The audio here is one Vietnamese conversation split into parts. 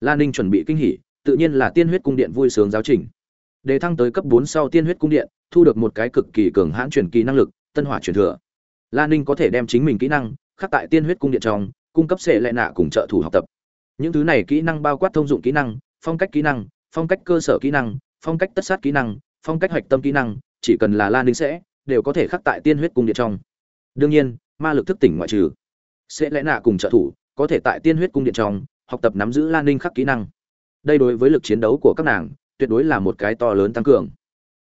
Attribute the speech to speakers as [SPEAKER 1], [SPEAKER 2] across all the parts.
[SPEAKER 1] Lan Ninh chuẩn bị kinh hỉ, tự nhiên là tiên huyết cung điện vui sướng giáo trình. Đề thăng tới cấp 4 sau tiên huyết cung điện, thu được một cái cực kỳ cường hãn truyền kỳ năng lực, tân hỏa truyền thừa. Lan Ninh có thể đem chính mình kỹ năng khắc tại tiên huyết cung điện trong, cung cấp sẽ lệ nạ cùng trợ thủ học tập. Những thứ này kỹ năng bao quát thông dụng kỹ năng, phong cách kỹ năng, phong cách cơ sở kỹ năng, phong cách tất sát kỹ năng, phong cách hoạch tâm kỹ năng, chỉ cần là Lan Ninh sẽ đều có thể khắc tại tiên huyết cung điện trong. Đương nhiên, ma lực thức tỉnh ngoại trừ. Sẽ lẽ nạ cùng trợ thủ, có thể tại tiên huyết cung điện trong học tập nắm giữ Lan Ninh khắc kỹ năng. Đây đối với lực chiến đấu của các nàng, tuyệt đối là một cái to lớn tăng cường.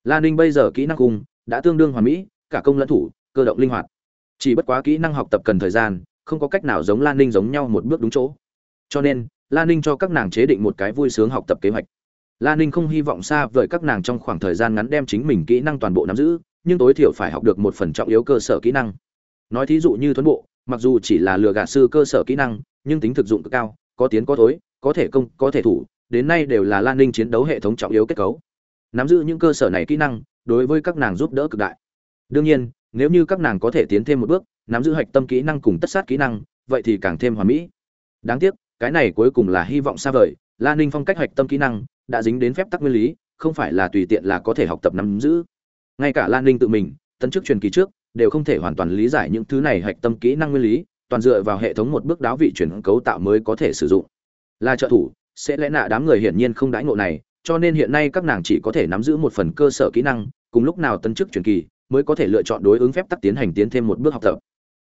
[SPEAKER 1] Lan Ninh bây giờ kỹ năng cùng đã tương đương hoàn mỹ, cả công lẫn thủ, cơ động linh hoạt. Chỉ bất quá kỹ năng học tập cần thời gian, không có cách nào giống Lan Ninh giống nhau một bước đúng chỗ. Cho nên, Lan Ninh cho các nàng chế định một cái vui sướng học tập kế hoạch. Lan Ninh không hy vọng xa vời các nàng trong khoảng thời gian ngắn đem chính mình kỹ năng toàn bộ nắm giữ, nhưng tối thiểu phải học được một phần trọng yếu cơ sở kỹ năng. Nói thí dụ như thuần bộ, mặc dù chỉ là lừa gạt sư cơ sở kỹ năng, nhưng tính thực dụng cực cao, có tiến có thối, có thể công, có thể thủ, đến nay đều là Lan Ninh chiến đấu hệ thống trọng yếu kết cấu. Nắm giữ những cơ sở này kỹ năng, đối với các nàng giúp đỡ cực đại. Đương nhiên, nếu như các nàng có thể tiến thêm một bước, nắm giữ hạch tâm kỹ năng cùng tất sát kỹ năng, vậy thì càng thêm hoàn mỹ. Đáng tiếc, cái này cuối cùng là hy vọng xa vời, Lan Ninh phong cách hạch tâm kỹ năng đã dính đến phép tắc nguyên lý, không phải là tùy tiện là có thể học tập nắm giữ. Ngay cả Lan Ninh tự mình, tấn chức truyền kỳ trước, đều không thể hoàn toàn lý giải những thứ này hạch tâm kỹ năng nguyên lý, toàn dựa vào hệ thống một bước đáo vị chuyển cấu tạo mới có thể sử dụng. Là trợ thủ, sẽ lẽ nạ đám người hiển nhiên không đãi ngộ này, cho nên hiện nay các nàng chỉ có thể nắm giữ một phần cơ sở kỹ năng, cùng lúc nào tân chức truyền kỳ mới có thể lựa chọn đối ứng phép tắc tiến hành tiến thêm một bước học tập.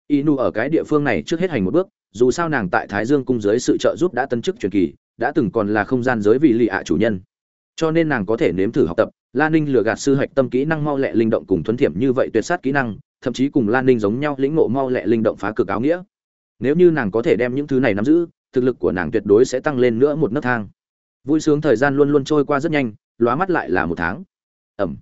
[SPEAKER 1] Inu ở cái địa phương này trước hết hành một bước, dù sao nàng tại Thái Dương cung dưới sự trợ giúp đã tân chức truyền kỳ, đã từng còn là không gian giới vị lì ạ chủ nhân cho nên nàng có thể nếm thử học tập lan ninh lừa gạt sư hạch tâm kỹ năng mau lẹ linh động cùng thuấn thiểm như vậy tuyệt sát kỹ năng thậm chí cùng lan ninh giống nhau lĩnh ngộ mau lẹ linh động phá cực áo nghĩa nếu như nàng có thể đem những thứ này nắm giữ, thực lực của nàng tuyệt đối sẽ tăng lên nữa một nấc thang. Vui sướng thời gian luôn luôn trôi qua rất nhanh, lóa mắt lại là một tháng. Ẩm.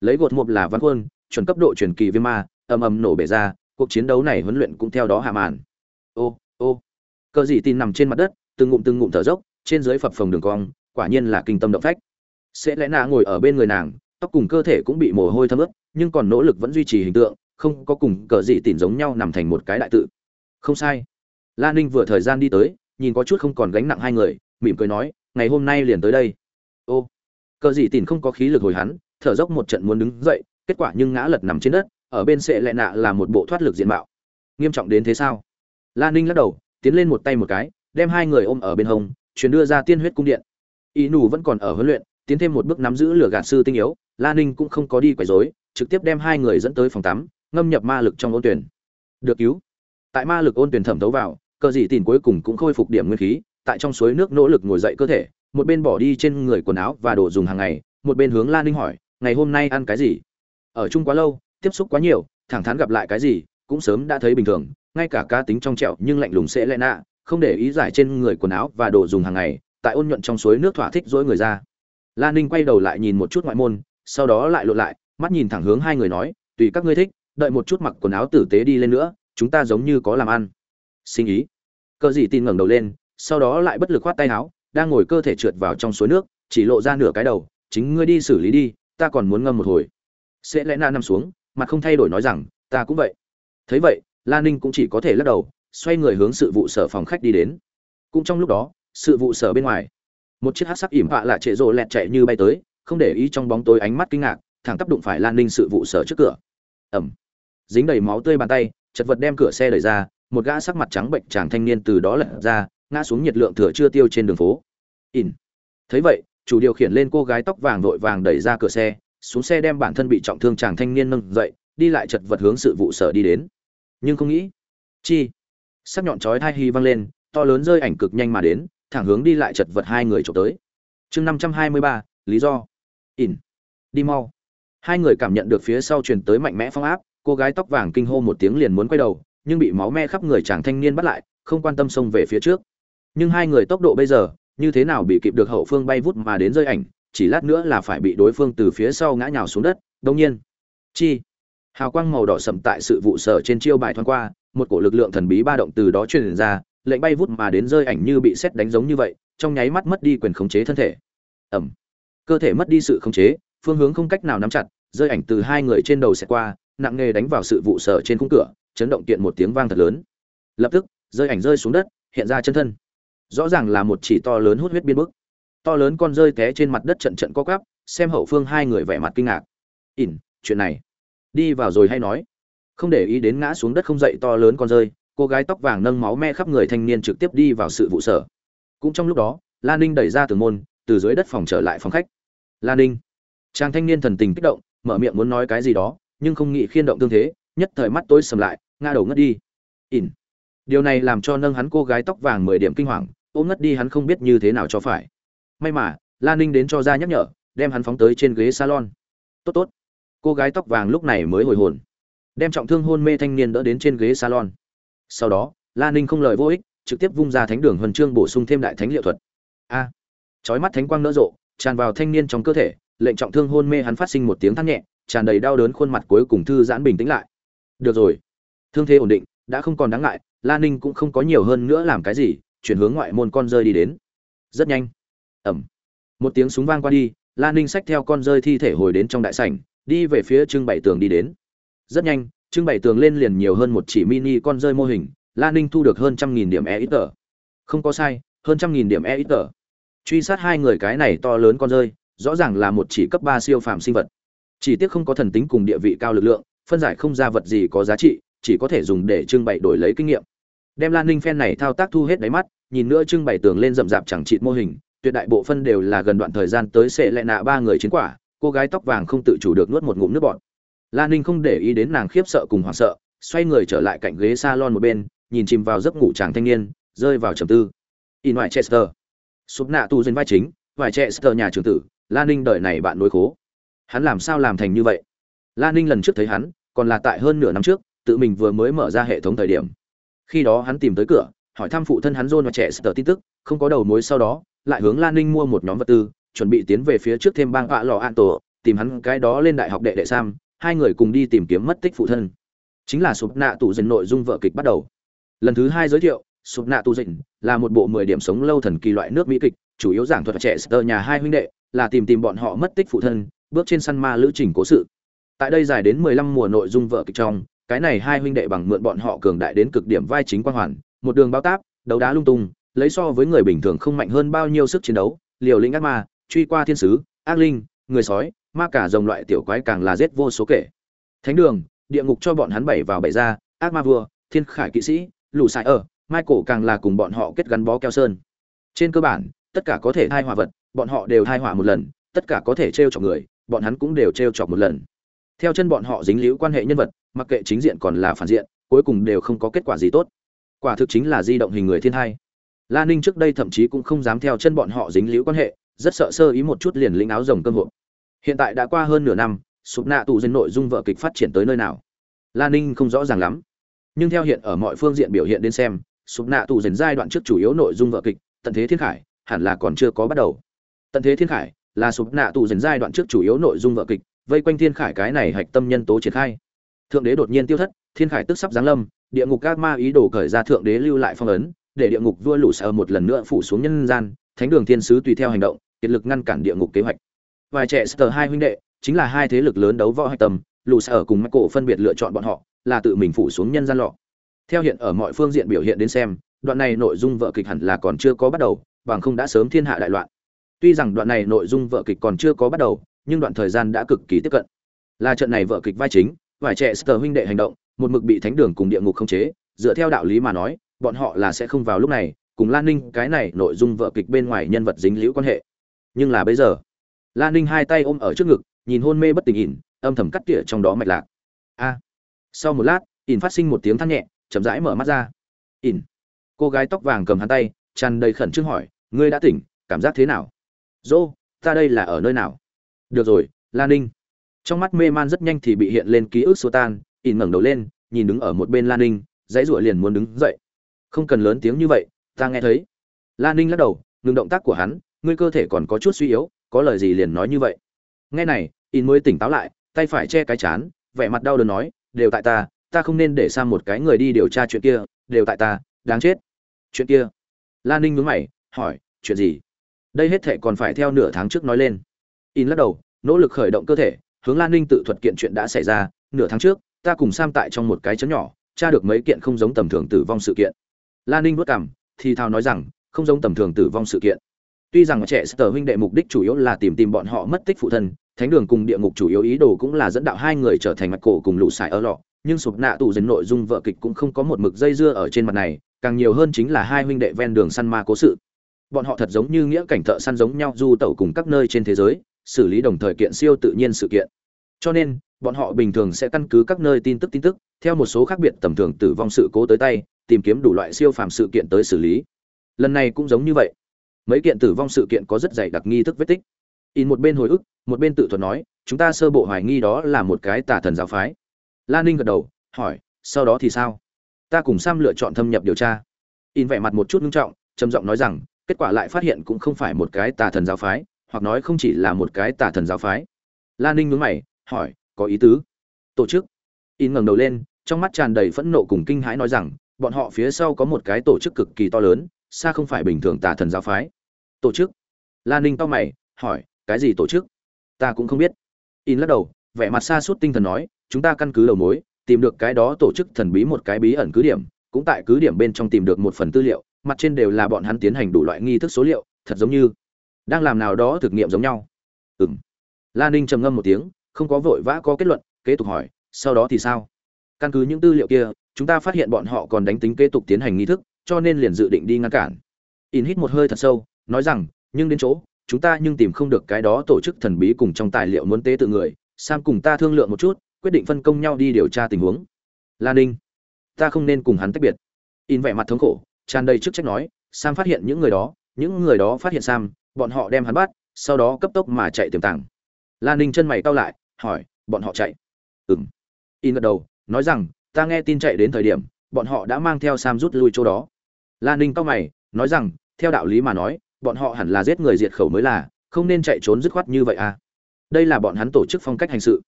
[SPEAKER 1] Lấy gột một là văn quân chuẩn cấp độ truyền kỳ viêm ma, ầm ầm nổ bể ra, cuộc chiến đấu này huấn luyện cũng theo đó hạ màn. Ô ô. Cờ dị tin nằm trên mặt đất, từng ngụm từng ngụm thở dốc, trên dưới phập phồng đường cong, quả nhiên là kinh tâm động phách. Sẽ lẽ nạ ngồi ở bên người nàng, tóc cùng cơ thể cũng bị mồ hôi thấm ướt, nhưng còn nỗ lực vẫn duy trì hình tượng, không có cùng cờ dị tin giống nhau nằm thành một cái đại tự không sai. La ninh vừa thời gian đi tới, nhìn có chút không còn gánh nặng hai người, mỉm cười nói, ngày hôm nay liền tới đây. Ô, cờ gì tìm không có khí lực hồi hắn, thở dốc một trận muốn đứng dậy, kết quả nhưng ngã lật nằm trên đất, ở bên sệ lại nạ là một bộ thoát lực diện mạo. Nghiêm trọng đến thế sao? La ninh lắc đầu, tiến lên một tay một cái, đem hai người ôm ở bên hông, chuyển đưa ra tiên huyết cung điện. Y nù vẫn còn ở huấn luyện, tiến thêm một bước nắm giữ lửa gạt sư tinh yếu, la ninh cũng không có đi quấy rối, trực tiếp đem hai người dẫn tới phòng tắm, ngâm nhập ma lực trong ô tuyển. Được cứu tại ma lực ôn tuyển thẩm thấu vào, cờ dị tìm cuối cùng cũng khôi phục điểm nguyên khí, tại trong suối nước nỗ lực ngồi dậy cơ thể, một bên bỏ đi trên người quần áo và đồ dùng hàng ngày, một bên hướng Lan ninh hỏi, ngày hôm nay ăn cái gì? Ở chung quá lâu, tiếp xúc quá nhiều, thẳng thắn gặp lại cái gì cũng sớm đã thấy bình thường, ngay cả cá tính trong trẹo nhưng lạnh lùng sẽ lẽ nạ, không để ý giải trên người quần áo và đồ dùng hàng ngày, tại ôn nhuận trong suối nước thỏa thích dỗi người ra. Lan ninh quay đầu lại nhìn một chút ngoại môn, sau đó lại lộn lại, mắt nhìn thẳng hướng hai người nói, tùy các ngươi thích, đợi một chút mặc quần áo tử tế đi lên nữa chúng ta giống như có làm ăn. Sinh ý. Cơ dị tin ngẩng đầu lên, sau đó lại bất lực khoát tay áo, đang ngồi cơ thể trượt vào trong suối nước, chỉ lộ ra nửa cái đầu, chính ngươi đi xử lý đi, ta còn muốn ngâm một hồi. Sẽ lẽ na nằm xuống, mặt không thay đổi nói rằng, ta cũng vậy. Thấy vậy, la ninh cũng chỉ có thể lắc đầu, xoay người hướng sự vụ sở phòng khách đi đến. Cũng trong lúc đó, sự vụ sở bên ngoài, một chiếc hát sắc ỉm họa lại trệ rộ lẹt chạy như bay tới, không để ý trong bóng tối ánh mắt kinh ngạc, thẳng tắp đụng phải lan ninh sự vụ sở trước cửa. Ẩm. Dính đầy máu tươi bàn tay chật vật đem cửa xe đẩy ra, một gã sắc mặt trắng bệnh chàng thanh niên từ đó lật ra, ngã xuống nhiệt lượng thừa chưa tiêu trên đường phố. In. Thấy vậy, chủ điều khiển lên cô gái tóc vàng vội vàng đẩy ra cửa xe, xuống xe đem bản thân bị trọng thương chàng thanh niên nâng dậy, đi lại chật vật hướng sự vụ sở đi đến. Nhưng không nghĩ, chi? Sắc nhọn chói thai hy văng lên, to lớn rơi ảnh cực nhanh mà đến, thẳng hướng đi lại chật vật hai người trộm tới. Chương năm trăm hai mươi ba, lý do. In. Đi mau. Hai người cảm nhận được phía sau truyền tới mạnh mẽ phong áp cô gái tóc vàng kinh hô một tiếng liền muốn quay đầu, nhưng bị máu me khắp người chàng thanh niên bắt lại, không quan tâm xông về phía trước. Nhưng hai người tốc độ bây giờ, như thế nào bị kịp được hậu phương bay vút mà đến rơi ảnh, chỉ lát nữa là phải bị đối phương từ phía sau ngã nhào xuống đất, đông nhiên. Chi. Hào quang màu đỏ sậm tại sự vụ sở trên chiêu bài thoáng qua, một cổ lực lượng thần bí ba động từ đó truyền ra, lệnh bay vút mà đến rơi ảnh như bị xét đánh giống như vậy, trong nháy mắt mất đi quyền khống chế thân thể. Ẩm. Cơ thể mất đi sự khống chế, phương hướng không cách nào nắm chặt, rơi ảnh từ hai người trên đầu xẹt qua nặng nề đánh vào sự vụ sở trên khung cửa, chấn động kiện một tiếng vang thật lớn. Lập tức, rơi ảnh rơi xuống đất, hiện ra chân thân. Rõ ràng là một chỉ to lớn hút huyết biên bức. To lớn con rơi té trên mặt đất trận trận co cắp xem hậu phương hai người vẻ mặt kinh ngạc. Ỉn, chuyện này. Đi vào rồi hay nói. Không để ý đến ngã xuống đất không dậy to lớn con rơi, cô gái tóc vàng nâng máu me khắp người thanh niên trực tiếp đi vào sự vụ sở. Cũng trong lúc đó lan ninh đẩy ra tường môn, từ dưới đất phòng trở lại phòng khách. Lan ninh. Chàng thanh niên thần tình kích động, mở miệng muốn nói cái gì đó nhưng không nghĩ khiên động tương thế nhất thời mắt tối sầm lại ngã đầu ngất đi. Ỉn. Điều này làm cho nâng hắn cô gái tóc vàng mười điểm kinh hoàng ôm ngất đi hắn không biết như thế nào cho phải. May mà lan ninh đến cho ra nhắc nhở đem hắn phóng tới trên ghế salon. Tốt tốt. Cô gái tóc vàng lúc này mới hồi hồn. Đem trọng thương hôn mê thanh niên đỡ đến trên ghế salon. Sau đó lan ninh không lời vô ích trực tiếp vung ra thánh đường huân chương bổ sung thêm đại thánh liệu thuật. A. À, chói mắt thánh quang nỡ rộ tràn vào thanh niên trong cơ thể lệnh trọng thương hôn mê hắn phát sinh một tiếng thắt nhẹ tràn đầy đau đớn khuôn mặt cuối cùng thư giãn bình tĩnh lại. Được rồi. Thương thế ổn định, đã không còn đáng ngại, la ninh cũng không có nhiều hơn nữa làm cái gì, chuyển hướng ngoại môn con rơi đi đến. Rất nhanh. Ẩm. Một tiếng súng vang qua đi, la ninh xách theo con rơi thi thể hồi đến trong đại sảnh, đi về phía trưng bày tường đi đến. Rất nhanh, trưng bày tường lên liền nhiều hơn một chỉ mini con rơi mô hình, la ninh thu được hơn trăm nghìn điểm e ít tờ. Không có sai, hơn trăm nghìn điểm e ít tờ. Truy sát hai người cái này to lớn con rơi, rõ ràng là một chỉ cấp ba siêu phàm sinh vật chỉ tiếc không có thần tính cùng địa vị cao lực lượng, phân giải không ra vật gì có giá trị, chỉ có thể dùng để trưng bày đổi lấy kinh nghiệm. Đem lan ninh phen này thao tác thu hết đáy mắt, nhìn nữa trưng bày tường lên rậm rạp chẳng trị mô hình, tuyệt đại bộ phân đều là gần đoạn thời gian tới sẽ lại nạ ba người chiến quả, cô gái tóc vàng không tự chủ được nuốt một ngụm nước bọt. Lan ninh không để ý đến nàng khiếp sợ cùng hoảng sợ, xoay người trở lại cạnh ghế salon một bên, nhìn chìm vào giấc ngủ chàng thanh niên, rơi vào trầm tư. In ngoại chester sụp nạ tu dân vai chính vài chester nhà trường tử, lan ninh đợi này bạn nối khố hắn làm sao làm thành như vậy lan ninh lần trước thấy hắn còn là tại hơn nửa năm trước tự mình vừa mới mở ra hệ thống thời điểm khi đó hắn tìm tới cửa hỏi thăm phụ thân hắn John và trẻ sờ tin tức, không có đầu mối sau đó, lại hướng Lan Ninh mua một nhóm vật tư, chuẩn bị tiến về phía trước thêm bang vạ lò an tổ, tìm hắn cái đó lên đại học đệ đệ Sam, hai người cùng đi tìm kiếm mất tích phụ thân. Chính là sụp nạ tù dình nội dung vợ kịch bắt đầu. Lần thứ hai giới thiệu, sụp nạ tù dình là một bộ 10 điểm sống lâu thần kỳ loại nước mỹ kịch, chủ yếu giảng thuật trẻ Sơ nhà hai huynh đệ, là tìm tìm bọn họ mất tích phụ thân, bước trên săn ma lữ trình cố sự. Tại đây dài đến 15 mùa nội dung vợ kịch trong, cái này hai huynh đệ bằng mượn bọn họ cường đại đến cực điểm vai chính quan hoàn, một đường bao táp, đấu đá lung tung, lấy so với người bình thường không mạnh hơn bao nhiêu sức chiến đấu, liều lĩnh ác ma, truy qua thiên sứ, ác linh, người sói, ma cả rồng loại tiểu quái càng là giết vô số kể. Thánh đường, địa ngục cho bọn hắn bảy vào bảy ra, ác ma vua, thiên khải kỵ sĩ, lũ sai ở, Michael càng là cùng bọn họ kết gắn bó keo sơn. Trên cơ bản, tất cả có thể thai hỏa vật, bọn họ đều thai hỏa một lần, tất cả có thể trêu chọc người, bọn hắn cũng đều trêu chọc một lần. Theo chân bọn họ dính líu quan hệ nhân vật, mặc kệ chính diện còn là phản diện, cuối cùng đều không có kết quả gì tốt. Quả thực chính là di động hình người thiên hai. La ninh trước đây thậm chí cũng không dám theo chân bọn họ dính liễu quan hệ rất sợ sơ ý một chút liền lĩnh áo rồng cơm hộp. Hiện tại đã qua hơn nửa năm sụp nạ tù dân nội dung vợ kịch phát triển tới nơi nào? La ninh không rõ ràng lắm. Nhưng theo hiện ở mọi phương diện biểu hiện đến xem sụp nạ tù dần giai đoạn trước chủ yếu nội dung vợ kịch tận thế thiên khải hẳn là còn chưa có bắt đầu. Tận thế thiên khải là sụp nạ tù dần giai đoạn trước chủ yếu nội dung vợ kịch, vây quanh thiên khải cái này hạch tâm nhân tố triển khai. Thượng đế đột nhiên tiêu thất, thiên khải tức sắp giáng lâm, địa ngục các ma ý đồ cởi ra thượng đế lưu lại phong ấn, để địa ngục vua lũ sợ một lần nữa phủ xuống nhân gian, thánh đường thiên sứ tùy theo hành động, kiệt lực ngăn cản địa ngục kế hoạch. Vài trẻ sờ hai huynh đệ, chính là hai thế lực lớn đấu võ hạch tâm, lũ sợ cùng cổ phân biệt lựa chọn bọn họ, là tự mình phủ xuống nhân gian lọ. Theo hiện ở mọi phương diện biểu hiện đến xem, đoạn này nội dung vợ kịch hẳn là còn chưa có bắt đầu, bằng không đã sớm thiên hạ đại loạn tuy rằng đoạn này nội dung vợ kịch còn chưa có bắt đầu, nhưng đoạn thời gian đã cực kỳ tiếp cận. Là trận này vợ kịch vai chính, vài trẻ sờ huynh đệ hành động, một mực bị thánh đường cùng địa ngục khống chế, dựa theo đạo lý mà nói, bọn họ là sẽ không vào lúc này, cùng lan ninh, cái này nội dung vợ kịch bên ngoài nhân vật dính liễu quan hệ. Nhưng là bây giờ, lan ninh hai tay ôm ở trước ngực, nhìn hôn mê bất tỉnh ỉn, âm thầm cắt tỉa trong đó mạch lạc. A! Sau một lát, ỉn phát sinh một tiếng than nhẹ, chậm rãi mở mắt ra. Ỉn! Cô gái tóc vàng cầm hắn tay, tràn đầy khẩn trương hỏi, ngươi đã tỉnh, cảm giác thế nào? Dô, ta đây là ở nơi nào? Được rồi lan ninh. Trong mắt mê man rất nhanh thì bị hiện lên ký ức xô tan in ngẩng đầu lên, nhìn đứng ở một bên lan ninh, dãy ruổi liền muốn đứng dậy. Không cần lớn tiếng như vậy, ta nghe thấy. Lan ninh lắc đầu, ngừng động tác của hắn, ngươi cơ thể còn có chút suy yếu, có lời gì liền nói như vậy. Nghe này in mới tỉnh táo lại, tay phải che cái chán, vẻ mặt đau đớn nói, đều tại ta ta không nên để sang một cái người đi điều tra chuyện kia, đều tại ta, đáng chết. Chuyện kia? Lan ninh nhướng mày, hỏi, chuyện gì? Đây hết thệ còn phải theo nửa tháng trước nói lên. In lắc đầu nỗ lực khởi động cơ thể hướng lan ninh tự thuật kiện chuyện đã xảy ra. Nửa tháng trước ta cùng Sam tại trong một cái chấn nhỏ, tra được mấy kiện không giống tầm thường tử vong sự kiện. Lan Ninh vất cằm, thì thào nói rằng, không giống tầm thường tử vong sự kiện. Tuy rằng trẻ sở huynh đệ mục đích chủ yếu là tìm tìm bọn họ mất tích phụ thân thánh đường cùng địa ngục chủ yếu ý đồ cũng là dẫn đạo hai người trở thành mặt cổ cùng lũ xài ở lọ. Nhưng sụp nạ tù dần nội dung vợ kịch cũng không có một mực dây dưa ở trên mặt này càng nhiều hơn chính là hai huynh đệ ven đường săn ma cố sự bọn họ thật giống như nghĩa cảnh thợ săn giống nhau du tẩu cùng các nơi trên thế giới, xử lý đồng thời kiện siêu tự nhiên sự kiện. Cho nên, bọn họ bình thường sẽ căn cứ các nơi tin tức tin tức, theo một số khác biệt tầm thường tử vong sự cố tới tay, tìm kiếm đủ loại siêu phàm sự kiện tới xử lý. Lần này cũng giống như vậy. Mấy kiện tử vong sự kiện có rất dày đặc nghi thức vết tích. In một bên hồi ức, một bên tự thuật nói, chúng ta sơ bộ hoài nghi đó là một cái tà thần giáo phái. Lan ninh gật đầu, hỏi, sau đó thì sao? Ta cùng sam lựa chọn thâm nhập điều tra. In vẻ mặt một chút nghiêm trọng, trầm giọng nói rằng kết quả lại phát hiện cũng không phải một cái tà thần giáo phái, hoặc nói không chỉ là một cái tà thần giáo phái. Lan ninh nhướng mày, hỏi, có ý tứ? Tổ chức. In ngẩng đầu lên, trong mắt tràn đầy phẫn nộ cùng kinh hãi nói rằng, bọn họ phía sau có một cái tổ chức cực kỳ to lớn, xa không phải bình thường tà thần giáo phái. Tổ chức. Lan ninh to mày, hỏi, cái gì tổ chức? Ta cũng không biết. In lắc đầu, vẻ mặt xa suốt tinh thần nói, chúng ta căn cứ đầu mối, tìm được cái đó tổ chức thần bí một cái bí ẩn cứ điểm, cũng tại cứ điểm bên trong tìm được một phần tư liệu mặt trên đều là bọn hắn tiến hành đủ loại nghi thức số liệu, thật giống như đang làm nào đó thực nghiệm giống nhau. Ừ m lan ninh trầm ngâm một tiếng, không có vội vã có kết luận, kế tục hỏi, sau đó thì sao? Căn cứ những tư liệu kia, chúng ta phát hiện bọn họ còn đánh tính kế tục tiến hành nghi thức, cho nên liền dự định đi ngăn cản. In hít một hơi thật sâu, nói rằng, nhưng đến chỗ, chúng ta nhưng tìm không được cái đó tổ chức thần bí cùng trong tài liệu muốn tế tự người, sam cùng ta thương lượng một chút, quyết định phân công nhau đi điều tra tình huống. Lan ninh, ta không nên cùng hắn tách biệt. In vẻ mặt thống khổ tràn đầy chức trách nói, sam phát hiện những người đó, những người đó phát hiện sam, bọn họ đem hắn bắt, sau đó cấp tốc mà chạy tiềm tàng. Lan ninh chân mày cau lại, hỏi, bọn họ chạy? Ừng in gật đầu, nói rằng, ta nghe tin chạy đến thời điểm, bọn họ đã mang theo sam rút lui chỗ đó. Lan ninh cau mày, nói rằng, theo đạo lý mà nói, bọn họ hẳn là giết người diệt khẩu mới là, không nên chạy trốn dứt khoát như vậy à. Đây là bọn hắn tổ chức phong cách hành sự.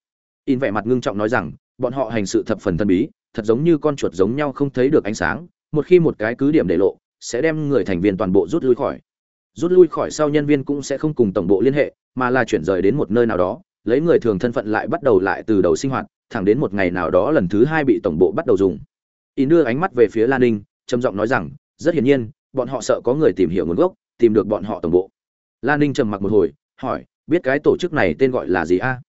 [SPEAKER 1] In vẻ mặt ngưng trọng nói rằng, bọn họ hành sự thập phần thần bí, thật giống như con chuột giống nhau không thấy được ánh sáng một khi một cái cứ điểm để lộ, sẽ đem người thành viên toàn bộ rút lui khỏi. Rút lui khỏi sau nhân viên cũng sẽ không cùng tổng bộ liên hệ, mà là chuyển rời đến một nơi nào đó, lấy người thường thân phận lại bắt đầu lại từ đầu sinh hoạt, thẳng đến một ngày nào đó lần thứ hai bị tổng bộ bắt đầu dùng. In đưa ánh mắt về phía lan ninh, trầm giọng nói rằng, rất hiển nhiên, bọn họ sợ có người tìm hiểu nguồn gốc, tìm được bọn họ tổng bộ. Lan ninh trầm mặc một hồi, hỏi, biết cái tổ chức này tên gọi là gì a?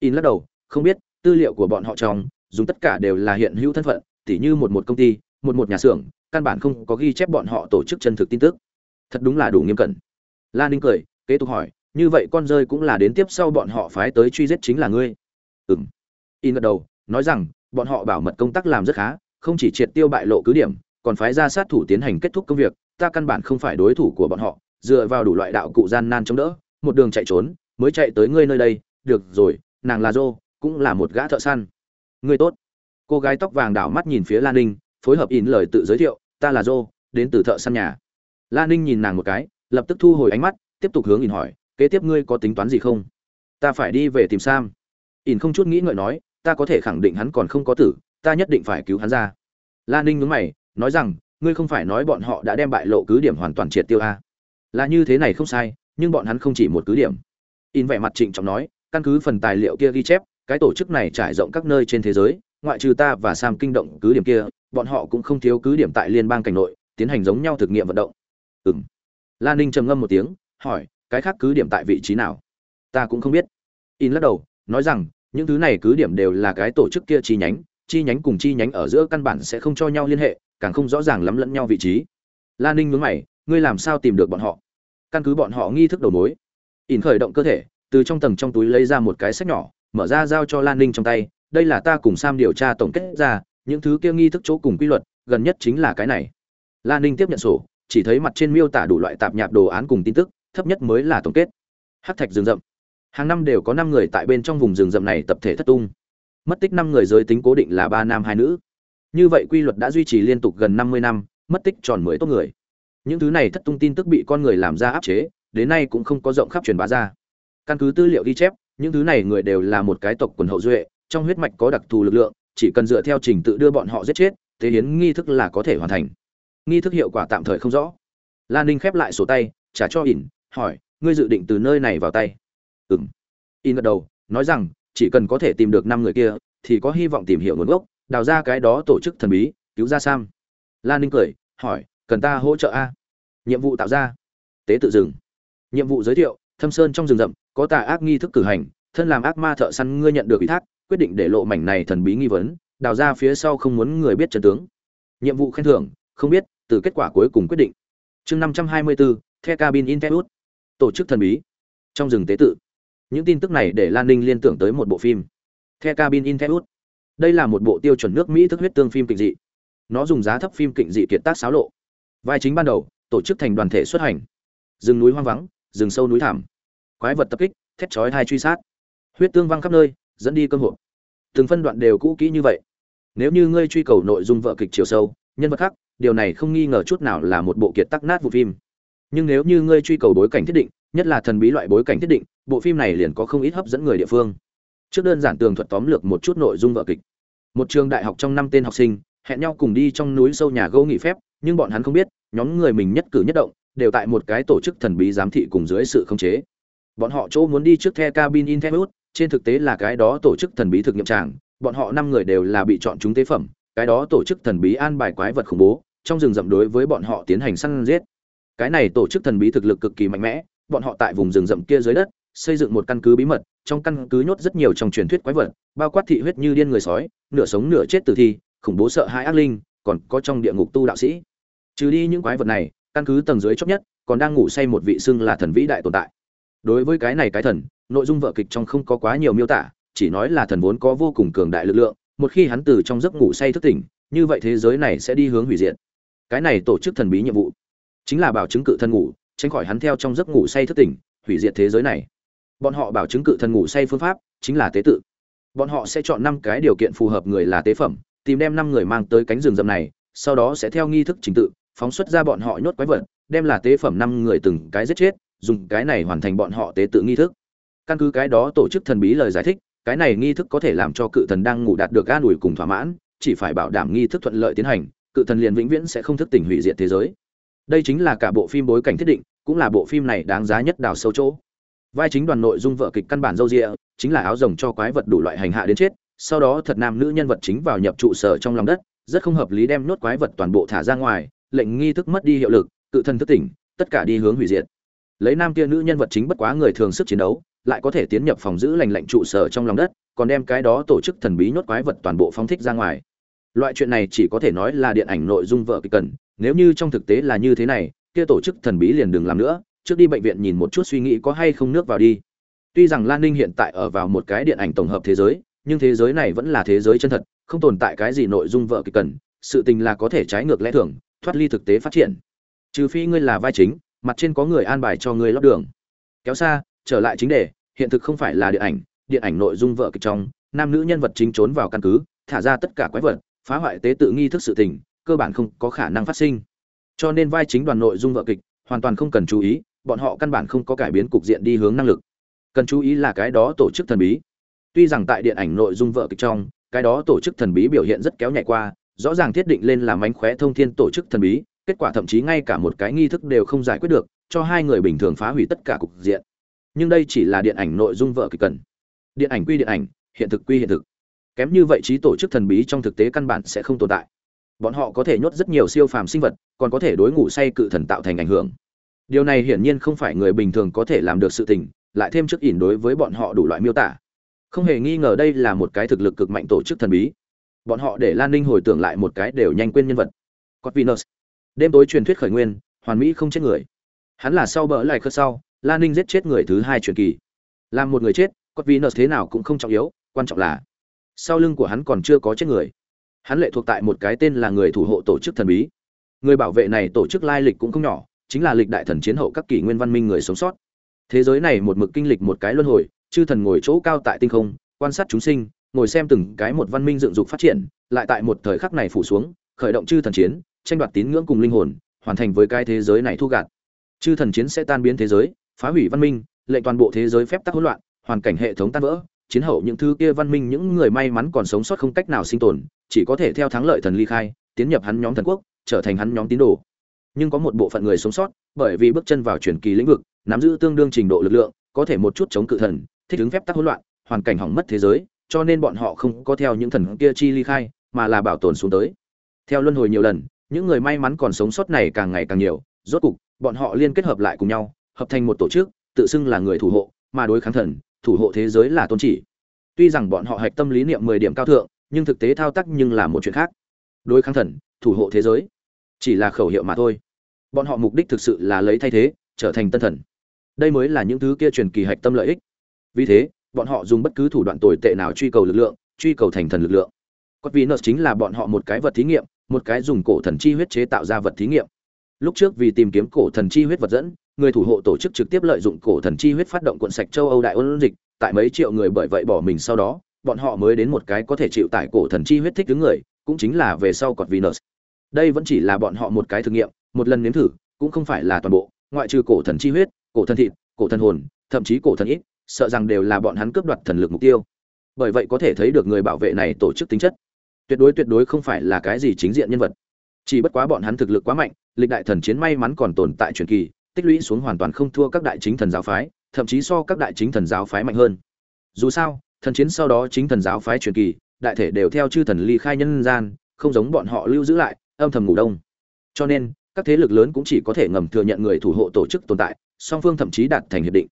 [SPEAKER 1] In lắc đầu, không biết, tư liệu của bọn họ trong, dùng tất cả đều là hiện hữu thân phận, tỉ như một một công ty một một nhà xưởng, căn bản không có ghi chép bọn họ tổ chức chân thực tin tức. Thật đúng là đủ nghiêm cẩn. Lan ninh cười, kế tục hỏi, như vậy con rơi cũng là đến tiếp sau bọn họ phái tới truy giết chính là ngươi? Ừ m in gật đầu, nói rằng, bọn họ bảo mật công tác làm rất khá, không chỉ triệt tiêu bại lộ cứ điểm, còn phái ra sát thủ tiến hành kết thúc công việc, ta căn bản không phải đối thủ của bọn họ, dựa vào đủ loại đạo cụ gian nan chống đỡ, một đường chạy trốn, mới chạy tới ngươi nơi đây, được rồi, nàng là dô cũng là một gã thợ săn. Ngươi tốt. Cô gái tóc vàng đảo mắt nhìn phía lan ninh phối hợp in lời tự giới thiệu, ta là dô đến từ thợ săn nhà. Lan ninh nhìn nàng một cái, lập tức thu hồi ánh mắt, tiếp tục hướng in hỏi, kế tiếp ngươi có tính toán gì không? Ta phải đi về tìm sam. In không chút nghĩ ngợi nói, ta có thể khẳng định hắn còn không có tử, ta nhất định phải cứu hắn ra. Lan ninh nhướng mày, nói rằng, ngươi không phải nói bọn họ đã đem bại lộ cứ điểm hoàn toàn triệt tiêu a à? là như thế này không sai, nhưng bọn hắn không chỉ một cứ điểm. In vẻ mặt trịnh trọng nói, căn cứ phần tài liệu kia ghi chép, cái tổ chức này trải rộng các nơi trên thế giới, ngoại trừ ta và sam kinh động cứ điểm kia bọn họ cũng không thiếu cứ điểm tại liên bang cảnh nội, tiến hành giống nhau thực nghiệm vận động. Ừ lan ninh trầm ngâm một tiếng, hỏi, cái khác cứ điểm tại vị trí nào? Ta cũng không biết. In lắc đầu, nói rằng, những thứ này cứ điểm đều là cái tổ chức kia chi nhánh chi nhánh cùng chi nhánh ở giữa căn bản sẽ không cho nhau liên hệ, càng không rõ ràng lắm lẫn nhau vị trí. Lan ninh nhướng mày, ngươi làm sao tìm được bọn họ? Căn cứ bọn họ nghi thức đầu mối. In khởi động cơ thể, từ trong tầng trong túi lấy ra một cái sách nhỏ, mở ra giao cho lan ninh trong tay, đây là ta cùng sam điều tra tổng kết ra những thứ kia nghi thức chỗ cùng quy luật, gần nhất chính là cái này. Lan ninh tiếp nhận sổ, chỉ thấy mặt trên miêu tả đủ loại tạp nhạp đồ án cùng tin tức, thấp nhất mới là tổng kết. Hắc thạch rừng rậm. Hàng năm đều có năm người tại bên trong vùng rừng rậm này tập thể thất tung. Mất tích năm người giới tính cố định là ba nam hai nữ. Như vậy quy luật đã duy trì liên tục gần năm mươi năm, mất tích tròn mười tốt người. Những thứ này thất tung tin tức bị con người làm ra áp chế, đến nay cũng không có rộng khắp truyền bá ra. Căn cứ tư liệu ghi chép, những thứ này người đều là một cái tộc quần hậu duệ, trong huyết mạch có đặc thù lực lượng chỉ cần dựa theo trình tự đưa bọn họ giết chết thế hiến nghi thức là có thể hoàn thành. Nghi thức hiệu quả tạm thời không rõ. Lan ninh khép lại sổ tay, trả cho ỉn hỏi, ngươi dự định từ nơi này vào tay? Ừng in gật đầu, nói rằng, chỉ cần có thể tìm được năm người kia, thì có hy vọng tìm hiểu nguồn gốc, đào ra cái đó tổ chức thần bí, cứu ra sam. Lan ninh cười, hỏi, cần ta hỗ trợ a? Nhiệm vụ tạo ra. Tế tự rừng nhiệm vụ giới thiệu, thâm sơn trong rừng rậm, có tà ác nghi thức cử hành, thân làm ác ma thợ săn ngươi nhận được ủy thác quyết định để lộ mảnh này thần bí nghi vấn, đào ra phía sau không muốn người biết chân tướng. Nhiệm vụ khen thưởng, không biết, từ kết quả cuối cùng quyết định. Chương năm trăm hai mươi bốn the cabin in Teut. tổ chức thần bí. Trong rừng tế tự. Những tin tức này để lan ninh liên tưởng tới một bộ phim. The cabin in Teut. đây là một bộ tiêu chuẩn nước mỹ thức huyết tương phim kịch dị. Nó dùng giá thấp phim kịch dị kiệt tác xáo lộ. Vai chính ban đầu, tổ chức thành đoàn thể xuất hành. Rừng núi hoang vắng, rừng sâu núi thảm quái vật tập kích, thét chói hai truy sát. Huyết tương văng khắp nơi dẫn đi cơ hội từng phân đoạn đều cũ kỹ như vậy. Nếu như ngươi truy cầu nội dung vợ kịch chiều sâu, nhân vật khác, điều này không nghi ngờ chút nào là một bộ kiệt tắc nát vụ phim. Nhưng nếu như ngươi truy cầu bối cảnh thiết định, nhất là thần bí loại bối cảnh thiết định, bộ phim này liền có không ít hấp dẫn người địa phương. Trước đơn giản tường thuật tóm lược một chút nội dung vợ kịch. Một trường đại học trong năm tên học sinh, hẹn nhau cùng đi trong núi sâu nhà gỗ nghỉ phép, nhưng bọn hắn không biết, nhóm người mình nhất cử nhất động, đều tại một cái tổ chức thần bí giám thị cùng dưới sự khống chế. Bọn họ chỗ muốn đi trước the cabin in trên thực tế là cái đó tổ chức thần bí thực nghiệm tràng, bọn họ năm người đều là bị chọn chúng tế phẩm, cái đó tổ chức thần bí an bài quái vật khủng bố, trong rừng rậm đối với bọn họ tiến hành săn giết. Cái này tổ chức thần bí thực lực cực kỳ mạnh mẽ, bọn họ tại vùng rừng rậm kia dưới đất, xây dựng một căn cứ bí mật, trong căn cứ nhốt rất nhiều trong truyền thuyết quái vật, bao quát thị huyết như điên người sói, nửa sống nửa chết tử thi, khủng bố sợ hãi ác linh, còn có trong địa ngục tu đạo sĩ. Trừ đi những quái vật này, căn cứ tầng dưới chót nhất, còn đang ngủ say một vị xưng là thần vĩ đại tồn tại đối với cái này cái thần, nội dung vở kịch trong không có quá nhiều miêu tả, chỉ nói là thần vốn có vô cùng cường đại lực lượng, một khi hắn từ trong giấc ngủ say thức tỉnh, như vậy thế giới này sẽ đi hướng hủy diệt. Cái này tổ chức thần bí nhiệm vụ, chính là bảo chứng cự thần ngủ, tránh khỏi hắn theo trong giấc ngủ say thức tỉnh, hủy diệt thế giới này. Bọn họ bảo chứng cự thần ngủ say phương pháp chính là tế tự. Bọn họ sẽ chọn năm cái điều kiện phù hợp người là tế phẩm, tìm đem năm người mang tới cánh rừng rậm này, sau đó sẽ theo nghi thức trình tự, phóng xuất ra bọn họ nhốt quái vật, đem là tế phẩm năm người từng cái giết chết dùng cái này hoàn thành bọn họ tế tự nghi thức. Căn cứ cái đó tổ chức thần bí lời giải thích, cái này nghi thức có thể làm cho cự thần đang ngủ đạt được an ủi cùng thỏa mãn, chỉ phải bảo đảm nghi thức thuận lợi tiến hành, cự thần liền vĩnh viễn sẽ không thức tỉnh hủy diệt thế giới. Đây chính là cả bộ phim bối cảnh thiết định, cũng là bộ phim này đáng giá nhất đào sâu chỗ. Vai chính đoàn nội dung vợ kịch căn bản dâu rịa chính là áo rồng cho quái vật đủ loại hành hạ đến chết, sau đó thật nam nữ nhân vật chính vào nhập trụ sở trong lòng đất, rất không hợp lý đem nốt quái vật toàn bộ thả ra ngoài, lệnh nghi thức mất đi hiệu lực, cự thần thức tỉnh, tất cả đi hướng hủy diệt lấy nam kia nữ nhân vật chính bất quá người thường sức chiến đấu, lại có thể tiến nhập phòng giữ lành lạnh trụ sở trong lòng đất, còn đem cái đó tổ chức thần bí nhốt quái vật toàn bộ phóng thích ra ngoài. Loại chuyện này chỉ có thể nói là điện ảnh nội dung vợ kịch cần, nếu như trong thực tế là như thế này, kia tổ chức thần bí liền đừng làm nữa, trước đi bệnh viện nhìn một chút suy nghĩ có hay không nước vào đi. Tuy rằng lan ninh hiện tại ở vào một cái điện ảnh tổng hợp thế giới, nhưng thế giới này vẫn là thế giới chân thật, không tồn tại cái gì nội dung vợ kịch cần, sự tình là có thể trái ngược lẽ thường, thoát ly thực tế phát triển. Trừ phi ngươi là vai chính mặt trên có người an bài cho ngươi lót đường. Kéo xa, trở lại chính đề, hiện thực không phải là điện ảnh điện ảnh nội dung vợ kịch trong, nam nữ nhân vật chính trốn vào căn cứ, thả ra tất cả quái vật, phá hoại tế tự nghi thức sự tình, cơ bản không có khả năng phát sinh. Cho nên vai chính đoàn nội dung vợ kịch, hoàn toàn không cần chú ý, bọn họ căn bản không có cải biến cục diện đi hướng năng lực. Cần chú ý là cái đó tổ chức thần bí. Tuy rằng tại điện ảnh nội dung vợ kịch trong, cái đó tổ chức thần bí biểu hiện rất kéo nhảy qua, rõ ràng thiết định lên là mánh khóe thông thiên tổ chức thần bí kết quả thậm chí ngay cả một cái nghi thức đều không giải quyết được, cho hai người bình thường phá hủy tất cả cục diện. Nhưng đây chỉ là điện ảnh nội dung vợ kịch cần. Điện ảnh quy điện ảnh, hiện thực quy hiện thực. Kém như vậy trí tổ chức thần bí trong thực tế căn bản sẽ không tồn tại. Bọn họ có thể nhốt rất nhiều siêu phàm sinh vật, còn có thể đối ngủ say cự thần tạo thành ảnh hưởng. Điều này hiển nhiên không phải người bình thường có thể làm được sự tình, lại thêm trước ỉn đối với bọn họ đủ loại miêu tả. Không hề nghi ngờ đây là một cái thực lực cực mạnh tổ chức thần bí. Bọn họ để lan ninh hồi tưởng lại một cái đều nhanh quên nhân vật. Cốt đêm tối truyền thuyết khởi nguyên, hoàn mỹ không chết người. Hắn là sau bỡ lại khớt sau lan ninh giết chết người thứ hai truyền kỳ. Làm một người chết, cốt nợ thế nào cũng không trọng yếu, quan trọng là sau lưng của hắn còn chưa có chết người. Hắn lệ thuộc tại một cái tên là người thủ hộ tổ chức thần bí. Người bảo vệ này tổ chức lai lịch cũng không nhỏ, chính là lịch đại thần chiến hậu các kỷ nguyên văn minh người sống sót. Thế giới này một mực kinh lịch một cái luân hồi, chư thần ngồi chỗ cao tại tinh không, quan sát chúng sinh, ngồi xem từng cái một văn minh dựng dục phát triển, lại tại một thời khắc này phủ xuống, khởi động chư thần chiến tranh đoạt tín ngưỡng cùng linh hồn, hoàn thành với cái thế giới này thu gạt. Chư thần chiến sẽ tan biến thế giới, phá hủy văn minh, lệnh toàn bộ thế giới phép tắc hỗn loạn, hoàn cảnh hệ thống tan vỡ, chiến hậu những thứ kia văn minh những người may mắn còn sống sót không cách nào sinh tồn, chỉ có thể theo thắng lợi thần ly khai, tiến nhập hắn nhóm thần quốc, trở thành hắn nhóm tín đồ. Nhưng có một bộ phận người sống sót, bởi vì bước chân vào truyền kỳ lĩnh vực, nắm giữ tương đương trình độ lực lượng, có thể một chút chống cự thần, thích ứng phép tắc hỗn loạn, hoàn cảnh hỏng mất thế giới, cho nên bọn họ không có theo những thần kia chi ly khai, mà là bảo tồn xuống tới. Theo luân hồi nhiều lần những người may mắn còn sống sót này càng ngày càng nhiều, rốt cục, bọn họ liên kết hợp lại cùng nhau, hợp thành một tổ chức, tự xưng là người thủ hộ, mà đối kháng thần, thủ hộ thế giới là tôn chỉ. Tuy rằng bọn họ hạch tâm lý niệm mười điểm cao thượng, nhưng thực tế thao tác nhưng là một chuyện khác. Đối kháng thần, thủ hộ thế giới, chỉ là khẩu hiệu mà thôi. Bọn họ mục đích thực sự là lấy thay thế, trở thành tân thần. Đây mới là những thứ kia truyền kỳ hạch tâm lợi ích. Vì thế, bọn họ dùng bất cứ thủ đoạn tồi tệ nào truy cầu lực lượng, truy cầu thành thần lực lượng. Cốt vì nợ chính là bọn họ một cái vật thí nghiệm một cái dùng cổ thần chi huyết chế tạo ra vật thí nghiệm. Lúc trước vì tìm kiếm cổ thần chi huyết vật dẫn, người thủ hộ tổ chức trực tiếp lợi dụng cổ thần chi huyết phát động cuộn sạch châu âu đại ôn dịch, tại mấy triệu người bởi vậy bỏ mình sau đó, bọn họ mới đến một cái có thể chịu tải cổ thần chi huyết thích đứng người, cũng chính là về sau cọt venus. Đây vẫn chỉ là bọn họ một cái thử nghiệm, một lần nếm thử, cũng không phải là toàn bộ, ngoại trừ cổ thần chi huyết, cổ thần thịt, cổ thần hồn, thậm chí cổ thần ít, sợ rằng đều là bọn hắn cướp đoạt thần lực mục tiêu. Bởi vậy có thể thấy được người bảo vệ này tổ chức tính chất tuyệt đối tuyệt đối không phải là cái gì chính diện nhân vật. Chỉ bất quá bọn hắn thực lực quá mạnh, lịch đại thần chiến may mắn còn tồn tại truyền kỳ, tích lũy xuống hoàn toàn không thua các đại chính thần giáo phái, thậm chí so các đại chính thần giáo phái mạnh hơn. Dù sao, thần chiến sau đó chính thần giáo phái truyền kỳ, đại thể đều theo chư thần ly khai nhân gian, không giống bọn họ lưu giữ lại, âm thầm ngủ đông. Cho nên, các thế lực lớn cũng chỉ có thể ngầm thừa nhận người thủ hộ tổ chức tồn tại, song phương thậm chí đạt thành hiệp định.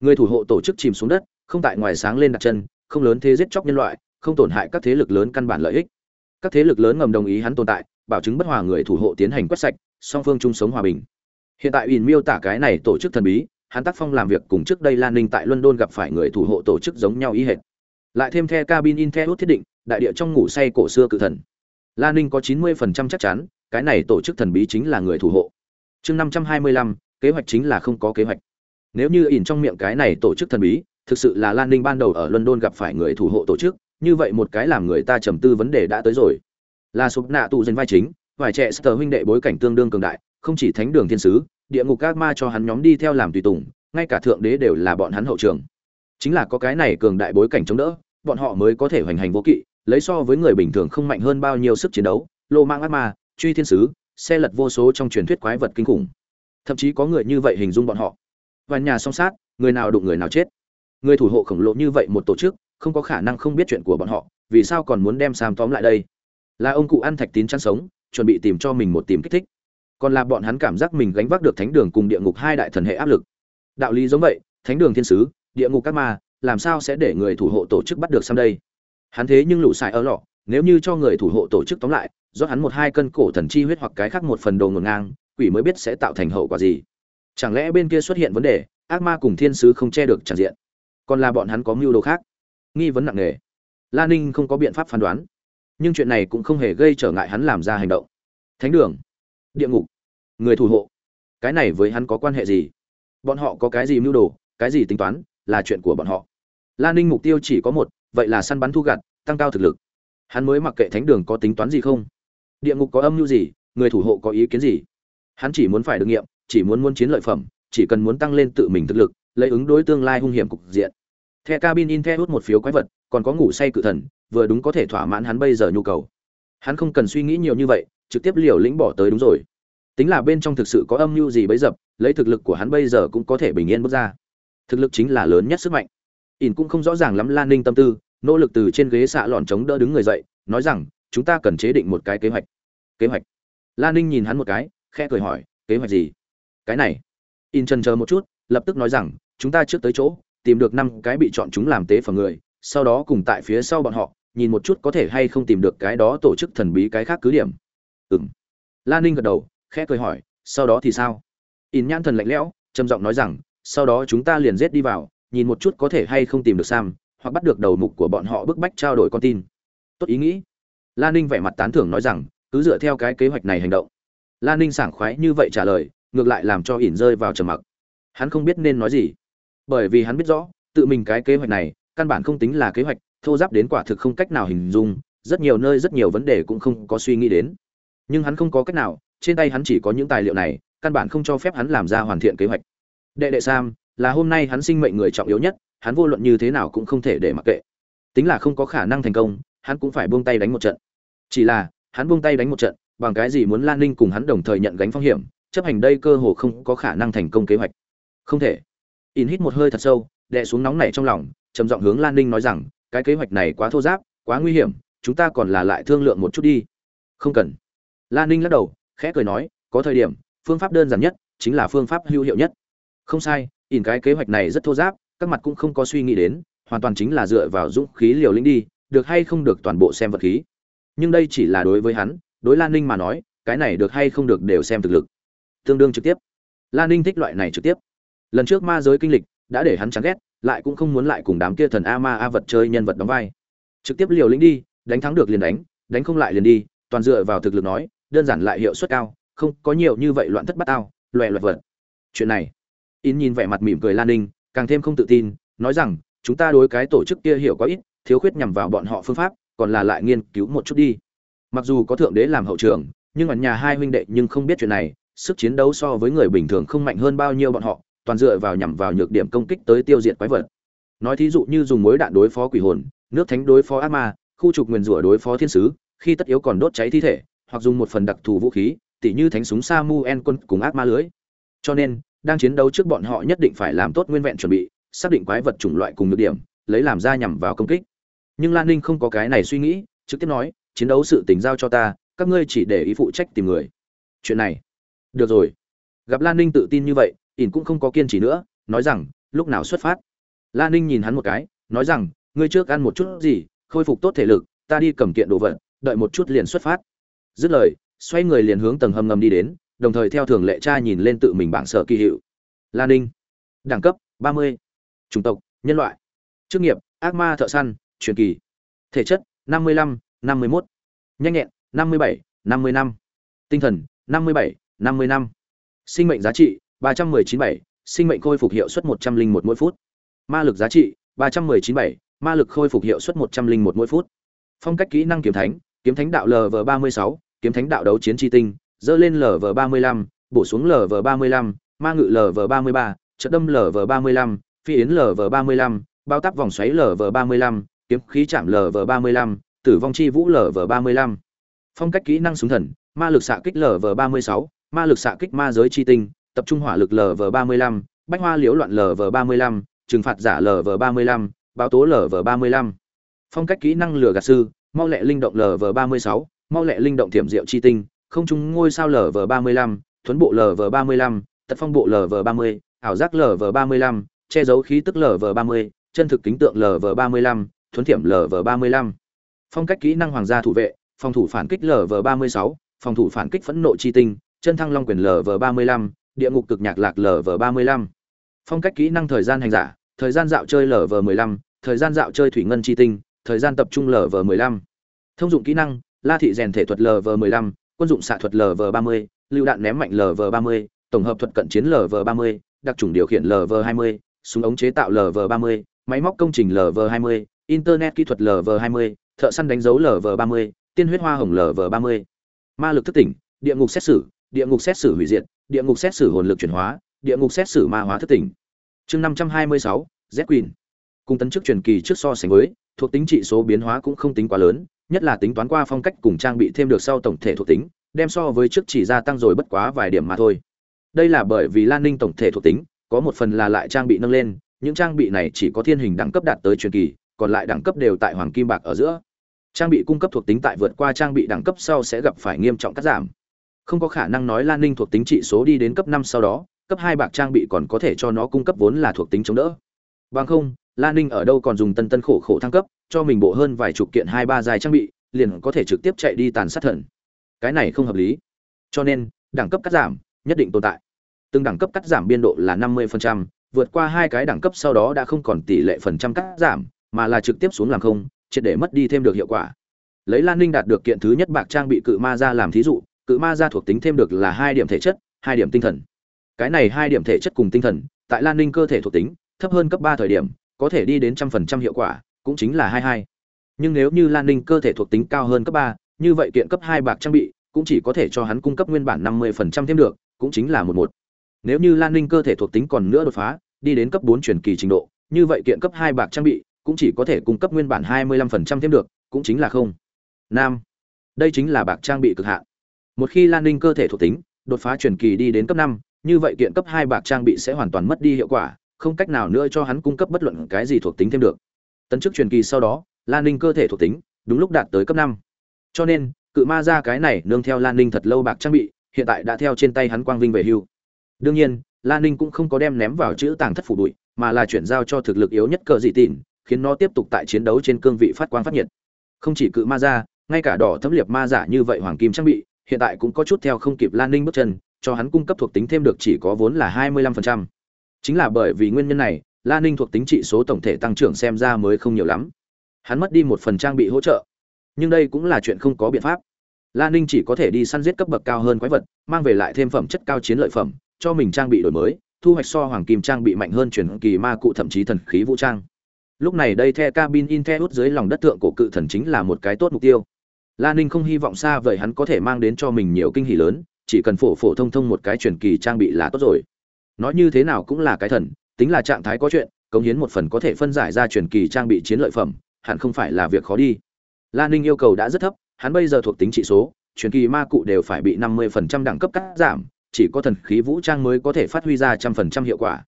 [SPEAKER 1] Người thủ hộ tổ chức chìm xuống đất, không tại ngoài sáng lên đặt chân, không lớn thế giết chóc nhân loại không tổn hại các thế lực lớn căn bản lợi ích. Các thế lực lớn ngầm đồng ý hắn tồn tại, bảo chứng bất hòa người thủ hộ tiến hành quét sạch, song phương chung sống hòa bình. Hiện tại ủy miêu tả cái này tổ chức thần bí, hắn tác phong làm việc cùng trước đây lan ninh tại london gặp phải người thủ hộ tổ chức giống nhau ý hệt. Lại thêm the cabin in the thiết định, đại địa trong ngủ say cổ xưa cự thần. Lan ninh có chín mươi phần trăm chắc chắn, cái này tổ chức thần bí chính là người thủ hộ. Chương năm trăm hai mươi lăm, kế hoạch chính là không có kế hoạch. Nếu như ỉn trong miệng cái này tổ chức thần bí, thực sự là lan ninh ban đầu ở london gặp phải người thủ hộ tổ chức như vậy một cái làm người ta trầm tư vấn đề đã tới rồi. Là sụp nạ tù danh vai chính, vài trẻ sờ huynh đệ bối cảnh tương đương cường đại, không chỉ thánh đường thiên sứ, địa ngục các ma cho hắn nhóm đi theo làm tùy tùng, ngay cả thượng đế đều là bọn hắn hậu trường. Chính là có cái này cường đại bối cảnh chống đỡ, bọn họ mới có thể hoành hành vô kỵ, lấy so với người bình thường không mạnh hơn bao nhiêu sức chiến đấu, lô mang ác ma, truy thiên sứ, xe lật vô số trong truyền thuyết quái vật kinh khủng. Thậm chí có người như vậy hình dung bọn họ. Và nhà song sát, người nào đụng người nào chết. Người thủ hộ khổng lồ như vậy một tổ chức không có khả năng không biết chuyện của bọn họ, vì sao còn muốn đem sam tóm lại đây? Là ông cụ ăn thạch tín chăn sống, chuẩn bị tìm cho mình một tìm kích thích. Còn là bọn hắn cảm giác mình gánh vác được thánh đường cùng địa ngục hai đại thần hệ áp lực. Đạo lý giống vậy, thánh đường thiên sứ, địa ngục các ma, làm sao sẽ để người thủ hộ tổ chức bắt được sam đây? Hắn thế nhưng lũ xài ở lọ, nếu như cho người thủ hộ tổ chức tóm lại, rót hắn một hai cân cổ thần chi huyết hoặc cái khác một phần đồ ngổn ngang, quỷ mới biết sẽ tạo thành hậu quả gì. Chẳng lẽ bên kia xuất hiện vấn đề, ác ma cùng thiên sứ không che được tràn diện? Còn là bọn hắn có mưu đồ khác? Nghi vấn nặng nề. La ninh không có biện pháp phán đoán, nhưng chuyện này cũng không hề gây trở ngại hắn làm ra hành động. Thánh đường, địa ngục, người thủ hộ, cái này với hắn có quan hệ gì? Bọn họ có cái gì mưu đồ, cái gì tính toán, là chuyện của bọn họ. La ninh mục tiêu chỉ có một, vậy là săn bắn thu gặt, tăng cao thực lực. Hắn mới mặc kệ thánh đường có tính toán gì không? Địa ngục có âm mưu gì, người thủ hộ có ý kiến gì? Hắn chỉ muốn phải được nghiệm, chỉ muốn muốn chiến lợi phẩm, chỉ cần muốn tăng lên tự mình thực lực, lấy ứng đối tương lai hung hiểm cục diện the cabin in the hút một phiếu quái vật, còn có ngủ say cự thần, vừa đúng có thể thỏa mãn hắn bây giờ nhu cầu. Hắn không cần suy nghĩ nhiều như vậy, trực tiếp liều lĩnh bỏ tới đúng rồi. Tính là bên trong thực sự có âm mưu gì bấy dập, lấy thực lực của hắn bây giờ cũng có thể bình yên bước ra. Thực lực chính là lớn nhất sức mạnh. Ỉn cũng không rõ ràng lắm lan ninh tâm tư, nỗ lực từ trên ghế xạ lòn chống đỡ đứng người dậy, nói rằng, chúng ta cần chế định một cái kế hoạch. Kế hoạch? Lan ninh nhìn hắn một cái, khẽ cười hỏi, kế hoạch gì? Cái này. In chần chờ một chút, lập tức nói rằng, chúng ta trước tới chỗ tìm được năm cái bị chọn chúng làm tế phẩm người, sau đó cùng tại phía sau bọn họ, nhìn một chút có thể hay không tìm được cái đó tổ chức thần bí cái khác cứ điểm. Ừng lan ninh gật đầu, khẽ cười hỏi, sau đó thì sao? In nhãn thần lạnh lẽo, trầm giọng nói rằng, sau đó chúng ta liền giết đi vào, nhìn một chút có thể hay không tìm được sam, hoặc bắt được đầu mục của bọn họ bức bách trao đổi con tin. Tốt ý nghĩ. Lan ninh vẻ mặt tán thưởng nói rằng, cứ dựa theo cái kế hoạch này hành động. Lan ninh sảng khoái như vậy trả lời, ngược lại làm cho ỉn rơi vào trầm mặc. Hắn không biết nên nói gì bởi vì hắn biết rõ, tự mình cái kế hoạch này, căn bản không tính là kế hoạch, thô giáp đến quả thực không cách nào hình dung, rất nhiều nơi rất nhiều vấn đề cũng không có suy nghĩ đến. Nhưng hắn không có cách nào, trên tay hắn chỉ có những tài liệu này, căn bản không cho phép hắn làm ra hoàn thiện kế hoạch. Đệ đệ sam, là hôm nay hắn sinh mệnh người trọng yếu nhất, hắn vô luận như thế nào cũng không thể để mặc kệ. Tính là không có khả năng thành công, hắn cũng phải buông tay đánh một trận. Chỉ là, hắn buông tay đánh một trận, bằng cái gì muốn lan ninh cùng hắn đồng thời nhận gánh phong hiểm, chấp hành đây cơ hồ không có khả năng thành công kế hoạch. Không thể in hít một hơi thật sâu, đè xuống nóng này trong lòng, trầm giọng hướng lan ninh nói rằng, cái kế hoạch này quá thô giáp, quá nguy hiểm, chúng ta còn là lại thương lượng một chút đi. Không cần. Lan ninh lắc đầu, khẽ cười nói, có thời điểm, phương pháp đơn giản nhất chính là phương pháp hữu hiệu nhất. Không sai, in cái kế hoạch này rất thô giáp, các mặt cũng không có suy nghĩ đến, hoàn toàn chính là dựa vào dũng khí liều lĩnh đi, được hay không được toàn bộ xem vật khí. Nhưng đây chỉ là đối với hắn, đối lan ninh mà nói, cái này được hay không được đều xem thực lực. Tương đương trực tiếp. Lan ninh thích loại này trực tiếp lần trước ma giới kinh lịch đã để hắn chán ghét, lại cũng không muốn lại cùng đám kia thần a ma a vật chơi nhân vật đóng vai. Trực tiếp liều lĩnh đi, đánh thắng được liền đánh đánh không lại liền đi, toàn dựa vào thực lực nói, đơn giản lại hiệu suất cao, không có nhiều như vậy loạn thất bát ao loẹ loẹt vật chuyện này, in nhìn vẻ mặt mỉm cười lan ninh, càng thêm không tự tin, nói rằng, chúng ta đối cái tổ chức kia hiểu có ít, thiếu khuyết nhằm vào bọn họ phương pháp, còn là lại nghiên cứu một chút đi. Mặc dù có thượng đế làm hậu trường, nhưng ở nhà hai huynh đệ nhưng không biết chuyện này, sức chiến đấu so với người bình thường không mạnh hơn bao nhiêu bọn họ toàn dựa vào nhằm vào nhược điểm công kích tới tiêu diệt quái vật nói thí dụ như dùng mối đạn đối phó quỷ hồn nước thánh đối phó ác ma khu trục nguyền rủa đối phó thiên sứ khi tất yếu còn đốt cháy thi thể hoặc dùng một phần đặc thù vũ khí tỉ như thánh súng Samuel quân cùng ác ma lưới. Cho nên, đang chiến đấu trước bọn họ nhất định phải làm tốt nguyên vẹn chuẩn bị, xác định quái vật chủng loại cùng nhược điểm, lấy làm ra nhằm vào công kích. Nhưng Lan Ninh không có cái này suy nghĩ, trực tiếp nói, chiến đấu sự tình giao cho ta, các ngươi chỉ để ý phụ trách tìm người. Chuyện này, được rồi. Gặp Lan Ninh tự tin như vậy, ỉn cũng không có kiên trì nữa, nói rằng, lúc nào xuất phát. Lan Ninh nhìn hắn một cái, nói rằng, ngươi trước ăn một chút gì, khôi phục tốt thể lực, ta đi cầm kiện đồ vật, đợi một chút liền xuất phát. Dứt lời, xoay người liền hướng tầng hầm ngầm đi đến đồng thời theo thường lệ cha nhìn lên tự mình bảng sở kỳ hiệu lan ninh đẳng cấp 30. chủng tộc nhân loại chức nghiệp ác ma thợ săn truyền kỳ thể chất 55, 51. nhanh nhẹn 57, 50 năm tinh thần 57, 50 năm sinh mệnh giá trị 319.7, sinh mệnh khôi phục hiệu suất 101 mỗi phút ma lực giá trị 319.7, ma lực khôi phục hiệu suất 101 mỗi phút phong cách kỹ năng kiếm thánh kiếm thánh đạo lv 36, kiếm thánh đạo đấu chiến chi tinh, dơ lên LV35, bổ xuống LV35, ma ngự LV33, trận đâm LV35, phi yến LV35, bao táp vòng xoáy LV35, kiếm khí chạm LV35, tử vong chi vũ LV35. Phong cách kỹ năng súng thần, ma lực xạ kích LV36, ma lực xạ kích ma giới chi tinh, tập trung hỏa lực LV35, bách hoa liễu loạn LV35, trừng phạt giả LV35, báo tố LV35. Phong cách kỹ năng lửa gạt sư, mau lẹ linh động LV36, mau lẹ linh động thiểm diệu chi tinh, không trung ngôi sao LV35, thuấn bộ LV35, tật phong bộ LV30, ảo giác LV35, che giấu khí tức LV30, chân thực kính tượng LV35, thuấn thiểm LV35. Phong cách kỹ năng hoàng gia thủ vệ, phòng thủ phản kích LV36, phòng thủ phản kích phẫn nộ chi tinh, chân thăng long quyền LV35, địa ngục cực nhạc lạc LV35. Phong cách kỹ năng thời gian hành giả, thời gian dạo chơi LV15, thời gian dạo chơi thủy ngân chi tinh, thời gian tập trung LV15. Thông dụng kỹ năng, La thị rèn thể thuật LV15, quân dụng xạ thuật LV30, lưu đạn ném mạnh LV30, tổng hợp thuật cận chiến LV30, đặc trùng điều khiển LV20, súng ống chế tạo LV30, máy móc công trình LV20, internet kỹ thuật LV20, thợ săn đánh dấu LV30, tiên huyết hoa hồng LV30. Ma lực thức tỉnh, địa ngục xét xử, địa ngục xét xử hủy diệt, địa ngục xét xử hồn lực chuyển hóa, địa ngục xét xử ma hóa thức tỉnh. Chương 526, Z Queen. Cùng tấn chức truyền kỳ trước so sánh với, thuộc tính trị số biến hóa cũng không tính quá lớn, nhất là tính toán qua phong cách cùng trang bị thêm được sau tổng thể thuộc tính, đem so với trước chỉ gia tăng rồi bất quá vài điểm mà thôi. Đây là bởi vì Lan Ninh tổng thể thuộc tính, có một phần là lại trang bị nâng lên, những trang bị này chỉ có thiên hình đẳng cấp đạt tới truyền kỳ, còn lại đẳng cấp đều tại hoàng kim bạc ở giữa. Trang bị cung cấp thuộc tính tại vượt qua trang bị đẳng cấp sau sẽ gặp phải nghiêm trọng cắt giảm. Không có khả năng nói Lan Ninh thuộc tính trị số đi đến cấp năm sau đó, cấp hai bạc trang bị còn có thể cho nó cung cấp vốn là thuộc tính chống đỡ. Bằng không, Lan Ninh ở đâu còn dùng tân tân khổ khổ thăng cấp, cho mình bộ hơn vài chục kiện hai ba dài trang bị, liền có thể trực tiếp chạy đi tàn sát thần. Cái này không hợp lý. Cho nên, đẳng cấp cắt giảm nhất định tồn tại. Từng đẳng cấp cắt giảm biên độ là 50%, vượt qua hai cái đẳng cấp sau đó đã không còn tỷ lệ phần trăm cắt giảm, mà là trực tiếp xuống làm không, triệt để mất đi thêm được hiệu quả. Lấy Lan Ninh đạt được kiện thứ nhất bạc trang bị cự ma ra làm thí dụ, cự ma gia thuộc tính thêm được là hai điểm thể chất, hai điểm tinh thần. Cái này hai điểm thể chất cùng tinh thần, tại Lan Ninh cơ thể thuộc tính thấp hơn cấp ba thời điểm, có thể đi đến trăm phần trăm hiệu quả cũng chính là hai hai. Nhưng nếu như lan ninh cơ thể thuộc tính cao hơn cấp ba như vậy kiện cấp hai bạc trang bị cũng chỉ có thể cho hắn cung cấp nguyên bản năm mươi phần trăm thêm được cũng chính là một một. Nếu như lan ninh cơ thể thuộc tính còn nữa đột phá đi đến cấp bốn truyền kỳ trình độ như vậy kiện cấp hai bạc trang bị cũng chỉ có thể cung cấp nguyên bản hai mươi lăm phần trăm thêm được cũng chính là không. Nam. Đây chính là bạc trang bị cực hạn một khi lan ninh cơ thể thuộc tính, đột phá truyền kỳ đi đến cấp năm, như vậy kiện cấp hai bạc trang bị sẽ hoàn toàn mất đi hiệu quả, không cách nào nữa cho hắn cung cấp bất luận cái gì thuộc tính thêm được. Tấn chức truyền kỳ sau đó, lan ninh cơ thể thuộc tính, đúng lúc đạt tới cấp năm. Cho nên, cự ma ra cái này nương theo lan ninh thật lâu bạc trang bị, hiện tại đã theo trên tay hắn quang vinh về hưu. Đương nhiên, lan ninh cũng không có đem ném vào chữ tàng thất phủ bụi, mà là chuyển giao cho thực lực yếu nhất cờ dị tịn, khiến nó tiếp tục tại chiến đấu trên cương vị phát quang phát nhiệt. Không chỉ cự ma ra, ngay cả đỏ thấm liệt ma giả như vậy hoàng kim trang bị hiện tại cũng có chút theo không kịp lan ninh bước chân, cho hắn cung cấp thuộc tính thêm được chỉ có vốn là hai mươi lăm phần trăm. Chính là bởi vì nguyên nhân này, lan ninh thuộc tính trị số tổng thể tăng trưởng xem ra mới không nhiều lắm. Hắn mất đi một phần trang bị hỗ trợ. Nhưng đây cũng là chuyện không có biện pháp. Lan ninh chỉ có thể đi săn giết cấp bậc cao hơn quái vật, mang về lại thêm phẩm chất cao chiến lợi phẩm, cho mình trang bị đổi mới, thu hoạch so hoàng kim trang bị mạnh hơn truyền kỳ ma cụ thậm chí thần khí vũ trang. Lúc này đây the cabin in the hút dưới lòng đất thượng cổ cự thần chính là một cái tốt mục tiêu. Lan Ninh không hy vọng xa vời hắn có thể mang đến cho mình nhiều kinh hỉ lớn, chỉ cần phổ phổ thông thông một cái truyền kỳ trang bị là tốt rồi. Nói như thế nào cũng là cái thần, tính là trạng thái có chuyện, cống hiến một phần có thể phân giải ra truyền kỳ trang bị chiến lợi phẩm, hẳn không phải là việc khó đi. Lan Ninh yêu cầu đã rất thấp, hắn bây giờ thuộc tính trị số, truyền kỳ ma cụ đều phải bị 50% đẳng cấp cắt giảm, chỉ có thần khí vũ trang mới có thể phát huy ra trăm phần trăm hiệu quả.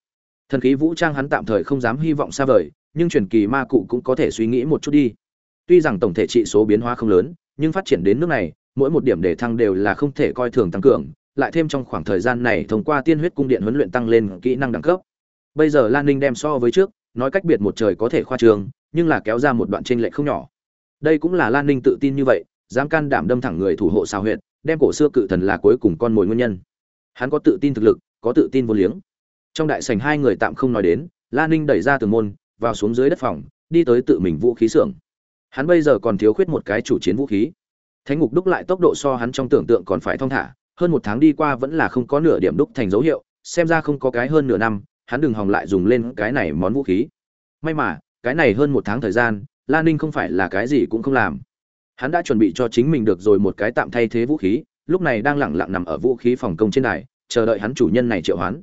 [SPEAKER 1] Thần khí vũ trang hắn tạm thời không dám hy vọng xa vời, nhưng truyền kỳ ma cụ cũng có thể suy nghĩ một chút đi. Tuy rằng tổng thể trị số biến hóa không lớn, nhưng phát triển đến nước này, mỗi một điểm để thăng đều là không thể coi thường tăng cường, lại thêm trong khoảng thời gian này thông qua tiên huyết cung điện huấn luyện tăng lên kỹ năng đẳng cấp. Bây giờ Lan Ninh đem so với trước, nói cách biệt một trời có thể khoa trường, nhưng là kéo ra một đoạn chênh lệch không nhỏ. Đây cũng là Lan Ninh tự tin như vậy, dám can đảm đâm thẳng người thủ hộ sao huyệt, đem cổ xưa cự thần là cuối cùng con mồi nguyên nhân. Hắn có tự tin thực lực, có tự tin vô liếng. Trong đại sảnh hai người tạm không nói đến, Lan Ninh đẩy ra từ môn, vào xuống dưới đất phòng, đi tới tự mình vũ khí xưởng hắn bây giờ còn thiếu khuyết một cái chủ chiến vũ khí. Thánh ngục đúc lại tốc độ so hắn trong tưởng tượng còn phải thong thả, hơn một tháng đi qua vẫn là không có nửa điểm đúc thành dấu hiệu, xem ra không có cái hơn nửa năm, hắn đừng hòng lại dùng lên cái này món vũ khí. May mà, cái này hơn một tháng thời gian lan ninh không phải là cái gì cũng không làm. Hắn đã chuẩn bị cho chính mình được rồi một cái tạm thay thế vũ khí, lúc này đang lẳng lặng nằm ở vũ khí phòng công trên đài, chờ đợi hắn chủ nhân này triệu hoán.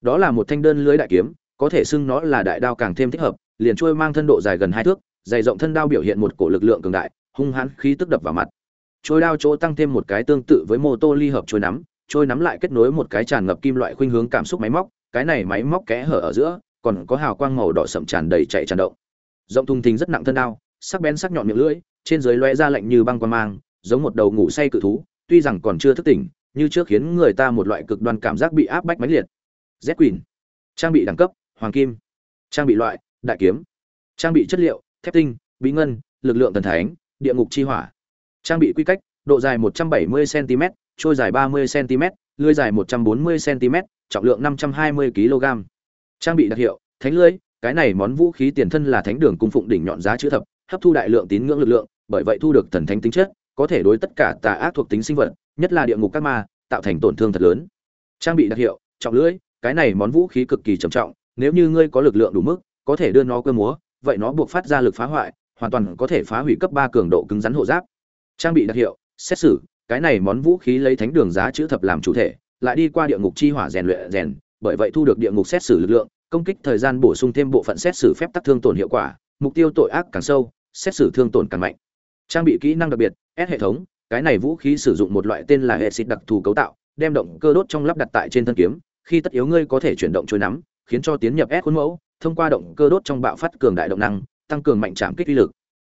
[SPEAKER 1] Đó là một thanh đơn lưới đại kiếm, có thể xưng nó là đại đao càng thêm thích hợp, liền trôi mang thân độ dài gần hai thước dày rộng thân đao biểu hiện một cổ lực lượng cường đại, hung hãn khí tức đập vào mặt. Trôi đao chỗ tăng thêm một cái tương tự với mô tô ly hợp trôi nắm, trôi nắm lại kết nối một cái tràn ngập kim loại khuynh hướng cảm xúc máy móc, cái này máy móc kẽ hở ở giữa, còn có hào quang màu đỏ sậm tràn đầy chạy tràn động. Rộng thùng thình rất nặng thân đao, sắc bén sắc nhọn miệng lưỡi, trên dưới lóe ra lạnh như băng quan mang, giống một đầu ngủ say cự thú, tuy rằng còn chưa thức tỉnh, như trước khiến người ta một loại cực đoan cảm giác bị áp bách mãnh liệt. Z Queen. Trang bị đẳng cấp: Hoàng kim. Trang bị loại: Đại kiếm. Trang bị chất liệu: Thép tinh, bí ngân, lực lượng thần thánh, địa ngục chi hỏa. Trang bị quy cách, độ dài 170 cm, trôi dài 30 cm, lưỡi dài 140 cm, trọng lượng 520 kg. Trang bị đặc hiệu, thánh lưỡi, cái này món vũ khí tiền thân là thánh đường cung phụng đỉnh nhọn giá chữ thập, hấp thu đại lượng tín ngưỡng lực lượng, bởi vậy thu được thần thánh tính chất, có thể đối tất cả tà ác thuộc tính sinh vật, nhất là địa ngục các ma, tạo thành tổn thương thật lớn. Trang bị đặc hiệu, trọng lưỡi, cái này món vũ khí cực kỳ trầm trọng, nếu như ngươi có lực lượng đủ mức, có thể đưa nó cơ múa, vậy nó buộc phát ra lực phá hoại, hoàn toàn có thể phá hủy cấp ba cường độ cứng rắn hộ giáp. Trang bị đặc hiệu, xét xử, cái này món vũ khí lấy thánh đường giá chữ thập làm chủ thể, lại đi qua địa ngục chi hỏa rèn luyện rèn, bởi vậy thu được địa ngục xét xử lực lượng, công kích thời gian bổ sung thêm bộ phận xét xử phép tắc thương tổn hiệu quả, mục tiêu tội ác càng sâu, xét xử thương tổn càng mạnh. Trang bị kỹ năng đặc biệt, S hệ thống, cái này vũ khí sử dụng một loại tên là hệ xịt đặc thù cấu tạo, đem động cơ đốt trong lắp đặt tại trên thân kiếm, khi tất yếu ngươi có thể chuyển động trôi nắm, khiến cho tiến nhập S khuôn mẫu, thông qua động cơ đốt trong bạo phát cường đại động năng, tăng cường mạnh chạm kích uy lực.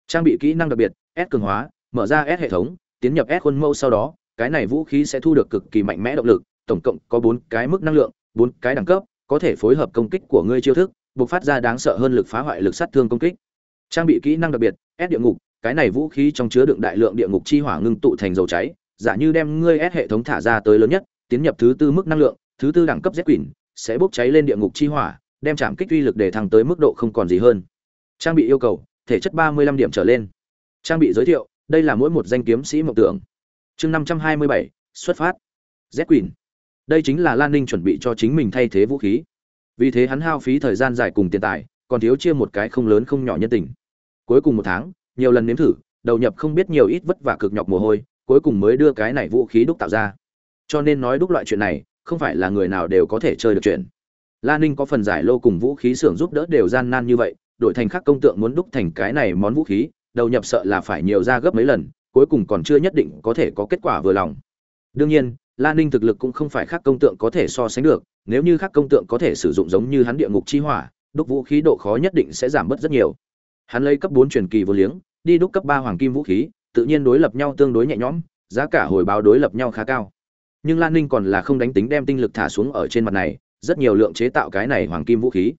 [SPEAKER 1] Trang bị kỹ năng đặc biệt, S cường hóa, mở ra S hệ thống, tiến nhập S khuôn mẫu sau đó, cái này vũ khí sẽ thu được cực kỳ mạnh mẽ động lực, tổng cộng có 4 cái mức năng lượng, 4 cái đẳng cấp, có thể phối hợp công kích của ngươi chiêu thức, bộc phát ra đáng sợ hơn lực phá hoại lực sát thương công kích. Trang bị kỹ năng đặc biệt, S địa ngục, cái này vũ khí trong chứa đựng đại lượng địa ngục chi hỏa ngưng tụ thành dầu cháy, giả như đem ngươi S hệ thống thả ra tới lớn nhất, tiến nhập thứ tư mức năng lượng, thứ tư đẳng cấp Z quỷ, sẽ bốc cháy lên địa ngục chi hỏa, đem chạm kích uy lực để thăng tới mức độ không còn gì hơn. Trang bị yêu cầu, thể chất 35 điểm trở lên. Trang bị giới thiệu, đây là mỗi một danh kiếm sĩ mộng tưởng. Chương 527, xuất phát. Z Queen. Đây chính là Lan Ninh chuẩn bị cho chính mình thay thế vũ khí. Vì thế hắn hao phí thời gian dài cùng tiền tài, còn thiếu chia một cái không lớn không nhỏ nhân tình. Cuối cùng một tháng, nhiều lần nếm thử, đầu nhập không biết nhiều ít vất vả cực nhọc mồ hôi, cuối cùng mới đưa cái này vũ khí đúc tạo ra. Cho nên nói đúc loại chuyện này, không phải là người nào đều có thể chơi được chuyện. La Ninh có phần giải lô cùng vũ khí xưởng giúp đỡ đều gian nan như vậy, đổi thành khác công tượng muốn đúc thành cái này món vũ khí, đầu nhập sợ là phải nhiều ra gấp mấy lần, cuối cùng còn chưa nhất định có thể có kết quả vừa lòng. Đương nhiên, La Ninh thực lực cũng không phải khác công tượng có thể so sánh được, nếu như khác công tượng có thể sử dụng giống như hắn địa ngục chi hỏa, đúc vũ khí độ khó nhất định sẽ giảm bớt rất nhiều. Hắn lấy cấp 4 truyền kỳ vô liếng, đi đúc cấp 3 hoàng kim vũ khí, tự nhiên đối lập nhau tương đối nhẹ nhõm, giá cả hồi báo đối lập nhau khá cao. nhưng lan ninh còn là không đánh tính đem tinh lực thả xuống ở trên mặt này rất nhiều lượng chế tạo cái này hoàng kim vũ khí.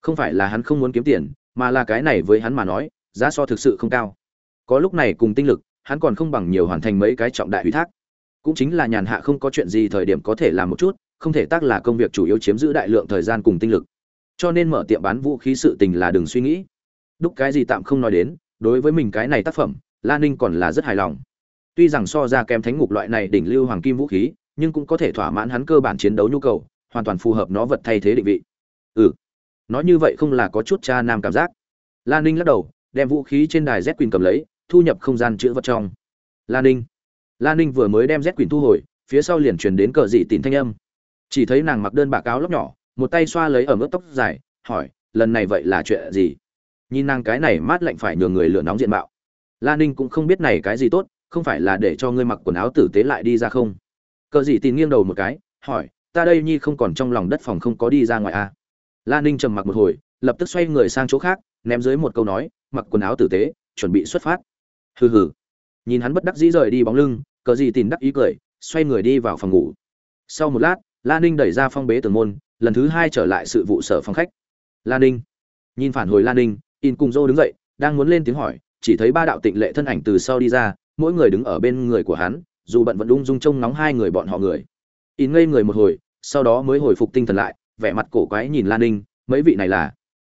[SPEAKER 1] Không phải là hắn không muốn kiếm tiền, mà là cái này với hắn mà nói, giá so thực sự không cao. Có lúc này cùng tinh lực, hắn còn không bằng nhiều hoàn thành mấy cái trọng đại ủy thác. Cũng chính là nhàn hạ không có chuyện gì thời điểm có thể làm một chút, không thể tác là công việc chủ yếu chiếm giữ đại lượng thời gian cùng tinh lực. Cho nên mở tiệm bán vũ khí sự tình là đừng suy nghĩ. Đúc cái gì tạm không nói đến, đối với mình cái này tác phẩm lan ninh còn là rất hài lòng. Tuy rằng so ra kém thánh ngục loại này đỉnh lưu hoàng kim vũ khí, nhưng cũng có thể thỏa mãn hắn cơ bản chiến đấu nhu cầu hoàn toàn phù hợp nó vật thay thế định vị. Ừ. Nói như vậy không là có chút cha nam cảm giác. Lan ninh lắc đầu, đem vũ khí trên đài z quyền cầm lấy, thu nhập không gian chữ vật trong. Lan ninh. Lan ninh vừa mới đem z quyền thu hồi, phía sau liền truyền đến cờ dị tín thanh âm. Chỉ thấy nàng mặc đơn bạc áo lóc nhỏ, một tay xoa lấy ở mức tóc dài, hỏi, lần này vậy là chuyện gì? Nhìn nàng cái này mát lạnh phải nhường người lửa nóng diện mạo. Lan ninh cũng không biết này cái gì tốt, không phải là để cho ngươi mặc quần áo tử tế lại đi ra không? Cờ dị tín nghiêng đầu một cái, hỏi ta đây nhi không còn trong lòng đất phòng không có đi ra ngoài à. lan ninh trầm mặc một hồi, lập tức xoay người sang chỗ khác, ném dưới một câu nói, mặc quần áo tử tế, chuẩn bị xuất phát. Hừ hừ. Nhìn hắn bất đắc dĩ rời đi bóng lưng, cờ gì tìm đắc ý cười, xoay người đi vào phòng ngủ. Sau một lát lan ninh đẩy ra phong bế tường môn, lần thứ hai trở lại sự vụ sở phòng khách. Lan ninh. Nhìn phản hồi lan ninh, in cùng dô đứng dậy, đang muốn lên tiếng hỏi, chỉ thấy ba đạo tịnh lệ thân ảnh từ sau đi ra, mỗi người đứng ở bên người của hắn, dù bận vẫn ung dung trông nóng hai người bọn họ người. In ngây người một hồi sau đó mới hồi phục tinh thần lại, vẻ mặt cổ quái nhìn lan ninh, mấy vị này là?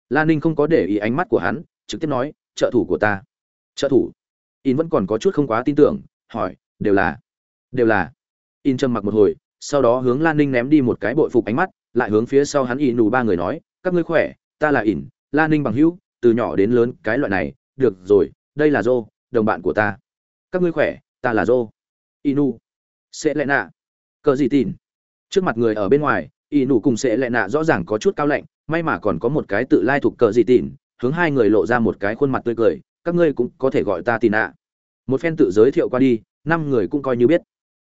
[SPEAKER 1] Lan ninh không có để ý ánh mắt của hắn, trực tiếp nói, trợ thủ của ta. Trợ thủ? In vẫn còn có chút không quá tin tưởng, hỏi, đều là? Đều là. In trầm mặc một hồi, sau đó hướng lan ninh ném đi một cái bội phục ánh mắt, lại hướng phía sau hắn in nù ba người nói, các ngươi khỏe, ta là ỉn lan ninh bằng hữu, từ nhỏ đến lớn cái loại này, được rồi, đây là dô đồng bạn của ta. Các ngươi khỏe, ta là dô inu sẽ lẽ nạ. Cờ gì tin? Trước mặt người ở bên ngoài y nụ cùng sẽ lẹ nạ rõ ràng có chút cao lạnh may mà còn có một cái tự lai thuộc cờ gì tịn, hướng hai người lộ ra một cái khuôn mặt tươi cười các ngươi cũng có thể gọi ta tin nạ. Một phen tự giới thiệu qua đi năm người cũng coi như biết.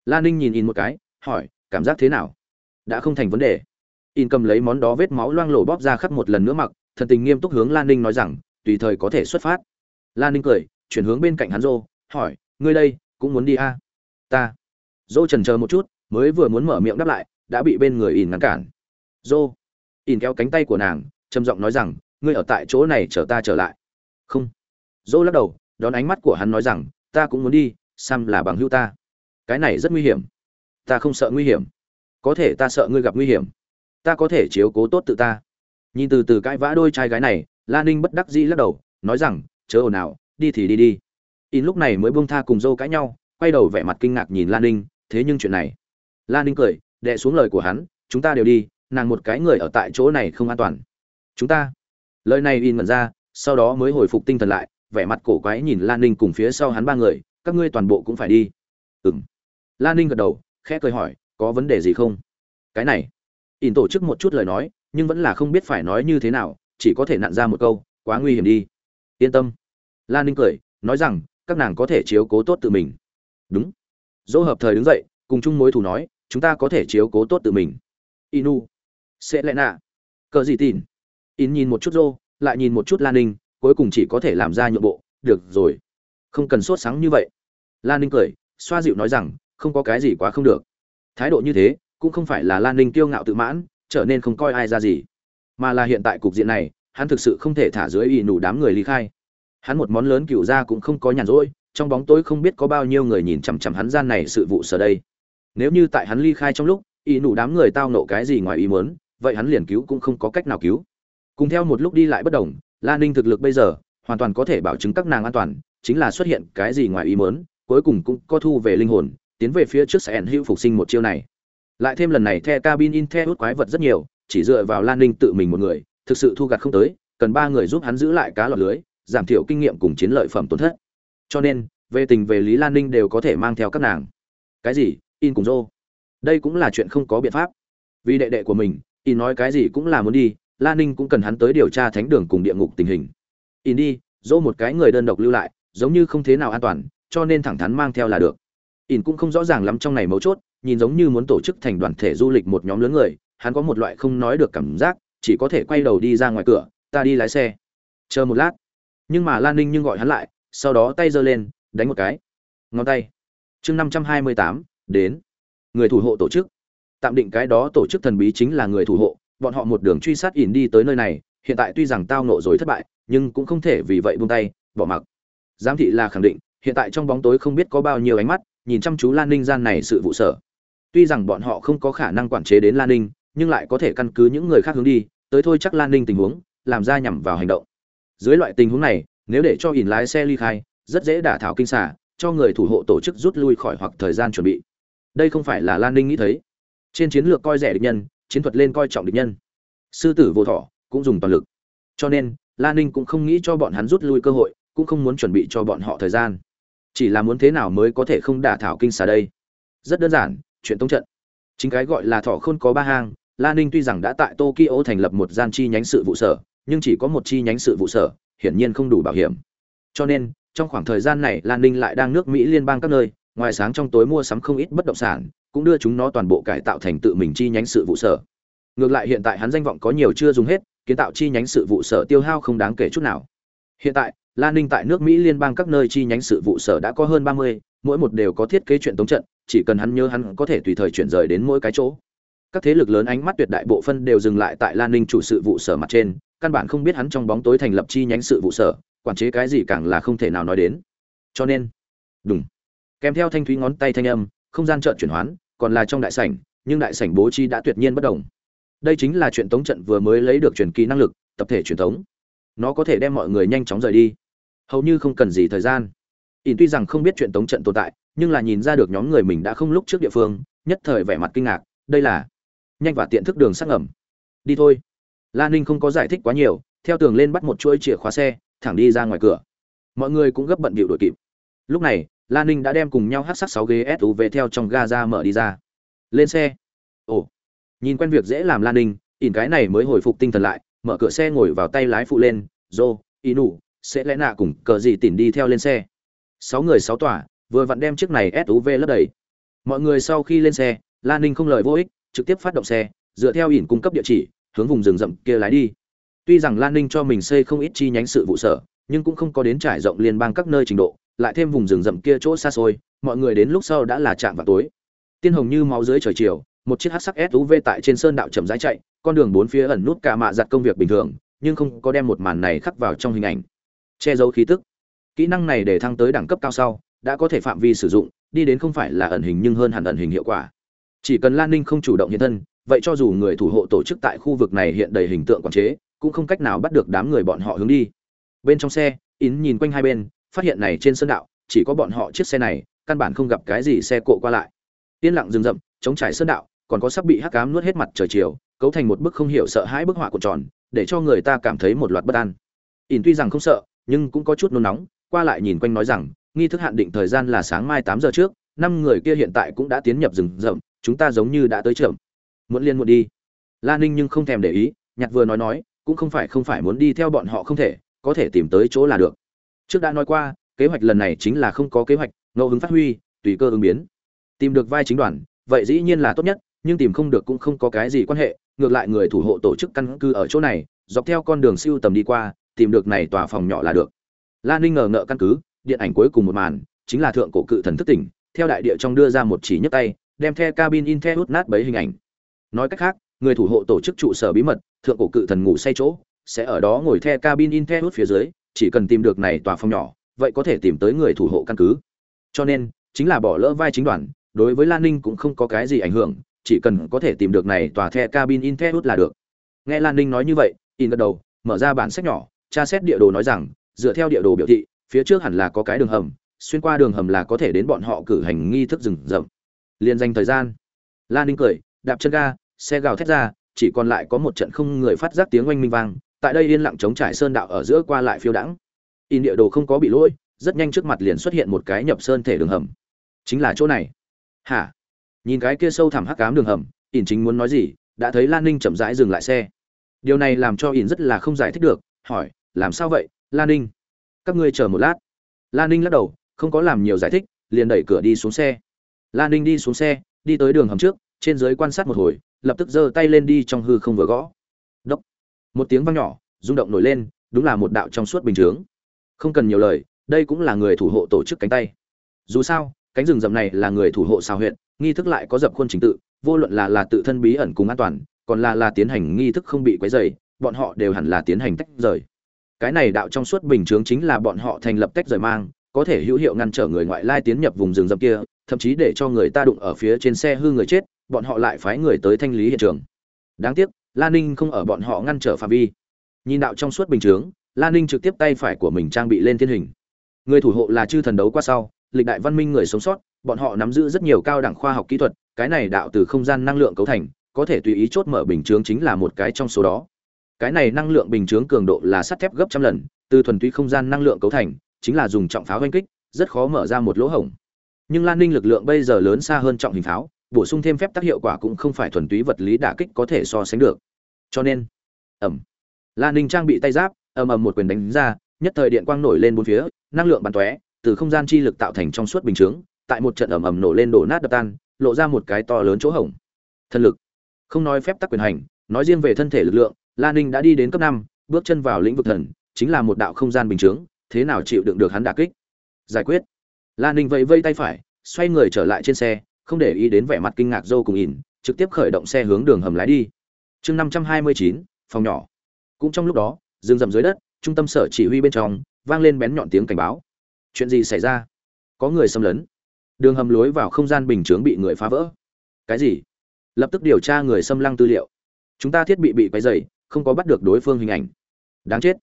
[SPEAKER 1] Lan ninh nhìn in một cái hỏi cảm giác thế nào? Đã không thành vấn đề. In cầm lấy món đó vết máu loang lổ bóp ra khắp một lần nữa mặc thần tình nghiêm túc hướng lan ninh nói rằng tùy thời có thể xuất phát. Lan ninh cười chuyển hướng bên cạnh hắn rô hỏi ngươi đây cũng muốn đi a? À? ta. Dô trần chờ một chút mới vừa muốn mở miệng đáp lại, đã bị bên người ỉn ngăn cản. Dô. Ỉn kéo cánh tay của nàng, trầm giọng nói rằng, ngươi ở tại chỗ này chờ ta trở lại. Không. Dô lắc đầu, đón ánh mắt của hắn nói rằng, ta cũng muốn đi, sam là bằng hữu ta. Cái này rất nguy hiểm. Ta không sợ nguy hiểm. Có thể ta sợ ngươi gặp nguy hiểm. Ta có thể chiếu cố tốt tự ta. Nhìn từ từ cãi vã đôi trai gái này lan ninh bất đắc dĩ lắc đầu, nói rằng, chớ ồn ào, đi thì đi đi. In lúc này mới buông tha cùng dâu cãi nhau, quay đầu vẻ mặt kinh ngạc nhìn lan ninh, thế nhưng chuyện này lan ninh cười đệ xuống lời của hắn, chúng ta đều đi, nàng một cái người ở tại chỗ này không an toàn. Chúng ta? Lời này in mật ra, sau đó mới hồi phục tinh thần lại, vẻ mặt cổ quái nhìn lan ninh cùng phía sau hắn ba người, các ngươi toàn bộ cũng phải đi. Ừ m lan ninh gật đầu, khẽ cười hỏi, có vấn đề gì không? Cái này. In tổ chức một chút lời nói, nhưng vẫn là không biết phải nói như thế nào, chỉ có thể nặn ra một câu, quá nguy hiểm đi. Yên tâm. Lan ninh cười, nói rằng, các nàng có thể chiếu cố tốt tự mình. Đúng. Dỗ hợp thời đứng dậy, cùng chung mối thù nói chúng ta có thể chiếu cố tốt tự mình. Inu sẽ lẽ nạ cờ gì tin in nhìn một chút rô, lại nhìn một chút lan ninh cuối cùng chỉ có thể làm ra nhượng bộ. Được rồi. Không cần sốt sáng như vậy. Lan ninh cười, xoa dịu nói rằng, không có cái gì quá không được. Thái độ như thế, cũng không phải là lan ninh kiêu ngạo tự mãn, trở nên không coi ai ra gì. Mà là hiện tại cục diện này, hắn thực sự không thể thả dưới ỷ nủ đám người ly khai. Hắn một món lớn cựu ra cũng không có nhàn rỗi, trong bóng tối không biết có bao nhiêu người nhìn chằm chằm hắn gian này sự vụ sở đây nếu như tại hắn ly khai trong lúc y nụ đám người tao nộ cái gì ngoài ý muốn, vậy hắn liền cứu cũng không có cách nào cứu. Cùng theo một lúc đi lại bất đồng lan ninh thực lực bây giờ hoàn toàn có thể bảo chứng các nàng an toàn, chính là xuất hiện cái gì ngoài ý muốn, cuối cùng cũng có thu về linh hồn, tiến về phía trước sẽ ẩn hữu phục sinh một chiêu này. Lại thêm lần này the cabin in the hút quái vật rất nhiều, chỉ dựa vào lan ninh tự mình một người, thực sự thu gặt không tới, cần ba người giúp hắn giữ lại cá lọt lưới, giảm thiểu kinh nghiệm cùng chiến lợi phẩm tổn thất. Cho nên, về tình về lý lan ninh đều có thể mang theo các nàng. Cái gì? In cùng dô đây cũng là chuyện không có biện pháp. Vì đệ đệ của mình, in nói cái gì cũng là muốn đi lan ninh cũng cần hắn tới điều tra thánh đường cùng địa ngục tình hình. In đi dô một cái người đơn độc lưu lại, giống như không thế nào an toàn, cho nên thẳng thắn mang theo là được. In cũng không rõ ràng lắm trong này mấu chốt, nhìn giống như muốn tổ chức thành đoàn thể du lịch một nhóm lớn người, hắn có một loại không nói được cảm giác, chỉ có thể quay đầu đi ra ngoài cửa, ta đi lái xe. Chờ một lát. Nhưng mà lan ninh nhưng gọi hắn lại, sau đó tay giơ lên, đánh một cái. Ngón tay. Chương năm trăm hai mươi tám đến. Người thủ hộ tổ chức. Tạm định cái đó tổ chức thần bí chính là người thủ hộ. Bọn họ một đường truy sát ỉn đi tới nơi này. Hiện tại tuy rằng tao nộ rồi thất bại, nhưng cũng không thể vì vậy buông tay, bỏ mặc. Giám thị là khẳng định, hiện tại trong bóng tối không biết có bao nhiêu ánh mắt, nhìn chăm chú lan ninh gian này sự vụ sở. Tuy rằng bọn họ không có khả năng quản chế đến lan ninh, nhưng lại có thể căn cứ những người khác hướng đi, tới thôi chắc lan ninh tình huống, làm ra nhằm vào hành động. Dưới loại tình huống này, nếu để cho ỉn lái xe ly khai, rất dễ đả thảo kinh xả, cho người thủ hộ tổ chức rút lui khỏi hoặc thời gian chuẩn bị đây không phải là lan ninh nghĩ thấy. Trên chiến lược coi rẻ địch nhân, chiến thuật lên coi trọng địch nhân. Sư tử vô thọ, cũng dùng toàn lực. Cho nên, lan ninh cũng không nghĩ cho bọn hắn rút lui cơ hội, cũng không muốn chuẩn bị cho bọn họ thời gian. Chỉ là muốn thế nào mới có thể không đả thảo kinh xà đây? Rất đơn giản, chuyện tống trận. Chính cái gọi là thọ khôn có ba hang, lan ninh tuy rằng đã tại tokyo thành lập một gian chi nhánh sự vụ sở, nhưng chỉ có một chi nhánh sự vụ sở, hiển nhiên không đủ bảo hiểm. Cho nên, trong khoảng thời gian này, lan ninh lại đang nước mỹ liên bang các nơi ngoài sáng trong tối mua sắm không ít bất động sản, cũng đưa chúng nó toàn bộ cải tạo thành tự mình chi nhánh sự vụ sở. Ngược lại hiện tại hắn danh vọng có nhiều chưa dùng hết, kiến tạo chi nhánh sự vụ sở tiêu hao không đáng kể chút nào. Hiện tại lan ninh tại nước mỹ liên bang các nơi chi nhánh sự vụ sở đã có hơn ba mươi, mỗi một đều có thiết kế chuyện tống trận, chỉ cần hắn nhớ hắn có thể tùy thời chuyển rời đến mỗi cái chỗ. Các thế lực lớn ánh mắt tuyệt đại bộ phân đều dừng lại tại lan ninh chủ sự vụ sở mặt trên, căn bản không biết hắn trong bóng tối thành lập chi nhánh sự vụ sở, quản chế cái gì càng là không thể nào nói đến. Cho nên đúng kèm theo thanh thúy ngón tay thanh âm, không gian trợn chuyển hoán, còn là trong đại sảnh, nhưng đại sảnh bố trí đã tuyệt nhiên bất đồng. Đây chính là chuyện tống trận vừa mới lấy được truyền kỳ năng lực, tập thể truyền thống. Nó có thể đem mọi người nhanh chóng rời đi. Hầu như không cần gì thời gian. Ỉn tuy rằng không biết chuyện tống trận tồn tại, nhưng là nhìn ra được nhóm người mình đã không lúc trước địa phương, nhất thời vẻ mặt kinh ngạc, đây là nhanh và tiện thức đường sắc ẩm đi thôi. La ninh không có giải thích quá nhiều, theo tường lên bắt một chuỗi chìa khóa xe, thẳng đi ra ngoài cửa. Mọi người cũng gấp bận bịu đội kịp. Lúc này Lan ninh đã đem cùng nhau hát sắc sáu ghế suv theo trong ga ra mở đi ra. Lên xe. Ồ. Nhìn quen việc dễ làm Lan ninh, ỉn cái này mới hồi phục tinh thần lại, mở cửa xe ngồi vào tay lái phụ lên dô y nụ sẽ lẽ nạ cùng cờ gì tỉn đi theo lên xe. Sáu người sáu tòa, vừa vặn đem chiếc này suv lấp đầy. Mọi người sau khi lên xe Lan ninh không lời vô ích, trực tiếp phát động xe, dựa theo ỉn cung cấp địa chỉ, hướng vùng rừng rậm kia lái đi. Tuy rằng lan ninh cho mình xây không ít chi nhánh sự vụ sở, nhưng cũng không có đến trải rộng liên bang các nơi trình độ lại thêm vùng rừng rậm kia chỗ xa xôi, mọi người đến lúc sau đã là chạm vào tối. Tiên hồng như máu dưới trời chiều, một chiếc hắc sắc suv tại trên sơn đạo chậm rãi chạy, con đường bốn phía ẩn nút cả mạ giặt công việc bình thường, nhưng không có đem một màn này khắc vào trong hình ảnh. Che giấu khí tức. Kỹ năng này để thăng tới đẳng cấp cao sau, đã có thể phạm vi sử dụng, đi đến không phải là ẩn hình nhưng hơn hẳn ẩn hình hiệu quả. Chỉ cần lan ninh không chủ động hiện thân, vậy cho dù người thủ hộ tổ chức tại khu vực này hiện đầy hình tượng quản chế, cũng không cách nào bắt được đám người bọn họ hướng đi. Bên trong xe, Yến nhìn quanh hai bên phát hiện này trên sơn đạo, chỉ có bọn họ chiếc xe này, căn bản không gặp cái gì xe cộ qua lại. Yên lặng rừng rậm, chống trải sơn đạo, còn có sắp bị hắc cám nuốt hết mặt trời chiều, cấu thành một bức không hiểu sợ hãi bức họa của tròn, để cho người ta cảm thấy một loạt bất an. Ỉn tuy rằng không sợ, nhưng cũng có chút nôn nóng, qua lại nhìn quanh nói rằng, nghi thức hạn định thời gian là sáng mai tám giờ trước, năm người kia hiện tại cũng đã tiến nhập rừng rậm, chúng ta giống như đã tới trưởng muốn liên muộn đi. La ninh nhưng không thèm để ý, nhặt vừa nói nói, cũng không phải không phải muốn đi theo bọn họ không thể, có thể tìm tới chỗ là được trước đã nói qua, kế hoạch lần này chính là không có kế hoạch, ngẫu hứng phát huy, tùy cơ ứng biến. Tìm được vai chính đoàn, vậy dĩ nhiên là tốt nhất, nhưng tìm không được cũng không có cái gì quan hệ, ngược lại người thủ hộ tổ chức căn cư ở chỗ này, dọc theo con đường siêu tầm đi qua, tìm được này tòa phòng nhỏ là được. La ninh ngờ ngợ căn cứ, điện ảnh cuối cùng một màn, chính là thượng cổ cự thần thức tỉnh, theo đại địa trong đưa ra một chỉ nhấc tay, đem theo cabin in theo hút nát bấy hình ảnh. Nói cách khác, người thủ hộ tổ chức trụ sở bí mật, thượng cổ cự thần ngủ say chỗ, sẽ ở đó ngồi theo cabin in theo hút phía dưới chỉ cần tìm được này tòa phòng nhỏ, vậy có thể tìm tới người thủ hộ căn cứ. Cho nên, chính là bỏ lỡ vai chính đoàn, đối với lan ninh cũng không có cái gì ảnh hưởng, chỉ cần có thể tìm được này tòa the cabin in the là được. Nghe lan ninh nói như vậy, in gật đầu, mở ra bản sách nhỏ, tra xét địa đồ nói rằng, dựa theo địa đồ biểu thị, phía trước hẳn là có cái đường hầm, xuyên qua đường hầm là có thể đến bọn họ cử hành nghi thức rừng rậm. Liền dành thời gian. Lan ninh cười, đạp chân ga, xe gào thét ra, chỉ còn lại có một trận không người phát giác tiếng oanh minh vang tại đây yên lặng chống trải sơn đạo ở giữa qua lại phiêu đãng. In địa đồ không có bị lỗi, rất nhanh trước mặt liền xuất hiện một cái nhập sơn thể đường hầm. Chính là chỗ này. Hả? Nhìn cái kia sâu thẳm hắc cám đường hầm, in chính muốn nói gì, đã thấy lan ninh chậm rãi dừng lại xe. Điều này làm cho in rất là không giải thích được, hỏi, làm sao vậy, lan ninh? Các ngươi chờ một lát. Lan ninh lắc đầu, không có làm nhiều giải thích, liền đẩy cửa đi xuống xe. Lan ninh đi xuống xe, đi tới đường hầm trước, trên dưới quan sát một hồi, lập tức giơ tay lên đi trong hư không vừa gõ một tiếng vang nhỏ, rung động nổi lên, đúng là một đạo trong suốt bình chướng. Không cần nhiều lời, đây cũng là người thủ hộ tổ chức cánh tay. Dù sao, cánh rừng rậm này là người thủ hộ sao huyện nghi thức lại có dập khuôn trình tự, vô luận là là tự thân bí ẩn cùng an toàn, còn là là tiến hành nghi thức không bị quấy rầy, bọn họ đều hẳn là tiến hành tách rời. Cái này đạo trong suốt bình chướng chính là bọn họ thành lập tách rời mang, có thể hữu hiệu ngăn trở người ngoại lai tiến nhập vùng rừng rậm kia, thậm chí để cho người ta đụng ở phía trên xe hư người chết, bọn họ lại phái người tới thanh lý hiện trường. Đáng tiếc lan ninh không ở bọn họ ngăn trở phạm vi. Nhìn đạo trong suốt bình chướng lan ninh trực tiếp tay phải của mình trang bị lên thiên hình. Người thủ hộ là chư thần đấu qua sau, lịch đại văn minh người sống sót, bọn họ nắm giữ rất nhiều cao đẳng khoa học kỹ thuật, cái này đạo từ không gian năng lượng cấu thành, có thể tùy ý chốt mở bình chướng chính là một cái trong số đó. Cái này năng lượng bình chướng cường độ là sắt thép gấp trăm lần, từ thuần túy không gian năng lượng cấu thành, chính là dùng trọng pháo oanh kích, rất khó mở ra một lỗ hổng. Nhưng lan ninh lực lượng bây giờ lớn xa hơn trọng hình pháo bổ sung thêm phép tác hiệu quả cũng không phải thuần túy vật lý đả kích có thể so sánh được. Cho nên ẩm lan ninh trang bị tay giáp, ầm ầm một quyền đánh ra, nhất thời điện quang nổi lên bốn phía, năng lượng bắn tóe, từ không gian chi lực tạo thành trong suốt bình chướng, tại một trận ầm ầm nổ lên đổ nát đập tan, lộ ra một cái to lớn chỗ hổng. Thân lực. Không nói phép tắc quyền hành, nói riêng về thân thể lực lượng lan ninh đã đi đến cấp năm, bước chân vào lĩnh vực thần, chính là một đạo không gian bình chướng, thế nào chịu đựng được hắn đả kích? Giải quyết. Lan ninh vẫy vây tay phải, xoay người trở lại trên xe không để ý đến vẻ mặt kinh ngạc dâu cùng ỉn, trực tiếp khởi động xe hướng đường hầm lái đi. Chương năm trăm hai mươi chín, phòng nhỏ. Cũng trong lúc đó, rừng rậm dưới đất, trung tâm sở chỉ huy bên trong, vang lên bén nhọn tiếng cảnh báo. Chuyện gì xảy ra? Có người xâm lấn. Đường hầm lối vào không gian bình chướng bị người phá vỡ. Cái gì? Lập tức điều tra người xâm lăng tư liệu. Chúng ta thiết bị bị quay dày không có bắt được đối phương hình ảnh. Đáng chết.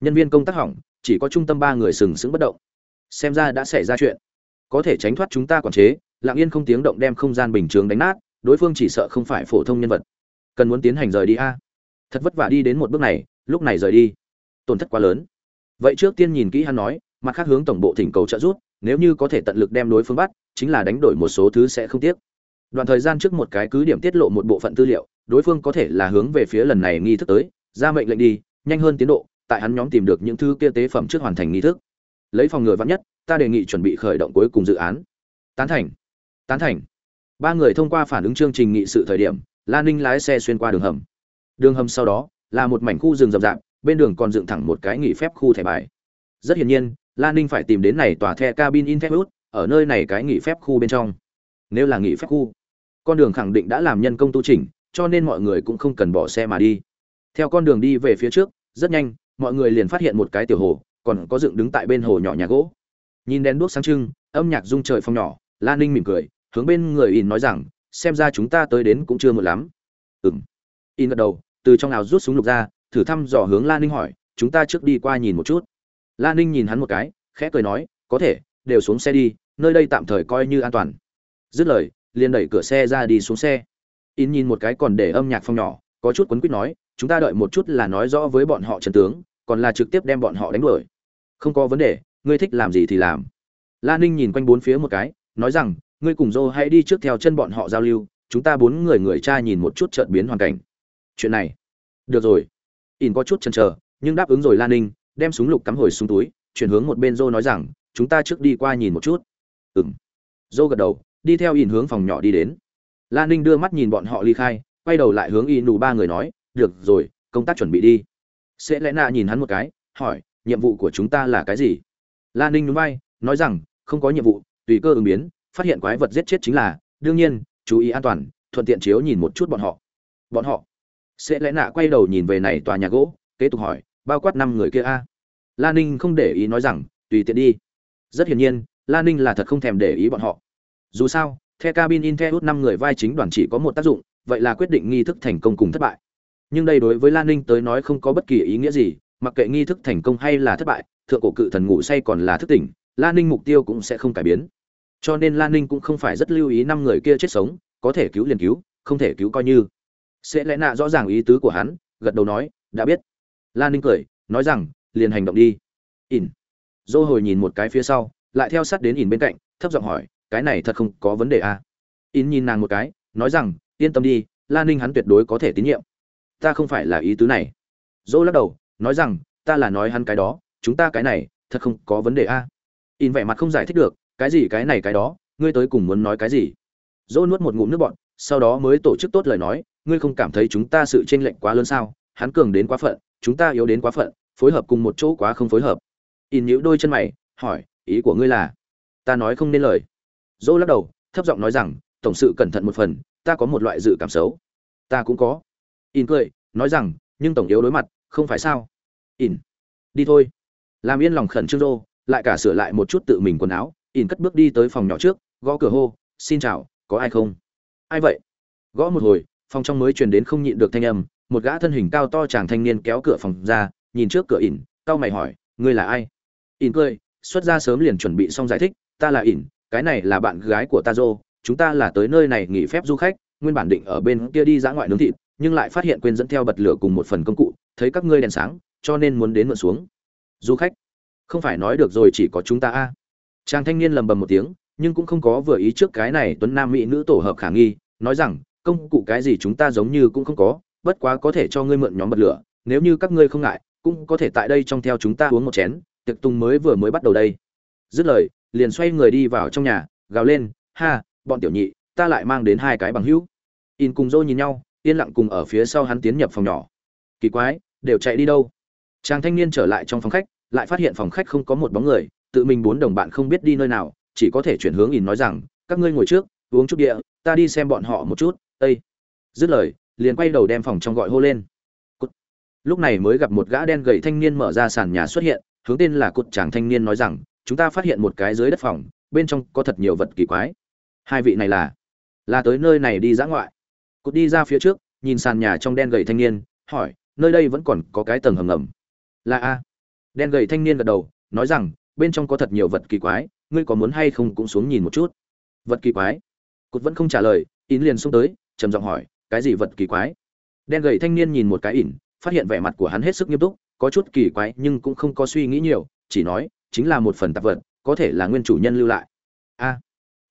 [SPEAKER 1] Nhân viên công tác hỏng, chỉ có trung tâm ba người sừng sững bất động. Xem ra đã xảy ra chuyện. Có thể tránh thoát chúng ta quản chế lặng yên không tiếng động đem không gian bình chướng đánh nát, đối phương chỉ sợ không phải phổ thông nhân vật. Cần muốn tiến hành rời đi a? Thật vất vả đi đến một bước này, lúc này rời đi. Tổn thất quá lớn. Vậy trước tiên nhìn kỹ hắn nói, mặt khác hướng tổng bộ thỉnh cầu trợ giúp, nếu như có thể tận lực đem đối phương bắt, chính là đánh đổi một số thứ sẽ không tiếc. Đoạn thời gian trước một cái cứ điểm tiết lộ một bộ phận tư liệu, đối phương có thể là hướng về phía lần này nghi thức tới, ra mệnh lệnh đi, nhanh hơn tiến độ, tại hắn nhóm tìm được những thứ kia tế phẩm trước hoàn thành nghi thức. Lấy phòng ngừa vắn nhất, ta đề nghị chuẩn bị khởi động cuối cùng dự án. Tán thành tán thành. Ba người thông qua phản ứng chương trình nghị sự thời điểm lan ninh lái xe xuyên qua đường hầm. Đường hầm sau đó là một mảnh khu rừng rậm rạp, bên đường còn dựng thẳng một cái nghỉ phép khu thẻ bài. Rất hiển nhiên lan ninh phải tìm đến này tòa the cabin in thép ở nơi này cái nghỉ phép khu bên trong. Nếu là nghỉ phép khu, con đường khẳng định đã làm nhân công tu chỉnh, cho nên mọi người cũng không cần bỏ xe mà đi. Theo con đường đi về phía trước, rất nhanh, mọi người liền phát hiện một cái tiểu hồ, còn có dựng đứng tại bên hồ nhỏ nhà gỗ. Nhìn đèn đuốc sáng trưng, âm nhạc rung trời phong nhỏ lan ninh mỉm cười hướng bên người in nói rằng, xem ra chúng ta tới đến cũng chưa một lắm. Ừ m in gật đầu, từ trong nào rút súng lục ra, thử thăm dò hướng lan ninh hỏi, chúng ta trước đi qua nhìn một chút. Lan ninh nhìn hắn một cái, khẽ cười nói, có thể, đều xuống xe đi, nơi đây tạm thời coi như an toàn. Dứt lời, liền đẩy cửa xe ra đi xuống xe. In nhìn một cái còn để âm nhạc phong nhỏ, có chút quấn quýt nói, chúng ta đợi một chút là nói rõ với bọn họ trần tướng, còn là trực tiếp đem bọn họ đánh đuổi. Không có vấn đề, ngươi thích làm gì thì làm. La ninh nhìn quanh bốn phía một cái, nói rằng ngươi cùng dô hãy đi trước theo chân bọn họ giao lưu, chúng ta bốn người người cha nhìn một chút trợn biến hoàn cảnh. Chuyện này. Được rồi. In có chút chần chờ, nhưng đáp ứng rồi lan ninh, đem súng lục cắm hồi xuống túi, chuyển hướng một bên dô nói rằng, chúng ta trước đi qua nhìn một chút. Ừng dô gật đầu, đi theo in hướng phòng nhỏ đi đến. Lan ninh đưa mắt nhìn bọn họ ly khai, quay đầu lại hướng in nù ba người nói, được rồi, công tác chuẩn bị đi. Sẽ lẽ nạ nhìn hắn một cái, hỏi, nhiệm vụ của chúng ta là cái gì? Lan ninh núi bay nói rằng, không có nhiệm vụ, tùy cơ ứng biến phát hiện quái vật giết chết chính là, đương nhiên, chú ý an toàn, thuận tiện chiếu nhìn một chút bọn họ. Bọn họ. Sẽ lẽ nạ quay đầu nhìn về này tòa nhà gỗ, kế tục hỏi, bao quát năm người kia a? Lan ninh không để ý nói rằng, tùy tiện đi. Rất hiển nhiên lan ninh là thật không thèm để ý bọn họ. Dù sao, the cabin in the năm người vai chính đoàn chỉ có một tác dụng, vậy là quyết định nghi thức thành công cùng thất bại. Nhưng đây đối với lan ninh tới nói không có bất kỳ ý nghĩa gì, mặc kệ nghi thức thành công hay là thất bại, thượng cổ cự thần ngủ say còn là thức tỉnh lan ninh mục tiêu cũng sẽ không cải biến cho nên lan ninh cũng không phải rất lưu ý năm người kia chết sống, có thể cứu liền cứu, không thể cứu coi như. Sẽ lẽ nạ rõ ràng ý tứ của hắn, gật đầu nói, đã biết. Lan ninh cười, nói rằng, liền hành động đi. Ỉn. Dô hồi nhìn một cái phía sau, lại theo sát đến ỉn bên cạnh, thấp giọng hỏi, cái này thật không có vấn đề à. ỉn nhìn nàng một cái, nói rằng, yên tâm đi lan ninh hắn tuyệt đối có thể tín nhiệm. Ta không phải là ý tứ này. Dô lắc đầu, nói rằng, ta là nói hắn cái đó, chúng ta cái này, thật không có vấn đề a à. in vẻ mặt không giải thích được cái gì cái này cái đó, ngươi tới cùng muốn nói cái gì? Dỗ nuốt một ngụm nước bọn sau đó mới tổ chức tốt lời nói, ngươi không cảm thấy chúng ta sự tranh lệch quá lớn sao? Hắn cường đến quá phận, chúng ta yếu đến quá phận, phối hợp cùng một chỗ quá không phối hợp. In nhíu đôi chân mày, hỏi, ý của ngươi là? Ta nói không nên lời. Dỗ lắc đầu, thấp giọng nói rằng, tổng sự cẩn thận một phần, ta có một loại dự cảm xấu. Ta cũng có. In cười, nói rằng, nhưng tổng yếu đối mặt, không phải sao? In đi thôi. Làm yên lòng khẩn trương rô lại cả sửa lại một chút tự mình quần áo ỉn cất bước đi tới phòng nhỏ trước, gõ cửa hô, xin chào, có ai không? Ai vậy? Gõ một hồi, phòng trong mới truyền đến không nhịn được thanh âm, một gã thân hình cao to chàng thanh niên kéo cửa phòng ra, nhìn trước cửa ỉn cao mày hỏi, ngươi là ai? Ỉn cười, xuất ra sớm liền chuẩn bị xong giải thích, ta là ỉn, cái này là bạn gái của ta dô chúng ta là tới nơi này nghỉ phép du khách, nguyên bản định ở bên kia đi dã ngoại nướng thịt, nhưng lại phát hiện quên dẫn theo bật lửa cùng một phần công cụ, thấy các ngươi đèn sáng, cho nên muốn đến mượn xuống. Du khách, không phải nói được rồi chỉ có chúng ta a chàng thanh niên lầm bầm một tiếng, nhưng cũng không có vừa ý trước cái này tuấn nam mỹ nữ tổ hợp khả nghi, nói rằng, công cụ cái gì chúng ta giống như cũng không có, bất quá có thể cho ngươi mượn nhóm bật lửa, nếu như các ngươi không ngại, cũng có thể tại đây trong theo chúng ta uống một chén, tiệc tùng mới vừa mới bắt đầu đây. Dứt lời, liền xoay người đi vào trong nhà, gào lên, ha, bọn tiểu nhị, ta lại mang đến hai cái bằng hữu. In cùng dô nhìn nhau, yên lặng cùng ở phía sau hắn tiến nhập phòng nhỏ. Kỳ quái, đều chạy đi đâu? Chàng thanh niên trở lại trong phòng khách, lại phát hiện phòng khách không có một bóng người tự mình bốn đồng bạn không biết đi nơi nào, chỉ có thể chuyển hướng ỉn nói rằng, các ngươi ngồi trước, uống chút địa ta đi xem bọn họ một chút. Ây dứt lời, liền quay đầu đem phòng trong gọi hô lên. Cút. lúc này mới gặp một gã đen gầy thanh niên mở ra sàn nhà xuất hiện, hướng tên là cụt chàng thanh niên nói rằng, chúng ta phát hiện một cái dưới đất phòng, bên trong có thật nhiều vật kỳ quái. Hai vị này là là tới nơi này đi dã ngoại. Cụt đi ra phía trước, nhìn sàn nhà trong đen gầy thanh niên, hỏi, nơi đây vẫn còn có cái tầng hầm ngầm? Là a. Đen gầy thanh niên gật đầu, nói rằng bên trong có thật nhiều vật kỳ quái, ngươi có muốn hay không cũng xuống nhìn một chút. Vật kỳ quái? Cụt vẫn không trả lời in liền xuống tới, trầm giọng hỏi, cái gì vật kỳ quái? Đen gầy thanh niên nhìn một cái ỉn phát hiện vẻ mặt của hắn hết sức nghiêm túc, có chút kỳ quái nhưng cũng không có suy nghĩ nhiều, chỉ nói, chính là một phần tạp vật, có thể là nguyên chủ nhân lưu lại. A. À,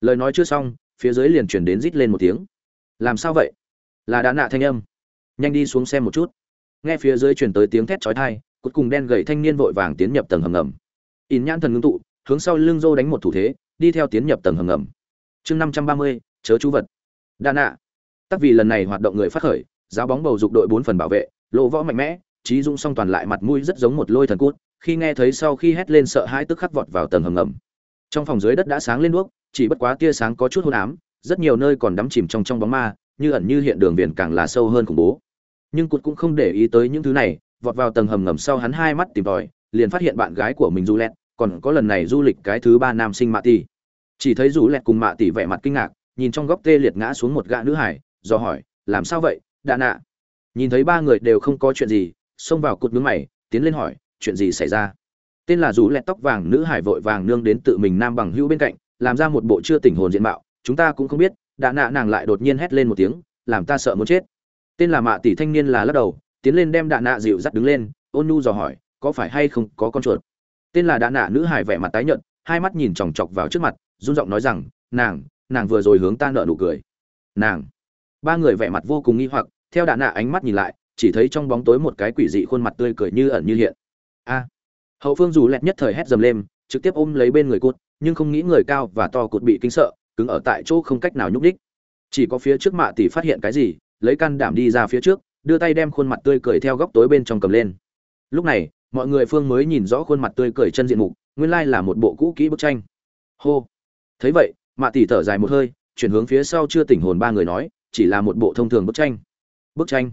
[SPEAKER 1] lời nói chưa xong, phía dưới liền chuyển đến rít lên một tiếng. Làm sao vậy? Là đã nạ thanh âm. Nhanh đi xuống xem một chút. Nghe phía dưới chuyển tới tiếng thét chói tai, cuối cùng đen gầy thanh niên vội vàng tiến nhập tầng hầm ngầm in nhãn thần ngưng tụ, hướng sau lưng dô đánh một thủ thế, đi theo tiến nhập tầng hầm ngầm. Chương năm trăm ba mươi, chớ chú vật. Đa nạ. Tắc vì lần này hoạt động người phát khởi, giáo bóng bầu dục đội bốn phần bảo vệ, lộ võ mạnh mẽ, trí dung song toàn lại mặt mũi rất giống một lôi thần cút, khi nghe thấy sau khi hét lên sợ hãi tức khắc vọt vào tầng hầm ngầm. Trong phòng dưới đất đã sáng lên đuốc, chỉ bất quá tia sáng có chút hôn ám, rất nhiều nơi còn đắm chìm trong trong bóng ma, như ẩn như hiện đường viền càng là sâu hơn khủng bố. Nhưng cụt cũng không để ý tới những thứ này, vọt vào tầng hầm ngầm sau hắn hai mắt tìm tòi liền phát hiện bạn gái của mình du lẹt còn có lần này du lịch cái thứ ba nam sinh mạ tỷ chỉ thấy du lẹt cùng mạ tỷ vẻ mặt kinh ngạc, nhìn trong góc tê liệt ngã xuống một gã nữ hải, do hỏi, làm sao vậy đạ nạ? Nhìn thấy ba người đều không có chuyện gì, xông vào cụt nướng mày, tiến lên hỏi, chuyện gì xảy ra? Tên là rủ lẹt tóc vàng nữ hải vội vàng nương đến tự mình nam bằng hữu bên cạnh, làm ra một bộ chưa tỉnh hồn diện mạo, chúng ta cũng không biết. Đạ nạ nàng lại đột nhiên hét lên một tiếng, làm ta sợ muốn chết. Tên là mạ tỷ thanh niên là lắc đầu, tiến lên đem đạ nạ dịu dắt đứng lên, ôn nu dò hỏi có phải hay không có con chuột? Tên là đã nạ nữ hải vẻ mặt tái nhợt, hai mắt nhìn chòng chọc vào trước mặt, run giọng nói rằng, nàng nàng vừa rồi hướng ta nợ nụ cười. Nàng? Ba người vẻ mặt vô cùng nghi hoặc, theo đã nạ ánh mắt nhìn lại, chỉ thấy trong bóng tối một cái quỷ dị khuôn mặt tươi cười như ẩn như hiện. A! Hậu phương dù lẹt nhất thời hét dầm lên, trực tiếp ôm lấy bên người cụt, nhưng không nghĩ người cao và to cụt bị kinh sợ, cứng ở tại chỗ không cách nào nhúc đích chỉ có phía trước mạ tỷ phát hiện cái gì, lấy can đảm đi ra phía trước, đưa tay đem khuôn mặt tươi cười theo góc tối bên trong cầm lên. Lúc này mọi người phương mới nhìn rõ khuôn mặt tươi cười chân diện mục, nguyên lai là một bộ cũ kỹ bức tranh. Hô. Thấy vậy, mạ tỷ thở dài một hơi, chuyển hướng phía sau chưa tỉnh hồn ba người nói, chỉ là một bộ thông thường bức tranh. Bức tranh.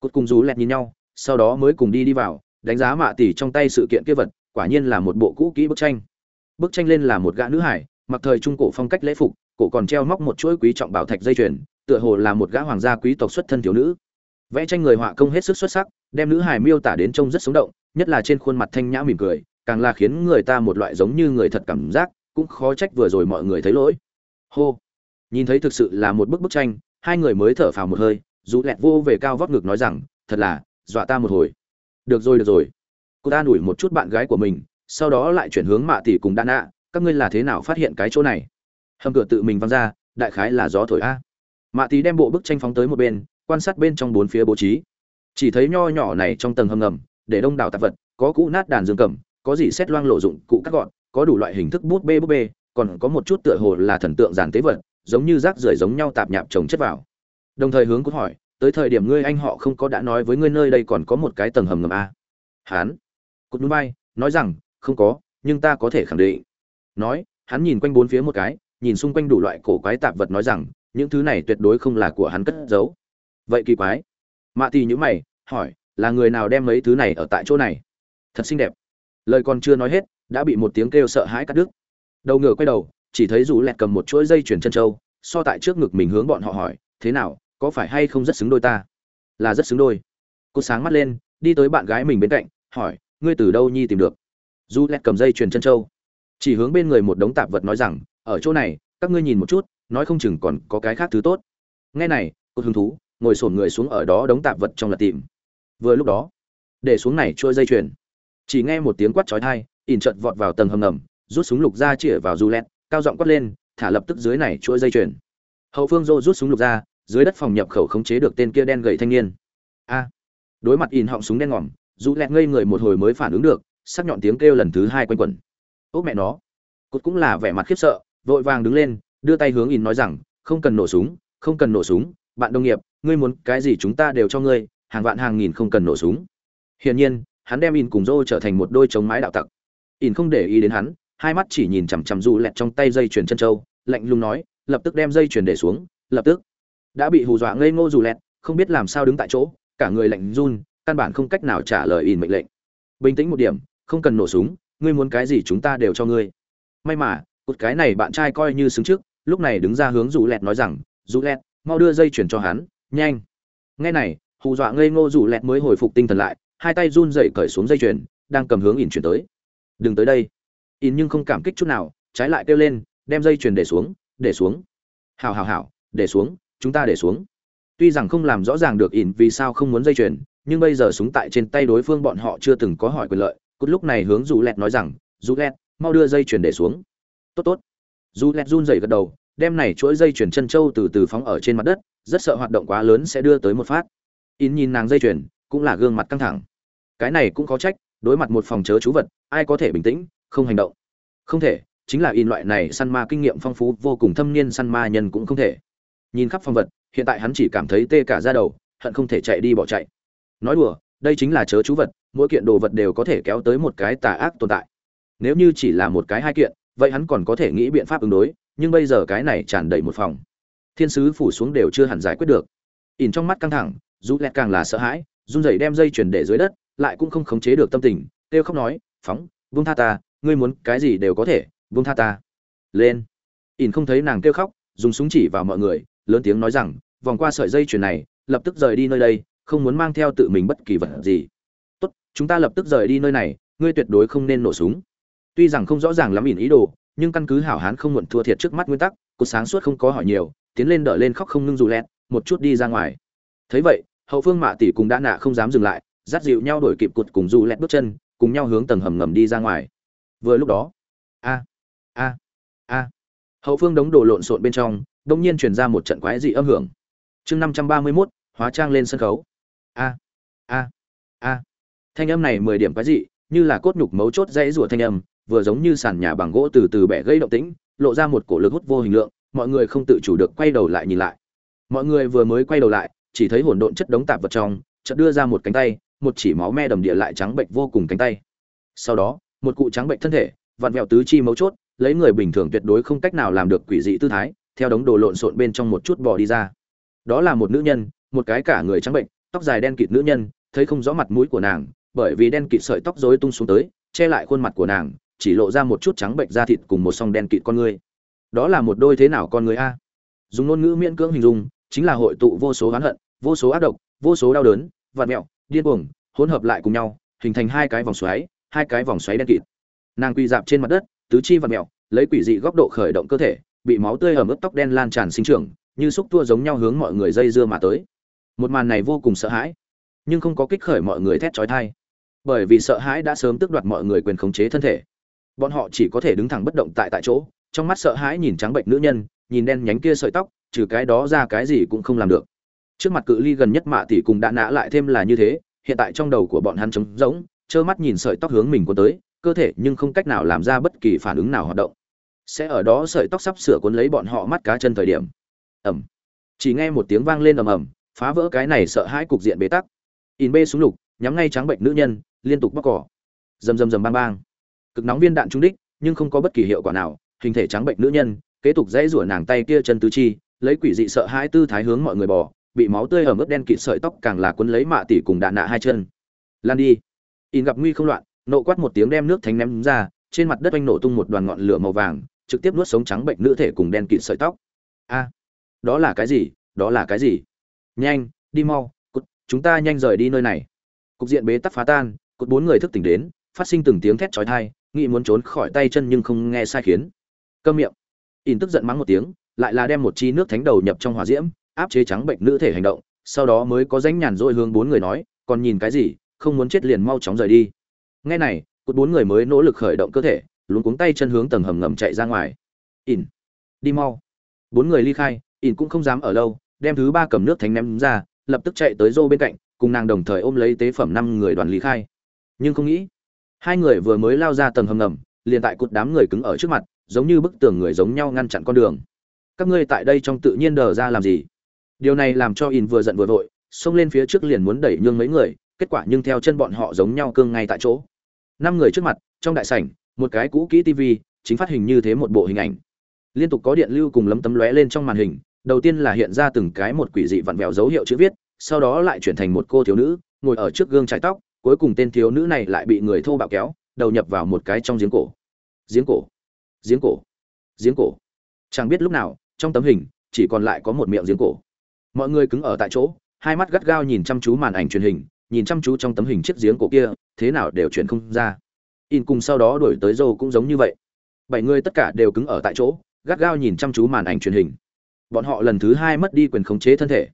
[SPEAKER 1] Cốt cùng rú lẹt nhìn nhau, sau đó mới cùng đi đi vào, đánh giá mạ tỷ trong tay sự kiện kia vật, quả nhiên là một bộ cũ kỹ bức tranh. Bức tranh lên là một gã nữ hải, mặc thời trung cổ phong cách lễ phục, cổ còn treo móc một chuỗi quý trọng bảo thạch dây chuyền, tựa hồ là một gã hoàng gia quý tộc xuất thân thiếu nữ. Vẽ tranh người họa công hết sức xuất sắc, đem nữ hải miêu tả đến trông rất sống động nhất là trên khuôn mặt thanh nhã mỉm cười, càng là khiến người ta một loại giống như người thật cảm giác, cũng khó trách vừa rồi mọi người thấy lỗi. Hô. Nhìn thấy thực sự là một bức bức tranh, hai người mới thở phào một hơi, dù lẹt vô về cao vóc ngực nói rằng, thật là, dọa ta một hồi. Được rồi được rồi. Cô ta đuổi một chút bạn gái của mình, sau đó lại chuyển hướng mạ tỷ cùng đan nạ các ngươi là thế nào phát hiện cái chỗ này? Hầm cửa tự mình văng ra, đại khái là gió thổi a. Mạ tỷ đem bộ bức tranh phóng tới một bên, quan sát bên trong bốn phía bố trí. Chỉ thấy nho nhỏ này trong tầng hầm ngầm để đông đảo tạp vật, có cũ nát đàn dương cầm, có gì xét loang lộ dụng, cụ cắt gọn, có đủ loại hình thức bút bê bút bê, còn có một chút tựa hồ là thần tượng giàn tế vật, giống như rác rưởi giống nhau tạp nhạp trồng chất vào. Đồng thời hướng cút hỏi, tới thời điểm ngươi anh họ không có đã nói với ngươi nơi đây còn có một cái tầng hầm ngầm a? Hán. Cút núi bay, nói rằng, không có, nhưng ta có thể khẳng định. Nói, hắn nhìn quanh bốn phía một cái, nhìn xung quanh đủ loại cổ quái tạp vật nói rằng, những thứ này tuyệt đối không là của hắn cất giấu. Vậy kỳ quái. Mạ thì nhữ mày, hỏi là người nào đem mấy thứ này ở tại chỗ này? Thật xinh đẹp. Lời còn chưa nói hết, đã bị một tiếng kêu sợ hãi cắt đứt. Đầu ngựa quay đầu, chỉ thấy rủ lẹt cầm một chuỗi dây chuyền chân trâu, so tại trước ngực mình hướng bọn họ hỏi, thế nào, có phải hay không rất xứng đôi ta? Là rất xứng đôi. Cô sáng mắt lên, đi tới bạn gái mình bên cạnh, hỏi, ngươi từ đâu nhi tìm được? Du lẹt cầm dây chuyền chân trâu. Chỉ hướng bên người một đống tạp vật nói rằng, ở chỗ này, các ngươi nhìn một chút, nói không chừng còn có cái khác thứ tốt. Nghe này, cô hứng thú, ngồi sổn người xuống ở đó đống tạp vật trong lật tìm vừa lúc đó, để xuống này trôi dây chuyền. Chỉ nghe một tiếng quát chói tai, ỉn chợt vọt vào tầng hầm ngầm, rút súng lục ra chĩa vào du lẹt, cao giọng quát lên, thả lập tức dưới này chuỗi dây chuyền. Hậu phương dô rút súng lục ra, dưới đất phòng nhập khẩu khống chế được tên kia đen gậy thanh niên. A! Đối mặt ỉn họng súng đen ngòm, du lẹt ngây người một hồi mới phản ứng được, sắc nhọn tiếng kêu lần thứ hai quanh quẩn. Ốp mẹ nó! Cụt cũng là vẻ mặt khiếp sợ, vội vàng đứng lên, đưa tay hướng ỉn nói rằng, không cần nổ súng, không cần nổ súng, bạn đồng nghiệp, ngươi muốn cái gì chúng ta đều cho ngươi hàng vạn hàng nghìn không cần nổ súng. Hiển nhiên, hắn đem in cùng rô trở thành một đôi chống mái đạo tặc. In không để ý đến hắn, hai mắt chỉ nhìn chằm chằm du lẹt trong tay dây chuyền chân trâu lạnh lùng nói, lập tức đem dây chuyền để xuống, lập tức. Đã bị hù dọa ngây ngô dù lẹt, không biết làm sao đứng tại chỗ, cả người lạnh run, căn bản không cách nào trả lời in mệnh lệnh. Bình tĩnh một điểm, không cần nổ súng, ngươi muốn cái gì chúng ta đều cho ngươi. May mà, cột cái này bạn trai coi như xứng trước, lúc này đứng ra hướng dù lẹt nói rằng, dù lẹt, mau đưa dây chuyền cho hắn, nhanh. Nghe này hù dọa ngây ngô dù lẹt mới hồi phục tinh thần lại, hai tay run dậy cởi xuống dây chuyền, đang cầm hướng ỉn chuyển tới. Đừng tới đây. Ỉn nhưng không cảm kích chút nào, trái lại kêu lên, đem dây chuyền để xuống để xuống. Hào hào hào để xuống, chúng ta để xuống. Tuy rằng không làm rõ ràng được ỉn vì sao không muốn dây chuyền, nhưng bây giờ súng tại trên tay đối phương bọn họ chưa từng có hỏi quyền lợi. Cút lúc này hướng dù lẹt nói rằng dù lẹt, mau đưa dây chuyền để xuống. Tốt tốt. Dù lẹt run dậy gật đầu, đem này chuỗi dây chuyền chân trâu từ từ phóng ở trên mặt đất, rất sợ hoạt động quá lớn sẽ đưa tới một phát in nhìn nàng dây chuyền, cũng là gương mặt căng thẳng. Cái này cũng có trách, đối mặt một phòng chớ chú vật, ai có thể bình tĩnh, không hành động. Không thể, chính là in loại này săn ma kinh nghiệm phong phú, vô cùng thâm niên săn ma nhân cũng không thể. Nhìn khắp phong vật, hiện tại hắn chỉ cảm thấy tê cả da đầu, hận không thể chạy đi bỏ chạy. Nói đùa, đây chính là chớ chú vật, mỗi kiện đồ vật đều có thể kéo tới một cái tà ác tồn tại. Nếu như chỉ là một cái hai kiện, vậy hắn còn có thể nghĩ biện pháp ứng đối, nhưng bây giờ cái này tràn đầy một phòng. Thiên sứ phủ xuống đều chưa hẳn giải quyết được. Ỉn trong mắt căng thẳng dù lẹt càng là sợ hãi, run rẩy đem dây chuyển để dưới đất, lại cũng không khống chế được tâm tình, kêu khóc nói, phóng vương tha ta, ngươi muốn cái gì đều có thể vương tha ta. Lên. Ỉn không thấy nàng kêu khóc, dùng súng chỉ vào mọi người, lớn tiếng nói rằng, vòng qua sợi dây chuyền này, lập tức rời đi nơi đây, không muốn mang theo tự mình bất kỳ vật gì. Tốt, chúng ta lập tức rời đi nơi này, ngươi tuyệt đối không nên nổ súng. Tuy rằng không rõ ràng lắm ỉn ý đồ, nhưng căn cứ hảo hán không muộn thua thiệt trước mắt nguyên tắc cuộc sáng suốt không có hỏi nhiều, tiến lên đỡ lên khóc không ngưng dù lẹt, một chút đi ra ngoài. Thấy vậy hậu phương mạ tỷ cùng đã nạ không dám dừng lại, dắt dịu nhau đổi kịp cụt cùng du lẹt bước chân, cùng nhau hướng tầng hầm ngầm đi ra ngoài. Vừa lúc đó, a a a, hậu phương đống đồ lộn xộn bên trong, đông nhiên truyền ra một trận quái dị âm hưởng. Chương năm trăm ba mươi mốt, hóa trang lên sân khấu. A a a. Thanh âm này mười điểm quái dị, như là cốt nhục mấu chốt dãy rủa thanh âm, vừa giống như sàn nhà bằng gỗ từ từ bẻ gây động tĩnh, lộ ra một cổ lực hút vô hình lượng, mọi người không tự chủ được quay đầu lại nhìn lại. Mọi người vừa mới quay đầu lại chỉ thấy hỗn độn chất đống tạp vật trong, chợt đưa ra một cánh tay, một chỉ máu me đầm địa lại trắng bệnh vô cùng cánh tay. Sau đó, một cụ trắng bệnh thân thể, vặn vẹo tứ chi mấu chốt, lấy người bình thường tuyệt đối không cách nào làm được quỷ dị tư thái, theo đống đồ lộn xộn bên trong một chút bò đi ra. Đó là một nữ nhân, một cái cả người trắng bệnh tóc dài đen kịt nữ nhân, thấy không rõ mặt mũi của nàng, bởi vì đen kịt sợi tóc rối tung xuống tới, che lại khuôn mặt của nàng, chỉ lộ ra một chút trắng bệnh da thịt cùng một song đen kịt con người. Đó là một đôi thế nào con người a? Dùng ngôn ngữ miễn cưỡng hình dung chính là hội tụ vô số oán hận, vô số ác độc, vô số đau đớn vạn mẹo, điên cuồng, hỗn hợp lại cùng nhau, hình thành hai cái vòng xoáy, hai cái vòng xoáy đen kịt. Nàng quỳ dạp trên mặt đất, tứ chi vặn mẹo, lấy quỷ dị góc độ khởi động cơ thể, bị máu tươi ẩm ướt tóc đen lan tràn sinh trưởng, như xúc tua giống nhau hướng mọi người dây dưa mà tới. Một màn này vô cùng sợ hãi, nhưng không có kích khởi mọi người thét chói tai, bởi vì sợ hãi đã sớm tước đoạt mọi người quyền khống chế thân thể. Bọn họ chỉ có thể đứng thẳng bất động tại tại chỗ, trong mắt sợ hãi nhìn trắng bệnh nữ nhân nhìn đen nhánh kia sợi tóc, trừ cái đó ra cái gì cũng không làm được. Trước mặt cự ly gần nhất mạ tỷ cùng đã nã lại thêm là như thế, hiện tại trong đầu của bọn hắn trống rỗng, trơ mắt nhìn sợi tóc hướng mình cuốn tới, cơ thể nhưng không cách nào làm ra bất kỳ phản ứng nào hoạt động. Sẽ ở đó sợi tóc sắp sửa cuốn lấy bọn họ mắt cá chân thời điểm. Ẩm chỉ nghe một tiếng vang lên ầm ầm, phá vỡ cái này sợ hãi cục diện bế tắc. In bê xuống lục, nhắm ngay trắng bệnh nữ nhân, liên tục bóc cỏ. Rầm rầm rầm bang bang. Cực nóng viên đạn trúng đích, nhưng không có bất kỳ hiệu quả nào, hình thể trắng bệnh nữ nhân kế tục dãy rủa nàng tay kia chân tứ chi, lấy quỷ dị sợ hãi tư thái hướng mọi người bỏ bị máu tươi ở mức đen kịt sợi tóc càng là quấn lấy mạ tỷ cùng đạn nạ hai chân. Lan đi. In gặp nguy không loạn, nộ quát một tiếng đem nước thánh ném ra, trên mặt đất oanh nổ tung một đoàn ngọn lửa màu vàng, trực tiếp nuốt sống trắng bệnh nữ thể cùng đen kịt sợi tóc. A, đó là cái gì? Đó là cái gì? Nhanh, đi mau, cút, chúng ta nhanh rời đi nơi này. Cục diện bế tắc phá tan cột bốn người thức tỉnh đến, phát sinh từng tiếng thét chói tai nghĩ muốn trốn khỏi tay chân nhưng không nghe sai khiến. Câm miệng in tức giận mắng một tiếng, lại là đem một chi nước thánh đầu nhập trong hỏa diễm, áp chế trắng bệnh nữ thể hành động, sau đó mới có dánh nhàn dội hướng bốn người nói, còn nhìn cái gì, không muốn chết liền mau chóng rời đi. Nghe này cột bốn người mới nỗ lực khởi động cơ thể, luống cuống tay chân hướng tầng hầm ngầm chạy ra ngoài. In, đi mau. Bốn người ly khai, in cũng không dám ở lâu, đem thứ ba cầm nước thánh ném ra, lập tức chạy tới rô bên cạnh, cùng nàng đồng thời ôm lấy tế phẩm năm người đoàn ly khai. Nhưng không nghĩ, hai người vừa mới lao ra tầng hầm ngầm, liền tại cột đám người cứng ở trước mặt giống như bức tường người giống nhau ngăn chặn con đường. Các ngươi tại đây trong tự nhiên đờ ra làm gì? Điều này làm cho in vừa giận vừa vội, xông lên phía trước liền muốn đẩy nhương mấy người, kết quả nhưng theo chân bọn họ giống nhau cương ngay tại chỗ. Năm người trước mặt, trong đại sảnh, một cái cũ kỹ tv chính phát hình như thế một bộ hình ảnh. Liên tục có điện lưu cùng lấm tấm lóe lên trong màn hình, đầu tiên là hiện ra từng cái một quỷ dị vặn vẹo dấu hiệu chữ viết, sau đó lại chuyển thành một cô thiếu nữ, ngồi ở trước gương trái tóc, cuối cùng tên thiếu nữ này lại bị người thô bạo kéo, đầu nhập vào một cái trong giếng cổ. Giếng cổ giếng cổ. Giếng cổ? Chẳng biết lúc nào, trong tấm hình, chỉ còn lại có một miệng giếng cổ. Mọi người cứng ở tại chỗ, hai mắt gắt gao nhìn chăm chú màn ảnh truyền hình, nhìn chăm chú trong tấm hình chiếc giếng cổ kia, thế nào đều chuyển không ra. In cùng sau đó đổi tới rô cũng giống như vậy. Bảy người tất cả đều cứng ở tại chỗ, gắt gao nhìn chăm chú màn ảnh truyền hình. Bọn họ lần thứ hai mất đi quyền khống chế thân thể.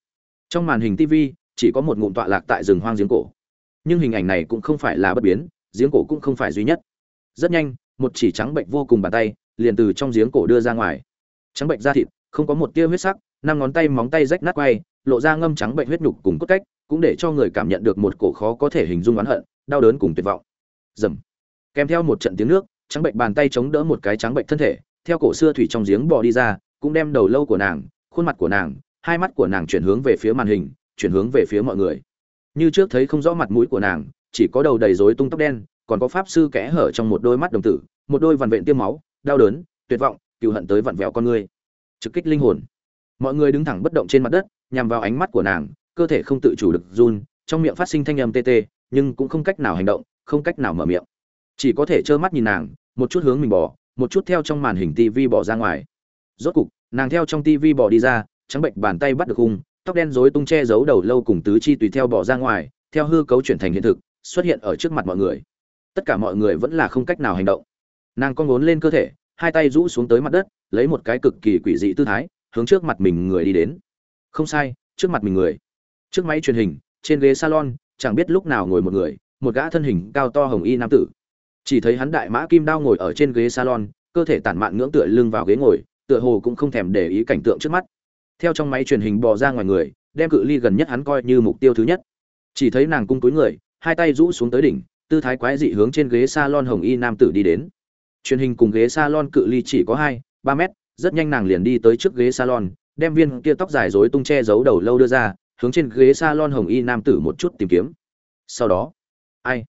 [SPEAKER 1] Trong màn hình tv chỉ có một ngụm tọa lạc tại rừng hoang giếng cổ. Nhưng hình ảnh này cũng không phải là bất biến, giếng cổ cũng không phải duy nhất. Rất nhanh một chỉ trắng bệnh vô cùng bàn tay, liền từ trong giếng cổ đưa ra ngoài. Trắng bệnh da thịt, không có một tia huyết sắc, năm ngón tay móng tay rách nát quay, lộ ra ngâm trắng bệnh huyết nhục cùng cốt cách, cũng để cho người cảm nhận được một cổ khó có thể hình dung oán hận, đau đớn cùng tuyệt vọng. Dầm. Kèm theo một trận tiếng nước, trắng bệnh bàn tay chống đỡ một cái trắng bệnh thân thể, theo cổ xưa thủy trong giếng bò đi ra, cũng đem đầu lâu của nàng, khuôn mặt của nàng, hai mắt của nàng chuyển hướng về phía màn hình, chuyển hướng về phía mọi người. Như trước thấy không rõ mặt mũi của nàng, chỉ có đầu đầy rối tung tóc đen còn có pháp sư kẽ hở trong một đôi mắt đồng tử, một đôi vằn vện tiêm máu, đau đớn, tuyệt vọng cựu hận tới vặn vẹo con người. Trực kích linh hồn. Mọi người đứng thẳng bất động trên mặt đất, nhằm vào ánh mắt của nàng, cơ thể không tự chủ được run, trong miệng phát sinh thanh âm tê tê, nhưng cũng không cách nào hành động, không cách nào mở miệng. Chỉ có thể trơ mắt nhìn nàng, một chút hướng mình bỏ một chút theo trong màn hình tivi bỏ ra ngoài. Rốt cục, nàng theo trong tivi bỏ đi ra, trắng bệnh bàn tay bắt được hung, tóc đen rối tung che giấu đầu lâu cùng tứ chi tùy theo bỏ ra ngoài, theo hư cấu chuyển thành hiện thực, xuất hiện ở trước mặt mọi người tất cả mọi người vẫn là không cách nào hành động. Nàng con ngốn lên cơ thể, hai tay rũ xuống tới mặt đất, lấy một cái cực kỳ quỷ dị tư thái, hướng trước mặt mình người đi đến. Không sai, trước mặt mình người. Trước máy truyền hình, trên ghế salon, chẳng biết lúc nào ngồi một người, một gã thân hình cao to hồng y nam tử. Chỉ thấy hắn đại mã kim đao ngồi ở trên ghế salon, cơ thể tản mạn ngưỡng tựa lưng vào ghế ngồi, tựa hồ cũng không thèm để ý cảnh tượng trước mắt. Theo trong máy truyền hình bò ra ngoài người, đem cự ly gần nhất hắn coi như mục tiêu thứ nhất. Chỉ thấy nàng cung túi người, hai tay rũ xuống tới đỉnh tư thái quái dị hướng trên ghế salon hồng y nam tử đi đến. Truyền hình cùng ghế salon cự ly chỉ có hai, ba mét, rất nhanh nàng liền đi tới trước ghế salon, đem viên kia tóc dài rối tung che giấu đầu lâu đưa ra, hướng trên ghế salon hồng y nam tử một chút tìm kiếm. Sau đó, ai?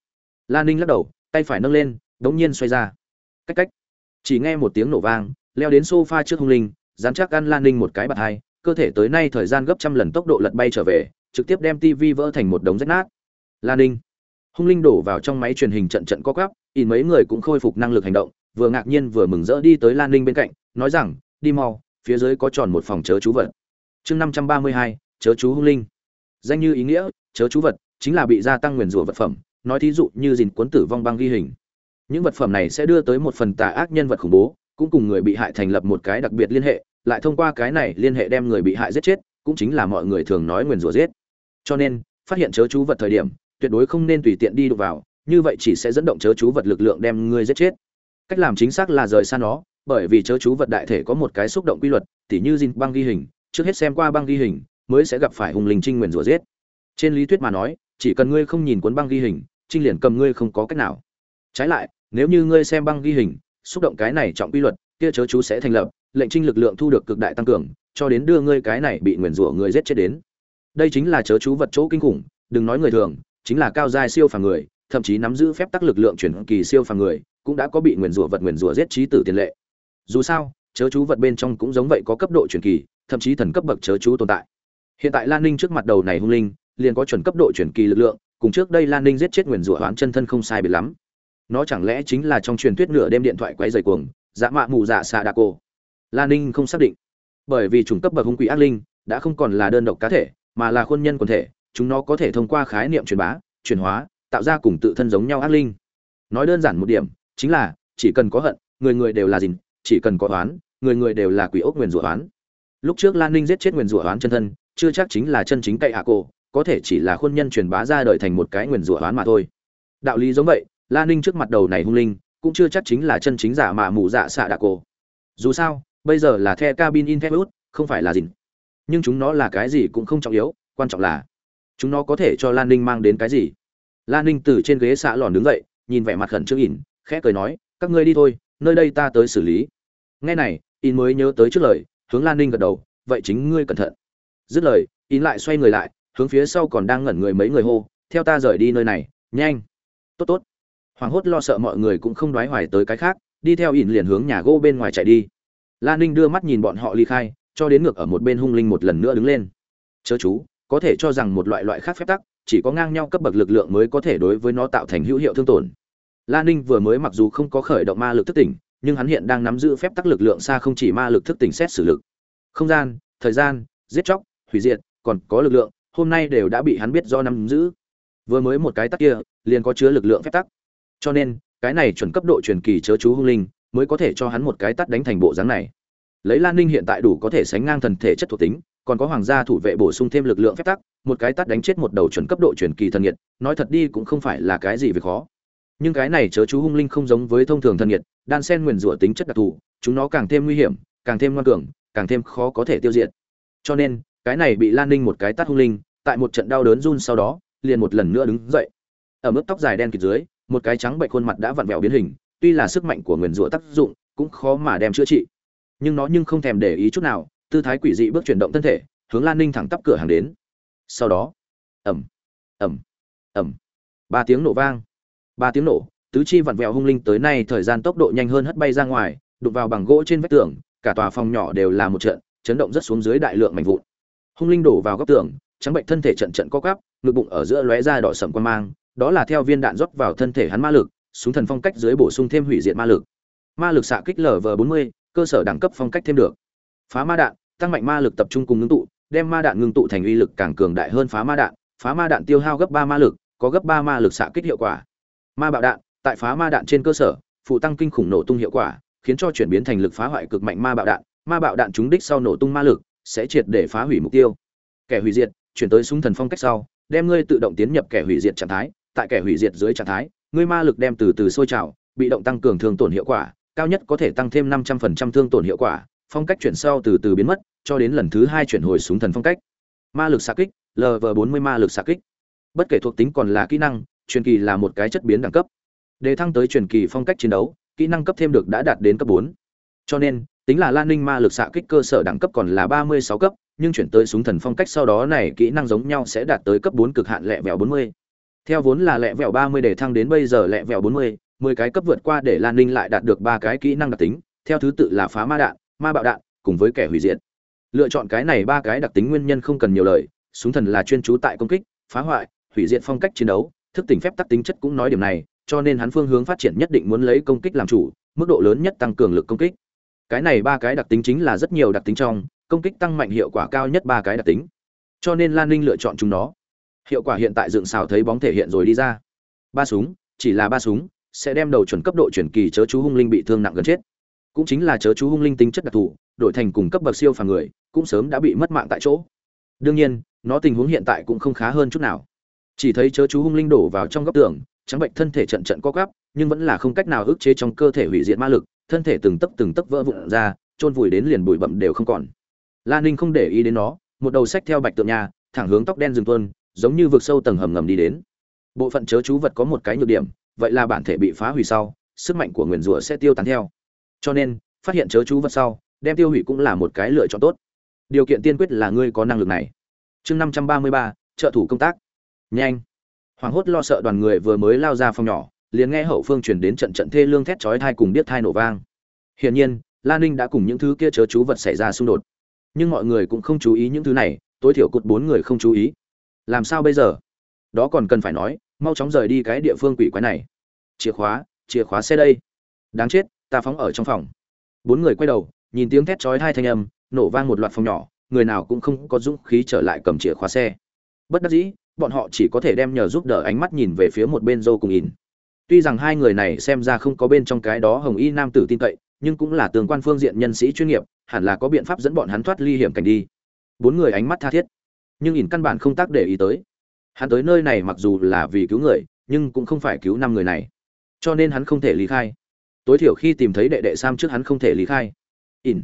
[SPEAKER 1] Lan ninh lắc đầu, tay phải nâng lên, đống nhiên xoay ra. Cách cách. Chỉ nghe một tiếng nổ vang, leo đến sofa trước hung linh, dán chắc ăn lan ninh một cái bạt hai, cơ thể tới nay thời gian gấp trăm lần tốc độ lật bay trở về, trực tiếp đem tivi vỡ thành một đống rách nát. Lan ninh hung linh đổ vào trong máy truyền hình trận trận co quắp in mấy người cũng khôi phục năng lực hành động, vừa ngạc nhiên vừa mừng rỡ đi tới lan ninh bên cạnh, nói rằng, đi mau, phía dưới có tròn một phòng chớ chú vật. Chương năm trăm ba mươi hai, chớ chú hung linh. Danh như ý nghĩa, chớ chú vật, chính là bị gia tăng nguyền rủa vật phẩm, nói thí dụ như dìn cuốn tử vong băng ghi hình. Những vật phẩm này sẽ đưa tới một phần tà ác nhân vật khủng bố, cũng cùng người bị hại thành lập một cái đặc biệt liên hệ, lại thông qua cái này liên hệ đem người bị hại giết chết, cũng chính là mọi người thường nói nguyền rủa giết. Cho nên, phát hiện chớ chú vật thời điểm tuyệt đối không nên tùy tiện đi đụng vào, như vậy chỉ sẽ dẫn động chớ chú vật lực lượng đem ngươi giết chết. Cách làm chính xác là rời xa nó, bởi vì chớ chú vật đại thể có một cái xúc động quy luật, tỉ như dinh băng ghi hình, trước hết xem qua băng ghi hình, mới sẽ gặp phải hùng linh trinh nguyền rủa giết. Trên lý thuyết mà nói, chỉ cần ngươi không nhìn cuốn băng ghi hình, trinh liền cầm ngươi không có cách nào. Trái lại, nếu như ngươi xem băng ghi hình, xúc động cái này trọng quy luật, kia chớ chú sẽ thành lập, lệnh trinh lực lượng thu được cực đại tăng cường, cho đến đưa ngươi cái này bị nguyền rủa người giết chết đến. Đây chính là chớ chú vật chỗ kinh khủng, đừng nói người thường chính là cao giai siêu phàm người, thậm chí nắm giữ phép tắc lực lượng chuyển kỳ siêu phàm người, cũng đã có bị nguyền rủa vật nguyền rủa giết trí tử tiền lệ. Dù sao, chớ chú vật bên trong cũng giống vậy có cấp độ chuyển kỳ, thậm chí thần cấp bậc chớ chú tồn tại. Hiện tại lan ninh trước mặt đầu này hung linh, liền có chuẩn cấp độ chuyển kỳ lực lượng, cùng trước đây lan ninh giết chết nguyền rủa hoán chân thân không sai biệt lắm. Nó chẳng lẽ chính là trong truyền thuyết nửa đêm điện thoại quay dày cuồng dã mạ mù dạ xạ đa cô? Lan ninh không xác định. Bởi vì chủng cấp bậc hung quỷ ác linh, đã không còn là đơn độc cá thể, mà là khuôn nhân quần thể chúng nó có thể thông qua khái niệm truyền bá, chuyển hóa, tạo ra cùng tự thân giống nhau ác linh. Nói đơn giản một điểm, chính là, chỉ cần có hận, người người đều là gì chỉ cần có oán, người người đều là quỷ ốc nguyền rủa oán. Lúc trước lan ninh giết chết nguyền rủa oán chân thân, chưa chắc chính là chân chính cậy hạ cô có thể chỉ là khuôn nhân truyền bá ra đời thành một cái nguyền rủa oán mà thôi. Đạo lý giống vậy, lan ninh trước mặt đầu này hung linh, cũng chưa chắc chính là chân chính giả mà mù dạ xạ đạ cô dù sao, bây giờ là the cabin in the không phải là gì nhưng chúng nó là cái gì cũng không trọng yếu, quan trọng là chúng nó có thể cho lan ninh mang đến cái gì? Lan ninh từ trên ghế xạ lòn đứng dậy, nhìn vẻ mặt khẩn trương ỉn, khẽ cười nói, các ngươi đi thôi, nơi đây ta tới xử lý. Nghe này, ỉn mới nhớ tới trước lời, hướng lan ninh gật đầu, vậy chính ngươi cẩn thận. Dứt lời, ỉn lại xoay người lại, hướng phía sau còn đang ngẩn người mấy người hô, theo ta rời đi nơi này, nhanh. Tốt tốt. Hoàng hốt lo sợ mọi người cũng không đoái hoài tới cái khác, đi theo ỉn liền hướng nhà gỗ bên ngoài chạy đi. Lan ninh đưa mắt nhìn bọn họ ly khai, cho đến ngược ở một bên hung linh một lần nữa đứng lên. Chớ chú có thể cho rằng một loại loại khác phép tắc, chỉ có ngang nhau cấp bậc lực lượng mới có thể đối với nó tạo thành hữu hiệu thương tổn. Lan ninh vừa mới mặc dù không có khởi động ma lực thức tỉnh, nhưng hắn hiện đang nắm giữ phép tắc lực lượng xa không chỉ ma lực thức tỉnh xét xử lực. Không gian, thời gian, giết chóc, hủy diệt, còn có lực lượng, hôm nay đều đã bị hắn biết do nắm giữ. Vừa mới một cái tắc kia, liền có chứa lực lượng phép tắc. Cho nên, cái này chuẩn cấp độ truyền kỳ chớ chú hung linh, mới có thể cho hắn một cái tắt đánh thành bộ dáng này. Lấy lan ninh hiện tại đủ có thể sánh ngang thần thể chất thuộc tính còn có hoàng gia thủ vệ bổ sung thêm lực lượng phép tắc, một cái tắt đánh chết một đầu chuẩn cấp độ truyền kỳ thần nhiệt nói thật đi cũng không phải là cái gì về khó. Nhưng cái này chớ chú hung linh không giống với thông thường thần nhiệt đan sen nguyền rủa tính chất đặc thù, chúng nó càng thêm nguy hiểm, càng thêm ngoan cường, càng thêm khó có thể tiêu diệt. Cho nên, cái này bị lan ninh một cái tắt hung linh, tại một trận đau đớn run sau đó, liền một lần nữa đứng dậy. Ở mức tóc dài đen kịt dưới, một cái trắng bệnh khuôn mặt đã vặn vẹo biến hình, tuy là sức mạnh của nguyền rủa tác dụng cũng khó mà đem chữa trị. Nhưng nó nhưng không thèm để ý chút nào tư thái quỷ dị bước chuyển động thân thể, hướng lan ninh thẳng tắp cửa hàng đến. Sau đó ẩm ẩm ẩm ba tiếng nổ vang, ba tiếng nổ, tứ chi vặn vẹo hung linh tới nay thời gian tốc độ nhanh hơn hất bay ra ngoài, đụng vào bằng gỗ trên vách tường, cả tòa phòng nhỏ đều là một trận chấn động rất xuống dưới đại lượng mảnh vụn. Hung linh đổ vào góc tường, trắng bệnh thân thể trận trận co cắp ngực bụng ở giữa lóe ra đỏ sầm quan mang, đó là theo viên đạn rót vào thân thể hắn ma lực, súng thần phong cách dưới bổ sung thêm hủy diệt ma lực. Ma lực xạ kích lv bốn mươi, cơ sở đẳng cấp phong cách thêm được phá ma đạn, tăng mạnh ma lực tập trung cùng ngưng tụ, đem ma đạn ngưng tụ thành uy lực càng cường đại hơn phá ma đạn. Phá ma đạn tiêu hao gấp ba ma lực, có gấp ba ma lực xạ kích hiệu quả. Ma bạo đạn, tại phá ma đạn trên cơ sở, phụ tăng kinh khủng nổ tung hiệu quả, khiến cho chuyển biến thành lực phá hoại cực mạnh ma bạo đạn. Ma bạo đạn trúng đích sau nổ tung ma lực, sẽ triệt để phá hủy mục tiêu. Kẻ hủy diệt, chuyển tới súng thần phong cách sau, đem ngươi tự động tiến nhập kẻ hủy diệt trạng thái. Tại kẻ hủy diệt dưới trạng thái, ngươi ma lực đem từ từ sôi trào, bị động tăng cường thương tổn hiệu quả, cao nhất có thể tăng thêm năm trăm phần trăm thương tổn hiệu quả phong cách chuyển sau từ từ biến mất, cho đến lần thứ hai chuyển hồi súng thần phong cách. Ma lực xạ kích lv bốn mươi ma lực xạ kích. Bất kể thuộc tính còn là kỹ năng, truyền kỳ là một cái chất biến đẳng cấp. Đề thăng tới truyền kỳ phong cách chiến đấu, kỹ năng cấp thêm được đã đạt đến cấp bốn. Cho nên, tính là lan ninh ma lực xạ kích cơ sở đẳng cấp còn là ba mươi sáu cấp, nhưng chuyển tới súng thần phong cách sau đó này kỹ năng giống nhau sẽ đạt tới cấp bốn cực hạn lẹ vẹo bốn mươi. Theo vốn là lẹ vẹo ba mươi để thăng đến bây giờ lẹ vẹo bốn mươi, mười cái cấp vượt qua để lan ninh lại đạt được ba cái kỹ năng đặc tính, theo thứ tự là phá ma đạn ma bạo đạn, cùng với kẻ hủy diệt. Lựa chọn cái này ba cái đặc tính nguyên nhân không cần nhiều lời, súng thần là chuyên trú tại công kích, phá hoại, hủy diệt phong cách chiến đấu, thức tỉnh phép tắc tính chất cũng nói điểm này, cho nên hắn phương hướng phát triển nhất định muốn lấy công kích làm chủ, mức độ lớn nhất tăng cường lực công kích. Cái này ba cái đặc tính chính là rất nhiều đặc tính trong, công kích tăng mạnh hiệu quả cao nhất ba cái đặc tính. Cho nên lan ninh lựa chọn chúng nó. Hiệu quả hiện tại dựng xào thấy bóng thể hiện rồi đi ra. Ba súng, chỉ là ba súng, sẽ đem đầu chuẩn cấp độ chuyển kỳ chớ chú hung linh bị thương nặng gần chết cũng chính là chớ chú hung linh tính chất đặc thù, đổi thành cùng cấp bậc siêu phàm người, cũng sớm đã bị mất mạng tại chỗ. Đương nhiên, nó tình huống hiện tại cũng không khá hơn chút nào. Chỉ thấy chớ chú hung linh đổ vào trong góc tường, trắng bệnh thân thể trận trận co gắp nhưng vẫn là không cách nào ức chế trong cơ thể hủy diệt ma lực, thân thể từng tấc từng tấc vỡ vụn ra, chôn vùi đến liền bụi bậm đều không còn. Lan ninh không để ý đến nó, một đầu sách theo bạch tượng nhà, thẳng hướng tóc đen rừng tuân giống như vực sâu tầng hầm ngầm đi đến. Bộ phận chớ chú vật có một cái nhược điểm, vậy là bản thể bị phá hủy sau, sức mạnh của nguyền rủa sẽ tiêu tán theo cho nên, phát hiện chớ chú vật sau, đem tiêu hủy cũng là một cái lựa chọn tốt. Điều kiện tiên quyết là ngươi có năng lực này. Chương năm trăm ba mươi ba, trợ thủ công tác. Nhanh. Hoảng hốt lo sợ đoàn người vừa mới lao ra phòng nhỏ, liền nghe hậu phương chuyển đến trận trận thê lương thét chói thai cùng biết thai nổ vang. Hiển nhiên lan ninh đã cùng những thứ kia chớ chú vật xảy ra xung đột. Nhưng mọi người cũng không chú ý những thứ này, tối thiểu cụt bốn người không chú ý. Làm sao bây giờ? Đó còn cần phải nói, mau chóng rời đi cái địa phương quỷ quái này. Chìa khóa chìa khóa xe đây. Đáng chết ta phóng ở trong phòng. Bốn người quay đầu, nhìn tiếng thét chói hai thanh âm, nổ vang một loạt phòng nhỏ, người nào cũng không có dũng khí trở lại cầm chìa khóa xe. Bất đắc dĩ, bọn họ chỉ có thể đem nhờ giúp đỡ ánh mắt nhìn về phía một bên dâu cùng in tuy rằng hai người này xem ra không có bên trong cái đó hồng y nam tử tin cậy, nhưng cũng là tường quan phương diện nhân sĩ chuyên nghiệp, hẳn là có biện pháp dẫn bọn hắn thoát ly hiểm cảnh đi. Bốn người ánh mắt tha thiết, nhưng in căn bản không tác để ý tới. Hắn tới nơi này mặc dù là vì cứu người, nhưng cũng không phải cứu năm người này. Cho nên hắn không thể lý khai tối thiểu khi tìm thấy đệ đệ sam trước hắn không thể lý khai. Ỉn.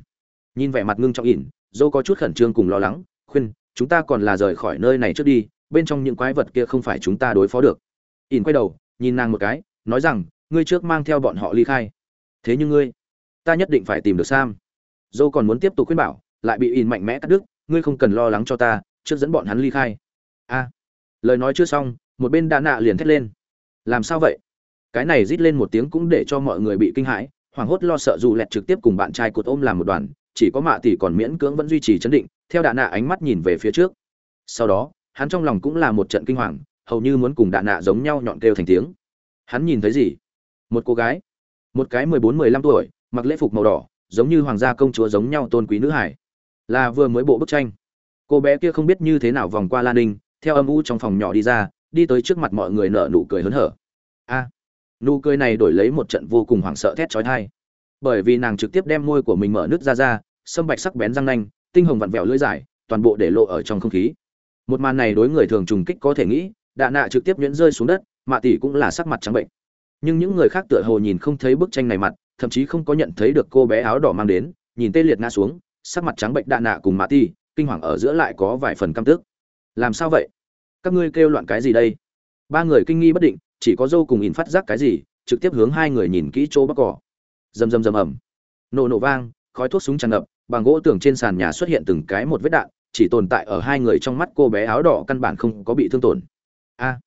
[SPEAKER 1] Nhìn vẻ mặt ngưng trọng ỉn, dâu có chút khẩn trương cùng lo lắng, khuyên, chúng ta còn là rời khỏi nơi này trước đi, bên trong những quái vật kia không phải chúng ta đối phó được. Ỉn quay đầu, nhìn nàng một cái, nói rằng, ngươi trước mang theo bọn họ ly khai. Thế nhưng ngươi, ta nhất định phải tìm được sam. Dâu còn muốn tiếp tục khuyên bảo, lại bị ỉn mạnh mẽ cắt đứt, ngươi không cần lo lắng cho ta, trước dẫn bọn hắn ly khai. A. Lời nói chưa xong, một bên đà nạ liền thét lên. Làm sao vậy? Cái này rít lên một tiếng cũng để cho mọi người bị kinh hãi, hoảng hốt lo sợ dù lẹt trực tiếp cùng bạn trai cột ôm làm một đoàn, chỉ có mạ tỷ còn miễn cưỡng vẫn duy trì chấn định, theo đạ nạ ánh mắt nhìn về phía trước. Sau đó, hắn trong lòng cũng là một trận kinh hoàng, hầu như muốn cùng đạ nạ giống nhau nhọn kêu thành tiếng. Hắn nhìn thấy gì? Một cô gái. Một cái mười bốn mười lăm tuổi, mặc lễ phục màu đỏ, giống như hoàng gia công chúa giống nhau tôn quý nữ hải. Là vừa mới bộ bức tranh. Cô bé kia không biết như thế nào vòng qua lan ninh, theo âm u trong phòng nhỏ đi ra, đi tới trước mặt mọi người nở nụ cười hớn hở. A nụ cười này đổi lấy một trận vô cùng hoảng sợ thét chói tai. Bởi vì nàng trực tiếp đem môi của mình mở nứt ra ra, sâm bạch sắc bén răng nanh, tinh hồng vặn vẹo lưỡi dài, toàn bộ để lộ ở trong không khí. Một màn này đối người thường trùng kích có thể nghĩ, đạ nạ trực tiếp nhuyễn rơi xuống đất, mạ tỷ cũng là sắc mặt trắng bệnh. Nhưng những người khác tựa hồ nhìn không thấy bức tranh này mặt, thậm chí không có nhận thấy được cô bé áo đỏ mang đến, nhìn tê liệt ngã xuống, sắc mặt trắng bệnh đạ nạ cùng mạ tỷ, kinh hoàng ở giữa lại có vài phần căm tức. Làm sao vậy? Các ngươi kêu loạn cái gì đây? Ba người kinh nghi bất định chỉ có dâu cùng in phát giác cái gì, trực tiếp hướng hai người nhìn kỹ chỗ bắc cỏ. Rầm rầm rầm ầm. Nổ nổ vang, khói thuốc súng tràn ngập, bằng gỗ tường trên sàn nhà xuất hiện từng cái một vết đạn, chỉ tồn tại ở hai người trong mắt cô bé áo đỏ căn bản không có bị thương tổn. A.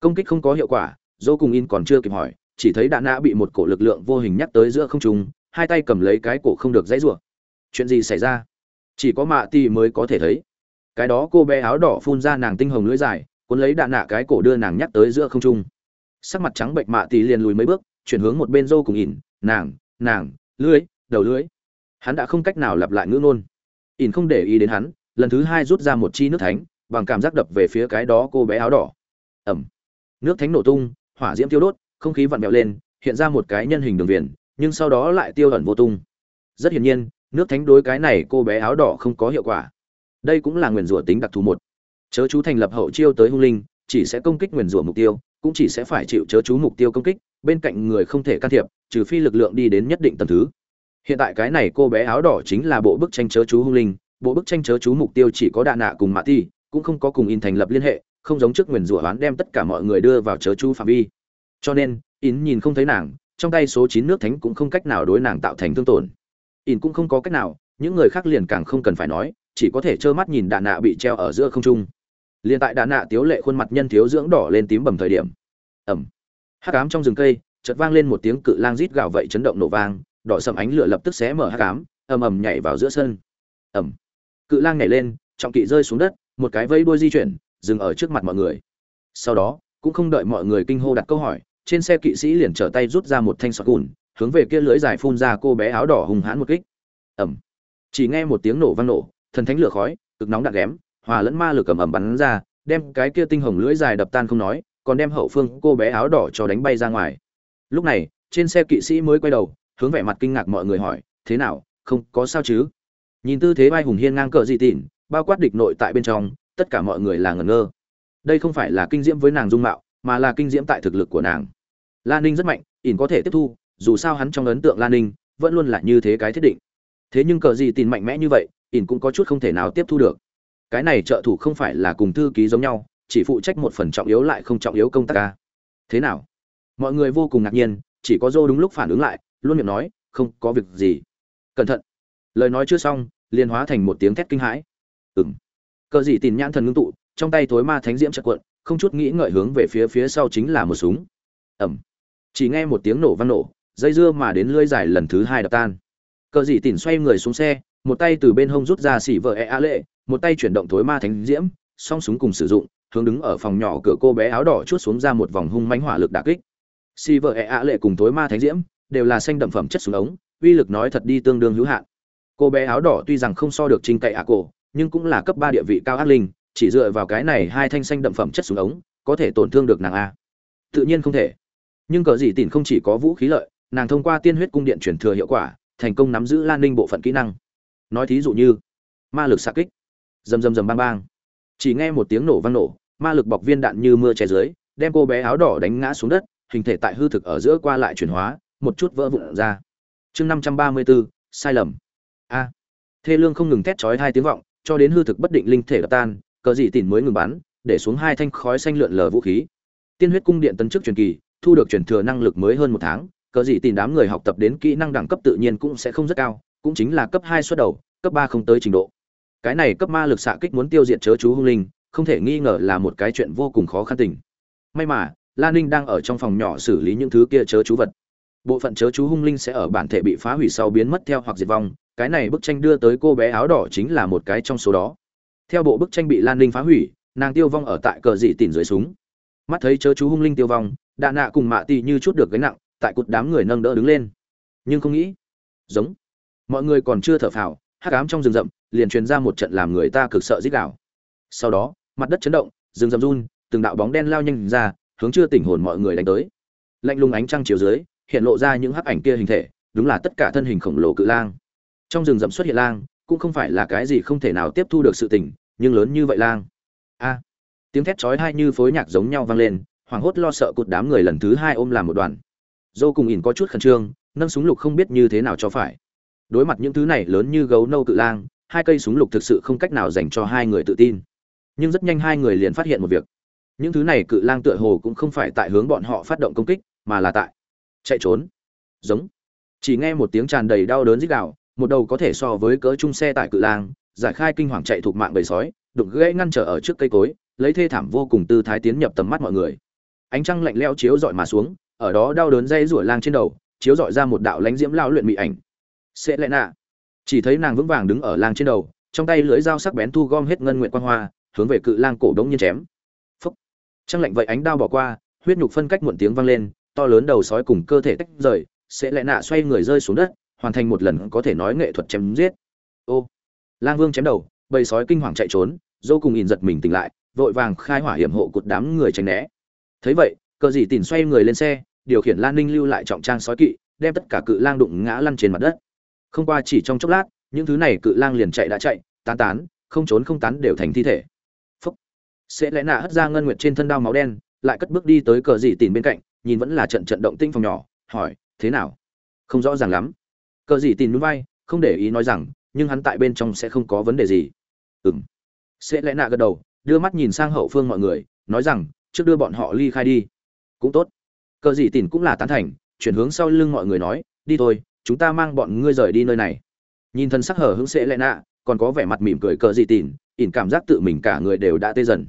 [SPEAKER 1] Công kích không có hiệu quả dâu cùng in còn chưa kịp hỏi, chỉ thấy đạn nã bị một cổ lực lượng vô hình nhắc tới giữa không trung, hai tay cầm lấy cái cổ không được dãy rủa. Chuyện gì xảy ra? Chỉ có mạ ti mới có thể thấy. Cái đó cô bé áo đỏ phun ra nàng tinh hồng lưỡi dài, cuốn lấy đạn nạ cái cổ đưa nàng nhắc tới giữa không trung sắc mặt trắng bệnh mạ tỷ liền lùi mấy bước, chuyển hướng một bên dâu cùng ỉn, nàng nàng, lưới, đầu lưới. Hắn đã không cách nào lặp lại ngữ ngôn. Ỉn không để ý đến hắn, lần thứ hai rút ra một chi nước thánh, bằng cảm giác đập về phía cái đó cô bé áo đỏ. Ẩm. Nước thánh nổ tung, hỏa diễm tiêu đốt, không khí vặn vẹo lên, hiện ra một cái nhân hình đường viền, nhưng sau đó lại tiêu ẩn vô tung. Rất hiển nhiên, nước thánh đối cái này cô bé áo đỏ không có hiệu quả. Đây cũng là nguyền rủa tính đặc thù một. Chớ chú thành lập hậu chiêu tới hung linh, chỉ sẽ công kích nguyền rủa mục tiêu cũng chỉ sẽ phải chịu chớ chú mục tiêu công kích, bên cạnh người không thể can thiệp, trừ phi lực lượng đi đến nhất định tầm thứ. Hiện tại cái này cô bé áo đỏ chính là bộ bức tranh chớ chú hung linh, bộ bức tranh chớ chú mục tiêu chỉ có đạ nạ cùng mạ ti, cũng không có cùng in thành lập liên hệ, không giống trước nguyền rủa oán đem tất cả mọi người đưa vào chớ chú phạm vi. Cho nên, in nhìn không thấy nàng, trong tay số chín nước thánh cũng không cách nào đối nàng tạo thành thương tổn. In cũng không có cách nào, những người khác liền càng không cần phải nói, chỉ có thể trơ mắt nhìn đạ nạ bị treo ở giữa không trung liền tại đà nạ tiếu lệ khuôn mặt nhân thiếu dưỡng đỏ lên tím bầm thời điểm. Ẩm. Hắc ám trong rừng cây, chợt vang lên một tiếng cự lang rít gào vậy chấn động nổ vang, đỏ sầm ánh lửa lập tức xé mở hắc ám, ầm ầm nhảy vào giữa sân. Ẩm. Cự lang nhảy lên, trọng kỵ rơi xuống đất, một cái vây đuôi di chuyển, dừng ở trước mặt mọi người. Sau đó, cũng không đợi mọi người kinh hô đặt câu hỏi, trên xe kỵ sĩ liền trở tay rút ra một thanh sọt cùn hướng về kia lưỡi dài phun ra cô bé áo đỏ hùng hãn một kích. Ẩm. Chỉ nghe một tiếng nổ vang nổ, thần thánh lửa khói, cực nóng đạn ghém hòa lẫn ma lực ầm ầm bắn ra, đem cái kia tinh hồng lưỡi dài đập tan không nói, còn đem hậu phương cô bé áo đỏ cho đánh bay ra ngoài. Lúc này, trên xe kỵ sĩ mới quay đầu, hướng vẻ mặt kinh ngạc mọi người hỏi, thế nào, không có sao chứ? Nhìn tư thế vai hùng hiên ngang cờ dị tỉn bao quát địch nội tại bên trong, tất cả mọi người là ngẩn ngơ. Đây không phải là kinh diễm với nàng dung mạo, mà là kinh diễm tại thực lực của nàng. Lan ninh rất mạnh, ỉn có thể tiếp thu, dù sao hắn trong ấn tượng lan ninh vẫn luôn là như thế cái thiết định. Thế nhưng cờ gì tin mạnh mẽ như vậy, ỉn cũng có chút không thể nào tiếp thu được cái này trợ thủ không phải là cùng thư ký giống nhau, chỉ phụ trách một phần trọng yếu lại không trọng yếu công tác ca. Thế nào? Mọi người vô cùng ngạc nhiên, chỉ có dô đúng lúc phản ứng lại, luôn miệng nói, không có việc gì. Cẩn thận. Lời nói chưa xong, liền hóa thành một tiếng thét kinh hãi. Ừng cờ dị tìm nhãn thần ngưng tụ, trong tay thối ma thánh diễm chật cuộn, không chút nghĩ ngợi hướng về phía phía sau chính là một súng. Ẩm chỉ nghe một tiếng nổ vang nổ, dây dưa mà đến lưỡi dài lần thứ hai đập tan. Cờ dị tìm xoay người xuống xe một tay từ bên hông rút ra xỉ vợ e a lệ, một tay chuyển động thối ma thánh diễm, song súng cùng sử dụng, hướng đứng ở phòng nhỏ cửa cô bé áo đỏ chút xuống ra một vòng hung mãnh hỏa lực đả kích. Xỉ vợ e a lệ cùng thối ma thánh diễm đều là xanh đậm phẩm chất súng ống, uy lực nói thật đi tương đương hữu hạn. Cô bé áo đỏ tuy rằng không so được trinh cậy ạ cổ, nhưng cũng là cấp ba địa vị cao ác linh, chỉ dựa vào cái này hai thanh xanh đậm phẩm chất súng ống, có thể tổn thương được nàng a. Tự nhiên không thể. Nhưng cờ gì tỉn không chỉ có vũ khí lợi, nàng thông qua tiên huyết cung điện chuyển thừa hiệu quả, thành công nắm giữ lan ninh bộ phận kỹ năng nói thí dụ như, ma lực xạ kích, rầm rầm rầm bang bang. Chỉ nghe một tiếng nổ vang nổ, ma lực bọc viên đạn như mưa che dưới, đem cô bé áo đỏ đánh ngã xuống đất, hình thể tại hư thực ở giữa qua lại chuyển hóa, một chút vỡ vụn ra. Chương năm trăm ba mươi bốn sai lầm. A. Thê lương không ngừng thét chói hai tiếng vọng, cho đến hư thực bất định linh thể đập tan, cờ dị tỉn mới ngừng bắn, để xuống hai thanh khói xanh lượn lờ vũ khí. Tiên huyết cung điện tân chức truyền kỳ, thu được truyền thừa năng lực mới hơn một tháng, cờ dị tìm đám người học tập đến kỹ năng đẳng cấp tự nhiên cũng sẽ không rất cao cũng chính là cấp hai xuất đầu, cấp ba không tới trình độ. Cái này cấp ma lực xạ kích muốn tiêu diệt chớ chú hung linh, không thể nghi ngờ là một cái chuyện vô cùng khó khăn tình. May mà lan ninh đang ở trong phòng nhỏ xử lý những thứ kia chớ chú vật. Bộ phận chớ chú hung linh sẽ ở bản thể bị phá hủy sau biến mất theo hoặc diệt vong, cái này bức tranh đưa tới cô bé áo đỏ chính là một cái trong số đó. Theo bộ bức tranh bị lan ninh phá hủy, nàng tiêu vong ở tại cờ dị tìm dưới súng. Mắt thấy chớ chú hung linh tiêu vong, đạ nạ cùng mạ tì như chút được gánh nặng, tại cột đám người nâng đỡ đứng lên. Nhưng không nghĩ, giống mọi người còn chưa thở phào, hắc ám trong rừng rậm liền truyền ra một trận làm người ta cực sợ dích đảo sau đó, mặt đất chấn động, rừng rậm run, từng đạo bóng đen lao nhanh ra, hướng chưa tỉnh hồn mọi người đánh tới. Lạnh lùng ánh trăng chiều dưới, hiện lộ ra những hắc ảnh kia hình thể, đúng là tất cả thân hình khổng lồ cự lang. Trong rừng rậm xuất hiện lang, cũng không phải là cái gì không thể nào tiếp thu được sự tỉnh nhưng lớn như vậy lang. A! Tiếng thét chói tai như phối nhạc giống nhau vang lên, hoảng hốt lo sợ cụt đám người lần thứ hai ôm làm một đoàn. Dâu cùng ỉn có chút khẩn trương, nâng súng lục không biết như thế nào cho phải đối mặt những thứ này lớn như gấu nâu cự lang, hai cây súng lục thực sự không cách nào dành cho hai người tự tin. Nhưng rất nhanh hai người liền phát hiện một việc. Những thứ này cự lang tựa hồ cũng không phải tại hướng bọn họ phát động công kích, mà là tại chạy trốn. Giống. Chỉ nghe một tiếng tràn đầy đau đớn rít gạo một đầu có thể so với cỡ chung xe tải cự lang, giải khai kinh hoàng chạy thuộc mạng bầy sói đục gãy ngăn trở ở trước cây cối, lấy thê thảm vô cùng tư thái tiến nhập tầm mắt mọi người. Ánh trăng lạnh lẽo chiếu dọi mà xuống, ở đó đau đớn dây rủa lang trên đầu, chiếu dọi ra một đạo lánh diễm lao luyện mỹ ảnh sẽ lẽ nạ. Chỉ thấy nàng vững vàng đứng ở lang trên đầu, trong tay lưỡi dao sắc bén thu gom hết ngân nguyện quan hoa, hướng về cự lang cổ đống nhiên chém. Phúc. Trăng lạnh vậy ánh đao bỏ qua, huyết nhục phân cách muộn tiếng vang lên, to lớn đầu sói cùng cơ thể tách rời, sẽ lẽ nạ xoay người rơi xuống đất, hoàn thành một lần có thể nói nghệ thuật chém giết. Ô. Lang vương chém đầu, bầy sói kinh hoàng chạy trốn dâu cùng ỉn giật mình tỉnh lại, vội vàng khai hỏa hiểm hộ cột đám người tránh né. Thấy vậy, cờ dị tìm xoay người lên xe, điều khiển lan ninh lưu lại trọng trang sói kỵ, đem tất cả cự lang đụng ngã lăn trên mặt đất không qua chỉ trong chốc lát, những thứ này cự lang liền chạy đã chạy, tán tán, không trốn không tán đều thành thi thể. Phúc. Sẽ lẽ nạ hất ra ngân nguyệt trên thân đao máu đen, lại cất bước đi tới cờ dị tìm bên cạnh, nhìn vẫn là trận trận động tinh phòng nhỏ, hỏi, thế nào? Không rõ ràng lắm. Cờ dị tìm núi vai, không để ý nói rằng, nhưng hắn tại bên trong sẽ không có vấn đề gì. Ừng sẽ lẽ nạ gật đầu, đưa mắt nhìn sang hậu phương mọi người, nói rằng, trước đưa bọn họ ly khai đi. Cũng tốt. Cờ dị tìm cũng là tán thành, chuyển hướng sau lưng mọi người nói, đi thôi chúng ta mang bọn ngươi rời đi nơi này. Nhìn thân sắc hở hững sệ lệ nạ, còn có vẻ mặt mỉm cười cờ dị tìn ỉn cảm giác tự mình cả người đều đã tê dần.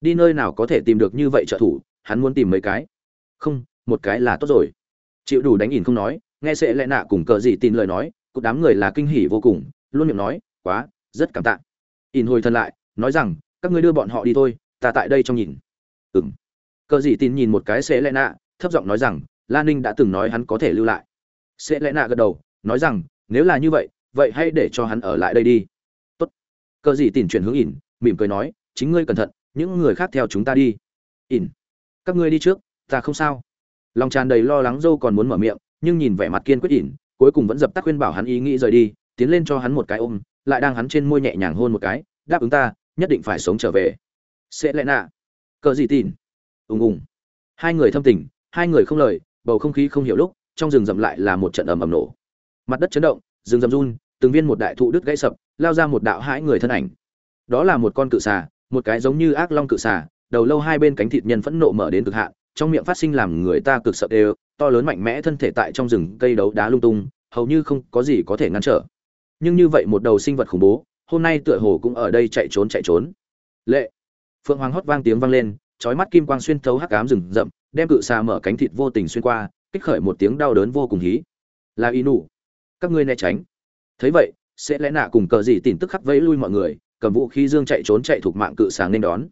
[SPEAKER 1] Đi nơi nào có thể tìm được như vậy trợ thủ, hắn muốn tìm mấy cái? Không, một cái là tốt rồi. Chịu đủ đánh ỉn không nói, nghe sệ lệ nạ cùng cờ dị tin lời nói cụ đám người là kinh hỉ vô cùng, luôn miệng nói, quá, rất cảm tạ. Ỉn hồi thân lại, nói rằng, các ngươi đưa bọn họ đi thôi, ta tại đây trong nhìn. Ừng cờ dị tin nhìn một cái sệ lệ nạ, thấp giọng nói rằng, lan ninh đã từng nói hắn có thể lưu lại sẽ lẽ nạ gật đầu, nói rằng, nếu là như vậy vậy hãy để cho hắn ở lại đây đi. Tốt. Cờ gì tìm chuyển hướng ỉn, mỉm cười nói, chính ngươi cẩn thận, những người khác theo chúng ta đi. Ỉn. Các ngươi đi trước, ta không sao. Lòng tràn đầy lo lắng dâu còn muốn mở miệng, nhưng nhìn vẻ mặt kiên quyết ỉn, cuối cùng vẫn dập tắt khuyên bảo hắn ý nghĩ rời đi, tiến lên cho hắn một cái ôm, lại đang hắn trên môi nhẹ nhàng hôn một cái, đáp ứng ta, nhất định phải sống trở về. Sẽ lẽ nạ. Cờ gì tin ùng ùng. Hai người thâm tình, hai người không lời, bầu không khí không hiểu lúc trong rừng rậm lại là một trận ầm ầm nổ. Mặt đất chấn động, rừng rậm run, từng viên một đại thụ đứt gãy sập, lao ra một đạo hãi người thân ảnh. Đó là một con cự xà, một cái giống như ác long cự xà, đầu lâu hai bên cánh thịt nhân phẫn nộ mở đến cực hạn, trong miệng phát sinh làm người ta cực sợ đều, to lớn mạnh mẽ thân thể tại trong rừng cây đấu đá lung tung, hầu như không có gì có thể ngăn trở. Nhưng như vậy một đầu sinh vật khủng bố, hôm nay tựa hồ cũng ở đây chạy trốn chạy trốn. Lệ! Phượng hoàng hót vang tiếng vang lên, chói mắt kim quang xuyên thấu hắc ám rừng rậm, đem cự xà mở cánh thịt vô tình xuyên qua kích khởi một tiếng đau đớn vô cùng hí. Là y nụ. Các ngươi né tránh. Thấy vậy, sẽ lẽ nạ cùng cờ gì tin tức khắc vẫy lui mọi người, cầm vũ khí dương chạy trốn chạy thuộc mạng cự xà nên đón.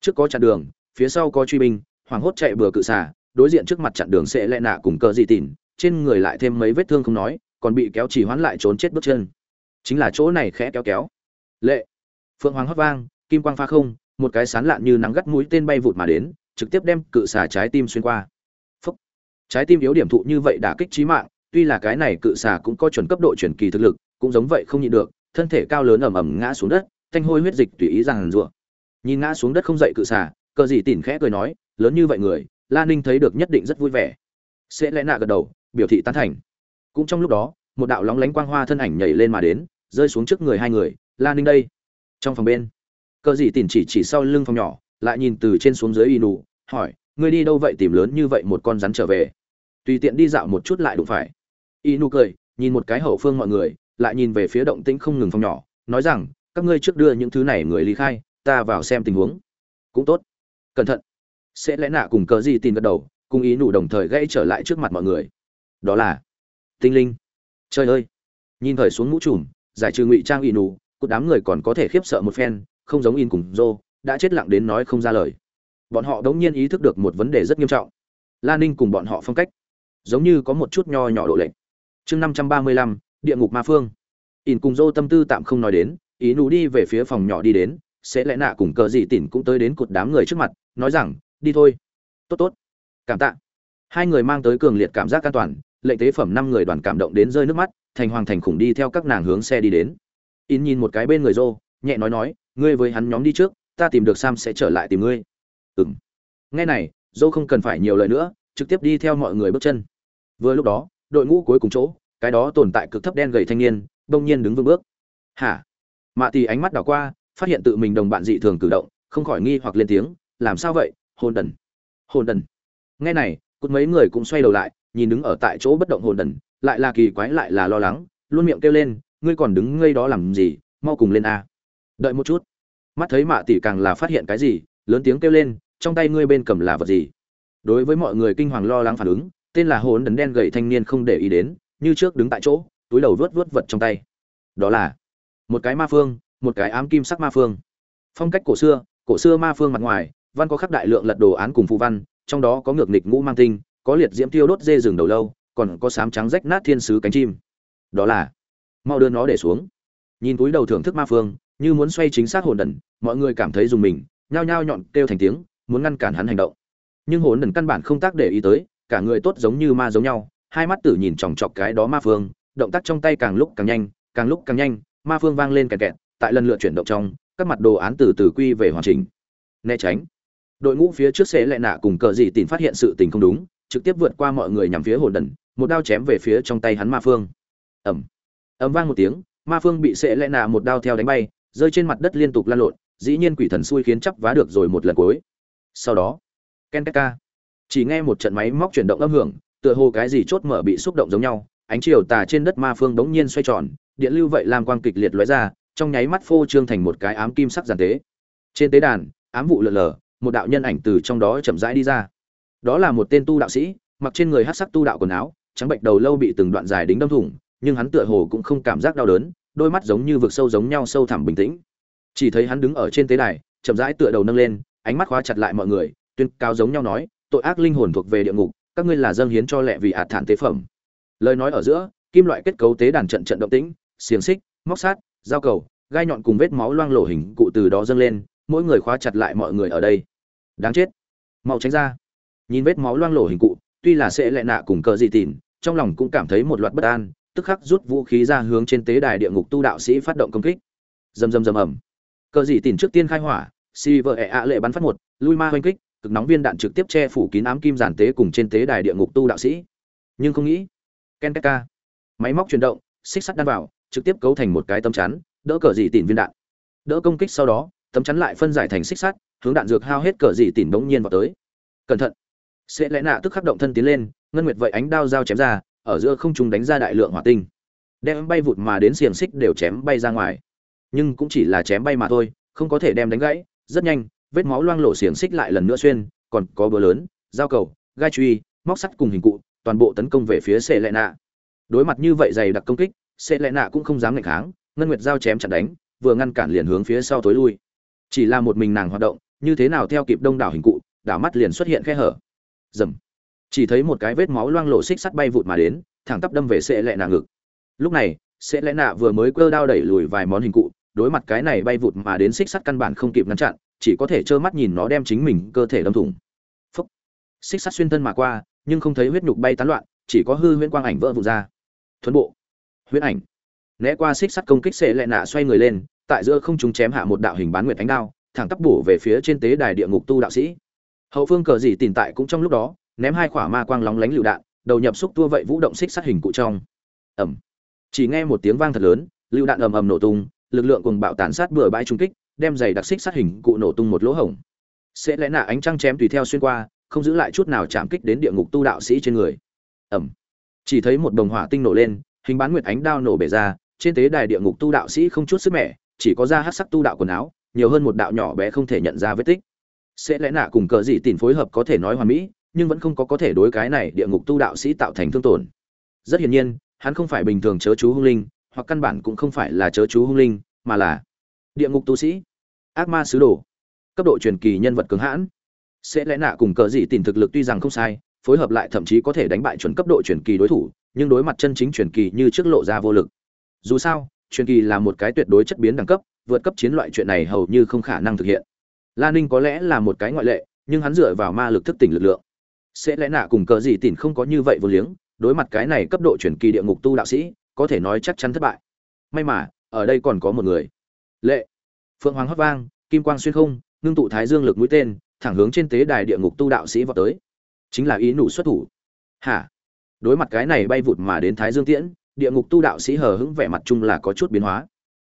[SPEAKER 1] Trước có chặn đường, phía sau có truy binh, hoảng hốt chạy bừa cự xà, đối diện trước mặt chặn đường sẽ lẽ nạ cùng cờ gì tin trên người lại thêm mấy vết thương không nói, còn bị kéo chỉ hoán lại trốn chết bước chân. Chính là chỗ này khẽ kéo kéo. Lệ. Phượng hoàng hót vang, kim quang pha không, một cái sán lạn như nắng gắt mũi tên bay vụt mà đến, trực tiếp đem cự xà trái tim xuyên qua trái tim yếu điểm thụ như vậy đã kích trí mạng, tuy là cái này cự xà cũng có chuẩn cấp độ chuyển kỳ thực lực, cũng giống vậy không nhịn được, thân thể cao lớn ầm ầm ngã xuống đất, thanh hôi huyết dịch tùy ý rằng rủa nhìn ngã xuống đất không dậy cự xà, cờ gì tỉn khẽ cười nói, lớn như vậy người, la ninh thấy được nhất định rất vui vẻ. Sẽ lẽ nạ gật đầu, biểu thị tán thành. Cũng trong lúc đó, một đạo lóng lánh quang hoa thân ảnh nhảy lên mà đến, rơi xuống trước người hai người, la ninh đây. Trong phòng bên, cờ gì tỉn chỉ chỉ sau lưng phòng nhỏ, lại nhìn từ trên xuống dưới y nụ, hỏi, ngươi đi đâu vậy tìm lớn như vậy một con rắn trở về? Tùy tiện đi dạo một chút lại đụng phải. Y nụ cười, nhìn một cái hậu phương mọi người, lại nhìn về phía động tĩnh không ngừng phòng nhỏ, nói rằng, các ngươi trước đưa những thứ này người ly khai, ta vào xem tình huống. Cũng tốt. Cẩn thận. Sẽ lẽ nạ cùng cờ gì tin gật đầu, cùng ý nụ đồng thời gãy trở lại trước mặt mọi người. Đó là tinh linh. Trời ơi. Nhìn thời xuống mũ trùm, giải trừ ngụy trang y nụ cút đám người còn có thể khiếp sợ một phen, không giống in cùng dô đã chết lặng đến nói không ra lời. Bọn họ đống nhiên ý thức được một vấn đề rất nghiêm trọng. La ninh cùng bọn họ phong cách giống như có một chút nho nhỏ độ lệnh chương năm trăm ba mươi lăm, địa ngục ma phương. In cùng dô tâm tư tạm không nói đến, ý nụ đi về phía phòng nhỏ đi đến, sẽ lẽ nạ cùng cờ dị tỉn cũng tới đến cột đám người trước mặt, nói rằng, đi thôi. Tốt tốt. Cảm tạ. Hai người mang tới cường liệt cảm giác an toàn, lệnh tế phẩm năm người đoàn cảm động đến rơi nước mắt, thành hoàng thành khủng đi theo các nàng hướng xe đi đến. In nhìn một cái bên người dô, nhẹ nói nói, ngươi với hắn nhóm đi trước, ta tìm được sam sẽ trở lại tìm ngươi. Ừng nghe này, dô không cần phải nhiều lời nữa, trực tiếp đi theo mọi người bước chân vừa lúc đó, đội ngũ cuối cùng chỗ, cái đó tồn tại cực thấp đen gầy thanh niên, bỗng nhiên đứng vững bước. Hả? Mạ tì ánh mắt đảo qua, phát hiện tự mình đồng bạn dị thường cử động, không khỏi nghi hoặc lên tiếng, làm sao vậy, hồn đần? Hồn đần? Nghe này cút mấy người cũng xoay đầu lại, nhìn đứng ở tại chỗ bất động hồn đần, lại là kỳ quái lại là lo lắng, luôn miệng kêu lên, ngươi còn đứng ngây đó làm gì, mau cùng lên a. Đợi một chút. Mắt thấy mạ tỷ càng là phát hiện cái gì, lớn tiếng kêu lên, trong tay ngươi bên cầm là vật gì? Đối với mọi người kinh hoàng lo lắng phản ứng tên là hồn đần đen gầy thanh niên không để ý đến, như trước đứng tại chỗ, túi đầu vớt vớt vật trong tay. Đó là một cái ma phương, một cái ám kim sắc ma phương. Phong cách cổ xưa cổ xưa ma phương mặt ngoài, văn có khắc đại lượng lật đồ án cùng phụ văn, trong đó có ngược nghịch ngũ mang tinh, có liệt diễm tiêu đốt dê rừng đầu lâu, còn có sám trắng rách nát thiên sứ cánh chim. Đó là mau đưa nó để xuống. Nhìn túi đầu thưởng thức ma phương, như muốn xoay chính xác hồn đần, mọi người cảm thấy dùng mình, nhao nhao nhọn kêu thành tiếng, muốn ngăn cản hắn hành động. Nhưng hồn đần căn bản không tác để ý tới cả người tốt giống như ma giống nhau, hai mắt tử nhìn chòng chọc cái đó ma phương, động tác trong tay càng lúc càng nhanh, càng lúc càng nhanh, ma phương vang lên kẹt kẹt, tại lần lượt chuyển động trong, các mặt đồ án từ từ quy về hoàn chỉnh. Né tránh. Đội ngũ phía trước sẽ lại nạ cùng cờ gì tìm phát hiện sự tình không đúng, trực tiếp vượt qua mọi người nhằm phía hồn đần, một đao chém về phía trong tay hắn ma phương. Ẩm ẩm vang một tiếng, ma phương bị sẽ lại nạ một đao theo đánh bay, rơi trên mặt đất liên tục lan lộn, dĩ nhiên quỷ thần xui khiến chắp vá được rồi một lần cuối. Sau đó, ken ka chỉ nghe một trận máy móc chuyển động âm hưởng, tựa hồ cái gì chốt mở bị xúc động giống nhau, ánh chiều tà trên đất ma phương bỗng nhiên xoay tròn, điện lưu vậy làm quang kịch liệt lóe ra, trong nháy mắt phô trương thành một cái ám kim sắc giàn tế. Trên tế đàn, ám vụ lờ lờ một đạo nhân ảnh từ trong đó chậm rãi đi ra. Đó là một tên tu đạo sĩ, mặc trên người hát sắc tu đạo quần áo, trắng bệnh đầu lâu bị từng đoạn dài đính đâm thủng, nhưng hắn tựa hồ cũng không cảm giác đau đớn, đôi mắt giống như vực sâu giống nhau sâu thẳm bình tĩnh. Chỉ thấy hắn đứng ở trên tế đài, chậm rãi tựa đầu nâng lên, ánh mắt khóa chặt lại mọi người, tuyên cao giống nhau nói tội ác linh hồn thuộc về địa ngục, các ngươi là dâng hiến cho lệ vì ạt thản tế phẩm. Lời nói ở giữa, kim loại kết cấu tế đàn trận trận động tĩnh, xiềng xích, móc sát, dao cầu, gai nhọn cùng vết máu loang lổ hình cụ từ đó dâng lên, mỗi người khóa chặt lại mọi người ở đây. Đáng chết. Mau tránh ra. Nhìn vết máu loang lổ hình cụ, tuy là sẽ lệ nạ cùng cờ dị tìn trong lòng cũng cảm thấy một loạt bất an, tức khắc rút vũ khí ra hướng trên tế đài địa ngục tu đạo sĩ phát động công kích. Dầm dầm dầm ầm. Cờ dị tìn trước tiên khai hỏa si vợ ẹ ạ lệ bắn phát một, lui ma oanh kích cực nóng viên đạn trực tiếp che phủ kín ám kim giản tế cùng trên tế đài địa ngục tu đạo sĩ. Nhưng không nghĩ, ken ka máy móc chuyển động, xích sắt đan vào, trực tiếp cấu thành một cái tấm chắn, đỡ cờ dị tỉn viên đạn. Đỡ công kích sau đó, tấm chắn lại phân giải thành xích sắt, hướng đạn dược hao hết cờ dị tỉn bỗng nhiên vào tới. Cẩn thận. Sẽ lẽ nạ tức khắc động thân tiến lên, ngân nguyệt vậy ánh đao dao chém ra, ở giữa không trung đánh ra đại lượng hỏa tinh. Đem bay vụt mà đến xiềng xích đều chém bay ra ngoài. Nhưng cũng chỉ là chém bay mà thôi, không có thể đem đánh gãy, rất nhanh vết máu loang lộ xiềng xích lại lần nữa xuyên, còn có búa lớn, dao cầu, gai truy, móc sắt cùng hình cụ, toàn bộ tấn công về phía sệ lệ nạ. Đối mặt như vậy dày đặc công kích, sệ lệ nạ cũng không dám ngạch kháng, ngân nguyệt giao chém chặn đánh, vừa ngăn cản liền hướng phía sau tối lui. Chỉ là một mình nàng hoạt động, như thế nào theo kịp đông đảo hình cụ, đảo mắt liền xuất hiện khe hở. Dầm chỉ thấy một cái vết máu loang lộ xích sắt bay vụt mà đến, thẳng tắp đâm về sệ lệ nạ ngực. Lúc này, sệ lệ nạ vừa mới quơ đao đẩy lùi vài món hình cụ, đối mặt cái này bay vụt mà đến xích sắt căn bản không kịp ngăn chặn chỉ có thể trơ mắt nhìn nó đem chính mình cơ thể đâm thủng. Phúc. Xích sắt xuyên thân mà qua, nhưng không thấy huyết nhục bay tán loạn, chỉ có hư huyễn quang ảnh vỡ vụt ra. Thuấn bộ. Huyễn ảnh. Né qua xích sắt công kích sẽ lại nạ xoay người lên, tại giữa không trung chém hạ một đạo hình bán nguyệt ánh đao, thẳng tắp bổ về phía trên tế đài địa ngục tu đạo sĩ. Hậu phương cờ gì tìm tại cũng trong lúc đó, ném hai quả ma quang lóng lánh lựu đạn, đầu nhập xúc tua vậy vũ động xích sát hình cụ trong. Ẩm. Chỉ nghe một tiếng vang thật lớn, lựu đạn ầm ầm nổ tung, lực lượng cùng bạo tàn sát bừa bãi trung kích đem giày đặc xích sát hình cụ nổ tung một lỗ hổng. Sẽ lẽ nạ ánh trăng chém tùy theo xuyên qua, không giữ lại chút nào chạm kích đến địa ngục tu đạo sĩ trên người. Ẩm chỉ thấy một đồng hỏa tinh nổ lên, hình bán nguyệt ánh đao nổ bể ra, trên tế đài địa ngục tu đạo sĩ không chút sức mẻ, chỉ có da hát sắc tu đạo quần áo, nhiều hơn một đạo nhỏ bé không thể nhận ra vết tích. Sẽ lẽ nạ cùng cờ dị tìm phối hợp có thể nói hoàn mỹ, nhưng vẫn không có có thể đối cái này địa ngục tu đạo sĩ tạo thành thương tổn. Rất hiển nhiên, hắn không phải bình thường chớ chú hung linh, hoặc căn bản cũng không phải là chớ chú hung linh, mà là địa ngục tu sĩ ác ma sứ đồ. Cấp độ truyền kỳ nhân vật cứng hãn. Sẽ lẽ nạ cùng cờ dị tìm thực lực tuy rằng không sai, phối hợp lại thậm chí có thể đánh bại chuẩn cấp độ truyền kỳ đối thủ, nhưng đối mặt chân chính truyền kỳ như trước lộ ra vô lực. Dù sao, truyền kỳ là một cái tuyệt đối chất biến đẳng cấp, vượt cấp chiến loại chuyện này hầu như không khả năng thực hiện. Lan ninh có lẽ là một cái ngoại lệ, nhưng hắn dựa vào ma lực thức tỉnh lực lượng. Sẽ lẽ nạ cùng cờ gì tỉn không có như vậy vô liếng, đối mặt cái này cấp độ truyền kỳ địa ngục tu đạo sĩ, có thể nói chắc chắn thất bại. May mà, ở đây còn có một người. Lệ phượng hoàng hót vang, kim quang xuyên không, ngưng tụ thái dương lực mũi tên, thẳng hướng trên tế đài địa ngục tu đạo sĩ vào tới. Chính là ý nụ xuất thủ. Hả? Đối mặt cái này bay vụt mà đến thái dương tiễn, địa ngục tu đạo sĩ hờ hững vẻ mặt chung là có chút biến hóa.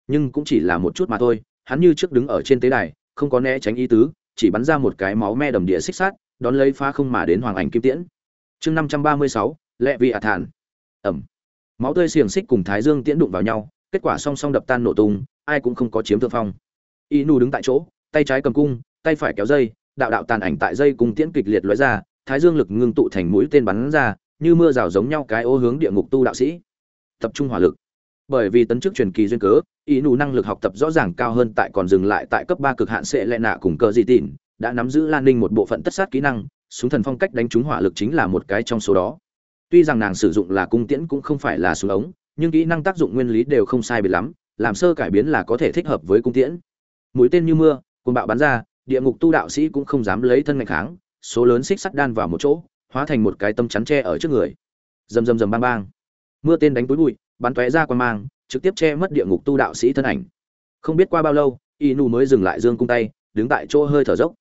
[SPEAKER 1] Nhưng cũng chỉ là một chút mà thôi, hắn như trước đứng ở trên tế đài, không có né tránh ý tứ, chỉ bắn ra một cái máu me đầm địa xích sát đón lấy phá không mà đến hoàng ảnh kim tiễn. Chương năm trăm ba mươi sáu, lệ vị ả thản. Ẩm. Máu tươi xiềng xích cùng thái dương tiễn đụng vào nhau, kết quả song song đập tan nổ tung, ai cũng không có chiếm thượng phong y nu đứng tại chỗ, tay trái cầm cung, tay phải kéo dây, đạo đạo tàn ảnh tại dây cùng tiễn kịch liệt lóe ra, thái dương lực ngưng tụ thành mũi tên bắn ra, như mưa rào giống nhau cái ô hướng địa ngục tu đạo sĩ. Tập trung hỏa lực. Bởi vì tấn chức truyền kỳ duyên cớ, ý nụ năng lực học tập rõ ràng cao hơn tại còn dừng lại tại cấp ba cực hạn sẽ lệ nạ cùng cơ di tìn đã nắm giữ lan ninh một bộ phận tất sát kỹ năng, súng thần phong cách đánh trúng hỏa lực chính là một cái trong số đó. Tuy rằng nàng sử dụng là cung tiễn cũng không phải là súng ống, nhưng kỹ năng tác dụng nguyên lý đều không sai biệt lắm, làm sơ cải biến là có thể thích hợp với cung tiễn mũi tên như mưa côn bạo bắn ra, địa ngục tu đạo sĩ cũng không dám lấy thân ngạch kháng, số lớn xích sắt đan vào một chỗ, hóa thành một cái tâm chắn tre ở trước người. Rầm rầm rầm bang bang. Mưa tên đánh túi bụi, bắn tóe ra quan mang, trực tiếp che mất địa ngục tu đạo sĩ thân ảnh. Không biết qua bao lâu, y nu mới dừng lại dương cung tay, đứng tại chỗ hơi thở dốc.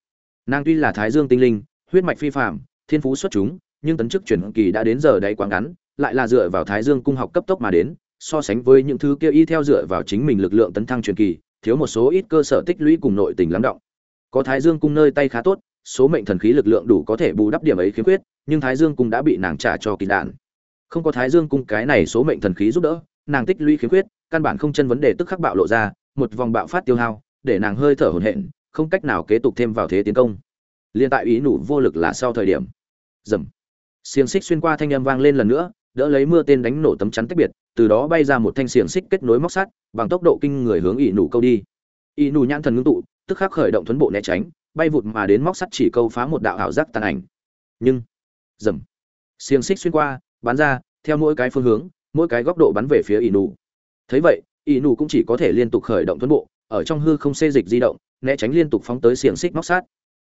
[SPEAKER 1] Nàng tuy là thái dương tinh linh, huyết mạch phi phạm thiên phú xuất chúng, nhưng tấn chức chuyển kỳ đã đến giờ đáy quá ngắn, lại là dựa vào thái dương cung học cấp tốc mà đến, so sánh với những thứ kia y theo dựa vào chính mình lực lượng tấn thăng truyền kỳ thiếu một số ít cơ sở tích lũy cùng nội tình lắng động. Có thái dương cung nơi tay khá tốt, số mệnh thần khí lực lượng đủ có thể bù đắp điểm ấy khiếm khuyết, nhưng thái dương cung đã bị nàng trả cho kỳ đạn. Không có thái dương cung cái này số mệnh thần khí giúp đỡ, nàng tích lũy khiếm khuyết, căn bản không chân vấn đề tức khắc bạo lộ ra, một vòng bạo phát tiêu hao, để nàng hơi thở hổn hển, không cách nào kế tục thêm vào thế tiến công. Liên tại ý nụ vô lực là sau thời điểm. Rầm. Xiên xích xuyên qua thanh âm vang lên lần nữa đỡ lấy mưa tên đánh nổ tấm chắn tách biệt, từ đó bay ra một thanh xiềng xích kết nối móc sắt, bằng tốc độ kinh người hướng ỷ nụ câu đi. Ỷ nụ nhãn thần ngưng tụ, tức khắc khởi động thuấn bộ né tránh, bay vụt mà đến móc sắt chỉ câu phá một đạo ảo giác tàn ảnh. Nhưng dầm xiềng xích xuyên qua, bắn ra, theo mỗi cái phương hướng, mỗi cái góc độ bắn về phía ỷ nụ. Thấy vậy, ỷ nụ cũng chỉ có thể liên tục khởi động thuấn bộ, ở trong hư không xê dịch di động, né tránh liên tục phóng tới xiềng xích móc sát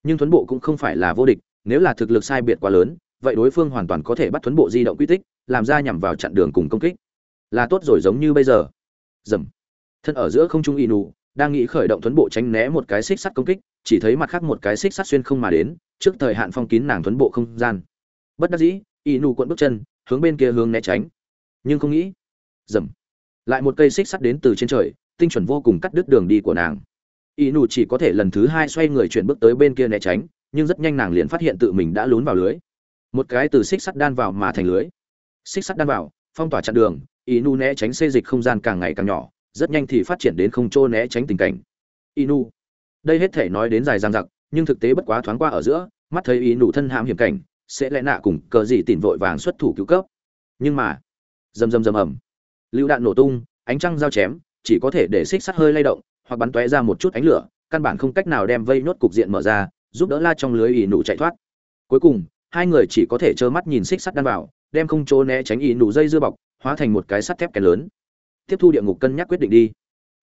[SPEAKER 1] nhưng thuấn bộ cũng không phải là vô địch, nếu là thực lực sai biệt quá lớn vậy đối phương hoàn toàn có thể bắt thuấn bộ di động quy tích, làm ra nhằm vào chặn đường cùng công kích. Là tốt rồi giống như bây giờ. Dầm. Thân ở giữa không trung y nụ đang nghĩ khởi động thuấn bộ tránh né một cái xích sắt công kích, chỉ thấy mặt khác một cái xích sắt xuyên không mà đến, trước thời hạn phong kín nàng thuấn bộ không gian. Bất đắc dĩ y nụ cuộn bước chân, hướng bên kia hướng né tránh. Nhưng không nghĩ. Dầm. Lại một cây xích sắt đến từ trên trời, tinh chuẩn vô cùng cắt đứt đường đi của nàng. Y nụ chỉ có thể lần thứ hai xoay người chuyển bước tới bên kia né tránh, nhưng rất nhanh nàng liền phát hiện tự mình đã lún vào lưới một cái từ xích sắt đan vào mà thành lưới. Xích sắt đan vào, phong tỏa chặn đường, inu né tránh xê dịch không gian càng ngày càng nhỏ, rất nhanh thì phát triển đến không trô né tránh tình cảnh. Inu. Đây hết thể nói đến dài dang dặc, nhưng thực tế bất quá thoáng qua ở giữa, mắt thấy inu thân hãm hiểm cảnh, sẽ lẽ nạ cùng cờ gì tìm vội vàng xuất thủ cứu cấp. Nhưng mà, rầm rầm rầm ầm. Lựu đạn nổ tung, ánh trăng giao chém, chỉ có thể để xích sắt hơi lay động, hoặc bắn tóe ra một chút ánh lửa, căn bản không cách nào đem vây nốt cục diện mở ra, giúp đỡ la trong lưới ỷ nụ chạy thoát. Cuối cùng hai người chỉ có thể trơ mắt nhìn xích sắt đan vào, đem không chỗ né tránh ý nụ dây dưa bọc, hóa thành một cái sắt thép kén lớn. Tiếp thu địa ngục cân nhắc quyết định đi.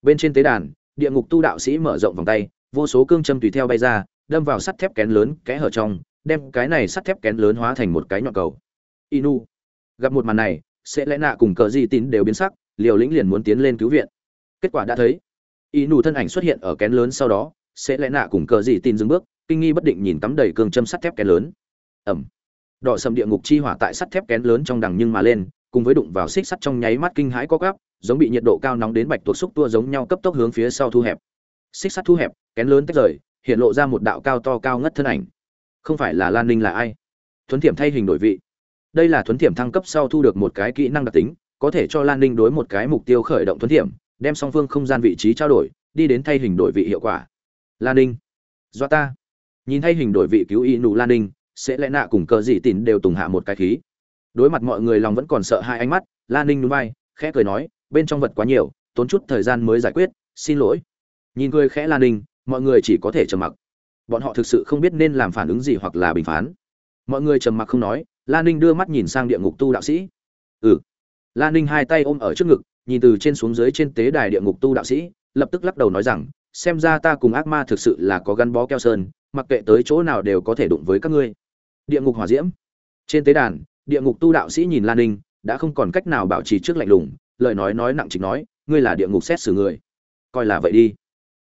[SPEAKER 1] Bên trên tế đàn, địa ngục tu đạo sĩ mở rộng vòng tay, vô số cương châm tùy theo bay ra, đâm vào sắt thép kén lớn, kẽ hở trong, đem cái này sắt thép kén lớn hóa thành một cái nhọn cầu. Inu, gặp một màn này, sẽ lẽ nạ cùng cờ di tín đều biến sắc, liều lĩnh liền muốn tiến lên cứu viện. Kết quả đã thấy, inu thân ảnh xuất hiện ở kén lớn sau đó, sẽ lẽ nạ cùng cờ di tín dừng bước, kinh nghi bất định nhìn tắm đầy cương châm sắt thép kén lớn ẩm. Đỏ sầm địa ngục chi hỏa tại sắt thép kén lớn trong đằng nhưng mà lên, cùng với đụng vào xích sắt trong nháy mắt kinh hãi có gắp giống bị nhiệt độ cao nóng đến bạch tuộc xúc tua giống nhau cấp tốc hướng phía sau thu hẹp. Xích sắt thu hẹp, kén lớn tách rời, hiện lộ ra một đạo cao to cao ngất thân ảnh. Không phải là lan ninh là ai? Thuấn thiểm thay hình đổi vị. Đây là thuấn thiểm thăng cấp sau thu được một cái kỹ năng đặc tính, có thể cho lan ninh đối một cái mục tiêu khởi động thuấn thiểm, đem song phương không gian vị trí trao đổi, đi đến thay hình đổi vị hiệu quả. Lan ninh do ta. Nhìn thay hình đổi vị cứu y nụ lan ninh sẽ lẽ nạ cùng cờ dị tín đều tùng hạ một cái khí. Đối mặt mọi người lòng vẫn còn sợ hai ánh mắt lan ninh núi bay khẽ cười nói, bên trong vật quá nhiều, tốn chút thời gian mới giải quyết, xin lỗi. Nhìn cười khẽ lan ninh, mọi người chỉ có thể trầm mặc. Bọn họ thực sự không biết nên làm phản ứng gì hoặc là bình phán. Mọi người trầm mặc không nói lan ninh đưa mắt nhìn sang địa ngục tu đạo sĩ. Ừ. Lan ninh hai tay ôm ở trước ngực, nhìn từ trên xuống dưới trên tế đài địa ngục tu đạo sĩ, lập tức lắc đầu nói rằng, xem ra ta cùng ác ma thực sự là có gắn bó keo sơn, mặc kệ tới chỗ nào đều có thể đụng với các ngươi địa ngục hỏa diễm. Trên tế đàn, địa ngục tu đạo sĩ nhìn lan ninh, đã không còn cách nào bảo trì trước lạnh lùng, lời nói nói nặng chính nói, ngươi là địa ngục xét xử người. Coi là vậy đi.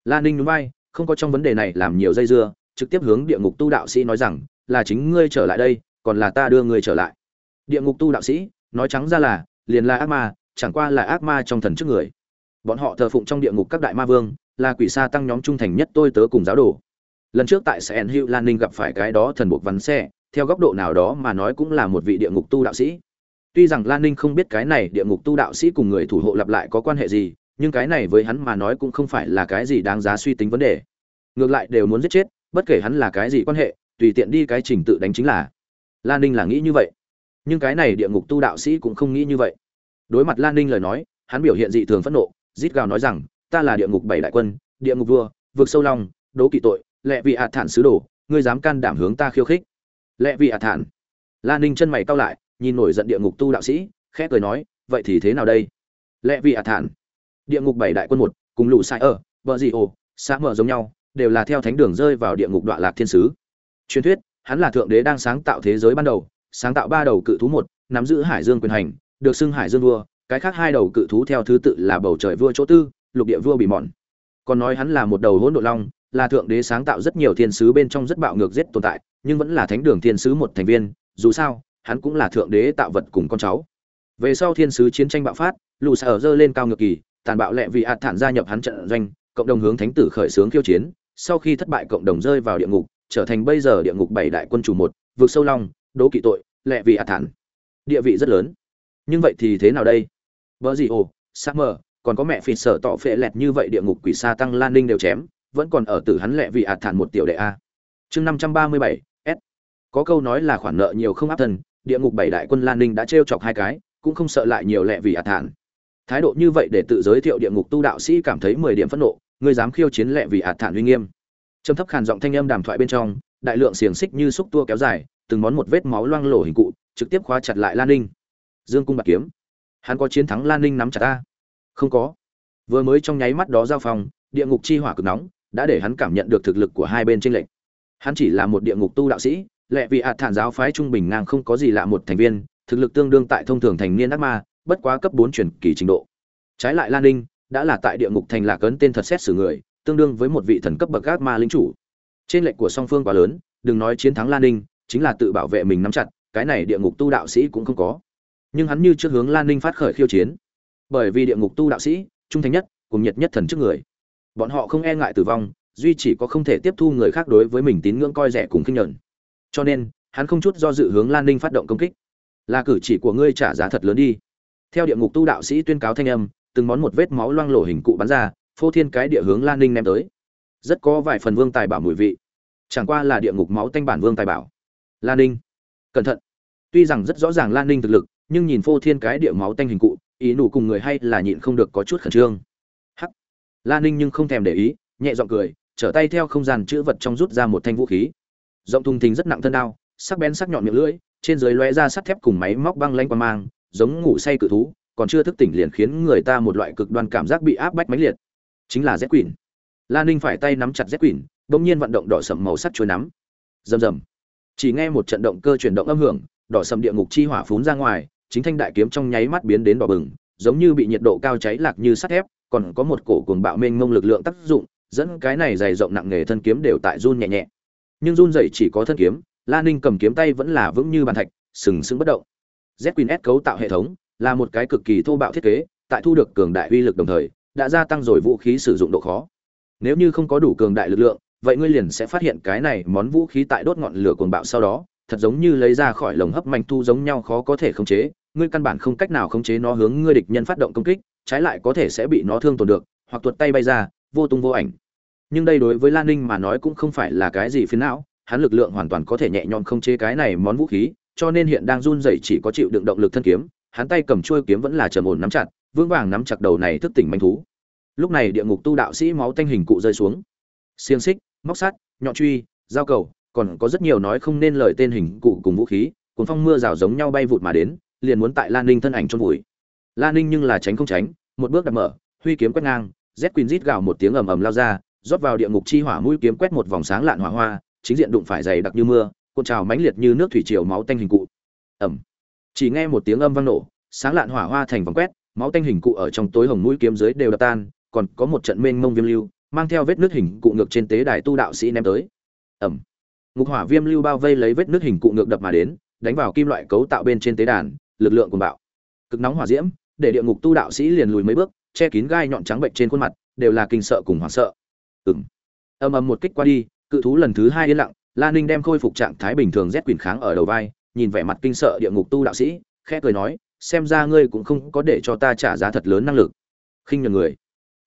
[SPEAKER 1] Lan ninh núi bay không có trong vấn đề này làm nhiều dây dưa, trực tiếp hướng địa ngục tu đạo sĩ nói rằng, là chính ngươi trở lại đây, còn là ta đưa ngươi trở lại. Địa ngục tu đạo sĩ, nói trắng ra là, liền là ác ma, chẳng qua là ác ma trong thần trước người. Bọn họ thờ phụng trong địa ngục các đại ma vương, là quỷ sa tăng nhóm trung thành nhất tôi tớ cùng giáo đồ. Lần trước tại sẻn hữu lan ninh gặp phải cái đó thần buộc vắn xe theo góc độ nào đó mà nói cũng là một vị địa ngục tu đạo sĩ. Tuy rằng lan ninh không biết cái này địa ngục tu đạo sĩ cùng người thủ hộ lặp lại có quan hệ gì, nhưng cái này với hắn mà nói cũng không phải là cái gì đáng giá suy tính vấn đề. Ngược lại đều muốn giết chết, bất kể hắn là cái gì quan hệ, tùy tiện đi cái trình tự đánh chính là. Lan ninh là nghĩ như vậy. Nhưng cái này địa ngục tu đạo sĩ cũng không nghĩ như vậy. Đối mặt lan ninh lời nói, hắn biểu hiện dị thường phẫn nộ, rít gào nói rằng, ta là địa ngục bảy đại quân, địa ngục vua vượt sâu long, đố kỵ tội, lệ vị hạ thản sứ đồ, ngươi dám can đảm hướng ta khiêu khích lệ vị ả thản. Lan ninh chân mày cau lại, nhìn nổi giận địa ngục tu đạo sĩ, khẽ cười nói, vậy thì thế nào đây? Lệ vị ả thản. Địa ngục bảy đại quân một, cùng lũ sai ở, vợ gì ồ, xã mở giống nhau, đều là theo thánh đường rơi vào địa ngục đoạn lạc thiên sứ. Truyền thuyết, hắn là thượng đế đang sáng tạo thế giới ban đầu, sáng tạo ba đầu cự thú một, nắm giữ hải dương quyền hành, được xưng hải dương vua, cái khác hai đầu cự thú theo thứ tự là bầu trời vua chỗ tư, lục địa vua bị mòn còn nói hắn là một đầu hỗn độ long, là thượng đế sáng tạo rất nhiều thiên sứ bên trong rất bạo ngược giết tồn tại nhưng vẫn là thánh đường thiên sứ một thành viên, dù sao, hắn cũng là thượng đế tạo vật cùng con cháu. Về sau thiên sứ chiến tranh bạo phát lù xa ở dơ lên cao ngược kỳ, tàn bạo lẹ vì hạt thản gia nhập hắn trận doanh, cộng đồng hướng thánh tử khởi xướng khiêu chiến, sau khi thất bại cộng đồng rơi vào địa ngục, trở thành bây giờ địa ngục bảy đại quân chủ một, vượt sâu long, đố kỵ tội lẹ vì hạt thản. Địa vị rất lớn. Nhưng vậy thì thế nào đây? Vợ gì ồ, sa mờ, còn có mẹ phì sở tọ phệ lẹt như vậy địa ngục quỷ sa tăng lan ninh đều chém, vẫn còn ở tử hắn lẹ vì hạt thản một tiểu đệ a. Chương năm trăm ba mươi bảy có câu nói là khoản nợ nhiều không áp thân, địa ngục bảy đại quân lan ninh đã trêu chọc hai cái, cũng không sợ lại nhiều lẹ vì hạt thản thái độ như vậy để tự giới thiệu địa ngục tu đạo sĩ cảm thấy mười điểm phẫn nộ, ngươi dám khiêu chiến lẹ vì hạt thản uy nghiêm. Trầm thấp khàn giọng thanh âm đàm thoại bên trong, đại lượng xiềng xích như xúc tua kéo dài, từng món một vết máu loang lổ hình cụ, trực tiếp khóa chặt lại lan ninh. Dương cung bạc kiếm. Hắn có chiến thắng lan ninh nắm chặt ta? Không có. Vừa mới trong nháy mắt đó giao phòng địa ngục chi hỏa cực nóng, đã để hắn cảm nhận được thực lực của hai bên tranh lệch. Hắn chỉ là một địa ngục tu đạo sĩ Lệ vị hạt thản giáo phái trung bình ngang không có gì lạ một thành viên, thực lực tương đương tại thông thường thành niên ác ma, bất quá cấp bốn truyền kỳ trình độ. Trái lại lan ninh đã là tại địa ngục thành lạc ấn tên thật xét xử người, tương đương với một vị thần cấp bậc ác ma linh chủ. Trên lệnh của song phương quá lớn, đừng nói chiến thắng lan ninh, chính là tự bảo vệ mình nắm chặt, cái này địa ngục tu đạo sĩ cũng không có. Nhưng hắn như trước hướng lan ninh phát khởi khiêu chiến. Bởi vì địa ngục tu đạo sĩ, trung thành nhất, cùng nhiệt nhất thần trước người. Bọn họ không e ngại tử vong, duy chỉ có không thể tiếp thu người khác đối với mình tín ngưỡng coi rẻ cùng khinh nhẫn cho nên hắn không chút do dự hướng lan ninh phát động công kích. Là cử chỉ của ngươi trả giá thật lớn đi. Theo địa ngục tu đạo sĩ tuyên cáo thanh âm từng món một vết máu loang lổ hình cụ bắn ra phô thiên cái địa hướng lan ninh ném tới. Rất có vài phần vương tài bảo mùi vị. Chẳng qua là địa ngục máu tanh bản vương tài bảo. Lan ninh. Cẩn thận. Tuy rằng rất rõ ràng lan ninh thực lực nhưng nhìn phô thiên cái địa máu tanh hình cụ ý nụ cùng người hay là nhịn không được có chút khẩn trương. Hắc, Lan ninh nhưng không thèm để ý nhẹ giọng cười trở tay theo không gian chữ vật trong rút ra một thanh vũ khí rộng thùng thình rất nặng thân đao, sắc bén sắc nhọn miệng lưỡi, trên dưới lóe ra sắt thép cùng máy móc băng lanh qua mang, giống ngủ say cự thú, còn chưa thức tỉnh liền khiến người ta một loại cực đoan cảm giác bị áp bách mãnh liệt. Chính là rét quỷ la ninh phải tay nắm chặt rét quỷ bỗng nhiên vận động đỏ sậm màu sắc chuối nắm. Rầm rầm. Chỉ nghe một trận động cơ chuyển động âm hưởng, đỏ sậm địa ngục chi hỏa phún ra ngoài, chính thanh đại kiếm trong nháy mắt biến đến đỏ bừng, giống như bị nhiệt độ cao cháy lạc như sắt thép, còn có một cổ cuồng bạo mênh mông lực lượng tác dụng, dẫn cái này dày rộng nặng nghề thân kiếm đều tại run nhẹ nhẹ nhưng run dậy chỉ có thân kiếm, la ninh cầm kiếm tay vẫn là vững như bàn thạch, sừng sững bất động. Z queen s cấu tạo hệ thống là một cái cực kỳ thô bạo thiết kế, tại thu được cường đại uy lực đồng thời, đã gia tăng rồi vũ khí sử dụng độ khó. Nếu như không có đủ cường đại lực lượng, vậy ngươi liền sẽ phát hiện cái này món vũ khí tại đốt ngọn lửa cuồng bạo sau đó, thật giống như lấy ra khỏi lồng hấp manh thu giống nhau khó có thể khống chế, ngươi căn bản không cách nào khống chế nó hướng ngươi địch nhân phát động công kích, trái lại có thể sẽ bị nó thương tổn được, hoặc tuột tay bay ra, vô tung vô ảnh nhưng đây đối với lan ninh mà nói cũng không phải là cái gì phiến não, hắn lực lượng hoàn toàn có thể nhẹ nhõm không chế cái này món vũ khí, cho nên hiện đang run rẩy chỉ có chịu đựng động lực thân kiếm, hắn tay cầm chuôi kiếm vẫn là trầm ổn nắm chặt, vững vàng nắm chặt đầu này thức tỉnh manh thú. Lúc này địa ngục tu đạo sĩ máu tanh hình cụ rơi xuống. Xiềng xích, móc sắt, nhọn truy, dao cầu, còn có rất nhiều nói không nên lời tên hình cụ cùng vũ khí, cuốn phong mưa rào giống nhau bay vụt mà đến, liền muốn tại lan ninh thân ảnh trong vùi. Lan ninh nhưng là tránh không tránh, một bước đặt mở, huy kiếm quét ngang, z quỳnh rít gào một tiếng ầm ầm lao ra rót vào địa ngục chi hỏa mũi kiếm quét một vòng sáng lạn hỏa hoa, chính diện đụng phải dày đặc như mưa, cuộn trào mãnh liệt như nước thủy triều máu tanh hình cụ. Ầm. Chỉ nghe một tiếng âm vang nổ, sáng lạn hỏa hoa thành vòng quét, máu tanh hình cụ ở trong tối hồng mũi kiếm dưới đều đập tan, còn có một trận mênh mông viêm lưu, mang theo vết nước hình cụ ngược trên tế đài tu đạo sĩ ném tới. Ầm. Ngục hỏa viêm lưu bao vây lấy vết nước hình cụ ngược đập mà đến, đánh vào kim loại cấu tạo bên trên tế đàn, lực lượng cuồng bạo. Cực nóng hỏa diễm, để địa ngục tu đạo sĩ liền lùi mấy bước, che kín gai nhọn trắng bệnh trên khuôn mặt, đều là kinh sợ cùng hoảng sợ ừng âm ầm một kích qua đi, cự thú lần thứ hai yên lặng, la ninh đem khôi phục trạng thái bình thường rét quyền kháng ở đầu vai, nhìn vẻ mặt kinh sợ địa ngục tu đạo sĩ, khẽ cười nói, xem ra ngươi cũng không có để cho ta trả giá thật lớn năng lực. Khinh nhường người.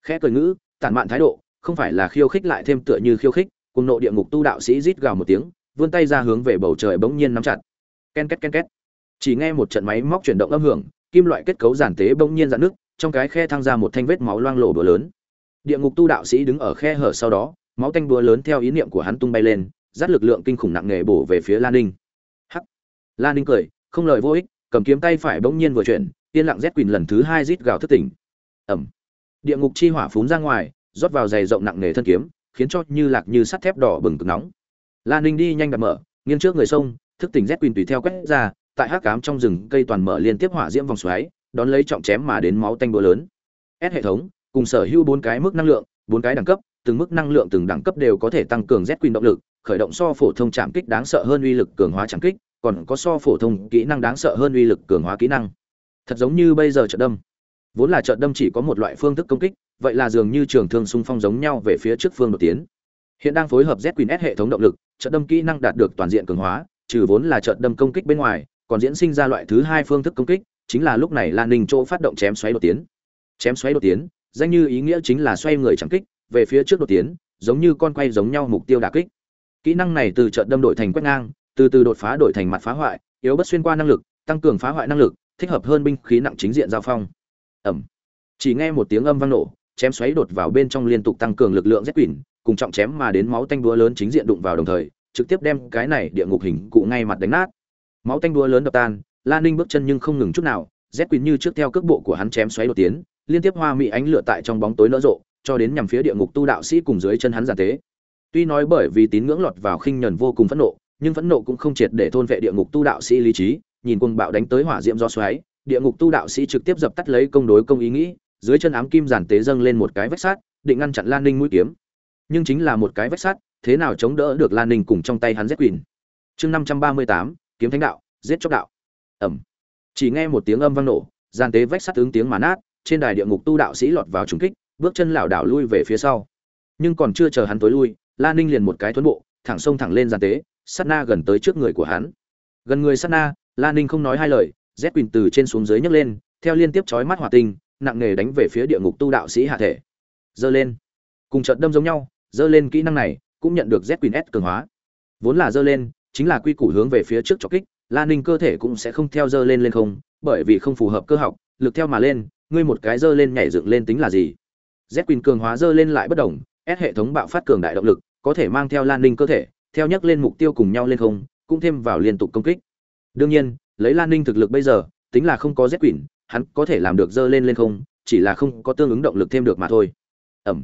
[SPEAKER 1] Khẽ cười ngữ, tản mạn thái độ, không phải là khiêu khích lại thêm tựa như khiêu khích cùng nộ địa ngục tu đạo sĩ rít gào một tiếng, vươn tay ra hướng về bầu trời bỗng nhiên nắm chặt. Ken két ken két. Chỉ nghe một trận máy móc chuyển động âm hưởng, kim loại kết cấu giản tế bỗng nhiên dạn nước trong cái khe thăng ra một thanh vết máu loang lổ bừa lớn địa ngục tu đạo sĩ đứng ở khe hở sau đó, máu tanh búa lớn theo ý niệm của hắn tung bay lên, dắt lực lượng kinh khủng nặng nề bổ về phía lan ninh. Hắc. Lan ninh cười, không lời vô ích, cầm kiếm tay phải bỗng nhiên vừa chuyển, yên lặng rét quỳnh lần thứ hai rít gào thất tỉnh. Ẩm địa ngục chi hỏa phún ra ngoài, rót vào dày rộng nặng nề thân kiếm, khiến cho như lạc như sắt thép đỏ bừng cực nóng. Lan ninh đi nhanh đặt mở, nghiêng trước người sông, thức tỉnh rét quỳnh tùy theo quét ra, tại hắc cám trong rừng cây toàn mở liên tiếp hỏa diễm vòng xoáy, đón lấy trọng chém mà đến máu tanh búa lớn. S hệ thống cùng sở hữu bốn cái mức năng lượng bốn cái đẳng cấp từng mức năng lượng từng đẳng cấp đều có thể tăng cường Z Queen động lực, khởi động so phổ thông chạm kích đáng sợ hơn uy lực cường hóa chạm kích, còn có so phổ thông kỹ năng đáng sợ hơn uy lực cường hóa kỹ năng. Thật giống như bây giờ trợ đâm. Vốn là trợ đâm chỉ có một loại phương thức công kích, vậy là dường như trường thương xung phong giống nhau về phía trước phương đột tiến. Hiện đang phối hợp Z Queen S hệ thống động lực, trợ đâm kỹ năng đạt được toàn diện cường hóa, trừ vốn là trợ đâm công kích bên ngoài, còn diễn sinh ra loại thứ hai phương thức công kích, chính là lúc này Lan Ninh chỗ phát động chém xoáy đột tiến. Chém xoáy đột tiến, danh như ý nghĩa chính là xoay người chẳng kích, về phía trước đột tiến, giống như con quay giống nhau mục tiêu đả kích. Kỹ năng này từ trận đâm đổi thành quét ngang, từ từ đột phá đổi thành mặt phá hoại, yếu bất xuyên qua năng lực, tăng cường phá hoại năng lực, thích hợp hơn binh khí nặng chính diện giao phong. Ầm. Chỉ nghe một tiếng âm vang nổ, chém xoáy đột vào bên trong liên tục tăng cường lực lượng rét quỷ, cùng trọng chém mà đến máu tanh đúa lớn chính diện đụng vào đồng thời, trực tiếp đem cái này địa ngục hình cụ ngay mặt đánh nát. Máu tanh đúa lớn đập tan, Lan Ninh bước chân nhưng không ngừng chút nào, rét quỷ như trước theo cước bộ của hắn chém xoáy đột tiến, liên tiếp hoa mỹ ánh lửa tại trong bóng tối nở rộ, cho đến nhằm phía địa ngục tu đạo sĩ cùng dưới chân hắn giàn tế. Tuy nói bởi vì tín ngưỡng lọt vào khinh nhẫn vô cùng phẫn nộ, nhưng phẫn nộ cũng không triệt để thôn vệ địa ngục tu đạo sĩ lý trí, nhìn cuồng bạo đánh tới hỏa diễm do xoáy, địa ngục tu đạo sĩ trực tiếp dập tắt lấy công đối công ý nghĩ, dưới chân ám kim giản tế dâng lên một cái vách sắt, định ngăn chặn Lan Ninh mũi kiếm. Nhưng chính là một cái vách sắt, thế nào chống đỡ được Lan Ninh cùng trong tay hắn giết quỷ. Chương năm trăm ba mươi tám kiếm thánh đạo, giết chóc đạo. Ầm. Chỉ nghe một tiếng âm vang nổ, giàn tế vách sắt ứng tiếng mà nát, trên đài địa ngục tu đạo sĩ lọt vào trùng kích, bước chân lảo đảo lui về phía sau. Nhưng còn chưa chờ hắn tối lui la ninh liền một cái tuấn bộ thẳng sông thẳng lên giàn tế sát na gần tới trước người của hắn. Gần người sát na la ninh không nói hai lời z quỳnh từ trên xuống dưới nhấc lên theo liên tiếp chói mắt hỏa tinh nặng nề đánh về phía địa ngục tu đạo sĩ hạ thể. Giơ lên. Cùng chợt đâm giống nhau giơ lên kỹ năng này cũng nhận được z quỳnh s cường hóa. Vốn là giơ lên chính là quy củ hướng về phía trước cho kích la ninh cơ thể cũng sẽ không theo giơ lên lên không bởi vì không phù hợp cơ học lực theo mà lên ngươi một cái dơ lên nhảy dựng lên tính là gì? Z quỳnh cường hóa dơ lên lại bất đồng ép hệ thống bạo phát cường đại động lực, có thể mang theo lan ninh cơ thể, theo nhắc lên mục tiêu cùng nhau lên không, cũng thêm vào liên tục công kích. Đương nhiên, lấy lan ninh thực lực bây giờ, tính là không có z quỳnh hắn có thể làm được dơ lên lên không, chỉ là không có tương ứng động lực thêm được mà thôi. Ẩm.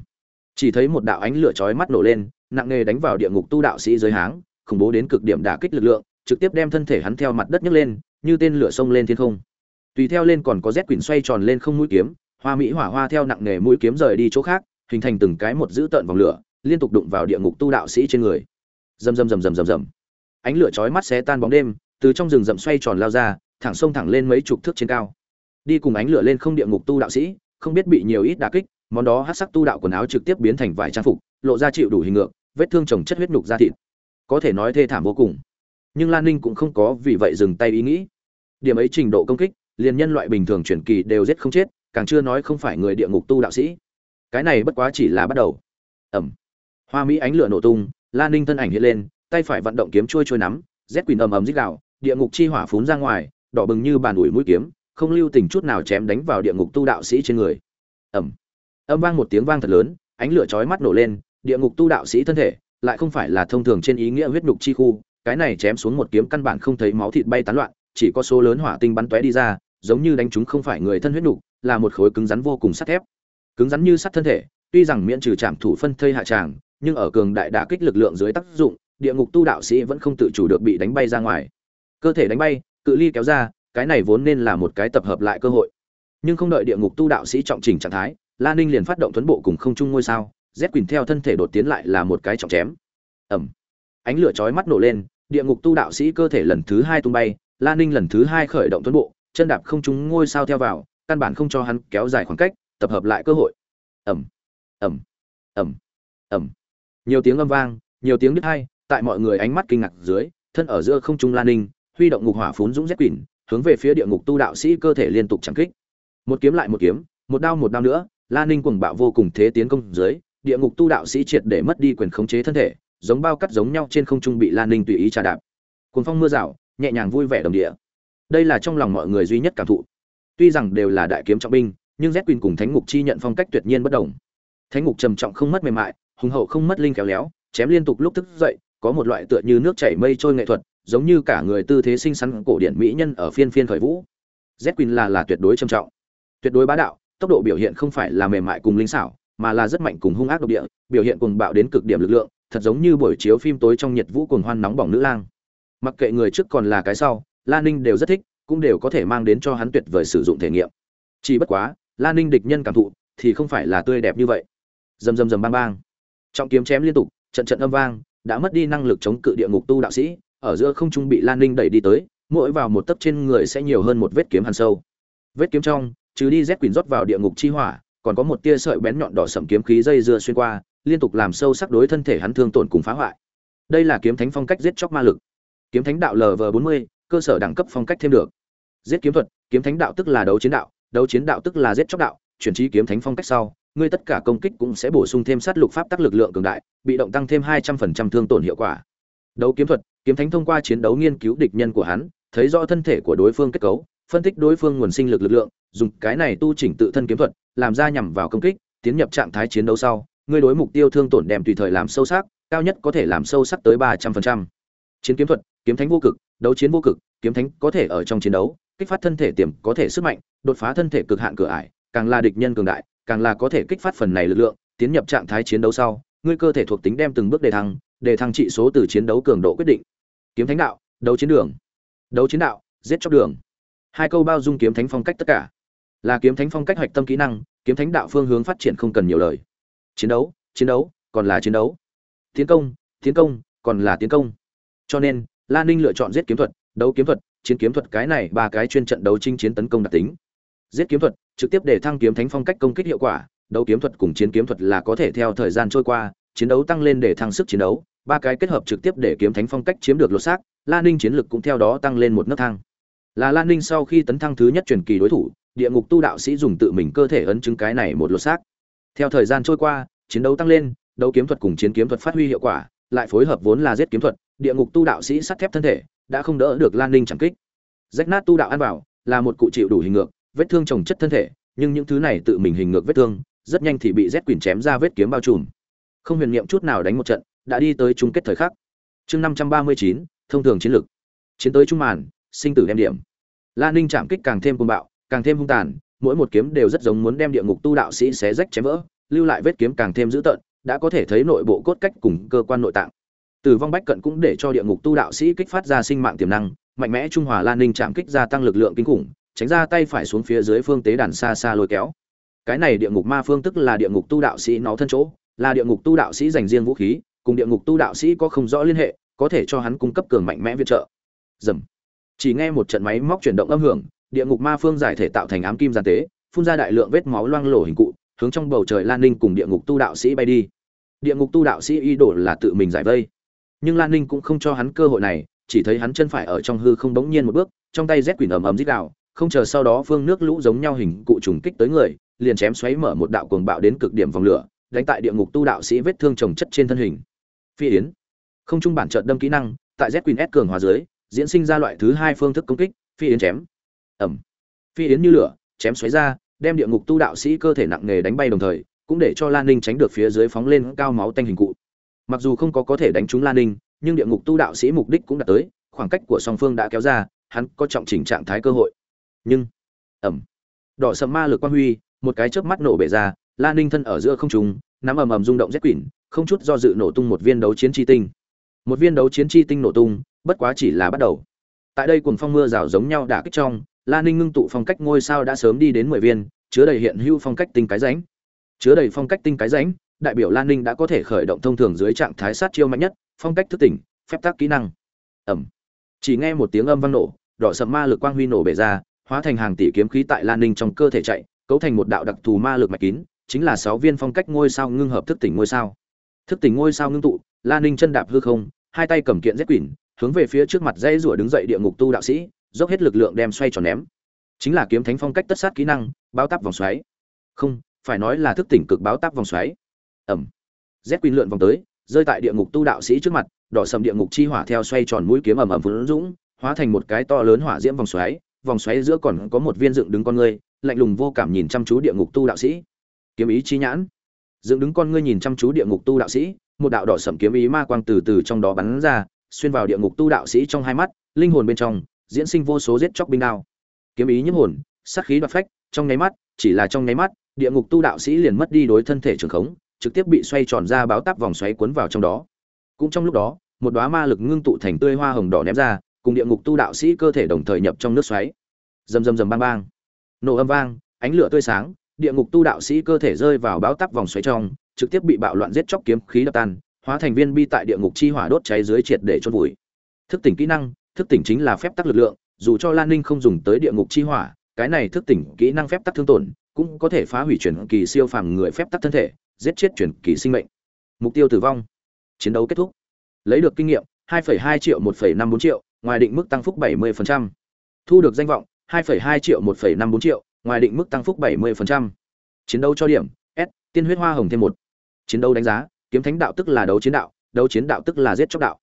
[SPEAKER 1] Chỉ thấy một đạo ánh lửa chói mắt nổ lên, nặng nề đánh vào địa ngục tu đạo sĩ dưới háng, khủng bố đến cực điểm đả kích lực lượng, trực tiếp đem thân thể hắn theo mặt đất nhấc lên, như tên lửa sông lên thiên không tùy theo lên còn có rét quỳnh xoay tròn lên không mũi kiếm, hoa mỹ hỏa hoa theo nặng nề mũi kiếm rời đi chỗ khác, hình thành từng cái một dữ tợn vòng lửa, liên tục đụng vào địa ngục tu đạo sĩ trên người. Rầm rầm rầm rầm rầm rầm. Ánh lửa chói mắt xé tan bóng đêm, từ trong rừng rậm xoay tròn lao ra, thẳng sông thẳng lên mấy chục thước trên cao. Đi cùng ánh lửa lên không địa ngục tu đạo sĩ, không biết bị nhiều ít đả kích, món đó hát sắc tu đạo quần áo trực tiếp biến thành vải trang phục, lộ ra chịu đủ hình ngược, vết thương chồng chất huyết nhục da thịt. Có thể nói thê thảm vô cùng. Nhưng lan ninh cũng không có vì vậy dừng tay ý nghĩ. Điểm ấy trình độ công kích liền nhân loại bình thường chuyển kỳ đều giết không chết, càng chưa nói không phải người địa ngục tu đạo sĩ. Cái này bất quá chỉ là bắt đầu. Ẩm. Hoa mỹ ánh lửa nổ tung lan ninh thân ảnh hiện lên, tay phải vận động kiếm trôi trôi nắm, rét quỳnh ầm ầm dích đạo địa ngục chi hỏa phún ra ngoài, đỏ bừng như bàn ủi mũi kiếm, không lưu tình chút nào chém đánh vào địa ngục tu đạo sĩ trên người. Ẩm. Âm vang một tiếng vang thật lớn, ánh lửa chói mắt nổ lên, địa ngục tu đạo sĩ thân thể lại không phải là thông thường trên ý nghĩa huyết nhục chi khu, cái này chém xuống một kiếm căn bản không thấy máu thịt bay tán loạn chỉ có số lớn hỏa tinh bắn tóe đi ra giống như đánh chúng không phải người thân huyết nục, là một khối cứng rắn vô cùng sắt thép. Cứng rắn như sắt thân thể tuy rằng miễn trừ chạm thủ phân thây hạ tràng nhưng ở cường đại đả kích lực lượng dưới tác dụng địa ngục tu đạo sĩ vẫn không tự chủ được bị đánh bay ra ngoài. Cơ thể đánh bay cự ly kéo ra cái này vốn nên là một cái tập hợp lại cơ hội. Nhưng không đợi địa ngục tu đạo sĩ trọng chỉnh trạng thái la ninh liền phát động tuấn bộ cùng không trung ngôi sao z quỳnh theo thân thể đột tiến lại là một cái trọng chém. Ầm, ánh lửa chói mắt nổ lên địa ngục tu đạo sĩ cơ thể lần thứ hai tung bay la ninh lần thứ hai khởi động tuấn bộ, chân đạp không trung ngôi sao theo vào, căn bản không cho hắn kéo dài khoảng cách, tập hợp lại cơ hội. Ẩm ẩm ẩm ẩm nhiều tiếng âm vang, nhiều tiếng đứt hai, tại mọi người ánh mắt kinh ngạc dưới, thân ở giữa không trung la ninh, huy động ngục hỏa phún dũng rét quỳnh, hướng về phía địa ngục tu đạo sĩ cơ thể liên tục chẳng kích. Một kiếm lại một kiếm, một đao một đao nữa, la ninh cuồng bạo vô cùng thế tiến công dưới, địa ngục tu đạo sĩ triệt để mất đi quyền khống chế thân thể, giống bao cắt giống nhau trên không trung bị la ninh tùy ý trà đạp. Cuồng phong mưa rào nhẹ nhàng vui vẻ đồng địa. Đây là trong lòng mọi người duy nhất cảm thụ. Tuy rằng đều là đại kiếm trọng binh, nhưng z quỳnh cùng thánh ngục chi nhận phong cách tuyệt nhiên bất đồng. Thánh ngục trầm trọng không mất mềm mại, hùng hậu không mất linh khéo léo, chém liên tục lúc thức dậy, có một loại tựa như nước chảy mây trôi nghệ thuật, giống như cả người tư thế sinh xắn cổ điển mỹ nhân ở phiên phiên khởi vũ. Z quỳnh là là tuyệt đối trầm trọng, tuyệt đối bá đạo, tốc độ biểu hiện không phải là mềm mại cùng linh xảo, mà là rất mạnh cùng hung ác độc địa, biểu hiện cùng bạo đến cực điểm lực lượng, thật giống như buổi chiếu phim tối trong nhiệt vũ cuồng hoan nóng bỏng nữ lang mặc kệ người trước còn là cái sau, la ninh đều rất thích, cũng đều có thể mang đến cho hắn tuyệt vời sử dụng thể nghiệm. Chỉ bất quá, la ninh địch nhân cảm thụ, thì không phải là tươi đẹp như vậy. Rầm rầm rầm bang bang. Trọng kiếm chém liên tục, trận trận âm vang, đã mất đi năng lực chống cự địa ngục tu đạo sĩ, ở giữa không trung bị lan ninh đẩy đi tới, mỗi vào một tấc trên người sẽ nhiều hơn một vết kiếm hàn sâu. Vết kiếm trong, trừ đi rét quỳnh rót vào địa ngục chi hỏa, còn có một tia sợi bén nhọn đỏ sẩm kiếm khí dây dưa xuyên qua, liên tục làm sâu sắc đối thân thể hắn thương tổn cùng phá hoại. Đây là kiếm thánh phong cách giết chóc ma lực kiếm thánh đạo lv bốn mươi, cơ sở đẳng cấp phong cách thêm được. Giết kiếm thuật, kiếm thánh đạo tức là đấu chiến đạo, đấu chiến đạo tức là giết chóc đạo, chuyển trí kiếm thánh phong cách sau, ngươi tất cả công kích cũng sẽ bổ sung thêm sát lục pháp tác lực lượng cường đại, bị động tăng thêm hai trăm phần trăm thương tổn hiệu quả. Đấu kiếm thuật, kiếm thánh thông qua chiến đấu nghiên cứu địch nhân của hắn, thấy rõ thân thể của đối phương kết cấu, phân tích đối phương nguồn sinh lực lực lượng, dùng cái này tu chỉnh tự thân kiếm thuật, làm ra nhằm vào công kích, tiến nhập trạng thái chiến đấu sau, ngươi đối mục tiêu thương tổn đem tùy thời làm sâu sắc, cao nhất có thể làm sâu sắc tới ba trăm phần trăm. Chiến kiếm thuật kiếm thánh vô cực, đấu chiến vô cực, kiếm thánh có thể ở trong chiến đấu, kích phát thân thể tiềm có thể sức mạnh, đột phá thân thể cực hạn cửa ải, càng là địch nhân cường đại, càng là có thể kích phát phần này lực lượng, tiến nhập trạng thái chiến đấu sau, ngươi cơ thể thuộc tính đem từng bước đề thăng đề thăng trị số từ chiến đấu cường độ quyết định. Kiếm thánh đạo, đấu chiến đường. Đấu chiến đạo, giết chóc đường. Hai câu bao dung kiếm thánh phong cách tất cả. Là kiếm thánh phong cách hoạch tâm kỹ năng, kiếm thánh đạo phương hướng phát triển không cần nhiều lời. Chiến đấu chiến đấu, còn là chiến đấu. Tiến công tiến công, còn là tiến công. Cho nên lan ninh lựa chọn giết kiếm thuật, đấu kiếm thuật, chiến kiếm thuật cái này ba cái chuyên trận đấu chinh chiến tấn công đặc tính. Giết kiếm thuật, trực tiếp để thăng kiếm thánh phong cách công kích hiệu quả, đấu kiếm thuật cùng chiến kiếm thuật là có thể theo thời gian trôi qua, chiến đấu tăng lên để thăng sức chiến đấu, ba cái kết hợp trực tiếp để kiếm thánh phong cách chiếm được lột xác lan ninh chiến lực cũng theo đó tăng lên một nấc thang. Là lan ninh sau khi tấn thăng thứ nhất truyền kỳ đối thủ, địa ngục tu đạo sĩ dùng tự mình cơ thể ấn chứng cái này một lột xác. Theo thời gian trôi qua, chiến đấu tăng lên, đấu kiếm thuật cùng chiến kiếm thuật phát huy hiệu quả, lại phối hợp vốn là giết kiếm thuật địa ngục tu đạo sĩ sắt thép thân thể đã không đỡ được lan ninh chẳng kích rách nát tu đạo ăn bảo là một cụ chịu đủ hình ngược vết thương trồng chất thân thể nhưng những thứ này tự mình hình ngược vết thương rất nhanh thì bị rét Quỷ chém ra vết kiếm bao trùm. Không huyền niệm chút nào đánh một trận, đã đi tới chung kết thời khắc. Chương 539, thông thường chiến lược. Chiến tới trung màn, sinh tử đem điểm. Lan Ninh chạm kích càng thêm cuồng bạo, càng thêm hung tàn, mỗi một kiếm đều rất giống muốn đem địa ngục tu đạo sĩ xé rách chém vỡ, lưu lại vết kiếm càng thêm dữ tợn, đã có thể thấy nội bộ cốt cách cùng cơ quan nội tạng. Tử vong bách cận cũng để cho địa ngục tu đạo sĩ kích phát ra sinh mạng tiềm năng, mạnh mẽ trung hòa Lan Ninh chạm kích gia tăng lực lượng kinh khủng, tránh ra tay phải xuống phía dưới phương tế đàn xa xa lôi kéo. Cái này địa ngục ma phương tức là địa ngục tu đạo sĩ nó thân chỗ, là địa ngục tu đạo sĩ dành riêng vũ khí, cùng địa ngục tu đạo sĩ có không rõ liên hệ, có thể cho hắn cung cấp cường mạnh mẽ viện trợ. Dầm. Chỉ nghe một trận máy móc chuyển động âm hưởng, địa ngục ma phương giải thể tạo thành ám kim giàn tế, phun ra đại lượng vết máu loang lổ hình cụ, hướng trong bầu trời Lan Ninh cùng địa ngục tu đạo sĩ bay đi. Địa ngục tu đạo sĩ y đổ là tự mình giải vây, nhưng Lan Ninh cũng không cho hắn cơ hội này, chỉ thấy hắn chân phải ở trong hư không bỗng nhiên một bước, trong tay rét quỷ ầm ầm dít đạo, không chờ sau đó phương nước lũ giống nhau hình cụ trùng kích tới người, liền chém xoáy mở một đạo cuồng bạo đến cực điểm vòng lửa, đánh tại địa ngục tu đạo sĩ vết thương trồng chất trên thân hình. Phi yến, không trung bản trợt đâm kỹ năng, tại Z quỳnh S cường hóa dưới, diễn sinh ra loại thứ hai phương thức công kích, phi yến chém. Ầm. Phi yến như lửa, chém xoáy ra, đem địa ngục tu đạo sĩ cơ thể nặng nề đánh bay đồng thời, cũng để cho Lan Ninh tránh được phía dưới phóng lên cao máu tanh hình cụ. Mặc dù không có có thể đánh trúng Lan Ninh, nhưng địa ngục tu đạo sĩ mục đích cũng đạt tới, khoảng cách của song phương đã kéo ra, hắn có trọng chỉnh trạng thái cơ hội. Nhưng, ầm. Đỏ sầm ma lực quang huy, một cái chớp mắt nổ bể ra, Lan Ninh thân ở giữa không trung, nắm ầm ầm rung động rét quỷ, không chút do dự nổ tung một viên đấu chiến chi tinh. Một viên đấu chiến chi tinh nổ tung, bất quá chỉ là bắt đầu. Tại đây cùng phong mưa rào giống nhau đã kích trong, Lan Ninh ngưng tụ phong cách ngôi sao đã sớm đi đến mười viên, chứa đầy hiện hữu phong cách tinh cái ránh Chứa đầy phong cách tinh cái ránh đại biểu Lan Ninh đã có thể khởi động thông thường dưới trạng thái sát chiêu mạnh nhất, phong cách thức tỉnh, phép tắc kỹ năng. Ầm. Chỉ nghe một tiếng âm vang nổ, đỏ sầm ma lực quang huy nổ bể ra, hóa thành hàng tỷ kiếm khí tại Lan Ninh trong cơ thể chạy, cấu thành một đạo đặc thù ma lực mạch kín, chính là sáu viên phong cách ngôi sao ngưng hợp thức tỉnh ngôi sao. Thức tỉnh ngôi sao ngưng tụ, Lan Ninh chân đạp hư không, hai tay cầm kiện rét quỷ, hướng về phía trước mặt dây rủa đứng dậy địa ngục tu đạo sĩ, dốc hết lực lượng đem xoay tròn ném. Chính là kiếm thánh phong cách tất sát kỹ năng, báo táp vòng xoáy. Không, phải nói là thức tỉnh cực báo táp vòng xoáy ẩm. Z quy lượn vòng tới, rơi tại địa ngục tu đạo sĩ trước mặt, đỏ sầm địa ngục chi hỏa theo xoay tròn mũi kiếm ầm ầm vững dũng, hóa thành một cái to lớn hỏa diễm vòng xoáy, vòng xoáy giữa còn có một viên dựng đứng con ngươi, lạnh lùng vô cảm nhìn chăm chú địa ngục tu đạo sĩ. Kiếm ý chi nhãn. Dựng đứng con ngươi nhìn chăm chú địa ngục tu đạo sĩ, một đạo đỏ sầm kiếm ý ma quang từ từ trong đó bắn ra, xuyên vào địa ngục tu đạo sĩ trong hai mắt, linh hồn bên trong, diễn sinh vô số giết chóc binh đao. Kiếm ý nhiếp hồn, sát khí đoạt phách, trong nháy mắt, chỉ là trong nháy mắt, địa ngục tu đạo sĩ liền mất đi đối thân thể trường khống, trực tiếp bị xoay tròn ra báo táp vòng xoáy cuốn vào trong đó. Cũng trong lúc đó, một đóa ma lực ngưng tụ thành tươi hoa hồng đỏ ném ra, cùng địa ngục tu đạo sĩ cơ thể đồng thời nhập trong nước xoáy. Rầm rầm rầm bang bang. Nổ âm vang, ánh lửa tươi sáng, địa ngục tu đạo sĩ cơ thể rơi vào báo táp vòng xoáy trong, trực tiếp bị bạo loạn giết chóc kiếm khí đập tan, hóa thành viên bi tại địa ngục chi hỏa đốt cháy dưới triệt để chôn vùi. Thức tỉnh kỹ năng, thức tỉnh chính là phép tắc lực lượng, dù cho Lan Ninh không dùng tới địa ngục chi hỏa, cái này thức tỉnh kỹ năng phép tắc thương tổn, cũng có thể phá hủy chuyển kỳ siêu phàm người phép tắc thân thể, giết chết chuyển kỳ sinh mệnh. Mục tiêu tử vong. Chiến đấu kết thúc. Lấy được kinh nghiệm 2.2 triệu 1.54 triệu, ngoài định mức tăng phúc 70%. Thu được danh vọng 2.2 triệu 1.54 triệu, ngoài định mức tăng phúc 70%. Chiến đấu cho điểm S, tiên huyết hoa hồng thêm một. Chiến đấu đánh giá, kiếm thánh đạo tức là đấu chiến đạo, đấu chiến đạo tức là giết chóc đạo.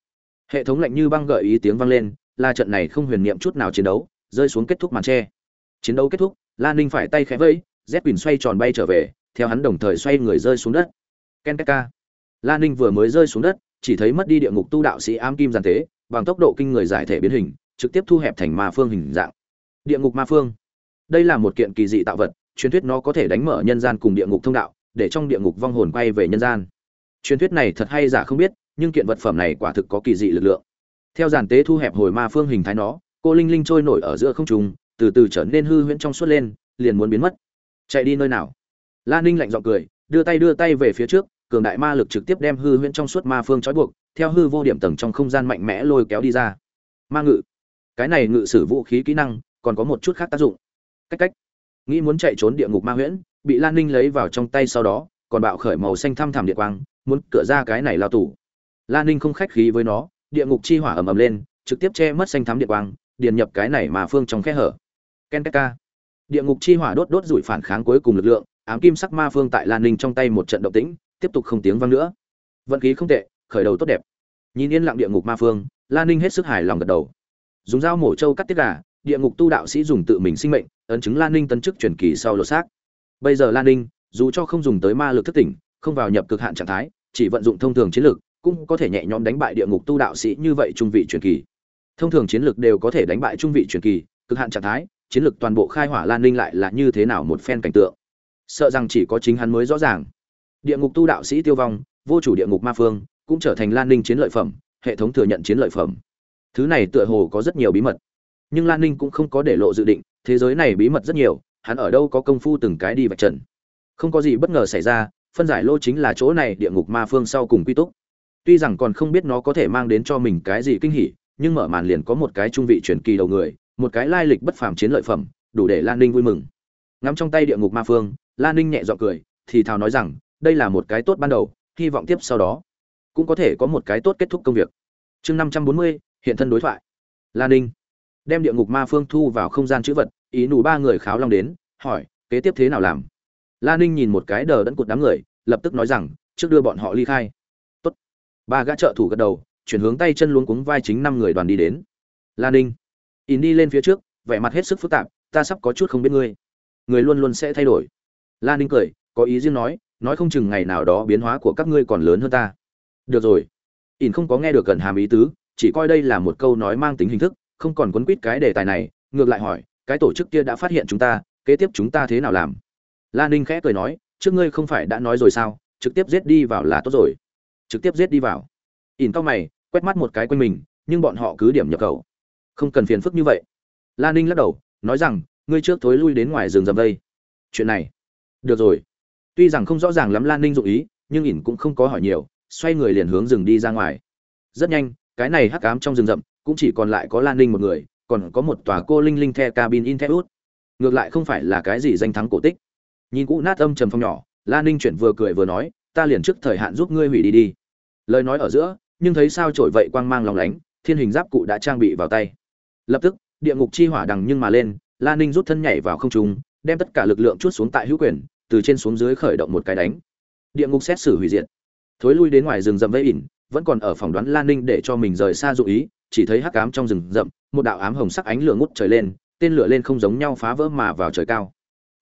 [SPEAKER 1] Hệ thống lạnh như băng gợi ý tiếng vang lên, là trận này không huyền niệm chút nào chiến đấu, rơi xuống kết thúc màn che. Chiến đấu kết thúc, Lan Ninh phải tay khẽ vẫy, Z Quỳnh xoay tròn bay trở về, theo hắn đồng thời xoay người rơi xuống đất. Ken Keka. Lan Ninh vừa mới rơi xuống đất, chỉ thấy mất đi địa ngục tu đạo sĩ ám kim giàn tế, bằng tốc độ kinh người giải thể biến hình, trực tiếp thu hẹp thành ma phương hình dạng. Địa ngục ma phương. Đây là một kiện kỳ dị tạo vật, truyền thuyết nó có thể đánh mở nhân gian cùng địa ngục thông đạo, để trong địa ngục vong hồn quay về nhân gian. Truyền thuyết này thật hay giả không biết, nhưng kiện vật phẩm này quả thực có kỳ dị lực lượng. Theo giàn tế thu hẹp hồi ma phương hình thái nó, cô linh linh trôi nổi ở giữa không trung, từ từ trở nên hư huyễn trong suốt lên, liền muốn biến mất. Chạy đi nơi nào? La Ninh lạnh giọng cười, đưa tay đưa tay về phía trước, cường đại ma lực trực tiếp đem hư huyễn trong suốt ma phương trói buộc, theo hư vô điểm tầng trong không gian mạnh mẽ lôi kéo đi ra. Ma ngự. Cái này ngự sử vũ khí kỹ năng, còn có một chút khác tác dụng. Cách cách. Nghĩ muốn chạy trốn địa ngục ma huyễn, bị Lan Ninh lấy vào trong tay sau đó, còn bạo khởi màu xanh thăm thẳm địa quang, muốn cửa ra cái này lao tủ. Lan Ninh không khách khí với nó, địa ngục chi hỏa ầm ầm lên, trực tiếp che mất xanh thắm địa quang, điền nhập cái này mà phương trong khe hở. Ken Keka. Địa ngục chi hỏa đốt đốt rủi phản kháng cuối cùng lực lượng, ám kim sắc ma phương tại Lan Ninh trong tay một trận động tĩnh, tiếp tục không tiếng vang nữa. Vận khí không tệ, khởi đầu tốt đẹp. Nhìn yên lặng địa ngục ma phương, Lan Ninh hết sức hài lòng gật đầu. Dùng dao mổ trâu cắt tiết gà, địa ngục tu đạo sĩ dùng tự mình sinh mệnh, ấn chứng Lan Ninh tấn chức truyền kỳ sau lột xác. Bây giờ Lan Ninh dù cho không dùng tới ma lực thất tỉnh không vào nhập cực hạn trạng thái chỉ vận dụng thông thường chiến lược cũng có thể nhẹ nhõm đánh bại địa ngục tu đạo sĩ như vậy trung vị truyền kỳ thông thường chiến lược đều có thể đánh bại trung vị truyền kỳ cực hạn trạng thái chiến lực toàn bộ khai hỏa lan ninh lại là như thế nào một phen cảnh tượng? Sợ rằng chỉ có chính hắn mới rõ ràng. Địa ngục tu đạo sĩ tiêu vong, vô chủ địa ngục ma phương, cũng trở thành lan ninh chiến lợi phẩm, hệ thống thừa nhận chiến lợi phẩm. Thứ này tựa hồ có rất nhiều bí mật. Nhưng lan ninh cũng không có để lộ dự định, thế giới này bí mật rất nhiều, hắn ở đâu có công phu từng cái đi vạch trần. Không có gì bất ngờ xảy ra, phân giải lô chính là chỗ này địa ngục ma phương sau cùng quy túc. Tuy rằng còn không biết nó có thể mang đến cho mình cái gì kinh hỉ, nhưng mở màn liền có một cái trung vị truyền kỳ đầu người một cái lai lịch bất phàm chiến lợi phẩm, đủ để lan ninh vui mừng. Ngắm trong tay địa ngục ma phương, lan ninh nhẹ g i ọ n cười, thì thào nói rằng, đây là một cái tốt ban đầu, hy vọng tiếp sau đó, cũng có thể có một cái tốt kết thúc công việc. Chương năm trăm bốn mươi, hiện thân đối thoại. Lan ninh đem địa ngục ma phương thu vào không gian chữ vật, ý nù ba người kháo long đến, hỏi, kế tiếp thế nào làm? Lan ninh nhìn một cái đờ đẫn cụt đám người, lập tức nói rằng, trước đưa bọn họ ly khai. Tốt. ba gã trợ thủ gật đầu, chuyển hướng tay chân luống cuống vai chính năm người đoàn đi đến. Lan ninh in đi lên phía trước, vẻ mặt hết sức phức tạp, ta sắp có chút không biết ngươi. Người luôn luôn sẽ thay đổi. Lan ninh cười, có ý riêng nói nói không chừng ngày nào đó biến hóa của các ngươi còn lớn hơn ta. Được rồi. In không có nghe được gần hàm ý tứ, chỉ coi đây là một câu nói mang tính hình thức, không còn quấn quýt cái đề tài này, ngược lại hỏi, cái tổ chức kia đã phát hiện chúng ta, kế tiếp chúng ta thế nào làm? Lan ninh khẽ cười nói, trước ngươi không phải đã nói rồi sao, trực tiếp giết đi vào là tốt rồi. Trực tiếp giết đi vào. Ỉn cao mày, quét mắt một cái quanh mình, nhưng bọn họ cứ điểm nhập khẩu không cần phiền phức như vậy. Lan ninh lắc đầu, nói rằng, ngươi trước thối lui đến ngoài rừng rầm đây. Chuyện này. Được rồi. Tuy rằng không rõ ràng lắm lan ninh dụng ý, nhưng ỉn cũng không có hỏi nhiều, xoay người liền hướng rừng đi ra ngoài. Rất nhanh, cái này hắc ám trong rừng rậm, cũng chỉ còn lại có lan ninh một người, còn có một tòa cô linh linh the cabin in the út ngược lại không phải là cái gì danh thắng cổ tích. Nhìn cũ nát âm trầm phong nhỏ lan ninh chuyển vừa cười vừa nói, ta liền trước thời hạn giúp ngươi hủy đi đi. Lời nói ở giữa, nhưng thấy sao trổi vậy quang mang lòng lánh, thiên hình giáp cụ đã trang bị vào tay lập tức, địa ngục chi hỏa đằng nhưng mà lên, la ninh rút thân nhảy vào không trung, đem tất cả lực lượng chút xuống tại hữu quyền, từ trên xuống dưới khởi động một cái đánh. Địa ngục xét xử hủy diệt. Thối lui đến ngoài rừng rậm vây ỉn, vẫn còn ở phòng đoán lan ninh để cho mình rời xa dụ ý, chỉ thấy hắc ám trong rừng rậm, một đạo ám hồng sắc ánh lửa ngút trời lên, tên lửa lên không giống nhau phá vỡ mà vào trời cao.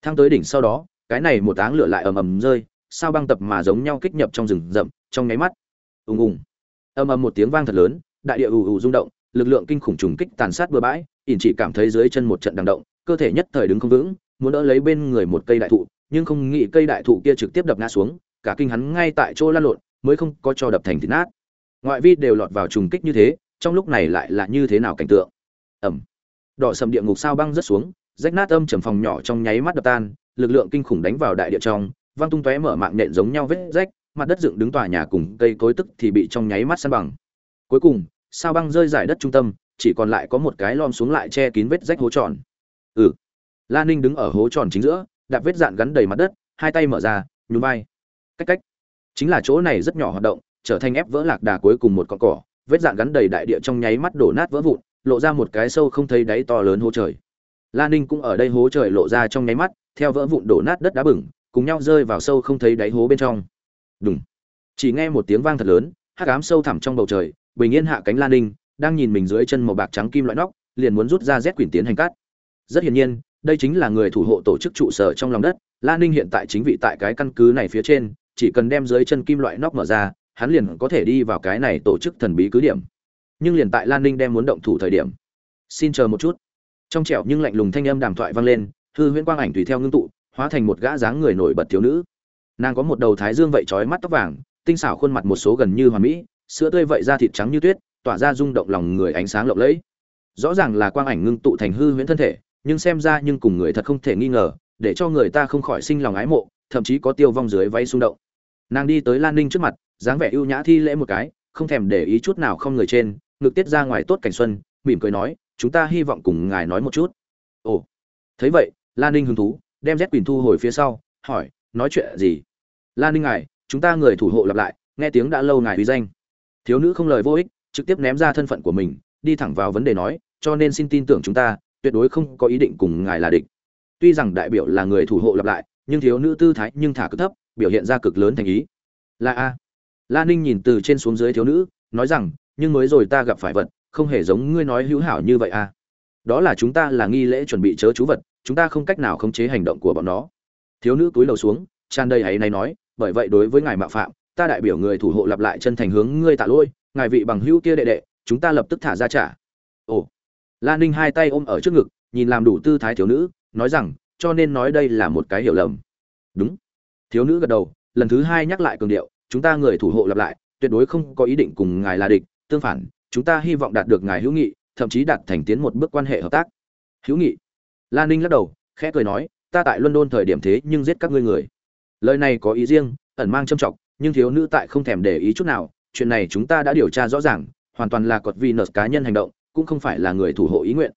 [SPEAKER 1] Thang tới đỉnh sau đó, cái này một áng lửa lại ầm ầm rơi, sao băng tập mà giống nhau kích nhập trong rừng rậm, trong nháy mắt, ùng ùng. Ầm ầm một tiếng vang thật lớn, đại địa ù ù rung động lực lượng kinh khủng trùng kích tàn sát bừa bãi, ỉn chỉ cảm thấy dưới chân một trận đằng động, cơ thể nhất thời đứng không vững, muốn đỡ lấy bên người một cây đại thụ, nhưng không nghĩ cây đại thụ kia trực tiếp đập ngã xuống, cả kinh hắn ngay tại chỗ lăn lộn, mới không có cho đập thành thịt nát. Ngoại vi đều lọt vào trùng kích như thế, trong lúc này lại là như thế nào cảnh tượng? Ẩm đỏ sầm địa ngục sao băng rất xuống, rách nát âm trầm phòng nhỏ trong nháy mắt đập tan, lực lượng kinh khủng đánh vào đại địa trong văng tung tóe mở mạng nện giống nhau vết rách, mặt đất dựng đứng tòa nhà cùng cây cối tức thì bị trong nháy mắt san bằng. Cuối cùng sao băng rơi giải đất trung tâm, chỉ còn lại có một cái lom xuống lại che kín vết rách hố tròn. Ừ. Lan ninh đứng ở hố tròn chính giữa, đạp vết dạn gắn đầy mặt đất, hai tay mở ra, nhún vai. Cách cách. Chính là chỗ này rất nhỏ hoạt động, trở thành ép vỡ lạc đà cuối cùng một con cỏ, vết dạn gắn đầy đại địa trong nháy mắt đổ nát vỡ vụn, lộ ra một cái sâu không thấy đáy to lớn hố trời. Lan ninh cũng ở đây hố trời lộ ra trong nháy mắt, theo vỡ vụn đổ nát đất đá bừng, cùng nhau rơi vào sâu không thấy đáy hố bên trong. Đúng chỉ nghe một tiếng vang thật lớn, hắc ám sâu thẳm trong bầu trời bình yên hạ cánh lan ninh, đang nhìn mình dưới chân màu bạc trắng kim loại nóc, liền muốn rút ra rét quyển tiến hành cắt. Rất hiển nhiên, đây chính là người thủ hộ tổ chức trụ sở trong lòng đất lan ninh hiện tại chính vị tại cái căn cứ này phía trên, chỉ cần đem dưới chân kim loại nóc mở ra, hắn liền có thể đi vào cái này tổ chức thần bí cứ điểm. Nhưng liền tại lan ninh đem muốn động thủ thời điểm. Xin chờ một chút. Trong trẻo nhưng lạnh lùng thanh âm đàm thoại vang lên, hư huyễn quang ảnh tùy theo ngưng tụ, hóa thành một gã dáng người nổi bật thiếu nữ. Nàng có một đầu thái dương vậy trói mắt tóc vàng, tinh xảo khuôn mặt một số gần như hoàn mỹ sữa tươi vậy ra thịt trắng như tuyết, tỏa ra rung động lòng người ánh sáng lộng lẫy. Rõ ràng là quang ảnh ngưng tụ thành hư huyễn thân thể, nhưng xem ra nhưng cùng người thật không thể nghi ngờ, để cho người ta không khỏi sinh lòng ái mộ, thậm chí có tiêu vong dưới váy xung động. Nàng đi tới lan ninh trước mặt, dáng vẻ ưu nhã thi lễ một cái, không thèm để ý chút nào không người trên, ngực tiết ra ngoài tốt cảnh xuân, mỉm cười nói, chúng ta hy vọng cùng ngài nói một chút. Ồ. Thấy vậy, lan ninh hứng thú, đem z quỳnh thu hồi phía sau, hỏi, nói chuyện gì? Lan ninh ngài, chúng ta người thủ hộ lặp lại, nghe tiếng đã lâu ngài uy danh thiếu nữ không lời vô ích, trực tiếp ném ra thân phận của mình, đi thẳng vào vấn đề nói, cho nên xin tin tưởng chúng ta, tuyệt đối không có ý định cùng ngài là địch. Tuy rằng đại biểu là người thủ hộ lặp lại, nhưng thiếu nữ tư thái nhưng thả cực thấp, biểu hiện ra cực lớn thành ý. Là a. La ninh nhìn từ trên xuống dưới thiếu nữ, nói rằng, nhưng mới rồi ta gặp phải vật, không hề giống ngươi nói hữu hảo như vậy a. Đó là chúng ta là nghi lễ chuẩn bị chớ chú vật, chúng ta không cách nào khống chế hành động của bọn nó. Thiếu nữ túi đầu xuống, tràn đầy ấy này nói, bởi vậy đối với ngài mạo phạm ta đại biểu người thủ hộ lặp lại chân thành hướng ngươi tạ lỗi, ngài vị bằng hữu kia đệ đệ, chúng ta lập tức thả ra trả. Ồ. Lan ninh hai tay ôm ở trước ngực, nhìn làm đủ tư thái thiếu nữ, nói rằng, cho nên nói đây là một cái hiểu lầm. Đúng. Thiếu nữ gật đầu, lần thứ hai nhắc lại cường điệu, chúng ta người thủ hộ lặp lại, tuyệt đối không có ý định cùng ngài là địch, tương phản, chúng ta hy vọng đạt được ngài hữu nghị, thậm chí đạt thành tiến một bước quan hệ hợp tác. Hữu nghị. Lan ninh lắc đầu, khẽ cười nói, ta tại london thời điểm thế nhưng giết các ngươi người. Lời này có ý riêng, ẩn mang châm trọng nhưng thiếu nữ tại không thèm để ý chút nào, chuyện này chúng ta đã điều tra rõ ràng, hoàn toàn là cột vì nợ cá nhân hành động, cũng không phải là người thủ hộ ý nguyện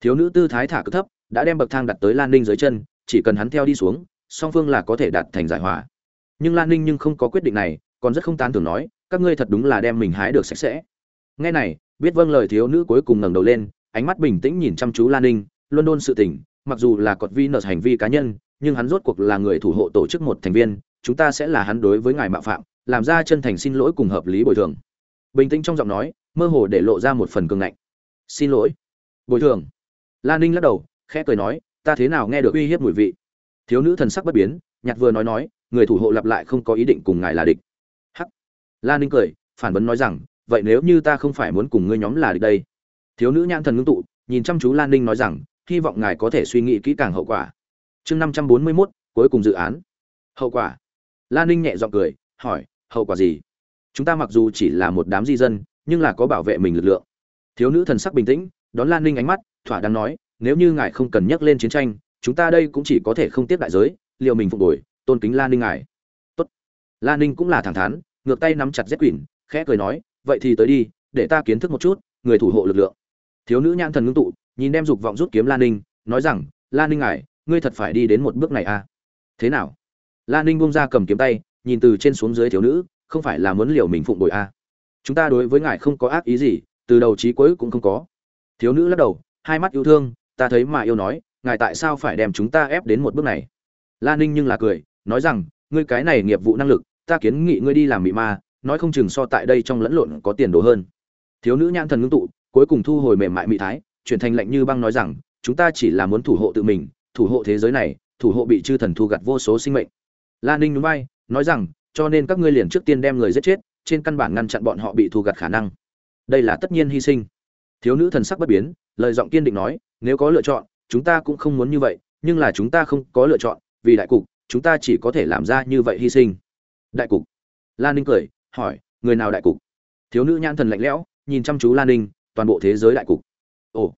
[SPEAKER 1] thiếu nữ tư thái thả cực thấp, đã đem bậc thang đặt tới lan ninh dưới chân, chỉ cần hắn theo đi xuống, song phương là có thể đạt thành giải hòa nhưng lan ninh nhưng không có quyết định này, còn rất không tán tưởng nói, các ngươi thật đúng là đem mình hái được sạch sẽ nghe này, biết vâng lời thiếu nữ cuối cùng ngẩng đầu lên, ánh mắt bình tĩnh nhìn chăm chú lan ninh, luôn đôn sự tỉnh. mặc dù là cột vi nợ hành vi cá nhân, nhưng hắn rốt cuộc là người thủ hộ tổ chức một thành viên chúng ta sẽ là hắn đối với ngài mạo phạm, làm ra chân thành xin lỗi cùng hợp lý bồi thường. Bình tĩnh trong giọng nói, mơ hồ để lộ ra một phần cường ngạnh. Xin lỗi. Bồi thường. Lan ninh lắc đầu, khẽ cười nói, ta thế nào nghe được uy hiếp mùi vị? Thiếu nữ thần sắc bất biến nhặt vừa nói nói, người thủ hộ lặp lại không có ý định cùng ngài là địch. Hắc. Lan ninh cười, phản vấn nói rằng, vậy nếu như ta không phải muốn cùng ngươi nhóm là địch đây? Thiếu nữ nhãn thần ngưng tụ, nhìn chăm chú lan ninh nói rằng, hy vọng ngài có thể suy nghĩ kỹ càng hậu quả. Chương năm trăm bốn mươi mốt, cuối cùng dự án. Hậu quả lan ninh nhẹ g i ọ n g cười, hỏi, hậu quả gì? Chúng ta mặc dù chỉ là một đám di dân, nhưng là có bảo vệ mình lực lượng. Thiếu nữ thần sắc bình tĩnh, đón lan ninh ánh mắt, thỏa đáng nói, nếu như ngài không cần nhắc lên chiến tranh, chúng ta đây cũng chỉ có thể không tiếp đại giới, liệu mình phục hồi, tôn kính lan ninh ngài. Tốt. Lan ninh cũng là thẳng thắn, ngược tay nắm chặt dép quỷ, khẽ cười nói, vậy thì tới đi, để ta kiến thức một chút, người thủ hộ lực lượng. Thiếu nữ nhãn thần ngưng tụ, nhìn đem dục vọng rút kiếm lan ninh, nói rằng lan ninh ngài, ngươi thật phải đi đến một bước này à? Thế nào? Lan ninh bông ra cầm kiếm tay, nhìn từ trên xuống dưới thiếu nữ, không phải là muốn liều mình phụng bội à. chúng ta đối với ngài không có ác ý gì, từ đầu chí cuối cũng không có. Thiếu nữ lắc đầu, hai mắt yêu thương, ta thấy mà yêu nói, ngài tại sao phải đem chúng ta ép đến một bước này? Lan ninh nhưng là cười, nói rằng, ngươi cái này nghiệp vụ năng lực, ta kiến nghị ngươi đi làm mị ma, nói không chừng so tại đây trong lẫn lộn có tiền đồ hơn. Thiếu nữ nhãn thần ngưng tụ, cuối cùng thu hồi mềm mại mị thái, chuyển thành lệnh như băng nói rằng, chúng ta chỉ là muốn thủ hộ tự mình, thủ hộ thế giới này, thủ hộ bị chư thần thu gặt vô số sinh mệnh. La ninh núi bay nói rằng, cho nên các ngươi liền trước tiên đem người giết chết, trên căn bản ngăn chặn bọn họ bị thu gặt khả năng. Đây là tất nhiên hy sinh. Thiếu nữ thần sắc bất biến, lời giọng kiên định nói, nếu có lựa chọn, chúng ta cũng không muốn như vậy, nhưng là chúng ta không có lựa chọn, vì đại cục, chúng ta chỉ có thể làm ra như vậy hy sinh. Đại cục. Lan ninh cười, hỏi, người nào đại cục? Thiếu nữ nhãn thần lạnh lẽo, nhìn chăm chú lan ninh, toàn bộ thế giới đại cục. Ồ.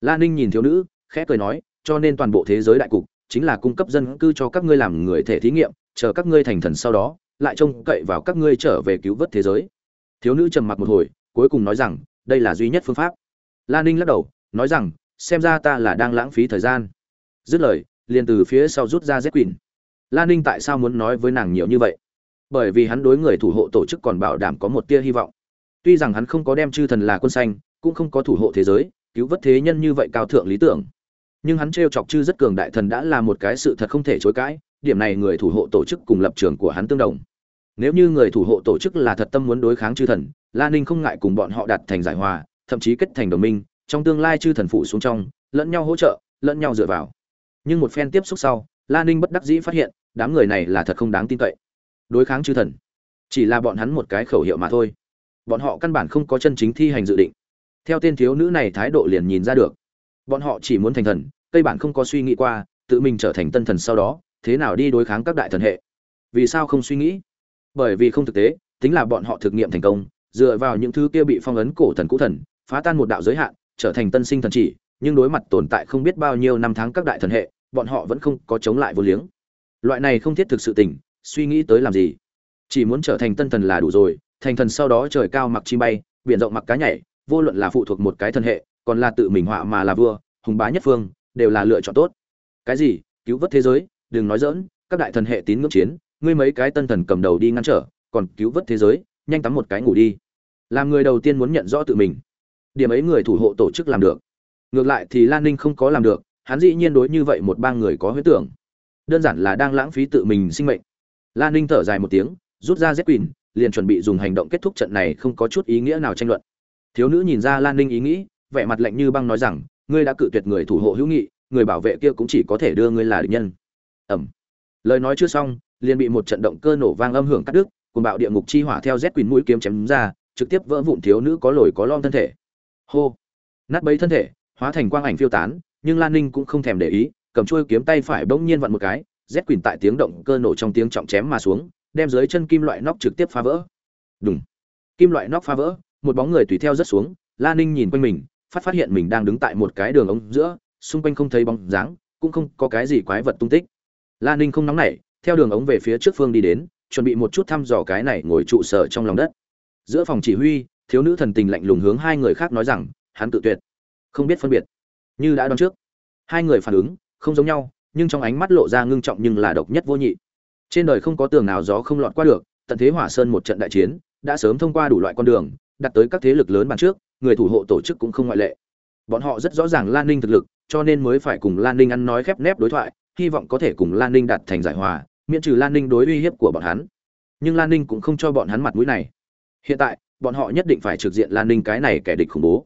[SPEAKER 1] La ninh nhìn thiếu nữ, khẽ cười nói, cho nên toàn bộ thế giới đại cục chính là cung cấp dân cư cho các ngươi làm người thể thí nghiệm, chờ các ngươi thành thần sau đó, lại trông cậy vào các ngươi trở về cứu vớt thế giới. Thiếu nữ trầm mặc một hồi, cuối cùng nói rằng, đây là duy nhất phương pháp. Lan ninh lắc đầu, nói rằng, xem ra ta là đang lãng phí thời gian. Dứt lời, liền từ phía sau rút ra z quỳnh. Lan ninh tại sao muốn nói với nàng nhiều như vậy? Bởi vì hắn đối người thủ hộ tổ chức còn bảo đảm có một tia hy vọng. Tuy rằng hắn không có đem chư thần là quân xanh, cũng không có thủ hộ thế giới, cứu vớt thế nhân như vậy cao thượng lý tưởng nhưng hắn trêu chọc chư rất cường đại thần đã là một cái sự thật không thể chối cãi, điểm này người thủ hộ tổ chức cùng lập trường của hắn tương đồng. Nếu như người thủ hộ tổ chức là thật tâm muốn đối kháng chư thần, la ninh không ngại cùng bọn họ đạt thành giải hòa, thậm chí kết thành đồng minh, trong tương lai chư thần phụ xuống trong, lẫn nhau hỗ trợ, lẫn nhau dựa vào. Nhưng một phen tiếp xúc sau, la ninh bất đắc dĩ phát hiện, đám người này là thật không đáng tin cậy. Đối kháng chư thần, chỉ là bọn hắn một cái khẩu hiệu mà thôi. Bọn họ căn bản không có chân chính thi hành dự định. Theo tên thiếu nữ này thái độ liền nhìn ra được bọn họ chỉ muốn thành thần, cây bản không có suy nghĩ qua, tự mình trở thành tân thần sau đó, thế nào đi đối kháng các đại thần hệ? Vì sao không suy nghĩ? Bởi vì không thực tế, tính là bọn họ thực nghiệm thành công, dựa vào những thứ kia bị phong ấn cổ thần cũ thần, phá tan một đạo giới hạn, trở thành tân sinh thần chỉ, nhưng đối mặt tồn tại không biết bao nhiêu năm tháng các đại thần hệ, bọn họ vẫn không có chống lại vô liếng. Loại này không thiết thực sự tình, suy nghĩ tới làm gì? Chỉ muốn trở thành tân thần là đủ rồi, thành thần sau đó trời cao mặc chim bay, biển rộng mặc cá nhảy, vô luận là phụ thuộc một cái thần hệ còn là tự mình họa mà là vua, hùng bá nhất phương, đều là lựa chọn tốt. Cái gì? Cứu vớt thế giới? Đừng nói dỡn các đại thần hệ tín ngưỡng chiến, ngươi mấy cái tân thần cầm đầu đi ngăn trở, còn cứu vớt thế giới, nhanh tắm một cái ngủ đi. Làm người đầu tiên muốn nhận rõ tự mình. Điểm ấy người thủ hộ tổ chức làm được. Ngược lại thì lan ninh không có làm được, hắn dĩ nhiên đối như vậy một ba người có huyết tưởng. Đơn giản là đang lãng phí tự mình sinh mệnh. Lan ninh thở dài một tiếng, rút ra z quỳnh, liền chuẩn bị dùng hành động kết thúc trận này không có chút ý nghĩa nào tranh luận. Thiếu nữ nhìn ra lan ninh ý nghĩ vẻ mặt lạnh như băng nói rằng, ngươi đã cự tuyệt người thủ hộ hữu nghị, người bảo vệ kia cũng chỉ có thể đưa ngươi là địch nhân. Ẩm lời nói chưa xong, liền bị một trận động cơ nổ vang âm hưởng cắt đứt cùng bạo địa ngục chi hỏa theo rét quỳnh mũi kiếm chém ra, trực tiếp vỡ vụn thiếu nữ có lồi có lõm thân thể. Hô. Nát bấy thân thể, hóa thành quang ảnh phiêu tán, nhưng lan ninh cũng không thèm để ý, cầm chuôi kiếm tay phải bỗng nhiên vặn một cái, rét quỳnh tại tiếng động cơ nổ trong tiếng trọng chém mà xuống, đem dưới chân kim loại nóc trực tiếp phá vỡ. Đúng kim loại nóc phá vỡ, một bóng người tùy theo rất xuống, lan ninh nhìn quanh mình phát phát hiện mình đang đứng tại một cái đường ống giữa, xung quanh không thấy bóng dáng, cũng không có cái gì quái vật tung tích. Lan ninh không nóng nảy, theo đường ống về phía trước phương đi đến, chuẩn bị một chút thăm dò cái này ngồi trụ sở trong lòng đất. Giữa phòng chỉ huy, thiếu nữ thần tình lạnh lùng hướng hai người khác nói rằng, hắn tự tuyệt. Không biết phân biệt. Như đã đoán trước. Hai người phản ứng, không giống nhau, nhưng trong ánh mắt lộ ra ngưng trọng nhưng là độc nhất vô nhị. Trên đời không có tường nào gió không lọt qua được, tận thế hỏa sơn một trận đại chiến, đã sớm thông qua đủ loại con đường đặt tới các thế lực lớn bàn trước, người thủ hộ tổ chức cũng không ngoại lệ. Bọn họ rất rõ ràng lan ninh thực lực, cho nên mới phải cùng lan ninh ăn nói khép nép đối thoại, hy vọng có thể cùng lan ninh đạt thành giải hòa, miễn trừ lan ninh đối uy hiếp của bọn hắn. Nhưng lan ninh cũng không cho bọn hắn mặt mũi này. Hiện tại, bọn họ nhất định phải trực diện lan ninh cái này kẻ địch khủng bố.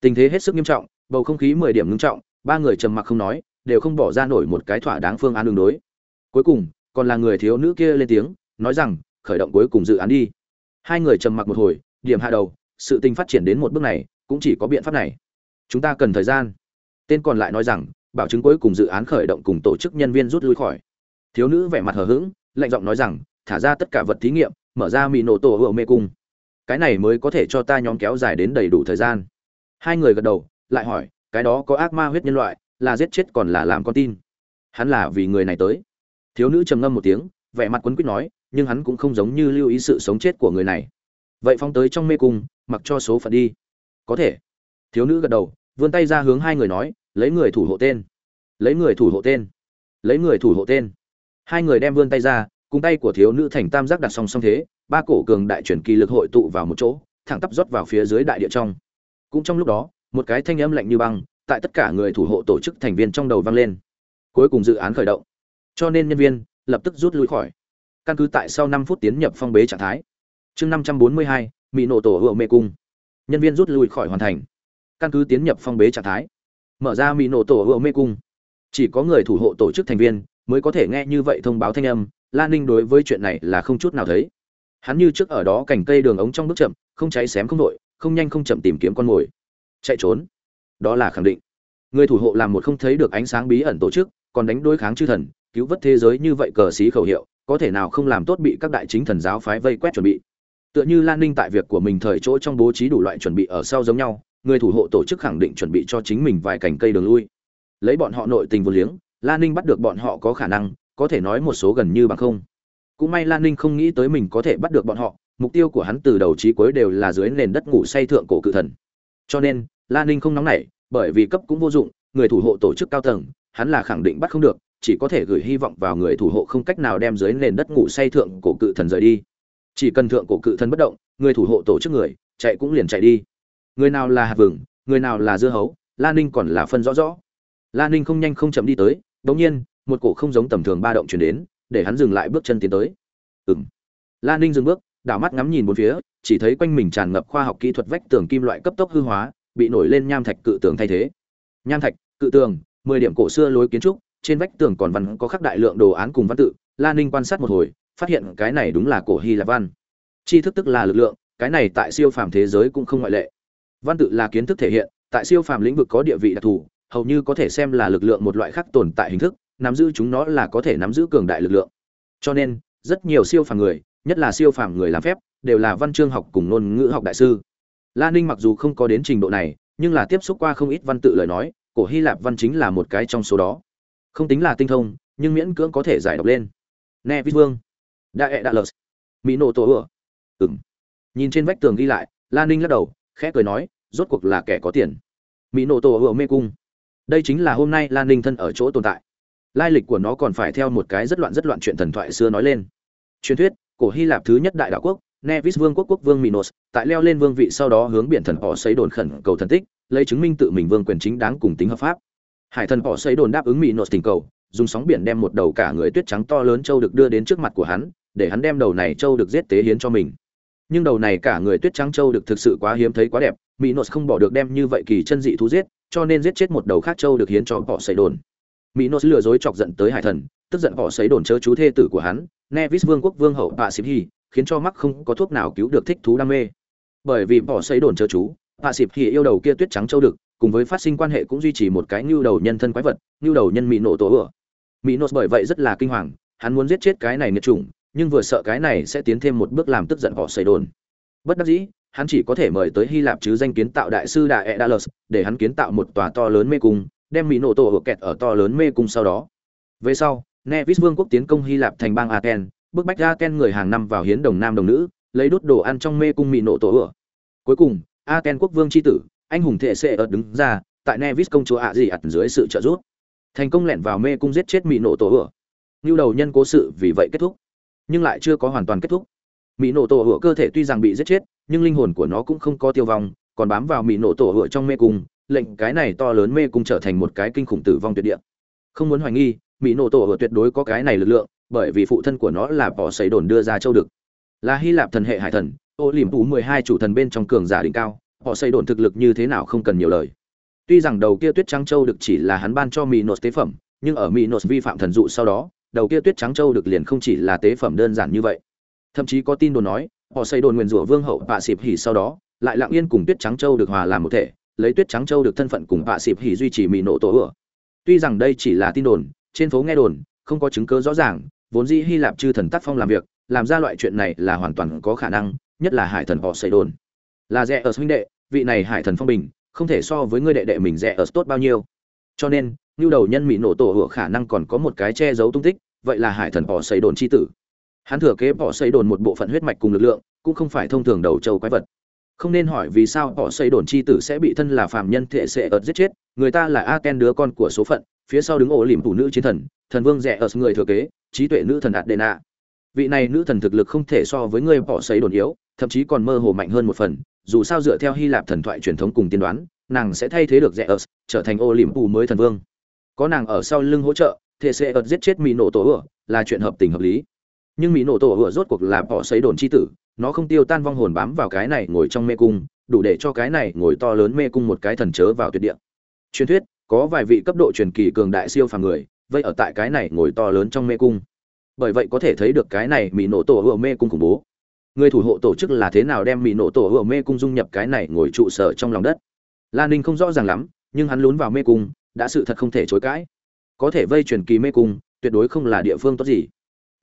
[SPEAKER 1] Tình thế hết sức nghiêm trọng, bầu không khí mười điểm ngưng trọng, ba người trầm mặc không nói, đều không bỏ ra nổi một cái thỏa đáng phương án đường đối. Cuối cùng, còn là người thiếu nữ kia lên tiếng, nói rằng, khởi động cuối cùng dự án đi. Hai người trầm mặc một hồi điểm hạ đầu, sự tình phát triển đến một bước này, cũng chỉ có biện pháp này. Chúng ta cần thời gian. Tên còn lại nói rằng, bảo chứng cuối cùng dự án khởi động cùng tổ chức nhân viên rút lui khỏi. Thiếu nữ vẻ mặt hờ hững, lạnh giọng nói rằng, thả ra tất cả vật thí nghiệm, mở ra mì nổ tổ hựa mê cung. Cái này mới có thể cho ta nhóm kéo dài đến đầy đủ thời gian. Hai người gật đầu, lại hỏi, cái đó có ác ma huyết nhân loại, là giết chết còn là làm con tin? Hắn là vì người này tới. Thiếu nữ trầm ngâm một tiếng, vẻ mặt quấn quýt nói, nhưng hắn cũng không giống như lưu ý sự sống chết của người này vậy phong tới trong mê cung, mặc cho số phận đi. Có thể. Thiếu nữ gật đầu, vươn tay ra hướng hai người nói, lấy người thủ hộ tên. Lấy người thủ hộ tên. Lấy người thủ hộ tên. Hai người đem vươn tay ra, cùng tay của thiếu nữ thành tam giác đặt song song thế, ba cổ cường đại chuyển kỳ lực hội tụ vào một chỗ, thẳng tắp rót vào phía dưới đại địa trong. Cũng trong lúc đó, một cái thanh âm lạnh như băng, tại tất cả người thủ hộ tổ chức thành viên trong đầu vang lên. Cuối cùng dự án khởi động. Cho nên nhân viên lập tức rút lui khỏi. Căn cứ tại sau năm phút tiến nhập phong bế trạng thái chương năm trăm bốn mươi hai mỹ nổ tổ hựa mê cung. Nhân viên rút lui khỏi hoàn thành. Căn cứ tiến nhập phong bế trạng thái, mở ra mỹ nổ tổ hựa mê cung. Chỉ có người thủ hộ tổ chức thành viên mới có thể nghe như vậy thông báo thanh âm lan ninh đối với chuyện này là không chút nào thấy. Hắn như trước ở đó cành cây đường ống trong bước chậm, không cháy xém không đội không nhanh không chậm tìm kiếm con mồi. Chạy trốn. Đó là khẳng định. Người thủ hộ làm một không thấy được ánh sáng bí ẩn tổ chức, còn đánh đối kháng chư thần, cứu vớt thế giới như vậy cờ xí khẩu hiệu, có thể nào không làm tốt bị các đại chính thần giáo phái vây quét chuẩn bị? Tựa như lan ninh tại việc của mình thời chỗ trong bố trí đủ loại chuẩn bị ở sau giống nhau, người thủ hộ tổ chức khẳng định chuẩn bị cho chính mình vài cành cây đường lui. Lấy bọn họ nội tình vô liếng, lan ninh bắt được bọn họ có khả năng, có thể nói một số gần như bằng không. Cũng may lan ninh không nghĩ tới mình có thể bắt được bọn họ, mục tiêu của hắn từ đầu chí cuối đều là dưới nền đất ngủ say thượng cổ cự thần. Cho nên, lan ninh không nóng nảy, bởi vì cấp cũng vô dụng, người thủ hộ tổ chức cao tầng, hắn là khẳng định bắt không được, chỉ có thể gửi hy vọng vào người thủ hộ không cách nào đem dưới nền đất ngủ say thượng cổ cự thần rời đi chỉ cần thượng cổ cự thần bất động, người thủ hộ tổ chức người, chạy cũng liền chạy đi. Người nào là hạt vừng, người nào là dưa hấu lan ninh còn là phân rõ rõ. Lan ninh không nhanh không chậm đi tới đ nhiên, một cổ không giống tầm thường ba động chuyển đến, để hắn dừng lại bước chân tiến tới. Ừ m lan ninh dừng bước, đảo mắt ngắm nhìn bốn phía, chỉ thấy quanh mình tràn ngập khoa học kỹ thuật vách tường kim loại cấp tốc hư hóa, bị nổi lên nham thạch cự tường thay thế. Nham thạch, cự tường, mười điểm cổ xưa lối kiến trúc, trên vách tường còn văn có khắc đại lượng đồ án cùng văn tự lan ninh quan sát một hồi phát hiện cái này đúng là cổ hy lạp văn. Tri thức tức là lực lượng, cái này tại siêu phàm thế giới cũng không ngoại lệ. Văn tự là kiến thức thể hiện, tại siêu phàm lĩnh vực có địa vị đặc thù, hầu như có thể xem là lực lượng một loại khác tồn tại hình thức, nắm giữ chúng nó là có thể nắm giữ cường đại lực lượng. Cho nên, rất nhiều siêu phàm người, nhất là siêu phàm người làm phép, đều là văn chương học cùng ngôn ngữ học đại sư. La ninh mặc dù không có đến trình độ này, nhưng là tiếp xúc qua không ít văn tự lời nói, cổ hy lạp văn chính là một cái trong số đó. Không tính là tinh thông, nhưng miễn cưỡng có thể giải đọc lên. Ne vít vương đa ẹ đa lờ. Mỹ nổ tổ ựa ừng nhìn trên vách tường ghi lại Lan ninh lắc đầu, khẽ cười nói, rốt cuộc là kẻ có tiền. Mỹ nổ tổ ựa mê cung. Đây chính là hôm nay lan ninh thân ở chỗ tồn tại. Lai lịch của nó còn phải theo một cái rất loạn rất loạn chuyện thần thoại xưa nói lên. Truyền thuyết, cổ hy lạp thứ nhất đại đạo quốc, nevis vương quốc quốc vương minos tại leo lên vương vị sau đó hướng biển thần họ xây đồn khẩn cầu thần tích, lấy chứng minh tự mình vương quyền chính đáng cùng tính hợp pháp. Hải thần họ xây đồn đáp ứng minos tình cầu, dùng sóng biển đem một đầu cả người tuyết trắng to lớn châu được đưa đến trước mặt của hắn để hắn đem đầu này châu được giết tế hiến cho mình. Nhưng đầu này cả người tuyết trắng châu được thực sự quá hiếm thấy quá đẹp minos không bỏ được đem như vậy kỳ chân dị thú giết cho nên giết chết một đầu khác châu được hiến cho họ xây đồn. Minos lừa dối chọc giận tới hải thần tức giận họ xây đồn chớ chú thê tử của hắn nevis vương quốc vương hậu Bà xịp hy khiến cho mắc không có thuốc nào cứu được thích thú đam mê. Bởi vì bỏ xây đồn chớ chú Bà xịp hy yêu đầu kia tuyết trắng châu được, cùng với phát sinh quan hệ cũng duy trì một cái nhu đầu nhân thân quái vật nhu đầu nhân mỹ nổ tổ ửa mỹ nổ bởi vậy rất là kinh hoàng hắn muốn giết chết cái này nghiệt chủng nhưng vừa sợ cái này sẽ tiến thêm một bước làm tức giận họ xây đồn. Bất đắc dĩ, hắn chỉ có thể mời tới hy lạp chứ danh kiến tạo đại sư đại s e để hắn kiến tạo một tòa to lớn mê cung, đem mỹ nổ tổ hộ kẹt ở to lớn mê cung sau đó. Về sau, nevis vương quốc tiến công hy lạp thành bang aten bức bách aten người hàng năm vào hiến đồng nam đồng nữ, lấy đốt đồ ăn trong mê cung mỹ nổ tổ ửa cuối cùng aten quốc vương tri tử, anh hùng thể sệ ợt đứng ra, tại nevis công chúa ạ gì ặt dưới sự trợ giúp. Thành công lẻn vào mê cung giết chết mỹ nổ tổ ửa như đầu nhân cố sự vì vậy kết thúc nhưng lại chưa có hoàn toàn kết thúc. Mỹ nổ tổ hựa cơ thể tuy rằng bị giết chết, nhưng linh hồn của nó cũng không có tiêu vong, còn bám vào mỹ nổ tổ hựa trong mê cung, lệnh cái này to lớn mê cung trở thành một cái kinh khủng tử vong tuyệt địa. Không muốn hoài nghi mỹ nổ tổ hựa tuyệt đối có cái này lực lượng, bởi vì phụ thân của nó là bỏ xấy đồn đưa ra châu đực. Là hy lạp thần hệ hải thần, ô liềm tú mười hai chủ thần bên trong cường giả đỉnh cao họ xây đồn thực lực như thế nào không cần nhiều lời. Tuy rằng đầu kia tuyết trắng châu được chỉ là hắn ban cho mỹ nổ tế phẩm, nhưng ở mỹ nổ vi phạm thần dụ sau đó đầu kia tuyết trắng châu được liền không chỉ là tế phẩm đơn giản như vậy. Thậm chí có tin đồn nói, họ xây đồn nguyền rủa vương hậu bạ xịp hỉ sau đó, lại lặng yên cùng tuyết trắng châu được hòa làm một thể, lấy tuyết trắng châu được thân phận cùng bạ xịp hỉ duy trì mị nộ tổ ửa. Tuy rằng đây chỉ là tin đồn, trên phố nghe đồn, không có chứng cứ rõ ràng, vốn dĩ hy lạp chư thần tác phong làm việc, làm ra loại chuyện này là hoàn toàn có khả năng, nhất là hải thần họ xây đồn. Là rẻ ở huynh đệ, vị này hải thần phong bình, không thể so với ngươi đệ đệ mình rẻ ở tốt bao nhiêu. Cho nên như đầu nhân mỹ nổ tổ hựa khả năng còn có một cái che giấu tung tích, vậy là hải thần bỏ xây đồn chi tử. Hắn thừa kế bỏ xây đồn một bộ phận huyết mạch cùng lực lượng, cũng không phải thông thường đầu châu quái vật. Không nên hỏi vì sao bỏ xây đồn chi tử sẽ bị thân là phàm nhân thể sệ ợt giết chết, người ta là a ken đứa con của số phận, phía sau đứng ổ lìm phụ nữ chiến thần thần vương rẻ ợt người thừa kế, trí tuệ nữ thần adena vị này nữ thần thực lực không thể so với người bỏ xây đồn yếu, thậm chí còn mơ hồ mạnh hơn một phần, dù sao dựa theo hy lạp thần thoại truyền thống cùng tiên đoán, nàng sẽ thay thế được rẻ ớt trở thành ô lìm phụ mới thần vương có nàng ở sau lưng hỗ trợ thể sẽ ợt giết chết mỹ nổ tổ ửa là chuyện hợp tình hợp lý. Nhưng mỹ nổ tổ ửa rốt cuộc là bỏ xấy đồn chi tử, nó không tiêu tan vong hồn bám vào cái này ngồi trong mê cung, đủ để cho cái này ngồi to lớn mê cung một cái thần chớ vào tuyệt địa. Truyền thuyết, có vài vị cấp độ truyền kỳ cường đại siêu phàm người vậy ở tại cái này ngồi to lớn trong mê cung. Bởi vậy có thể thấy được cái này mỹ nổ tổ ửa mê cung khủng bố. Người thủ hộ tổ chức là thế nào đem mỹ nổ tổ ửa mê cung dung nhập cái này ngồi trụ sở trong lòng đất? Lan ninh không rõ ràng lắm, nhưng hắn lún vào mê cung đã sự thật không thể chối cãi. Có thể vây truyền kỳ mê cung, tuyệt đối không là địa phương tốt gì.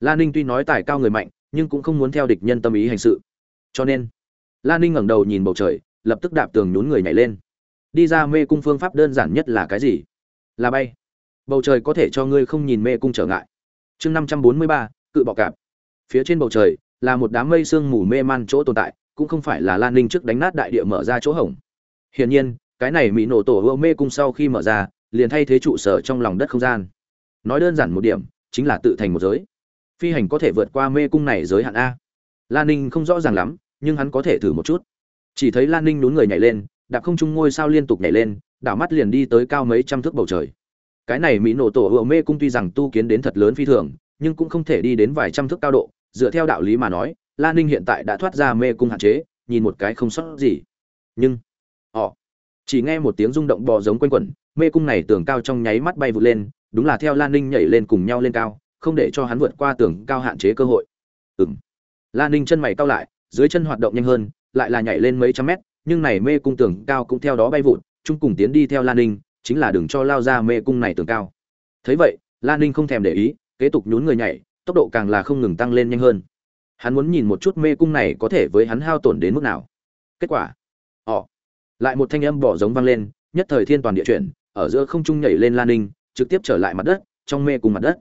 [SPEAKER 1] Lan ninh tuy nói tài cao người mạnh, nhưng cũng không muốn theo địch nhân tâm ý hành sự. Cho nên lan ninh ngẩng đầu nhìn bầu trời, lập tức đạp tường nhún người nhảy lên. Đi ra mê cung phương pháp đơn giản nhất là cái gì? Là bay. Bầu trời có thể cho ngươi không nhìn mê cung trở ngại. Chương năm trăm bốn mươi ba, cự bọ cạp. Phía trên bầu trời là một đám mây sương mù mê man chỗ tồn tại, cũng không phải là lan ninh trước đánh nát đại địa mở ra chỗ hổng. Hiển nhiên, cái này mỹ nổ tổ hô mê cung sau khi mở ra liền thay thế trụ sở trong lòng đất không gian. Nói đơn giản một điểm, chính là tự thành một giới. Phi hành có thể vượt qua mê cung này giới hạn a. Lan ninh không rõ ràng lắm, nhưng hắn có thể thử một chút. Chỉ thấy lan ninh nhún người nhảy lên, đạp không trung ngôi sao liên tục nhảy lên, đảo mắt liền đi tới cao mấy trăm thước bầu trời. Cái này mỹ nổ tổ ựa mê cung tuy rằng tu kiến đến thật lớn phi thường, nhưng cũng không thể đi đến vài trăm thước cao độ. Dựa theo đạo lý mà nói, lan ninh hiện tại đã thoát ra mê cung hạn chế, nhìn một cái không sót gì. Nhưng chỉ nghe một tiếng rung động bò giống quanh quẩn, mê cung này tường cao trong nháy mắt bay vụt lên, đúng là theo lan ninh nhảy lên cùng nhau lên cao, không để cho hắn vượt qua tường cao hạn chế cơ hội. Ừng lan ninh chân mày cao lại, dưới chân hoạt động nhanh hơn, lại là nhảy lên mấy trăm mét, nhưng này mê cung tường cao cũng theo đó bay vụt, chung cùng tiến đi theo lan ninh, chính là đừng cho lao ra mê cung này tường cao. Thấy vậy, lan ninh không thèm để ý, kế tục nhún người nhảy, tốc độ càng là không ngừng tăng lên nhanh hơn. Hắn muốn nhìn một chút mê cung này có thể với hắn hao tổn đến mức nào. Kết quả. Ỏ lại một thanh âm bỏ giống vang lên, nhất thời thiên toàn địa chuyển, ở giữa không trung nhảy lên lan ninh, trực tiếp trở lại mặt đất, trong mê cung mặt đất.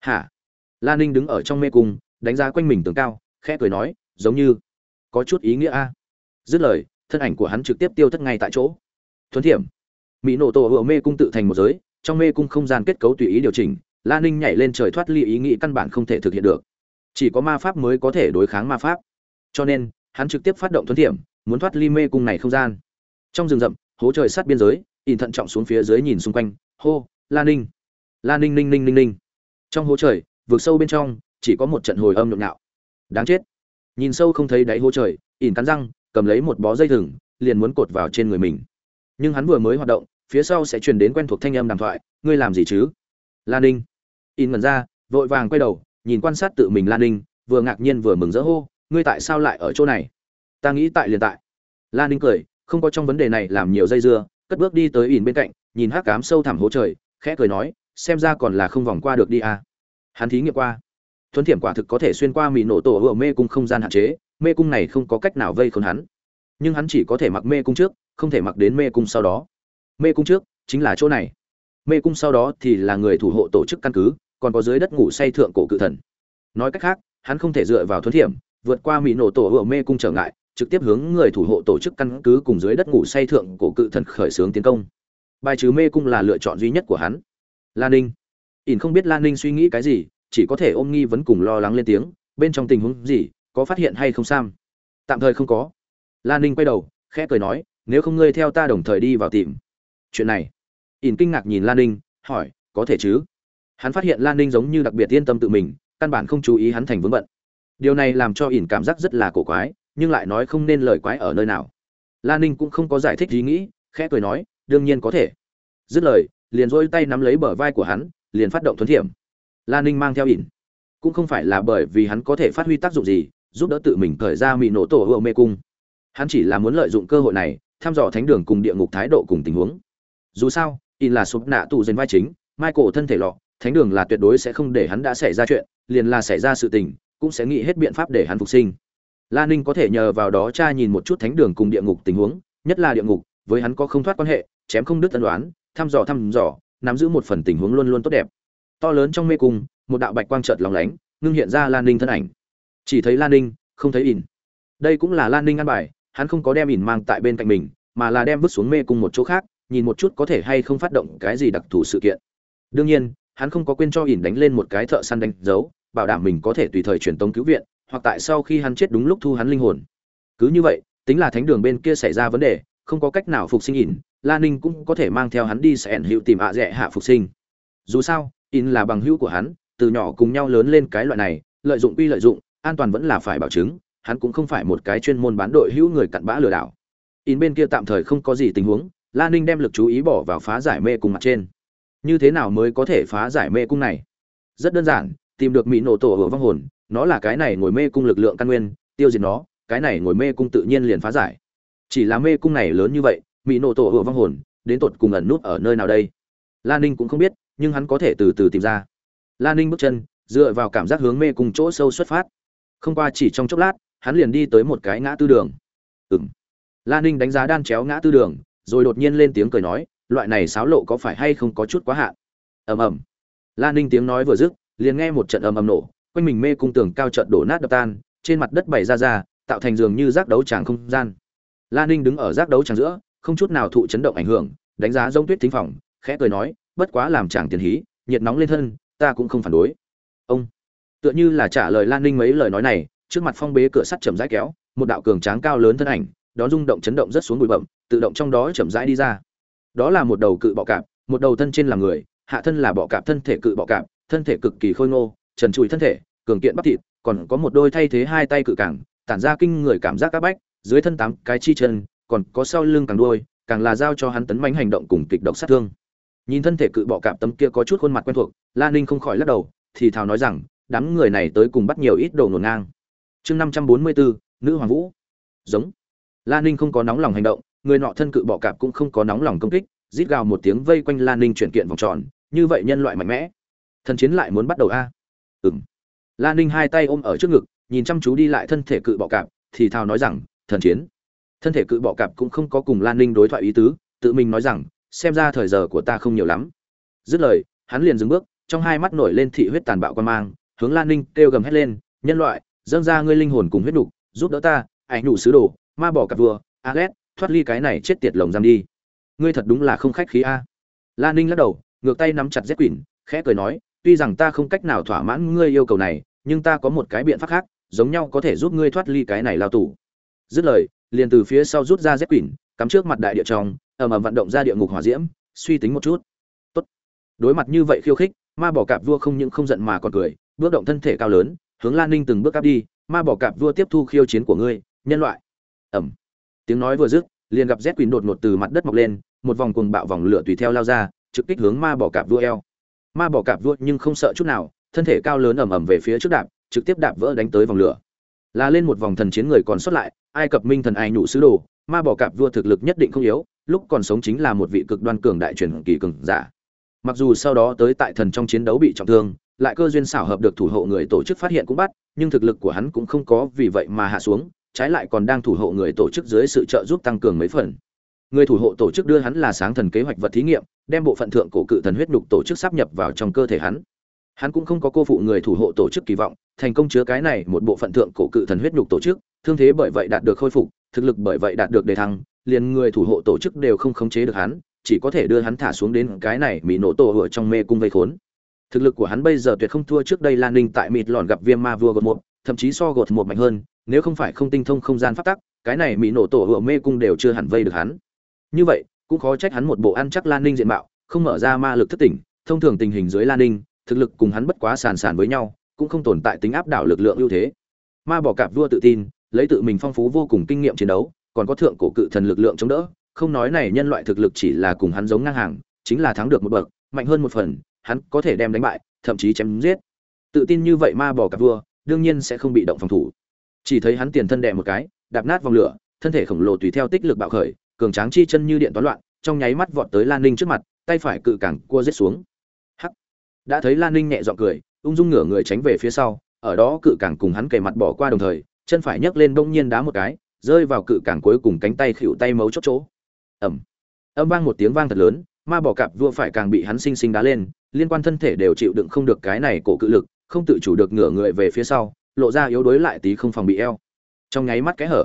[SPEAKER 1] Hả? Lan ninh đứng ở trong mê cung, đánh giá quanh mình tường cao, khẽ cười nói, giống như có chút ý nghĩa a. Dứt lời, thân ảnh của hắn trực tiếp tiêu thất ngay tại chỗ. Thuấn thiểm. Mỹ nổ tổ hựa mê cung tự thành một giới, trong mê cung không gian kết cấu tùy ý điều chỉnh lan ninh nhảy lên trời thoát ly ý nghĩ căn bản không thể thực hiện được. Chỉ có ma pháp mới có thể đối kháng ma pháp. Cho nên, hắn trực tiếp phát động thuấn thiểm, muốn thoát ly mê cung này không gian trong rừng rậm, hố trời sát biên giới, ỉn thận trọng xuống phía dưới nhìn xung quanh, hô lan ninh lan ninh ninh ninh ninh ninh. Trong hố trời vượt sâu bên trong, chỉ có một trận hồi âm nhộn nhạo. Đáng chết. Nhìn sâu không thấy đáy hố trời, ỉn cắn răng, cầm lấy một bó dây thừng, liền muốn cột vào trên người mình. Nhưng hắn vừa mới hoạt động, phía sau sẽ truyền đến quen thuộc thanh âm đàm thoại, ngươi làm gì chứ? Lan ninh. In mần ra, vội vàng quay đầu, nhìn quan sát tự mình lan ninh, vừa ngạc nhiên vừa mừng rỡ hô, ngươi tại sao lại ở chỗ này? Ta nghĩ tại liền tại. Lan ninh cười không có trong vấn đề này làm nhiều dây dưa, cất bước đi tới ỉn bên cạnh, nhìn hắc cám sâu thẳm hố trời, khẽ cười nói, xem ra còn là không vòng qua được đi à. hắn thí nghiệm qua. Thuấn thiểm quả thực có thể xuyên qua mì nổ tổ ở mê cung không gian hạn chế, mê cung này không có cách nào vây khốn hắn. Nhưng hắn chỉ có thể mặc mê cung trước, không thể mặc đến mê cung sau đó. Mê cung trước chính là chỗ này. Mê cung sau đó thì là người thủ hộ tổ chức căn cứ, còn có dưới đất ngủ say thượng cổ cự thần. Nói cách khác, hắn không thể dựa vào thuấn thiểm, vượt qua mỹ nổ tổ ở mê cung trở ngại trực tiếp hướng người thủ hộ tổ chức căn cứ cùng dưới đất ngủ say thượng cổ cự thần khởi xướng tiến công. Bài trừ mê cung là lựa chọn duy nhất của hắn. Lan ninh. Ỉn không biết lan ninh suy nghĩ cái gì, chỉ có thể ôm nghi vấn cùng lo lắng lên tiếng, bên trong tình huống gì, có phát hiện hay không sam? Tạm thời không có. Lan ninh quay đầu, khẽ cười nói, nếu không ngươi theo ta đồng thời đi vào tìm. Chuyện này. Ỉn kinh ngạc nhìn lan ninh, hỏi, có thể chứ? Hắn phát hiện lan ninh giống như đặc biệt yên tâm tự mình, căn bản không chú ý hắn thành vướng bận. Điều này làm cho ỉn cảm giác rất là cổ quái nhưng lại nói không nên lời quái ở nơi nào. Lan ninh cũng không có giải thích ý nghĩ, khẽ cười nói, đương nhiên có thể. Dứt lời, liền dỗi tay nắm lấy bờ vai của hắn, liền phát động thuấn thiểm. Lan ninh mang theo ỉn. Cũng không phải là bởi vì hắn có thể phát huy tác dụng gì, giúp đỡ tự mình khởi ra mị nổ tổ hựa mê cung. Hắn chỉ là muốn lợi dụng cơ hội này, thăm dò thánh đường cùng địa ngục thái độ cùng tình huống. Dù sao in là sụp nạ tù dền vai chính, michael thân thể lọ, thánh đường là tuyệt đối sẽ không để hắn đã xảy ra chuyện, liền là xảy ra sự tình, cũng sẽ nghĩ hết biện pháp để hắn phục sinh la ninh có thể nhờ vào đó tra nhìn một chút thánh đường cùng địa ngục tình huống, nhất là địa ngục, với hắn có không thoát quan hệ, chém không đứt tân đoán thăm dò thăm dò, nắm giữ một phần tình huống luôn luôn tốt đẹp. To lớn trong mê cung, một đạo bạch quang chợt lóng lánh, ngưng hiện ra lan ninh thân ảnh. Chỉ thấy lan ninh, không thấy ỉn. Đây cũng là lan ninh ăn bài, hắn không có đem ỉn mang tại bên cạnh mình, mà là đem vứt xuống mê cung một chỗ khác, nhìn một chút có thể hay không phát động cái gì đặc thù sự kiện. Đương nhiên, hắn không có quên cho ỉn đánh lên một cái thợ săn đánh dấu, bảo đảm mình có thể tùy thời truyền tống cứu viện hoặc tại sau khi hắn chết đúng lúc thu hắn linh hồn. Cứ như vậy, tính là thánh đường bên kia xảy ra vấn đề, không có cách nào phục sinh ỉn, la ninh cũng có thể mang theo hắn đi sẽ ẩn hữu tìm ạ à hạ phục sinh. Dù sao in là bằng hữu của hắn, từ nhỏ cùng nhau lớn lên cái loại này, lợi dụng quy lợi dụng, an toàn vẫn là phải bảo chứng, hắn cũng không phải một cái chuyên môn bán đội hữu người cặn bã lừa đảo. In bên kia tạm thời không có gì tình huống, la ninh đem lực chú ý bỏ vào phá giải mê cung mặt trên. Như thế nào mới có thể phá giải mê cung này? Rất đơn giản, tìm được mỹ nổ tổ ở vong hồn nó là cái này ngồi mê cung lực lượng căn nguyên, tiêu diệt nó, cái này ngồi mê cung tự nhiên liền phá giải. Chỉ là mê cung này lớn như vậy mỹ nộ tổ ở vong hồn, đến tột cùng ẩn nút ở nơi nào đây? Lan ninh cũng không biết, nhưng hắn có thể từ từ tìm ra. Lan ninh bước chân, dựa vào cảm giác hướng mê cùng chỗ sâu xuất phát. Không qua chỉ trong chốc lát, hắn liền đi tới một cái ngã tư đường. Ừng lan ninh đánh giá đan chéo ngã tư đường, rồi đột nhiên lên tiếng cười nói, loại này xáo lộ có phải hay không có chút quá hạn? Ầm ầm. Lan ninh tiếng nói vừa dứt, liền nghe một trận ầm ầm nổ quanh mình mê cung tường cao trận đổ nát đập tan, trên mặt đất bày ra ra, tạo thành giường như giác đấu tràng không gian. La ninh đứng ở giác đấu tràng giữa, không chút nào thụ chấn động ảnh hưởng, đánh giá giống tuyết thính phòng, khẽ cười nói, bất quá làm chàng tiền hí, nhiệt nóng lên thân, ta cũng không phản đối. Ông, tựa như là trả lời lan ninh mấy lời nói này, trước mặt phong bế cửa sắt chậm rãi kéo, một đạo cường tráng cao lớn thân ảnh đó rung động chấn động rất xuống bụi bậm tự động trong đó chậm rãi đi ra. Đó là một đầu cự bọ cạp, một đầu thân trên là người, hạ thân là bọ cạp thân thể cự bọ cạp, thân thể cực kỳ khôi ngô, trần trụi thân thể cường kiện bắp thịt, còn có một đôi thay thế hai tay cự cảng, tản ra kinh người cảm giác các bách, dưới thân tám cái chi chân, còn có sau lưng càng đuôi, càng là giao cho hắn tấn mãnh hành động cùng kịch độc sát thương. Nhìn thân thể cự bọ cạp tấm kia có chút khuôn mặt quen thuộc, la ninh không khỏi lắc đầu, thì thào nói rằng, đám người này tới cùng bắt nhiều ít đồ nổ ngang. Chương năm trăm bốn mươi bốn nữ hoàng vũ. Giống. La ninh không có nóng lòng hành động, người nọ thân cự bọ cạp cũng không có nóng lòng công kích, rít gào một tiếng vây quanh la ninh chuyển kiện vòng tròn, như vậy nhân loại mạnh mẽ. Thần chiến lại muốn bắt đầu a. Ừ la ninh hai tay ôm ở trước ngực, nhìn chăm chú đi lại thân thể cự bọ cạp, thì thào nói rằng, thần chiến. Thân thể cự bọ cạp cũng không có cùng lan ninh đối thoại ý tứ, tự mình nói rằng, xem ra thời giờ của ta không nhiều lắm. Dứt lời, hắn liền dừng bước, trong hai mắt nổi lên thị huyết tàn bạo quan mang, hướng lan ninh kêu gầm hét lên, nhân loại, dâng ra ngươi linh hồn cùng huyết đục giúp đỡ ta, ảnh đủ sứ đồ, ma bỏ cặp vua alet thoát ly cái này chết tiệt lồng giam đi. Ngươi thật đúng là không khách khí a. Lan ninh lắc đầu, ngược tay nắm chặt z quỷ khẽ cười nói, tuy rằng ta không cách nào thỏa mãn ngươi yêu cầu này nhưng ta có một cái biện pháp khác, giống nhau có thể giúp ngươi thoát ly cái này lao tù. Dứt lời, liền từ phía sau rút ra dép quỷ, cắm trước mặt đại địa trong, ầm ầm vận động ra địa ngục hỏa diễm, suy tính một chút. Tốt. Đối mặt như vậy khiêu khích, ma bỏ cạp vua không những không giận mà còn cười, bước động thân thể cao lớn, hướng lan ninh từng bước áp đi, ma bỏ cạp vua tiếp thu khiêu chiến của ngươi, nhân loại. Ẩm tiếng nói vừa dứt, liền gặp z quỳnh đột ngột từ mặt đất mọc lên, một vòng cuồng bạo vòng lửa tùy theo lao ra, trực kích hướng ma bỏ cạp vua eo. Ma bỏ cạp vua nhưng không sợ chút nào thân thể cao lớn ầm ầm về phía trước đạp, trực tiếp đạp vỡ đánh tới vòng lửa. Là lên một vòng thần chiến người còn sót lại, ai cập minh thần ai nhụ sứ đồ, ma bỏ cạp vua thực lực nhất định không yếu, lúc còn sống chính là một vị cực đoan cường đại truyền kỳ cường giả. Mặc dù sau đó tới tại thần trong chiến đấu bị trọng thương, lại cơ duyên xảo hợp được thủ hộ người tổ chức phát hiện cũng bắt, nhưng thực lực của hắn cũng không có vì vậy mà hạ xuống, trái lại còn đang thủ hộ người tổ chức dưới sự trợ giúp tăng cường mấy phần. Người thủ hộ tổ chức đưa hắn là sáng thần kế hoạch vật thí nghiệm, đem bộ phận thượng cổ cự thần huyết nhục tổ chức sắp nhập vào trong cơ thể hắn hắn cũng không có cô phụ người thủ hộ tổ chức kỳ vọng, thành công chứa cái này một bộ phận thượng cổ cự thần huyết nhục tổ chức, thương thế bởi vậy đạt được khôi phục, thực lực bởi vậy đạt được đề thăng, liền người thủ hộ tổ chức đều không khống chế được hắn, chỉ có thể đưa hắn thả xuống đến cái này mỹ nổ tổ hựa trong mê cung vây khốn. Thực lực của hắn bây giờ tuyệt không thua trước đây lan ninh tại mịt lòn gặp viêm ma vua gột một, thậm chí so gột một mạnh hơn, nếu không phải không tinh thông không gian phát tắc, cái này mỹ nổ tổ hựa mê cung đều chưa hẳn vây được hắn. Như vậy, cũng khó trách hắn một bộ ăn chắc lan ninh diện mạo, không mở ra ma lực thất tỉnh, thông thường tình hình dưới lan ninh thực lực cùng hắn bất quá sàn sàn với nhau, cũng không tồn tại tính áp đảo lực lượng ưu thế. Ma bỏ cạp vua tự tin, lấy tự mình phong phú vô cùng kinh nghiệm chiến đấu, còn có thượng cổ cự thần lực lượng chống đỡ, không nói này nhân loại thực lực chỉ là cùng hắn giống ngang hàng, chính là thắng được một bậc, mạnh hơn một phần, hắn có thể đem đánh bại, thậm chí chém giết. Tự tin như vậy ma bỏ cạp vua, đương nhiên sẽ không bị động phòng thủ. Chỉ thấy hắn tiền thân đè một cái, đạp nát vòng lửa, thân thể khổng lồ tùy theo tích lực bạo khởi, cường tráng chi chân như điện toán loạn, trong nháy mắt vọt tới lan ninh trước mặt, tay phải cự cẳng cua giết xuống đã thấy lan ninh nhẹ dọn cười, ung dung ngửa người tránh về phía sau, ở đó cự cẳng cùng hắn kề mặt bỏ qua đồng thời, chân phải nhấc lên bỗng nhiên đá một cái, rơi vào cự cẳng cuối cùng cánh tay khựu tay mấu chốt chỗ. Ẩm âm vang một tiếng vang thật lớn, ma bỏ cạp vua phải càng bị hắn sinh sinh đá lên, liên quan thân thể đều chịu đựng không được cái này cổ cự lực, không tự chủ được ngửa người về phía sau, lộ ra yếu đuối lại tí không phòng bị eo. Trong nháy mắt cái hở.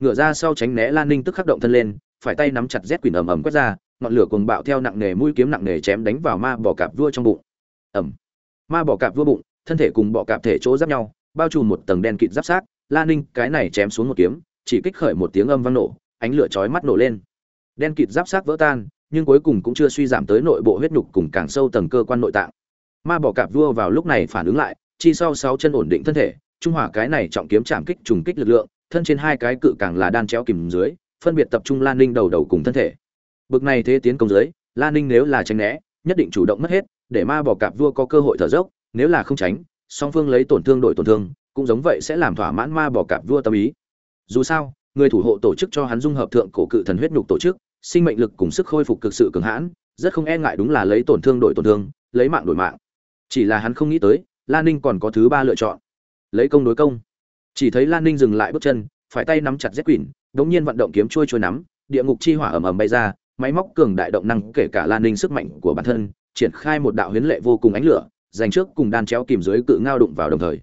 [SPEAKER 1] Ngửa ra sau tránh né lan ninh tức khắc động thân lên, phải tay nắm chặt rét quỷ ầm ầm quét ra, ngọn lửa cuồng bạo theo nặng nề mũi kiếm nặng nề chém đánh vào ma bỏ cạp vua trong bụng ẩm. Ma bọ cạp vua bụng, thân thể cùng bọ cạp thể chỗ giáp nhau, bao trùm một tầng đen kịt giáp sát, la ninh, cái này chém xuống một kiếm, chỉ kích khởi một tiếng âm vang nổ, ánh lửa chói mắt nổ lên. Đen kịt giáp sát vỡ tan, nhưng cuối cùng cũng chưa suy giảm tới nội bộ huyết nhục cùng càng sâu tầng cơ quan nội tạng. Ma bọ cạp vua vào lúc này phản ứng lại, chi sau sáu chân ổn định thân thể, trung hòa cái này trọng kiếm chạm kích trùng kích lực lượng, thân trên hai cái cự càng là đan chéo kìm dưới, phân biệt tập trung lan ninh đầu đầu cùng thân thể. Bực này thế tiến công dưới lan ninh nếu là tránh né nhất định chủ động mất hết để ma bò cạp vua có cơ hội thở dốc nếu là không tránh song phương lấy tổn thương đổi tổn thương cũng giống vậy sẽ làm thỏa mãn ma bò cạp vua tâm ý. Dù sao người thủ hộ tổ chức cho hắn dung hợp thượng cổ cự thần huyết nhục tổ chức sinh mệnh lực cùng sức khôi phục cực sự cường hãn rất không e ngại đúng là lấy tổn thương đổi tổn thương lấy mạng đổi mạng. Chỉ là hắn không nghĩ tới lan ninh còn có thứ ba lựa chọn. Lấy công đối công. Chỉ thấy lan ninh dừng lại bước chân phải tay nắm chặt Z Quỷ, đống nhiên vận động kiếm trôi trôi nắm, địa ngục chi hỏa ầm ầm bay ra, máy móc cường đại động năng kể cả lan ninh sức mạnh của bản thân, triển khai một đạo huyễn lệ vô cùng ánh lửa, dành trước cùng đan chéo kìm dưới cự ngao đụng vào đồng thời.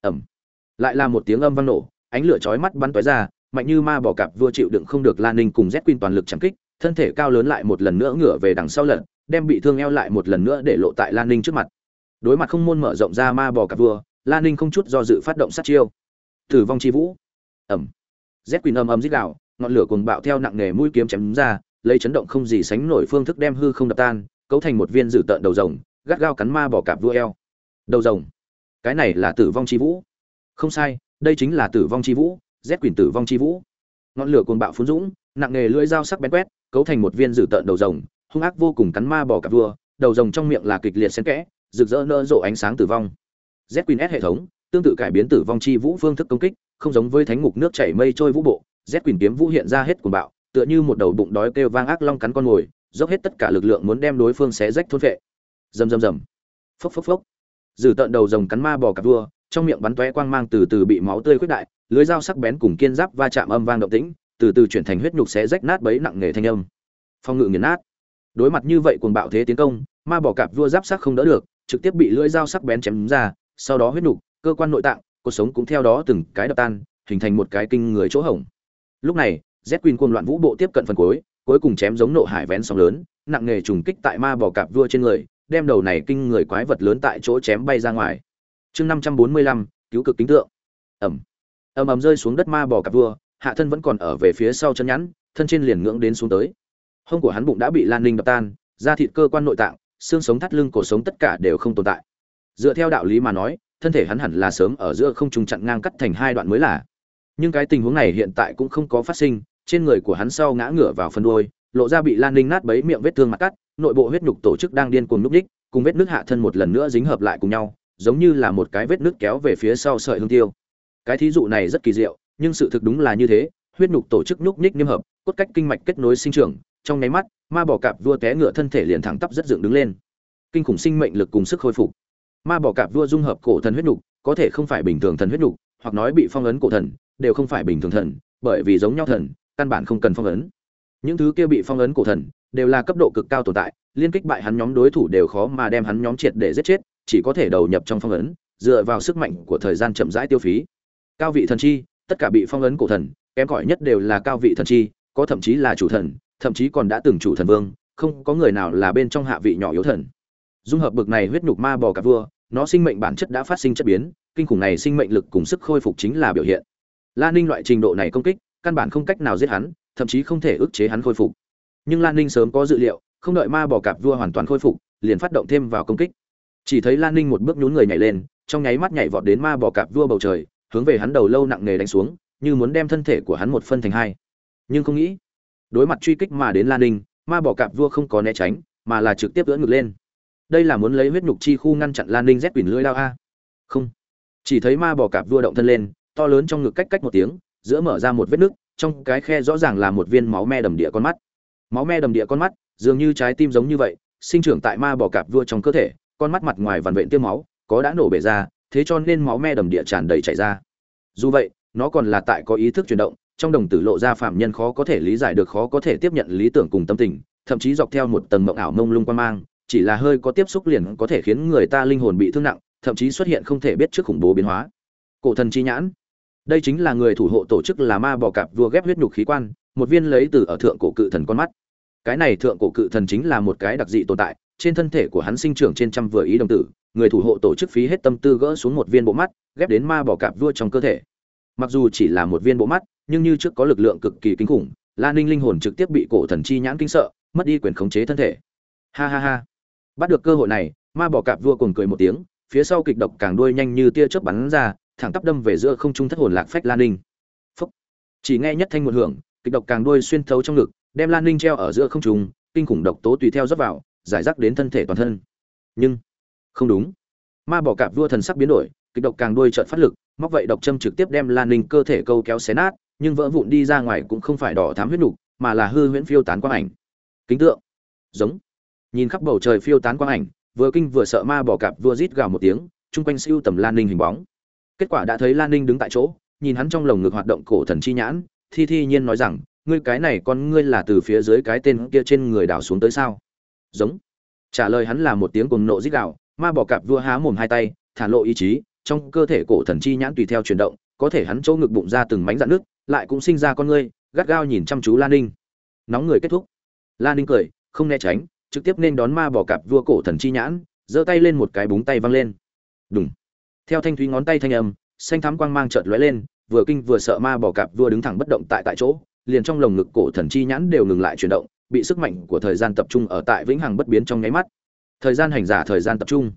[SPEAKER 1] Ầm. Lại là một tiếng âm vang nổ, ánh lửa chói mắt bắn tóe ra, mạnh như ma bò cạp vua chịu đựng không được lan ninh cùng Z quin toàn lực chẳng kích, thân thể cao lớn lại một lần nữa ngửa về đằng sau lần, đem bị thương eo lại một lần nữa để lộ tại lan ninh trước mặt. Đối mặt không môn mở rộng ra ma bò cạp vua, lan ninh không chút do dự phát động sát chiêu. Tử vong chi vũ. Ầm Z quin âm âm rít đạo ngọn lửa cuồng bạo theo nặng nề mũi kiếm chém ra, lấy chấn động không gì sánh nổi phương thức đem hư không đập tan, cấu thành một viên dử tợn đầu rồng, gắt gao cắn ma bỏ cạp vua eo. Đầu rồng. Cái này là tử vong chi vũ. Không sai, đây chính là tử vong chi vũ, rét quyển tử vong chi vũ. Ngọn lửa cuồng bạo phun dũng, nặng nghề lưỡi dao sắc bén quét, cấu thành một viên dử tợn đầu rồng, hung ác vô cùng cắn ma bỏ cạp vua, đầu rồng trong miệng là kịch liệt xen kẽ, rực rỡ nở rộ ánh sáng tử vong. Z Quỷ S hệ thống, tương tự cải biến tử vong chi vũ phương thức công kích, không giống với thánh ngục nước chảy mây trôi vũ bộ, Z Quỷ kiếm vũ hiện ra hết cuồng bạo, tựa như một đầu bụng đói kêu vang ác long cắn con ngồi, dốc hết tất cả lực lượng muốn đem đối phương xé rách thôn vệ Rầm rầm rầm. Phốc phốc phốc. Dử tận đầu rồng cắn ma bò cạp vua, trong miệng bắn tóe quang mang từ từ bị máu tươi khuyết đại, lưới dao sắc bén cùng kiên giáp va chạm âm vang động tĩnh, từ từ chuyển thành huyết nhục xé rách nát bấy nặng nghề thanh âm. Phong ngự nghiền nát. Đối mặt như vậy cuồng bạo thế tiến công, ma bò cạp vua giáp sắc không đỡ được, trực tiếp bị lưỡi dao sắc bén chém ra, sau đó huyết nhục, cơ quan nội tạng, cuộc sống cũng theo đó từng cái đập tan, hình thành một cái kinh người chỗ hổng. Lúc này, Z Queen cuồng loạn vũ bộ tiếp cận phần cuối, cuối cùng chém giống nộ hải vén sóng lớn, nặng nghề trùng kích tại ma bò cạp vua trên người, đem đầu này kinh người quái vật lớn tại chỗ chém bay ra ngoài. Chương 545, cứu cực tính tượng. Ầm. Ầm ầm rơi xuống đất ma bò cạp vua, hạ thân vẫn còn ở về phía sau chân nhắn, thân trên liền ngưỡng đến xuống tới. Hông của hắn bụng đã bị Lan Ninh đập tan, da thịt cơ quan nội tạng, xương sống thắt lưng cổ sống tất cả đều không tồn tại. Dựa theo đạo lý mà nói, thân thể hắn hẳn là sớm ở giữa không trung chặn ngang cắt thành hai đoạn mới là nhưng cái tình huống này hiện tại cũng không có phát sinh trên người của hắn sau ngã ngửa vào phần đuôi, lộ ra bị lan ninh nát bấy miệng vết thương mặt cắt, nội bộ huyết nhục tổ chức đang điên cuồng núp đích, cùng vết nước hạ thân một lần nữa dính hợp lại cùng nhau, giống như là một cái vết nước kéo về phía sau sợi hương tiêu. Cái thí dụ này rất kỳ diệu, nhưng sự thực đúng là như thế, huyết nhục tổ chức nhúc nhích niêm hợp, cốt cách kinh mạch kết nối sinh trưởng, trong nháy mắt, ma bò cạp vua té ngựa thân thể liền thẳng tắp rất dựng đứng lên. Kinh khủng sinh mệnh lực cùng sức hồi phục. Ma bò cạp vua dung hợp cổ thần huyết nhục, có thể không phải bình thường thần huyết nhục, hoặc nói bị phong ấn cổ thần, đều không phải bình thường thần, bởi vì giống nhau thần căn bản không cần phong ấn. Những thứ kia bị phong ấn cổ thần đều là cấp độ cực cao tồn tại, liên kích bại hắn nhóm đối thủ đều khó mà đem hắn nhóm triệt để giết chết, chỉ có thể đầu nhập trong phong ấn, dựa vào sức mạnh của thời gian chậm rãi tiêu phí. Cao vị thần chi, tất cả bị phong ấn cổ thần, kém cỏi nhất đều là cao vị thần chi, có thậm chí là chủ thần, thậm chí còn đã từng chủ thần vương, không có người nào là bên trong hạ vị nhỏ yếu thần. Dung hợp bực này huyết nhục ma bò cả vua, nó sinh mệnh bản chất đã phát sinh chất biến, kinh khủng này sinh mệnh lực cùng sức khôi phục chính là biểu hiện. La ninh loại trình độ này công kích căn bản không cách nào giết hắn, thậm chí không thể ức chế hắn khôi phục. Nhưng lan ninh sớm có dự liệu, không đợi ma bò cạp vua hoàn toàn khôi phục, liền phát động thêm vào công kích. Chỉ thấy lan ninh một bước nhún người nhảy lên, trong nháy mắt nhảy vọt đến ma bò cạp vua bầu trời, hướng về hắn đầu lâu nặng nề đánh xuống, như muốn đem thân thể của hắn một phân thành hai. Nhưng không nghĩ, đối mặt truy kích mà đến lan ninh, ma bò cạp vua không có né tránh, mà là trực tiếp ưỡn ngực lên. Đây là muốn lấy huyết nhục chi khu ngăn chặn lan ninh rét quỷ lưỡi lao a. Không. Chỉ thấy ma bò cạp vua động thân lên, to lớn trong ngực cách cách một tiếng giữa mở ra một vết nứt, trong cái khe rõ ràng là một viên máu me đầm địa con mắt. Máu me đầm địa con mắt, dường như trái tim giống như vậy, sinh trưởng tại ma bò cạp vua trong cơ thể, con mắt mặt ngoài vằn vện tiêu máu, có đã nổ bể ra, thế cho nên máu me đầm địa tràn đầy chảy ra. Dù vậy, nó còn là tại có ý thức chuyển động, trong đồng tử lộ ra phạm nhân khó có thể lý giải được, khó có thể tiếp nhận lý tưởng cùng tâm tình, thậm chí dọc theo một tầng mộng ảo mông lung quan mang, chỉ là hơi có tiếp xúc liền có thể khiến người ta linh hồn bị thương nặng, thậm chí xuất hiện không thể biết trước khủng bố biến hóa. Cổ thần chi nhãn đây chính là người thủ hộ tổ chức là ma bò cạp vua ghép huyết nhục khí quan, một viên lấy từ ở thượng cổ cự thần con mắt. Cái này thượng cổ cự thần chính là một cái đặc dị tồn tại, trên thân thể của hắn sinh trưởng trên trăm vừa ý đồng tử, người thủ hộ tổ chức phí hết tâm tư gỡ xuống một viên bộ mắt, ghép đến ma bò cạp vua trong cơ thể. Mặc dù chỉ là một viên bộ mắt, nhưng như trước có lực lượng cực kỳ kinh khủng, la ninh linh hồn trực tiếp bị cổ thần chi nhãn kinh sợ, mất đi quyền khống chế thân thể. Ha ha ha. Bắt được cơ hội này, ma bò cạp vua cùng cười một tiếng, phía sau kịch độc càng đuôi nhanh như tia chớp bắn ra thẳng tắp đâm về giữa không trung thất hồn lạc phách lan ninh. Phúc. Chỉ nghe nhất thanh một hưởng, kịch độc càng đuôi xuyên thấu trong ngực, đem lan ninh treo ở giữa không trung, kinh khủng độc tố tùy theo rớt vào, giải rác đến thân thể toàn thân. Nhưng, không đúng. Ma bỏ cạp vua thần sắc biến đổi, kịch độc càng đuôi trợn phát lực, móc vậy độc châm trực tiếp đem lan ninh cơ thể câu kéo xé nát, nhưng vỡ vụn đi ra ngoài cũng không phải đỏ thám huyết nục, mà là hư huyễn phiêu tán quang ảnh. Kính tượng. Giống. Nhìn khắp bầu trời phiêu tán quang ảnh, vừa kinh vừa sợ ma bỏ cạp vua rít gào một tiếng, chung quanh siêu tầm lan ninh hình bóng kết quả đã thấy lan ninh đứng tại chỗ, nhìn hắn trong lồng ngực hoạt động cổ thần chi nhãn, thi thi nhiên nói rằng, ngươi cái này con ngươi là từ phía dưới cái tên kia trên người đào xuống tới sao? Giống. Trả lời hắn là một tiếng cùng nộ dích đạo ma bỏ cạp vua há mồm hai tay, thả lộ ý chí, trong cơ thể cổ thần chi nhãn tùy theo chuyển động, có thể hắn chỗ ngực bụng ra từng mảnh dạn nước lại cũng sinh ra con ngươi, gắt gao nhìn chăm chú lan ninh. Nóng người kết thúc. Lan ninh cười, không né tránh, trực tiếp nên đón ma bỏ cạp vua cổ thần chi nhãn, giơ tay lên một cái búng tay văng lên. Đúng theo thanh thúy ngón tay thanh âm, xanh thắm quang mang chợt lóe lên, vừa kinh vừa sợ ma bỏ cạp vua đứng thẳng bất động tại tại chỗ, liền trong lồng ngực cổ thần chi nhãn đều ngừng lại chuyển động, bị sức mạnh của thời gian tập trung ở tại vĩnh hằng bất biến trong nháy mắt. Thời gian hành giả, thời gian tập trung.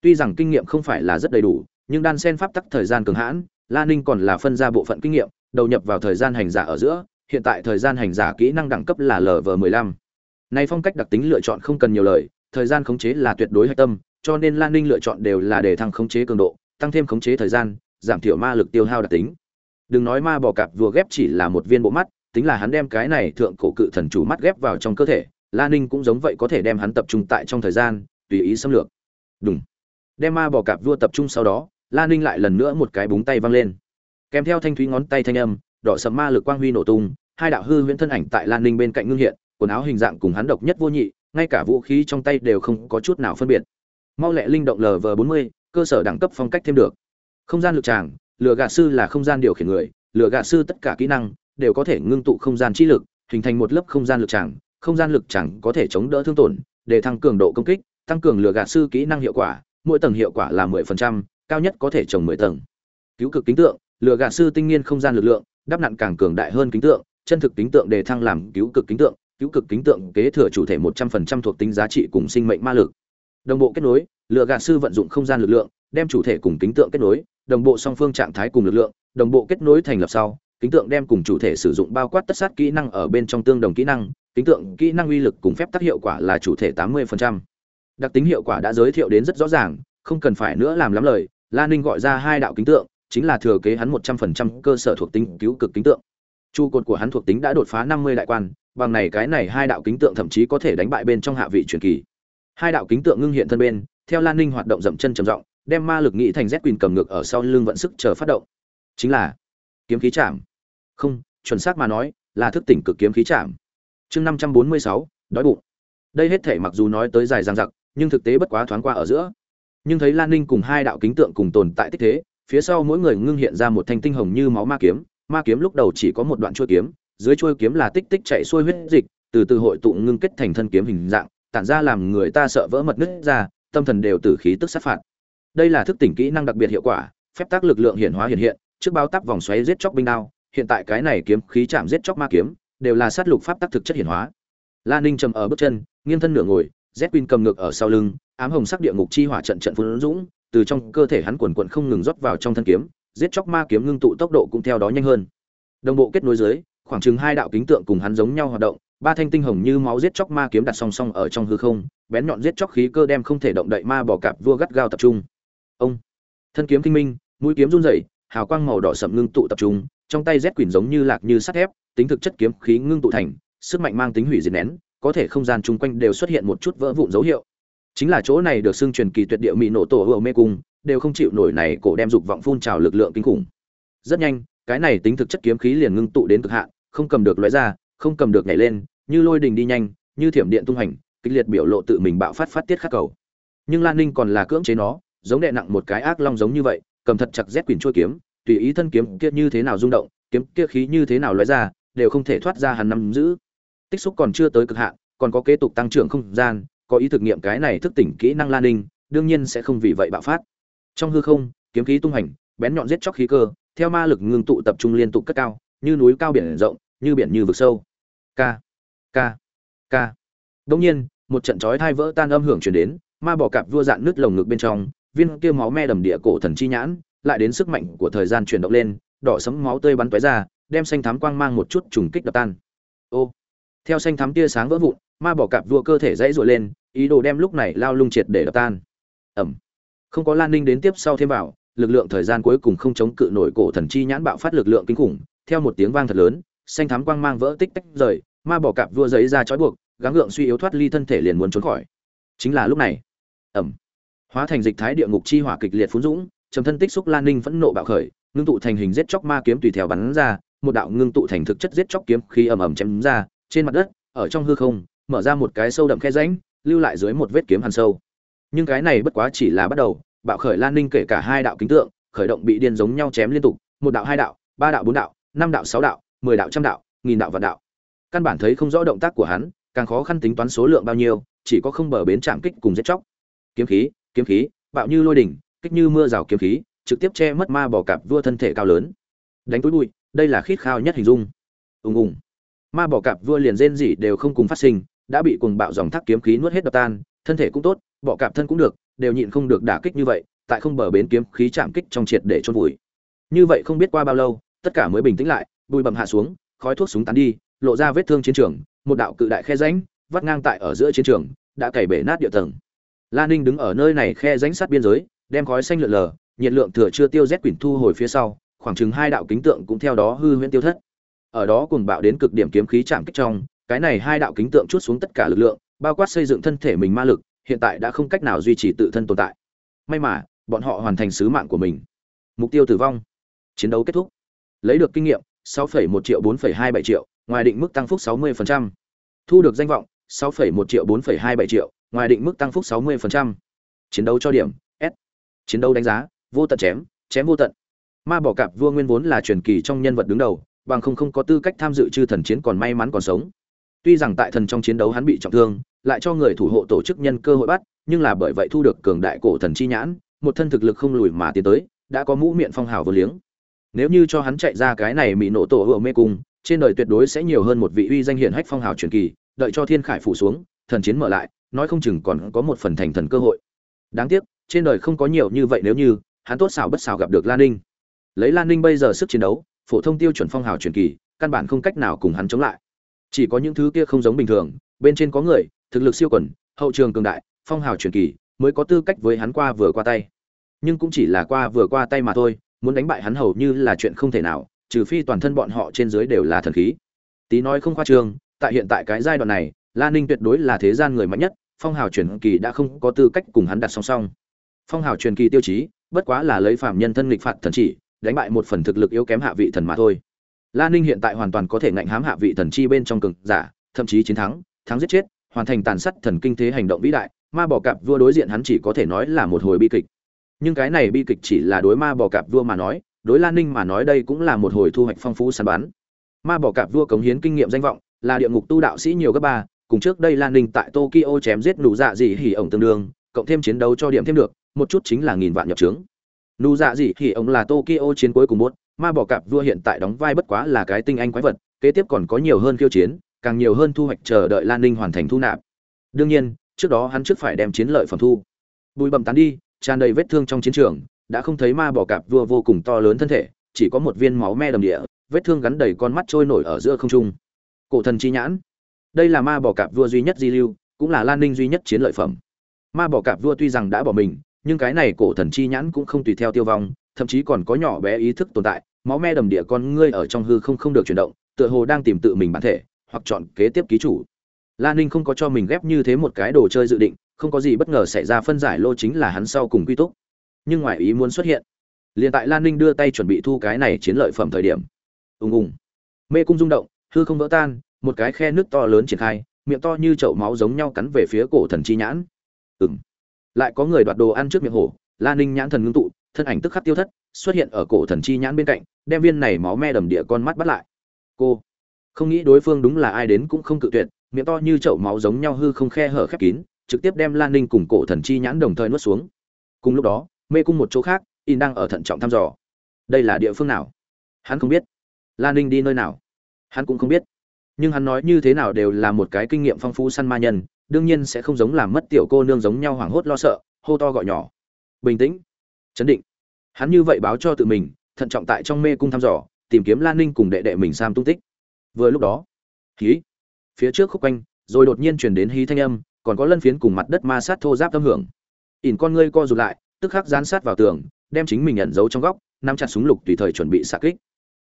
[SPEAKER 1] Tuy rằng kinh nghiệm không phải là rất đầy đủ, nhưng đan sen pháp tắc thời gian cường hãn, la ninh còn là phân ra bộ phận kinh nghiệm, đầu nhập vào thời gian hành giả ở giữa, hiện tại thời gian hành giả kỹ năng đẳng cấp là lv 15 nay phong cách đặc tính lựa chọn không cần nhiều lời, thời gian khống chế là tuyệt đối hạch tâm, cho nên lan ninh lựa chọn đều là để thăng khống chế cường độ tăng thêm khống chế thời gian, giảm thiểu ma lực tiêu hao đặc tính. Đừng nói ma bò cạp vừa ghép chỉ là một viên bộ mắt, tính là hắn đem cái này thượng cổ cự thần chủ mắt ghép vào trong cơ thể, la ninh cũng giống vậy có thể đem hắn tập trung tại trong thời gian, tùy ý xâm lược. Đúng đem ma bò cạp vua tập trung sau đó, la ninh lại lần nữa một cái búng tay văng lên. Kèm theo thanh thúy ngón tay thanh âm, đỏ sầm ma lực quang huy nổ tung, hai đạo hư huyễn thân ảnh tại lan ninh bên cạnh ngưng hiện, quần áo hình dạng cùng hắn độc nhất vô nhị, ngay cả vũ khí trong tay đều không có chút nào phân biệt. Mau lẹ linh động lv bốn mươi cơ sở đẳng cấp phong cách thêm được. Không gian lực tràng lựa gạt sư là không gian điều khiển người lựa gạt sư tất cả kỹ năng đều có thể ngưng tụ không gian chi lực hình thành một lớp không gian lực tràng. Không gian lực tràng có thể chống đỡ thương tổn để tăng cường độ công kích tăng cường lựa gạt sư kỹ năng hiệu quả mỗi tầng hiệu quả là 10%, cao nhất có thể trồng 10 tầng. Cứu cực kính tượng lựa gạt sư tinh nghiên không gian lực lượng đắp nặng càng cường đại hơn kính tượng chân thực kính tượng để thăng làm cứu cực kính tượng. Cứu cực kính tượng kế thừa chủ thể 100% thuộc tính giá trị cùng sinh mệnh ma lực đồng bộ kết nối, lựa gạt sư vận dụng không gian lực lượng, đem chủ thể cùng kính tượng kết nối, đồng bộ song phương trạng thái cùng lực lượng, đồng bộ kết nối thành lập sau, kính tượng đem cùng chủ thể sử dụng bao quát tất sát kỹ năng ở bên trong tương đồng kỹ năng, kính tượng, kỹ năng uy lực cùng phép tác hiệu quả là chủ thể 80%. đặc tính hiệu quả đã giới thiệu đến rất rõ ràng, không cần phải nữa làm lắm lời, la ninh gọi ra hai đạo kính tượng, chính là thừa kế hắn một trăm phần trăm cơ sở thuộc tính cứu cực kính tượng trụ cột của hắn thuộc tính đã đột phá năm mươi đại quan, bằng này cái này hai đạo kính tượng thậm chí có thể đánh bại bên trong hạ vị truyền kỳ hai đạo kính tượng ngưng hiện thân bên, theo lan ninh hoạt động dậm chân trầm rộng đem ma lực nghĩ thành z quyền cầm ngược ở sau lưng vận sức chờ phát động. Chính là kiếm khí chạm. Không, chuẩn xác mà nói, là thức tỉnh cực kiếm khí chạm. Chương năm trăm bốn mươi sáu, đói bụng. Đây hết thể mặc dù nói tới dài dằng dặc, nhưng thực tế bất quá thoáng qua ở giữa. Nhưng thấy lan ninh cùng hai đạo kính tượng cùng tồn tại tích thế, phía sau mỗi người ngưng hiện ra một thanh tinh hồng như máu ma kiếm ma kiếm lúc đầu chỉ có một đoạn chuôi kiếm, dưới chuôi kiếm là tích tích chạy xuôi huyết dịch, từ từ hội tụ ngưng kết thành thân kiếm hình dạng tản ra làm người ta sợ vỡ mật nứt ra, tâm thần đều tử khí tức sát phạt. Đây là thức tỉnh kỹ năng đặc biệt hiệu quả, phép tác lực lượng hiển hóa hiện hiện, trước báo tắc vòng xoáy giết chóc binh đao, hiện tại cái này kiếm khí chạm giết chóc ma kiếm, đều là sát lục pháp tác thực chất hiển hóa. La ninh trầm ở bước chân, nghiêng thân nửa ngồi z queen cầm ngược ở sau lưng, ám hồng sắc địa ngục chi hỏa trận trận phun dũng, từ trong cơ thể hắn quần quận không ngừng rót vào trong thân kiếm, giết chóc ma kiếm ngưng tụ tốc độ cũng theo đó nhanh hơn. Đồng bộ kết nối dưới, khoảng chừng hai đạo kính tượng cùng hắn giống nhau hoạt động ba thanh tinh hồng như máu giết chóc ma kiếm đặt song song ở trong hư không, bén nhọn giết chóc khí cơ đem không thể động đậy ma bỏ cạp vua gắt gao tập trung. Ông, thân kiếm kinh minh, mũi kiếm run rẩy, hào quang màu đỏ sậm ngưng tụ tập trung, trong tay rét quỷ giống như lạc như sắt thép, tính thực chất kiếm khí ngưng tụ thành, sức mạnh mang tính hủy diệt nén, có thể không gian chung quanh đều xuất hiện một chút vỡ vụn dấu hiệu. Chính là chỗ này được xưng truyền kỳ tuyệt địa mỹ nổ tổ hựa mê cung, đều không chịu nổi này cổ đem dục vọng phun trào lực lượng kinh khủng. Rất nhanh, cái này tính thực chất kiếm khí liền ngưng tụ đến cực hạn, không cầm được lóe ra, không cầm được nhảy lên như lôi đình đi nhanh, như thiểm điện tung hành kịch liệt biểu lộ tự mình bạo phát phát tiết khắc cầu. Nhưng lan ninh còn là cưỡng chế nó, giống đệ nặng một cái ác long giống như vậy, cầm thật chặt rét quỳnh chuôi kiếm, tùy ý thân kiếm kia như thế nào rung động, kiếm kia khí như thế nào lóe ra, đều không thể thoát ra hắn nắm giữ. Tích xúc còn chưa tới cực hạn, còn có kế tục tăng trưởng không gian, có ý thực nghiệm cái này thức tỉnh kỹ năng lan ninh, đương nhiên sẽ không vì vậy bạo phát. Trong hư không, kiếm khí tung hành bén nhọn giết chóc khí cơ, theo ma lực ngưng tụ tập trung liên tục cất cao, như núi cao biển rộng, như biển như vực sâu. K Ca, ca. đông nhiên một trận chói thai vỡ tan âm hưởng chuyển đến ma bỏ cạp vua dạn nứt lồng ngực bên trong viên kia máu me đầm địa cổ thần chi nhãn lại đến sức mạnh của thời gian chuyển động lên đỏ sấm máu tươi bắn tóe ra đem xanh thắm quang mang một chút trùng kích đập tan. Ô theo xanh thắm tia sáng vỡ vụn ma bỏ cạp vua cơ thể dãy rụi lên ý đồ đem lúc này lao lung triệt để đập tan. Ẩm không có lan ninh đến tiếp sau thêm vào lực lượng thời gian cuối cùng không chống cự nổi cổ thần chi nhãn bạo phát lực lượng kinh khủng theo một tiếng vang thật lớn xanh thắm quang mang vỡ tích tách rời ma bỏ cạp vua giấy ra trói buộc, gắng gượng suy yếu thoát ly thân thể liền muốn trốn khỏi. Chính là lúc này ẩm hóa thành dịch thái địa ngục chi hỏa kịch liệt phun dũng, trầm thân tích xúc lan ninh phẫn nộ bạo khởi, ngưng tụ thành hình giết chóc ma kiếm tùy theo bắn ra, một đạo ngưng tụ thành thực chất giết chóc kiếm khí ầm ầm chém ra, trên mặt đất, ở trong hư không, mở ra một cái sâu đậm khe rãnh, lưu lại dưới một vết kiếm hàn sâu. Nhưng cái này bất quá chỉ là bắt đầu, bạo khởi lan ninh kể cả hai đạo kính tượng, khởi động bị điên giống nhau chém liên tục, một đạo hai đạo, ba đạo bốn đạo, năm đạo sáu đạo, mười đạo trăm đạo, nghìn đạo vạn đạo căn bản thấy không rõ động tác của hắn, càng khó khăn tính toán số lượng bao nhiêu, chỉ có không bờ bến chạm kích cùng giết chóc. Kiếm khí kiếm khí, bạo như lôi đỉnh, kích như mưa rào kiếm khí, trực tiếp che mất ma bò cạp vua thân thể cao lớn. Đánh túi bụi, đây là khít khao nhất hình dung. Ùng ùng. Ma bò cạp vua liền rên rỉ đều không cùng phát sinh, đã bị cuồng bạo dòng thác kiếm khí nuốt hết đập tan, thân thể cũng tốt, bọ cạp thân cũng được, đều nhịn không được đả kích như vậy, tại không bờ bến kiếm khí chạm kích trong triệt để chôn vùi. Như vậy không biết qua bao lâu, tất cả mới bình tĩnh lại, bụi bầm hạ xuống, khói thuốc súng tán đi lộ ra vết thương chiến trường một đạo cự đại khe rãnh vắt ngang tại ở giữa chiến trường đã cày bể nát địa tầng. Lan ninh đứng ở nơi này khe rãnh sát biên giới đem khói xanh lượn lờ nhiệt lượng thừa chưa tiêu rét quỷ thu hồi phía sau khoảng chừng hai đạo kính tượng cũng theo đó hư huyễn tiêu thất. Ở đó cùng bạo đến cực điểm kiếm khí chạm kích trong cái này hai đạo kính tượng chút xuống tất cả lực lượng bao quát xây dựng thân thể mình ma lực hiện tại đã không cách nào duy trì tự thân tồn tại. May mà bọn họ hoàn thành sứ mạng của mình. Mục tiêu tử vong. Chiến đấu kết thúc. Lấy được kinh nghiệm 6,1 triệu 4,27 triệu ngoài định mức tăng phúc 60%. thu được danh vọng 6,1 triệu 4,27 triệu ngoài định mức tăng phúc 60%. chiến đấu cho điểm s chiến đấu đánh giá vô tận chém chém vô tận ma bỏ cạp vua nguyên vốn là truyền kỳ trong nhân vật đứng đầu bằng không không có tư cách tham dự chư thần chiến còn may mắn còn sống tuy rằng tại thần trong chiến đấu hắn bị trọng thương lại cho người thủ hộ tổ chức nhân cơ hội bắt nhưng là bởi vậy thu được cường đại cổ thần chi nhãn một thân thực lực không lùi mà tiến tới đã có mũ miệng phong hào vô liếng nếu như cho hắn chạy ra cái này mỹ nổ tổ hựa mê cung trên đời tuyệt đối sẽ nhiều hơn một vị uy danh hiển hách phong hào truyền kỳ, đợi cho thiên khải phủ xuống, thần chiến mở lại, nói không chừng còn có một phần thành thần cơ hội. Đáng tiếc, trên đời không có nhiều như vậy nếu như, hắn tốt xảo bất xảo gặp được lan ninh. Lấy lan ninh bây giờ sức chiến đấu, phổ thông tiêu chuẩn phong hào truyền kỳ, căn bản không cách nào cùng hắn chống lại. Chỉ có những thứ kia không giống bình thường, bên trên có người, thực lực siêu quần, hậu trường cường đại, phong hào truyền kỳ, mới có tư cách với hắn qua vừa qua tay. Nhưng cũng chỉ là qua vừa qua tay mà thôi, muốn đánh bại hắn hầu như là chuyện không thể nào trừ phi toàn thân bọn họ trên dưới đều là thần khí. Tí nói không khoa trương, tại hiện tại cái giai đoạn này, la ninh tuyệt đối là thế gian người mạnh nhất, phong hào truyền kỳ đã không có tư cách cùng hắn đặt song song. Phong hào truyền kỳ tiêu chí, bất quá là lấy phạm nhân thân nghịch phạt thần chỉ, đánh bại một phần thực lực yếu kém hạ vị thần mà thôi. La ninh hiện tại hoàn toàn có thể ngạnh hám hạ vị thần chi bên trong cực giả, thậm chí chiến thắng thắng giết chết, hoàn thành tàn sát thần kinh thế hành động vĩ đại, ma bò cạp vua đối diện hắn chỉ có thể nói là một hồi bi kịch. Nhưng cái này bi kịch chỉ là đối ma bò cạp vua mà nói đối lan ninh mà nói đây cũng là một hồi thu hoạch phong phú săn bắn. Ma bỏ cạp vua cống hiến kinh nghiệm danh vọng, là địa ngục tu đạo sĩ nhiều gấp ba, cùng trước đây lan ninh tại tokyo chém giết nụ dạ dị hỉ ổng tương đương, cộng thêm chiến đấu cho điểm thêm được, một chút chính là nghìn vạn nhập trướng. Nụ dạ dị hỉ ổng là tokyo chiến cuối cùng một, ma bỏ cạp vua hiện tại đóng vai bất quá là cái tinh anh quái vật, kế tiếp còn có nhiều hơn khiêu chiến, càng nhiều hơn thu hoạch chờ đợi lan ninh hoàn thành thu nạp. Đương nhiên, trước đó hắn trước phải đem chiến lợi phẩm thu. Bùi bầm tán đi, tràn đầy vết thương trong chiến trường đã không thấy ma bò cạp vua vô cùng to lớn thân thể, chỉ có một viên máu me đầm địa, vết thương gắn đầy con mắt trôi nổi ở giữa không trung. Cổ thần chi nhãn. Đây là ma bò cạp vua duy nhất di lưu, cũng là lan ninh duy nhất chiến lợi phẩm. Ma bò cạp vua tuy rằng đã bỏ mình, nhưng cái này cổ thần chi nhãn cũng không tùy theo tiêu vong, thậm chí còn có nhỏ bé ý thức tồn tại, máu me đầm địa con ngươi ở trong hư không không được chuyển động, tựa hồ đang tìm tự mình bản thể, hoặc chọn kế tiếp ký chủ. Lan ninh không có cho mình ghép như thế một cái đồ chơi dự định, không có gì bất ngờ xảy ra phân giải lô chính là hắn sau cùng quy túc nhưng ngoài ý muốn xuất hiện. Liền tại lan ninh đưa tay chuẩn bị thu cái này chiến lợi phẩm thời điểm. Ùng ùng. Mê cung rung động, hư không vỡ tan, một cái khe nước to lớn triển khai, miệng to như chậu máu giống nhau cắn về phía cổ thần chi nhãn. Ừng lại có người đoạt đồ ăn trước miệng hổ, lan ninh nhãn thần ngưng tụ, thân ảnh tức khắc tiêu thất, xuất hiện ở cổ thần chi nhãn bên cạnh, đem viên này máu me đầm địa con mắt bắt lại. Cô. Không nghĩ đối phương đúng là ai đến cũng không cự tuyệt, miệng to như chậu máu giống nhau hư không khe hở khép kín, trực tiếp đem lan ninh cùng cổ thần chi nhãn đồng thời nuốt xuống. Cùng lúc đó mê cung một chỗ khác, in đang ở thận trọng thăm dò. Đây là địa phương nào? Hắn không biết. Lan ninh đi nơi nào? Hắn cũng không biết. Nhưng hắn nói như thế nào đều là một cái kinh nghiệm phong phú săn ma nhân, đương nhiên sẽ không giống làm mất tiểu cô nương giống nhau hoảng hốt lo sợ, hô to gọi nhỏ. Bình tĩnh. Chấn định. Hắn như vậy báo cho tự mình, thận trọng tại trong mê cung thăm dò, tìm kiếm lan ninh cùng đệ đệ mình sam tung tích. Vừa lúc đó, hí, phía trước khúc quanh, rồi đột nhiên chuyển đến hí thanh âm, còn có lân phiến cùng mặt đất ma sát thô giáp âm hưởng. Ỉn con ngươi co rụt lại tức khắc dán sát vào tường, đem chính mình ẩn giấu trong góc, nắm chặt súng lục tùy thời chuẩn bị xạ kích.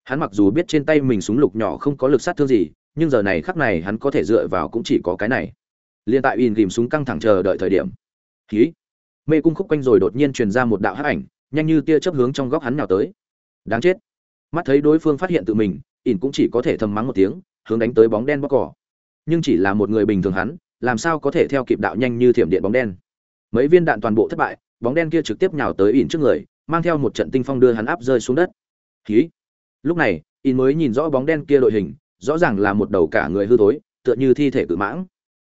[SPEAKER 1] Hắn mặc dù biết trên tay mình súng lục nhỏ không có lực sát thương gì, nhưng giờ này khắc này hắn có thể dựa vào cũng chỉ có cái này. Liền tại in tìm súng căng thẳng chờ đợi thời điểm khí mê cung khúc quanh rồi đột nhiên truyền ra một đạo hắc ảnh, nhanh như tia chớp hướng trong góc hắn nào tới. Đáng chết. Mắt thấy đối phương phát hiện tự mình ỉn cũng chỉ có thể thầm mắng một tiếng, hướng đánh tới bóng đen bóc cỏ. Nhưng chỉ là một người bình thường hắn, làm sao có thể theo kịp đạo nhanh như thiểm điện bóng đen? Mấy viên đạn toàn bộ thất bại bóng đen kia trực tiếp nhào tới ỉn trước người, mang theo một trận tinh phong đưa hắn áp rơi xuống đất. Khí lúc này, ỉn mới nhìn rõ bóng đen kia đội hình, rõ ràng là một đầu cả người hư thối, tựa như thi thể cự mãng.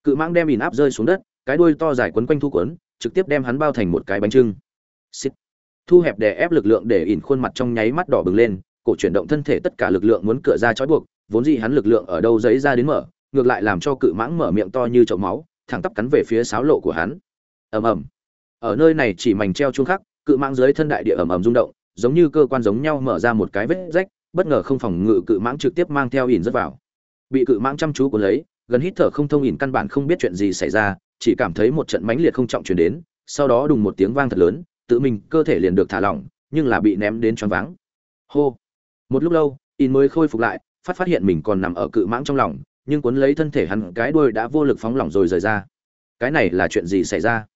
[SPEAKER 1] Cự mãng đem ỉn áp rơi xuống đất, cái đuôi to dài quấn quanh thu quấn, trực tiếp đem hắn bao thành một cái bánh trưng. Xịt. thu hẹp đè ép lực lượng để ỉn khuôn mặt trong nháy mắt đỏ bừng lên, cổ chuyển động thân thể tất cả lực lượng muốn cựa ra trói buộc, vốn dĩ hắn lực lượng ở đâu giấy ra đến mở, ngược lại làm cho cự mãng mở miệng to như chậu máu, thẳng tắp cắn về phía sáo lộ của hắn. Ầm ầm ở nơi này chỉ mảnh treo chuông khắc, cự mãng dưới thân đại địa ẩm ẩm rung động, giống như cơ quan giống nhau mở ra một cái vết rách, bất ngờ không phòng ngự cự mãng trực tiếp mang theo ỉn rất vào. Bị cự mãng chăm chú cuốn lấy, gần hít thở không thông ỉn căn bản không biết chuyện gì xảy ra, chỉ cảm thấy một trận mãnh liệt không trọng truyền đến, sau đó đùng một tiếng vang thật lớn, tự mình cơ thể liền được thả lỏng, nhưng là bị ném đến choáng váng. Hô! Một lúc lâu in mới khôi phục lại, phát phát hiện mình còn nằm ở cự mãng trong lòng, nhưng cuốn lấy thân thể hắn, cái đuôi đã vô lực phóng lỏng rồi rời ra. Cái này là chuyện gì xảy ra?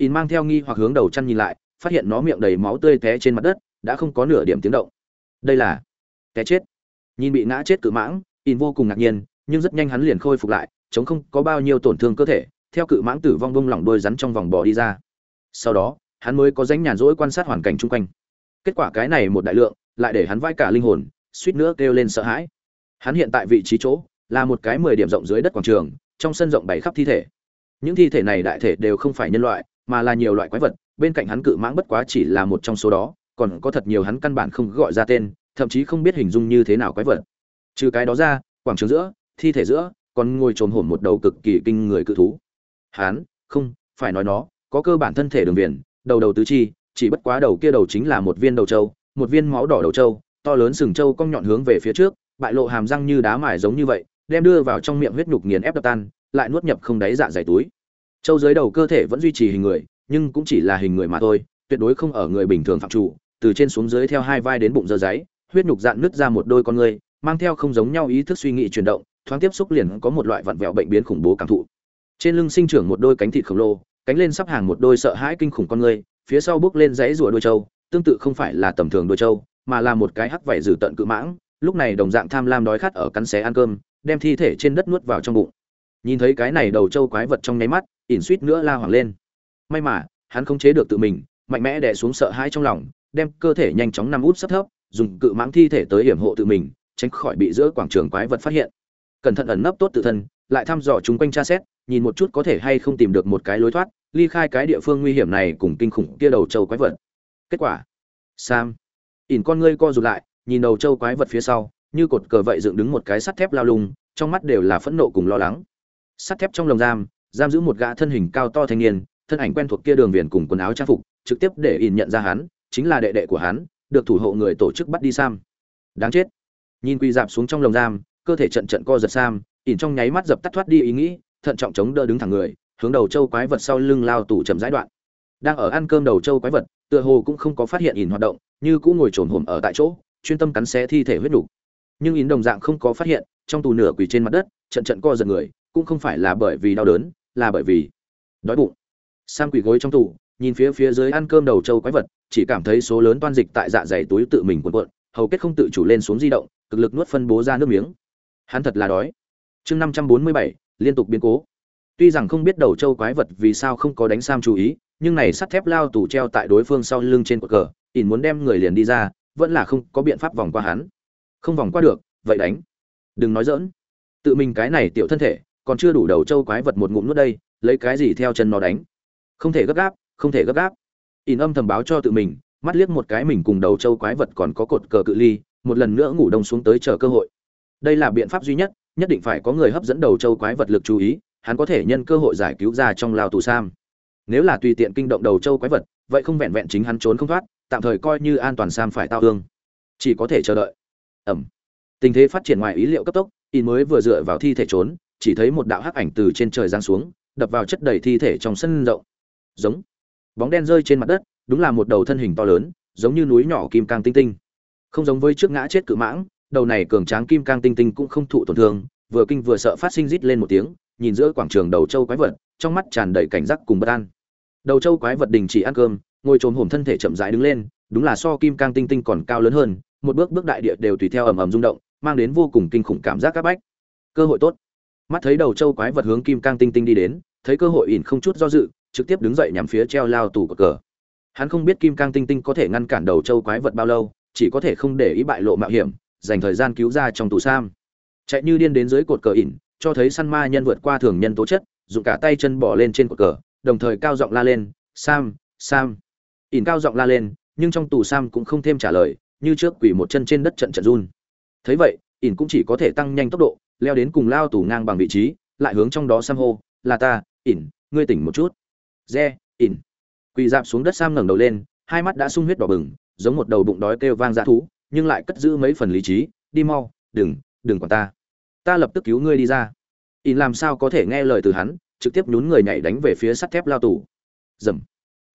[SPEAKER 1] In mang theo nghi hoặc hướng đầu chăn nhìn lại, phát hiện nó miệng đầy máu tươi té trên mặt đất, đã không có nửa điểm tiếng động. Đây là té chết. Nhìn bị ngã chết cự mãng, in vô cùng ngạc nhiên, nhưng rất nhanh hắn liền khôi phục lại, chống không có bao nhiêu tổn thương cơ thể, theo cự mãng tử vong bông lỏng đôi rắn trong vòng bò đi ra. Sau đó, hắn mới có dánh nhàn rỗi quan sát hoàn cảnh chung quanh. Kết quả cái này một đại lượng, lại để hắn vai cả linh hồn, suýt nữa kêu lên sợ hãi. Hắn hiện tại vị trí chỗ, là một cái mười điểm rộng dưới đất quảng trường, trong sân rộng bày khắp thi thể. Những thi thể này đại thể đều không phải nhân loại mà là nhiều loại quái vật, bên cạnh hắn cự mãng bất quá chỉ là một trong số đó, còn có thật nhiều hắn căn bản không gọi ra tên, thậm chí không biết hình dung như thế nào quái vật. Trừ cái đó ra, quảng trường giữa, thi thể giữa, còn ngồi trồm hổm một đầu cực kỳ kinh người cự thú. Hắn, không, phải nói nó, có cơ bản thân thể đường viền, đầu đầu tứ chi, chỉ bất quá đầu kia đầu chính là một viên đầu trâu, một viên máu đỏ đầu trâu, to lớn sừng trâu cong nhọn hướng về phía trước, bại lộ hàm răng như đá mài giống như vậy, đem đưa vào trong miệng huyết nhục nghiền ép đập tan, lại nuốt nhập không đáy dạ dày túi. Châu dưới đầu cơ thể vẫn duy trì hình người nhưng cũng chỉ là hình người mà thôi tuyệt đối không ở người bình thường phạm chủ từ trên xuống dưới theo hai vai đến bụng dơ giấy huyết nhục dạn nứt ra một đôi con người mang theo không giống nhau ý thức suy nghĩ chuyển động thoáng tiếp xúc liền có một loại vặn vẹo bệnh biến khủng bố cảm thụ. Trên lưng sinh trưởng một đôi cánh thịt khổng lồ cánh lên sắp hàng một đôi sợ hãi kinh khủng con người phía sau bước lên dãy rùa đôi châu, tương tự không phải là tầm thường đôi châu, mà là một cái hắc vảy dữ tận cự mãng lúc này đồng dạng tham lam đói khát ở cắn xé ăn cơm đem thi thể trên đất nuốt vào trong bụng. Nhìn thấy cái này đầu châu quái vật trong nháy mắt ỉn suýt nữa la hoảng lên. May mà, hắn không chế được tự mình, mạnh mẽ đè xuống sợ hãi trong lòng, đem cơ thể nhanh chóng nằm út sấp thấp, dùng cự mãng thi thể tới hiểm hộ tự mình, tránh khỏi bị giữa quảng trường quái vật phát hiện. Cẩn thận ẩn nấp tốt tự thân, lại thăm dò chúng quanh tra xét, nhìn một chút có thể hay không tìm được một cái lối thoát, ly khai cái địa phương nguy hiểm này cùng kinh khủng kia đầu châu quái vật. Kết quả, sam, ỉn con ngươi co rụt lại, nhìn đầu châu quái vật phía sau, như cột cờ vậy dựng đứng một cái sắt thép lao lung, trong mắt đều là phẫn nộ cùng lo lắng. Sắt thép trong lồng giam giam giữ một gã thân hình cao to thanh niên, thân ảnh quen thuộc kia đường viền cùng quần áo trang phục, trực tiếp để ỉn nhận ra hắn, chính là đệ đệ của hắn, được thủ hộ người tổ chức bắt đi sam. Đáng chết. Nhìn quỳ dạp xuống trong lồng giam, cơ thể trận trận co giật sam, ỉn trong nháy mắt dập tắt thoát đi ý nghĩ, thận trọng chống đỡ đứng thẳng người, hướng đầu châu quái vật sau lưng lao tủ chậm rãi đoạn. Đang ở ăn cơm đầu châu quái vật, tựa hồ cũng không có phát hiện ỉn hoạt động, như cũng ngồi trồn hổm ở tại chỗ, chuyên tâm cắn xé thi thể huyết đủ. nhưng ỉn đồng dạng không có phát hiện, trong tù nửa quỳ trên mặt đất, trận trận co giật người, cũng không phải là bởi vì đau đớn là bởi vì, đói bụng. Sam quỳ gối trong tủ, nhìn phía phía dưới ăn cơm đầu châu quái vật, chỉ cảm thấy số lớn toan dịch tại dạ dày túi tự mình quần quận hầu kết không tự chủ lên xuống di động, cực lực nuốt phân bố ra nước miếng. Hắn thật là đói. Chương năm trăm bốn mươi bảy, liên tục biến cố. Tuy rằng không biết đầu châu quái vật vì sao không có đánh sam chú ý, nhưng này sắt thép lao tủ treo tại đối phương sau lưng trên cột cờ, ỉn muốn đem người liền đi ra, vẫn là không có biện pháp vòng qua hắn. Không vòng qua được, vậy đánh. Đừng nói dỡn tự mình cái này tiểu thân thể còn chưa đủ đầu châu quái vật một ngụm nuốt đây, lấy cái gì theo chân nó đánh? Không thể gấp gáp, không thể gấp gáp. Ỉn âm thầm báo cho tự mình, mắt liếc một cái mình cùng đầu châu quái vật còn có cột cờ cự ly, một lần nữa ngủ đông xuống tới chờ cơ hội. Đây là biện pháp duy nhất nhất định phải có người hấp dẫn đầu châu quái vật lực chú ý, hắn có thể nhân cơ hội giải cứu ra trong lao tù sam. Nếu là tùy tiện kinh động đầu châu quái vật, vậy không vẹn vẹn chính hắn trốn không thoát, tạm thời coi như an toàn sam phải tao hương. Chỉ có thể chờ đợi. Ẩm. Tình thế phát triển ngoài ý liệu cấp tốc, in mới vừa dựa vào thi thể trốn chỉ thấy một đạo hắc ảnh từ trên trời giáng xuống, đập vào chất đầy thi thể trong sân rộng. Giống. Bóng đen rơi trên mặt đất, đúng là một đầu thân hình to lớn, giống như núi nhỏ kim cang tinh tinh. Không giống với trước ngã chết cự mãng, đầu này cường tráng kim cang tinh tinh cũng không thụ tổn thương, vừa kinh vừa sợ phát sinh rít lên một tiếng, nhìn giữa quảng trường đầu châu quái vật, trong mắt tràn đầy cảnh giác cùng bất an. Đầu châu quái vật đình chỉ ăn cơm, ngồi chồm hổm thân thể chậm rãi đứng lên, đúng là so kim cang tinh tinh còn cao lớn hơn, một bước bước đại địa đều tùy theo ầm ầm rung động, mang đến vô cùng kinh khủng cảm giác các bách. Cơ hội tốt mắt thấy đầu châu quái vật hướng kim cang tinh tinh đi đến, thấy cơ hội ỉn không chút do dự, trực tiếp đứng dậy nhằm phía treo lao tủ cờ cờ. Hắn không biết kim cang tinh tinh có thể ngăn cản đầu châu quái vật bao lâu, chỉ có thể không để ý bại lộ mạo hiểm, dành thời gian cứu ra trong tù sam chạy như điên đến dưới cột cờ ỉn, cho thấy săn ma nhân vượt qua thường nhân tố chất, dùng cả tay chân bỏ lên trên cột cờ, đồng thời cao giọng la lên, sam sam. Ỉn cao giọng la lên, nhưng trong tù sam cũng không thêm trả lời, như trước quỷ một chân trên đất trận trận run. Thấy vậy, ỉn cũng chỉ có thể tăng nhanh tốc độ leo đến cùng lao tù ngang bằng vị trí, lại hướng trong đó sam hô, là ta, ỉn, ngươi tỉnh một chút. Re, ỉn. Quỳ dạp xuống đất sam ngẩng đầu lên, hai mắt đã sung huyết đỏ bừng, giống một đầu bụng đói kêu vang dã thú, nhưng lại cất giữ mấy phần lý trí, đi mau, đừng đừng quản ta. Ta lập tức cứu ngươi đi ra. Ỉn làm sao có thể nghe lời từ hắn, trực tiếp nhún người nhảy đánh về phía sắt thép lao tù. Dầm.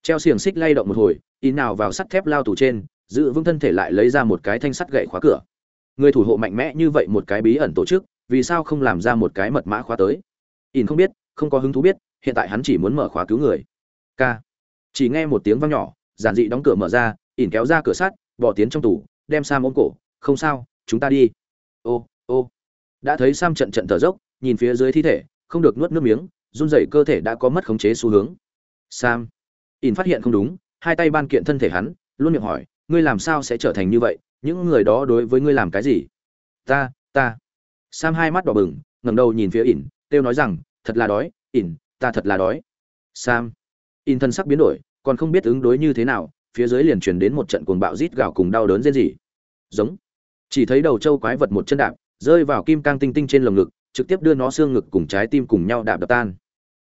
[SPEAKER 1] Treo xiềng xích lay động một hồi, ỉn nào vào sắt thép lao tù trên, giữ vững thân thể lại lấy ra một cái thanh sắt gậy khóa cửa. Người thủ hộ mạnh mẽ như vậy một cái bí ẩn tổ chức vì sao không làm ra một cái mật mã khóa tới? Ỉn không biết, không có hứng thú biết, hiện tại hắn chỉ muốn mở khóa cứu người. K. Chỉ nghe một tiếng vang nhỏ, giản dị đóng cửa mở ra, ỉn kéo ra cửa sắt, bỏ tiến trong tủ, đem sam ôm cổ, không sao, chúng ta đi. Ô ô. Đã thấy sam trận trận thở dốc, nhìn phía dưới thi thể, không được nuốt nước miếng, run rẩy cơ thể đã có mất khống chế xu hướng. Sam. Ỉn phát hiện không đúng, hai tay ban kiện thân thể hắn, luôn miệng hỏi, ngươi làm sao sẽ trở thành như vậy? Những người đó đối với ngươi làm cái gì? Ta ta sam hai mắt đỏ bừng ngẩng đầu nhìn phía ỉn kêu nói rằng thật là đói ỉn ta thật là đói sam ỉn thân sắc biến đổi còn không biết ứng đối như thế nào phía dưới liền truyền đến một trận cuồng bạo rít gào cùng đau đớn rên rỉ. Giống. Chỉ thấy đầu châu quái vật một chân đạp, rơi vào kim cang tinh tinh trên lồng ngực, trực tiếp đưa nó xương ngực cùng trái tim cùng nhau đạp đập tan.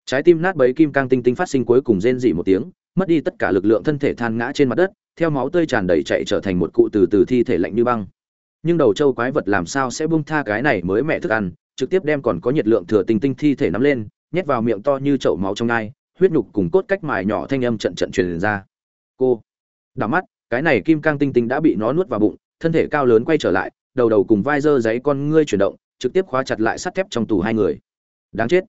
[SPEAKER 1] Trái tim nát bấy kim cang tinh tinh phát sinh cuối cùng rên rỉ một tiếng, mất đi tất cả lực lượng thân thể than ngã trên mặt đất, theo máu tươi tràn đầy chạy trở thành một cụ từ từ thi thể lạnh như băng. Nhưng đầu châu quái vật làm sao sẽ buông tha cái này mới mẹ thức ăn, trực tiếp đem còn có nhiệt lượng thừa tinh tinh thi thể nắm lên, nhét vào miệng to như chậu máu trong ngai, huyết nhục cùng cốt cách mài nhỏ thanh âm trận trận truyền ra. Cô đảo mắt cái này kim cang tinh tinh đã bị nó nuốt vào bụng thân thể cao lớn quay trở lại đầu đầu cùng vai dơ giấy con ngươi chuyển động trực tiếp khóa chặt lại sắt thép trong tù hai người. Đáng chết.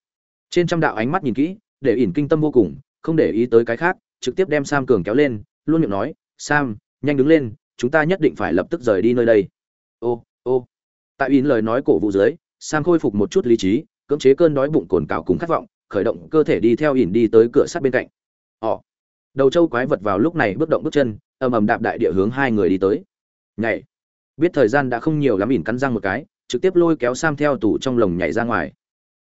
[SPEAKER 1] Trên trăm đạo ánh mắt nhìn kỹ để ỉn kinh tâm vô cùng không để ý tới cái khác trực tiếp đem sam cường kéo lên luôn miệng nói sam nhanh đứng lên chúng ta nhất định phải lập tức rời đi nơi đây ô ô. Tại ỉn lời nói cổ vũ dưới, sam khôi phục một chút lý trí, cưỡng chế cơn đói bụng cồn cào cùng khát vọng, khởi động cơ thể đi theo ỉn đi tới cửa sắt bên cạnh. Ỏ đầu trâu quái vật vào lúc này bước động bước chân, ầm ầm đạp đại địa hướng hai người đi tới. Nhảy. Biết thời gian đã không nhiều lắm ỉn cắn răng một cái, trực tiếp lôi kéo sam theo tủ trong lồng nhảy ra ngoài.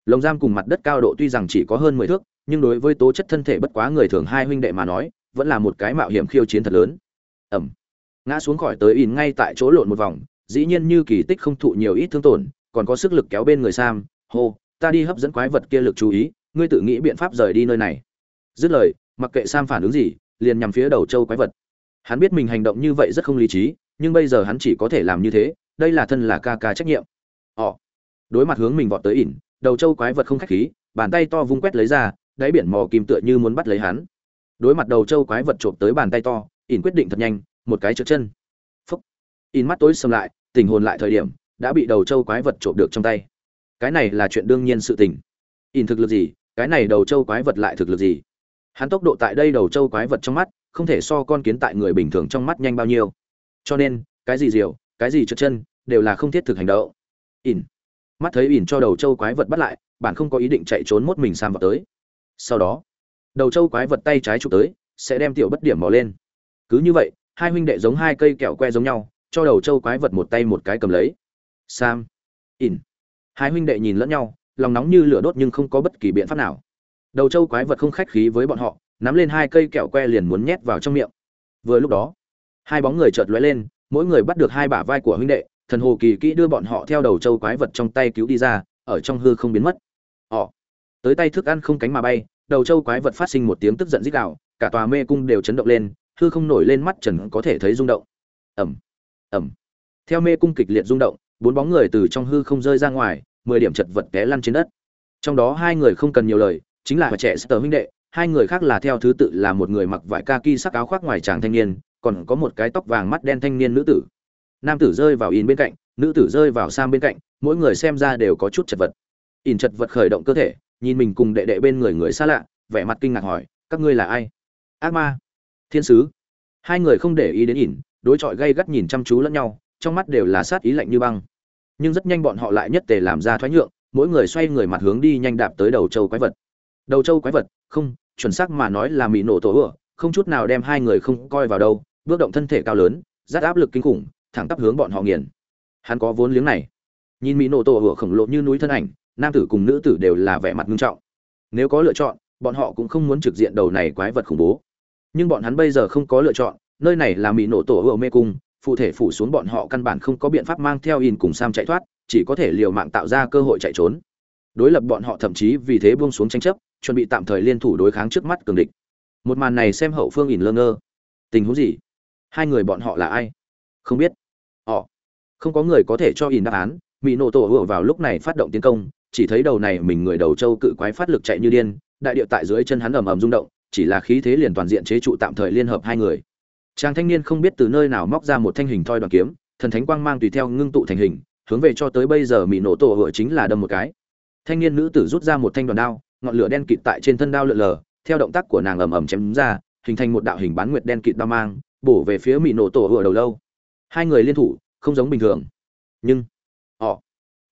[SPEAKER 1] Lồng giam cùng mặt đất cao độ tuy rằng chỉ có hơn mười thước, nhưng đối với tố chất thân thể bất quá người thường hai huynh đệ mà nói, vẫn là một cái mạo hiểm khiêu chiến thật lớn. Ẩm ngã xuống khỏi tới ỉn ngay tại chỗ lộn một vòng dĩ nhiên như kỳ tích không thụ nhiều ít thương tổn, còn có sức lực kéo bên người sam, hô, ta đi hấp dẫn quái vật kia lực chú ý, ngươi tự nghĩ biện pháp rời đi nơi này. Dứt lời, mặc kệ sam phản ứng gì, liền nhằm phía đầu châu quái vật. Hắn biết mình hành động như vậy rất không lý trí, nhưng bây giờ hắn chỉ có thể làm như thế, đây là thân là ca ca trách nhiệm. Ỏ đối mặt hướng mình vọt tới ỉn, đầu châu quái vật không khách khí, bàn tay to vung quét lấy ra, đáy biển mò kim tựa như muốn bắt lấy hắn. Đối mặt đầu châu quái vật trộm tới bàn tay to, ỉn quyết định thật nhanh, một cái trượt chân. Phúc. Ỉn mắt tối xâm lại tình hồn lại thời điểm, đã bị đầu châu quái vật trộm được trong tay. Cái này là chuyện đương nhiên sự tình. Ỉn thực lực gì, cái này đầu châu quái vật lại thực lực gì? Hắn tốc độ tại đây đầu châu quái vật trong mắt, không thể so con kiến tại người bình thường trong mắt nhanh bao nhiêu. Cho nên, cái gì diều, cái gì trượt chân, đều là không thiết thực hành động. Ỉn mắt thấy ỉn cho đầu châu quái vật bắt lại, bạn không có ý định chạy trốn mốt mình sam vào tới. Sau đó, đầu châu quái vật tay trái chụp tới, sẽ đem tiểu bất điểm mò lên. Cứ như vậy, hai huynh đệ giống hai cây kẹo que giống nhau cho đầu châu quái vật một tay một cái cầm lấy. Sam In, hai huynh đệ nhìn lẫn nhau lòng nóng như lửa đốt nhưng không có bất kỳ biện pháp nào. Đầu châu quái vật không khách khí với bọn họ nắm lên hai cây kẹo que liền muốn nhét vào trong miệng. Vừa lúc đó hai bóng người chợt lóe lên mỗi người bắt được hai bả vai của huynh đệ thần hồ kỳ kỹ đưa bọn họ theo đầu châu quái vật trong tay cứu đi ra ở trong hư không biến mất. Họ tới tay thức ăn không cánh mà bay đầu châu quái vật phát sinh một tiếng tức giận rít gào cả tòa mê cung đều chấn động lên hư không nổi lên mắt trần có thể thấy rung động. Ẩm ẩm. Theo mê cung kịch liệt rung động, bốn bóng người từ trong hư không rơi ra ngoài, mười điểm chật vật té lăn trên đất. Trong đó hai người không cần nhiều lời, chính là trẻ sờ huynh đệ, hai người khác là theo thứ tự là một người mặc vải kaki sắc áo khoác ngoài chàng thanh niên, còn có một cái tóc vàng mắt đen thanh niên nữ tử. Nam tử rơi vào in bên cạnh, nữ tử rơi vào sang bên cạnh, mỗi người xem ra đều có chút chật vật. In chật vật khởi động cơ thể, nhìn mình cùng đệ đệ bên người người xa lạ, vẻ mặt kinh ngạc hỏi, các ngươi là ai? Ác ma. Thiên sứ. Hai người không để ý đến ỉn đối chọi gay gắt nhìn chăm chú lẫn nhau, trong mắt đều là sát ý lạnh như băng. Nhưng rất nhanh bọn họ lại nhất tề làm ra thoái nhượng, mỗi người xoay người mặt hướng đi nhanh đạp tới đầu châu quái vật. Đầu châu quái vật, không, chuẩn xác mà nói là mỹ nổ tổ ửa không chút nào đem hai người không coi vào đâu, bước động thân thể cao lớn, dắt áp lực kinh khủng, thẳng tắp hướng bọn họ nghiền. Hắn có vốn liếng này. Nhìn mỹ nổ tổ ửa khổng lồ như núi thân ảnh, nam tử cùng nữ tử đều là vẻ mặt nghiêm trọng. Nếu có lựa chọn, bọn họ cũng không muốn trực diện đầu này quái vật khủng bố. Nhưng bọn hắn bây giờ không có lựa chọn nơi này là mỹ nổ tổ ửa mê cung, phụ thể phủ xuống bọn họ căn bản không có biện pháp mang theo in cùng sam chạy thoát, chỉ có thể liều mạng tạo ra cơ hội chạy trốn. Đối lập bọn họ thậm chí vì thế buông xuống tranh chấp, chuẩn bị tạm thời liên thủ đối kháng trước mắt cường địch. Một màn này xem hậu phương ỉn lơ ngơ. Tình huống gì? Hai người bọn họ là ai? Không biết. Họ. Không có người có thể cho ỉn đáp án mỹ nổ tổ ửa vào lúc này phát động tiến công, chỉ thấy đầu này mình người đầu châu cự quái phát lực chạy như điên, đại địa tại dưới chân hắn ầm ầm rung động, chỉ là khí thế liền toàn diện chế trụ tạm thời liên hợp hai người. Chàng thanh niên không biết từ nơi nào móc ra một thanh hình thoi đoàn kiếm, thần thánh quang mang tùy theo ngưng tụ thành hình, hướng về cho tới bây giờ mị nổ tổ hựa chính là đâm một cái. Thanh niên nữ tử rút ra một thanh đoàn đao, ngọn lửa đen kịt tại trên thân đao lượn lờ, theo động tác của nàng ầm ầm chém ra, hình thành một đạo hình bán nguyệt đen kịt đao mang, bổ về phía mị nổ tổ hựa đầu lâu. Hai người liên thủ, không giống bình thường. Nhưng, họ,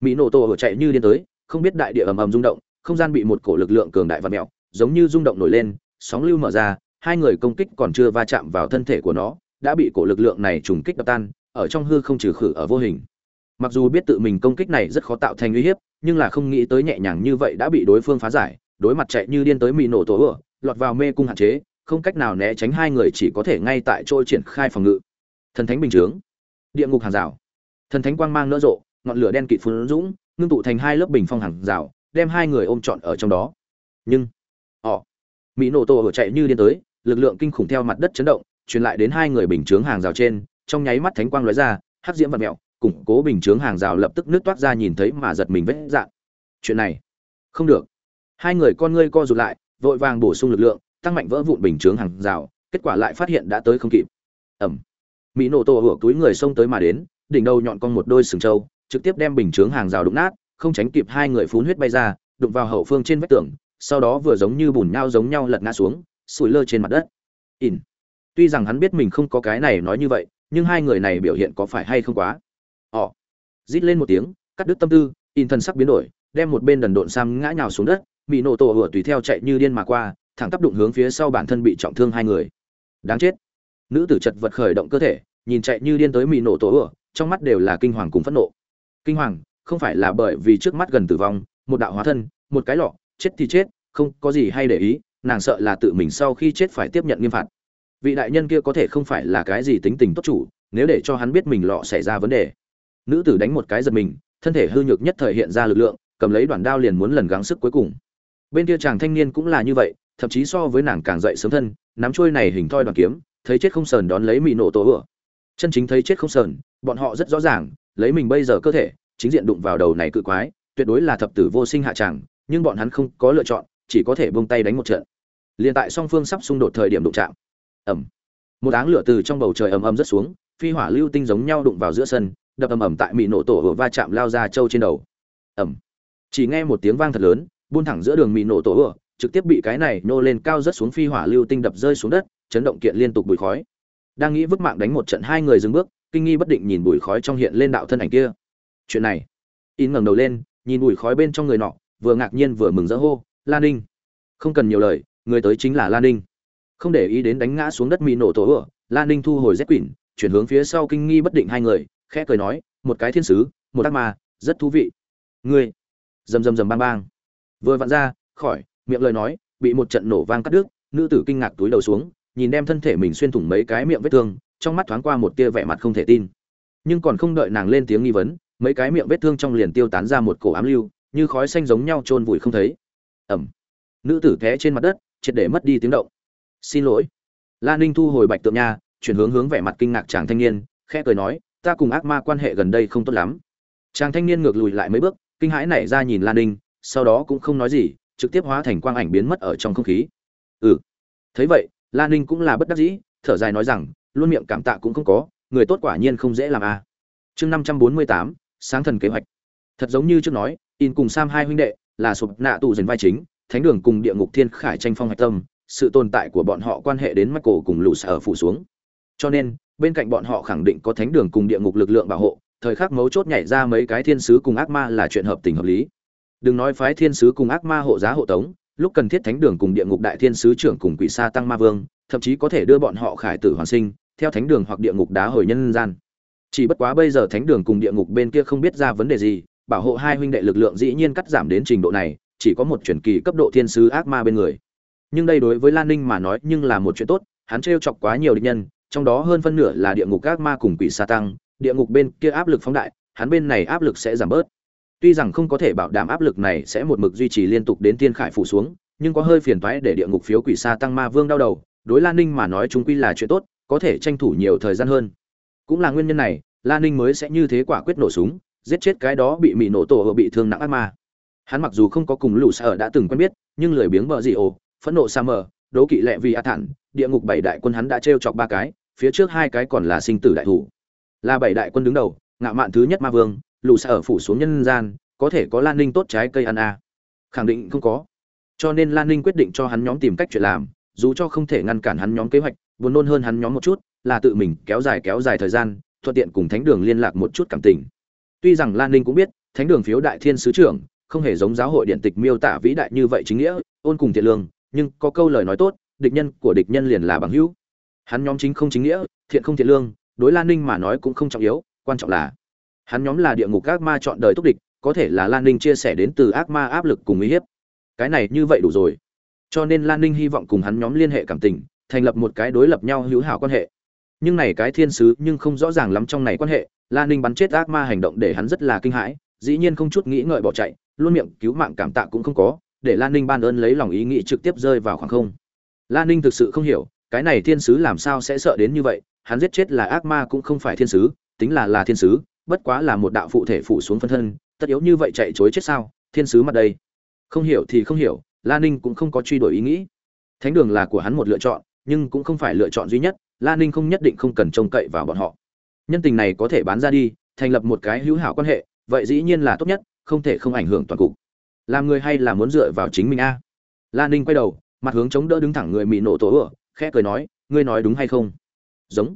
[SPEAKER 1] mị nổ tổ hựa chạy như điên tới, không biết đại địa ầm ầm rung động, không gian bị một cổ lực lượng cường đại vặn mèo, giống như rung động nổi lên, sóng lưu mở ra, hai người công kích còn chưa va chạm vào thân thể của nó, đã bị cổ lực lượng này trùng kích đập tan, ở trong hư không trừ khử ở vô hình. Mặc dù biết tự mình công kích này rất khó tạo thành uy hiếp, nhưng là không nghĩ tới nhẹ nhàng như vậy đã bị đối phương phá giải, đối mặt chạy như điên tới mị nổ tổ ửa, lọt vào mê cung hạn chế, không cách nào né tránh hai người chỉ có thể ngay tại chỗ triển khai phòng ngự. Thần thánh bình chướng, địa ngục hàng rào, thần thánh quang mang nở rộ, ngọn lửa đen kịt phun dũng, ngưng tụ thành hai lớp bình phong hàng rào, đem hai người ôm trọn ở trong đó. Nhưng, họ, mỹ nổ tổ ở chạy như điên tới, lực lượng kinh khủng theo mặt đất chấn động, truyền lại đến hai người bình chướng hàng rào trên, trong nháy mắt thánh quang lóe ra, hắc diễm vật mèo, củng cố bình chướng hàng rào lập tức nứt toát ra nhìn thấy mà giật mình vết dạng. Chuyện này, không được. Hai người con ngươi co rụt lại, vội vàng bổ sung lực lượng tăng mạnh vỡ vụn bình chướng hàng rào kết quả lại phát hiện đã tới không kịp ẩm mỹ nổ tổ hở túi người xông tới mà đến đỉnh đầu nhọn con một đôi sừng trâu trực tiếp đem bình chướng hàng rào đụng nát không tránh kịp hai người phun huyết bay ra đụng vào hậu phương trên vách tường sau đó vừa giống như bùn nhau giống nhau lật ngã xuống sủi lơ trên mặt đất. In tuy rằng hắn biết mình không có cái này nói như vậy, nhưng hai người này biểu hiện có phải hay không quá? Ỏ rít lên một tiếng, cắt đứt tâm tư in thân sắc biến đổi, đem một bên đần độn sam ngã nhào xuống đất bị nổ tổ hửa tùy theo chạy như điên mà qua, thẳng tắp đụng hướng phía sau bản thân bị trọng thương hai người. Đáng chết. Nữ tử chật vật khởi động cơ thể, nhìn chạy như điên tới mì nổ tổ ửa trong mắt đều là kinh hoàng cùng phẫn nộ. Kinh hoàng, không phải là bởi vì trước mắt gần tử vong, một đạo hóa thân, một cái lọ, chết thì chết, không có gì hay để ý nàng sợ là tự mình sau khi chết phải tiếp nhận nghiêm phạt. Vị đại nhân kia có thể không phải là cái gì tính tình tốt chủ, nếu để cho hắn biết mình lọ xảy ra vấn đề. Nữ tử đánh một cái giật mình, thân thể hư nhược nhất thời hiện ra lực lượng, cầm lấy đoàn đao liền muốn lần gắng sức cuối cùng. Bên kia chàng thanh niên cũng là như vậy, thậm chí so với nàng càng dậy sớm thân, nắm trôi này hình thoi đoàn kiếm, thấy chết không sờn đón lấy mị nổ tổ ửa chân chính thấy chết không sờn, bọn họ rất rõ ràng, lấy mình bây giờ cơ thể, chính diện đụng vào đầu này cự quái, tuyệt đối là thập tử vô sinh hạ tràng nhưng bọn hắn không có lựa chọn, chỉ có thể buông tay đánh một trận liền tại song phương sắp xung đột thời điểm đụng chạm. Ẩm một áng lửa từ trong bầu trời ầm ầm rất xuống, phi hỏa lưu tinh giống nhau đụng vào giữa sân, đập ầm ầm tại mị nổ tổ ửa va chạm lao ra trâu trên đầu. Ẩm chỉ nghe một tiếng vang thật lớn, buôn thẳng giữa đường mị nổ tổ ửa trực tiếp bị cái này nô lên cao rất xuống phi hỏa lưu tinh đập rơi xuống đất, chấn động kiện liên tục bụi khói. Đang nghĩ vứt mạng đánh một trận hai người dừng bước, kinh nghi bất định nhìn bụi khói trong hiện lên đạo thân ảnh kia. Chuyện này. In ngẩng đầu lên, nhìn bụi khói bên trong người nọ, vừa ngạc nhiên vừa mừng rỡ hô, lan ninh, không cần nhiều lời người tới chính là lan ninh. Không để ý đến đánh ngã xuống đất mỹ nổ tổ ựa lan ninh thu hồi rét quỷ, chuyển hướng phía sau kinh nghi bất định hai người, khẽ cười nói, một cái thiên sứ, một ác ma, rất thú vị. Ngươi! Rầm rầm rầm bang bang. Vừa vặn ra, khỏi, miệng lời nói, bị một trận nổ vang cắt đứt, nữ tử kinh ngạc túi đầu xuống, nhìn đem thân thể mình xuyên thủng mấy cái miệng vết thương, trong mắt thoáng qua một tia vẻ mặt không thể tin. Nhưng còn không đợi nàng lên tiếng nghi vấn, mấy cái miệng vết thương trong liền tiêu tán ra một cổ ám lưu, như khói xanh giống nhau trôn vùi không thấy. Ẩm. Nữ tử té trên mặt đất triệt để mất đi tiếng động. Xin lỗi. La ninh thu hồi bạch tượng nha, chuyển hướng hướng vẻ mặt kinh ngạc chàng thanh niên, khẽ cười nói, ta cùng ác ma quan hệ gần đây không tốt lắm. Chàng thanh niên ngược lùi lại mấy bước, kinh hãi nảy ra nhìn la ninh, sau đó cũng không nói gì, trực tiếp hóa thành quang ảnh biến mất ở trong không khí. Ừ. Thấy vậy, la ninh cũng là bất đắc dĩ, thở dài nói rằng, luôn miệng cảm tạ cũng không có, người tốt quả nhiên không dễ làm a à. chương năm trăm bốn mươi tám, sáng thần kế hoạch. Thật giống như trước nói, in cùng sam hai huynh đệ là sụp nạ tù dần vai chính thánh đường cùng địa ngục thiên khải tranh phong hạch tâm, sự tồn tại của bọn họ quan hệ đến mắt cổ cùng lũ sở phủ xuống. Cho nên, bên cạnh bọn họ khẳng định có thánh đường cùng địa ngục lực lượng bảo hộ, thời khắc mấu chốt nhảy ra mấy cái thiên sứ cùng ác ma là chuyện hợp tình hợp lý. Đừng nói phái thiên sứ cùng ác ma hộ giá hộ tống, lúc cần thiết thánh đường cùng địa ngục đại thiên sứ trưởng cùng quỷ sa tăng ma vương, thậm chí có thể đưa bọn họ khải tử hoàn sinh, theo thánh đường hoặc địa ngục đá hồi nhân gian. Chỉ bất quá bây giờ thánh đường cùng địa ngục bên kia không biết ra vấn đề gì, bảo hộ hai huynh đệ lực lượng dĩ nhiên cắt giảm đến trình độ này chỉ có một chuyển kỳ cấp độ thiên sứ ác ma bên người nhưng đây đối với lan ninh mà nói nhưng là một chuyện tốt hắn trêu chọc quá nhiều địch nhân trong đó hơn phân nửa là địa ngục ác ma cùng quỷ sa tăng địa ngục bên kia áp lực phóng đại hắn bên này áp lực sẽ giảm bớt Tuy rằng không có thể bảo đảm áp lực này sẽ một mực duy trì liên tục đến thiên khải phủ xuống, nhưng có hơi phiền toái để địa ngục phiếu quỷ sa tăng ma vương đau đầu, đối Lan Ninh mà nói chúng quy là chuyện tốt, có thể tranh thủ nhiều thời gian hơn. Cũng là nguyên nhân này, Lan Ninh mới sẽ như thế quả quyết nổ súng, giết chết cái đó bị mị nổ tổ ở bị thương nặng ác ma. Hắn mặc dù không có cùng lũ sở đã từng quen biết, nhưng lười biếng bợ gì ồ, phẫn nộ sa mờ, đố kỵ lệ vì a thản, địa ngục bảy đại quân hắn đã trêu chọc ba cái, phía trước hai cái còn là sinh tử đại thủ. Là bảy đại quân đứng đầu, ngạo mạn thứ nhất ma vương, lũ sở ở phủ xuống nhân gian có thể có lan ninh tốt trái cây ăn à. khẳng định không có cho nên lan ninh quyết định cho hắn nhóm tìm cách chuyện làm dù cho không thể ngăn cản hắn nhóm kế hoạch buồn nôn hơn hắn nhóm một chút là tự mình kéo dài kéo dài thời gian thuận tiện cùng thánh đường liên lạc một chút cảm tình tuy rằng lan ninh cũng biết thánh đường phiếu đại thiên sứ trưởng không hề giống giáo hội điện tịch miêu tả vĩ đại như vậy chính nghĩa, ôn cùng thiện lương, nhưng có câu lời nói tốt, địch nhân của địch nhân liền là bằng hữu. Hắn nhóm chính không chính nghĩa, thiện không thiện lương, đối lan ninh mà nói cũng không trọng yếu, quan trọng là hắn nhóm là địa ngục ác ma chọn đời túc địch, có thể là lan ninh chia sẻ đến từ ác ma áp lực cùng uy hiếp. Cái này như vậy đủ rồi. Cho nên lan ninh hy vọng cùng hắn nhóm liên hệ cảm tình, thành lập một cái đối lập nhau hữu hảo quan hệ. Nhưng này cái thiên sứ nhưng không rõ ràng lắm trong này quan hệ, lan ninh bắn chết ác ma hành động để hắn rất là kinh hãi, dĩ nhiên không chút nghĩ ngợi bỏ chạy luôn miệng cứu mạng cảm tạ cũng không có, để lan ninh ban ơn lấy lòng ý nghĩ trực tiếp rơi vào khoảng không. Lan ninh thực sự không hiểu, cái này thiên sứ làm sao sẽ sợ đến như vậy, hắn giết chết là ác ma cũng không phải thiên sứ, tính là là thiên sứ, bất quá là một đạo phụ thể phụ xuống phân thân, tất yếu như vậy chạy chối chết sao, thiên sứ mặt đây. Không hiểu thì không hiểu la ninh cũng không có truy đuổi ý nghĩ. Thánh đường là của hắn một lựa chọn, nhưng cũng không phải lựa chọn duy nhất la ninh không nhất định không cần trông cậy vào bọn họ. Nhân tình này có thể bán ra đi, thành lập một cái hữu hảo quan hệ, vậy dĩ nhiên là tốt nhất không thể không ảnh hưởng toàn cục. Làm người hay là muốn dựa vào chính mình a? La ninh quay đầu, mặt hướng chống đỡ đứng thẳng người mỹ nổ tổ ựa, khẽ cười nói, ngươi nói đúng hay không? Giống.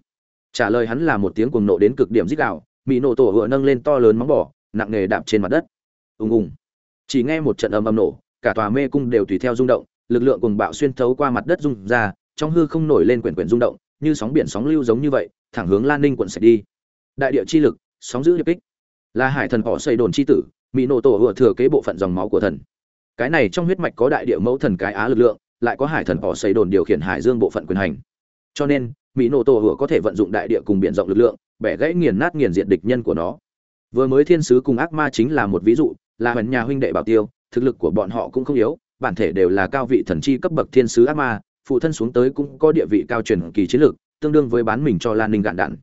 [SPEAKER 1] Trả lời hắn là một tiếng cuồng nộ đến cực điểm dích đạo mỹ nổ tổ ựa nâng lên to lớn móng bỏ nặng nề đạp trên mặt đất. Ùng ùng. Chỉ nghe một trận âm âm nổ, cả tòa mê cung đều tùy theo rung động, lực lượng cùng bạo xuyên thấu qua mặt đất rung ra, trong hư không nổi lên quyển quyển rung động, như sóng biển sóng lưu giống như vậy, thẳng hướng lan ninh quận sạch đi. Đại địa chi lực, sóng giữ hiệp kích. Là hải thần họ xây đồn chi tử mỹ nổ tổ vừa thừa kế bộ phận dòng máu của thần. Cái này trong huyết mạch có đại địa mẫu thần cái á lực lượng, lại có hải thần họ xây đồn điều khiển hải dương bộ phận quyền hành. Cho nên mỹ nổ tổ vừa có thể vận dụng đại địa cùng biển rộng lực lượng, bẻ gãy nghiền nát nghiền diện địch nhân của nó. Vừa mới thiên sứ cùng ác ma chính là một ví dụ, là huyền nhà huynh đệ bảo tiêu, thực lực của bọn họ cũng không yếu, bản thể đều là cao vị thần chi cấp bậc thiên sứ ác ma, phụ thân xuống tới cũng có địa vị cao truyền kỳ chiến lược tương đương với bán mình cho lan ninh gạn đạn.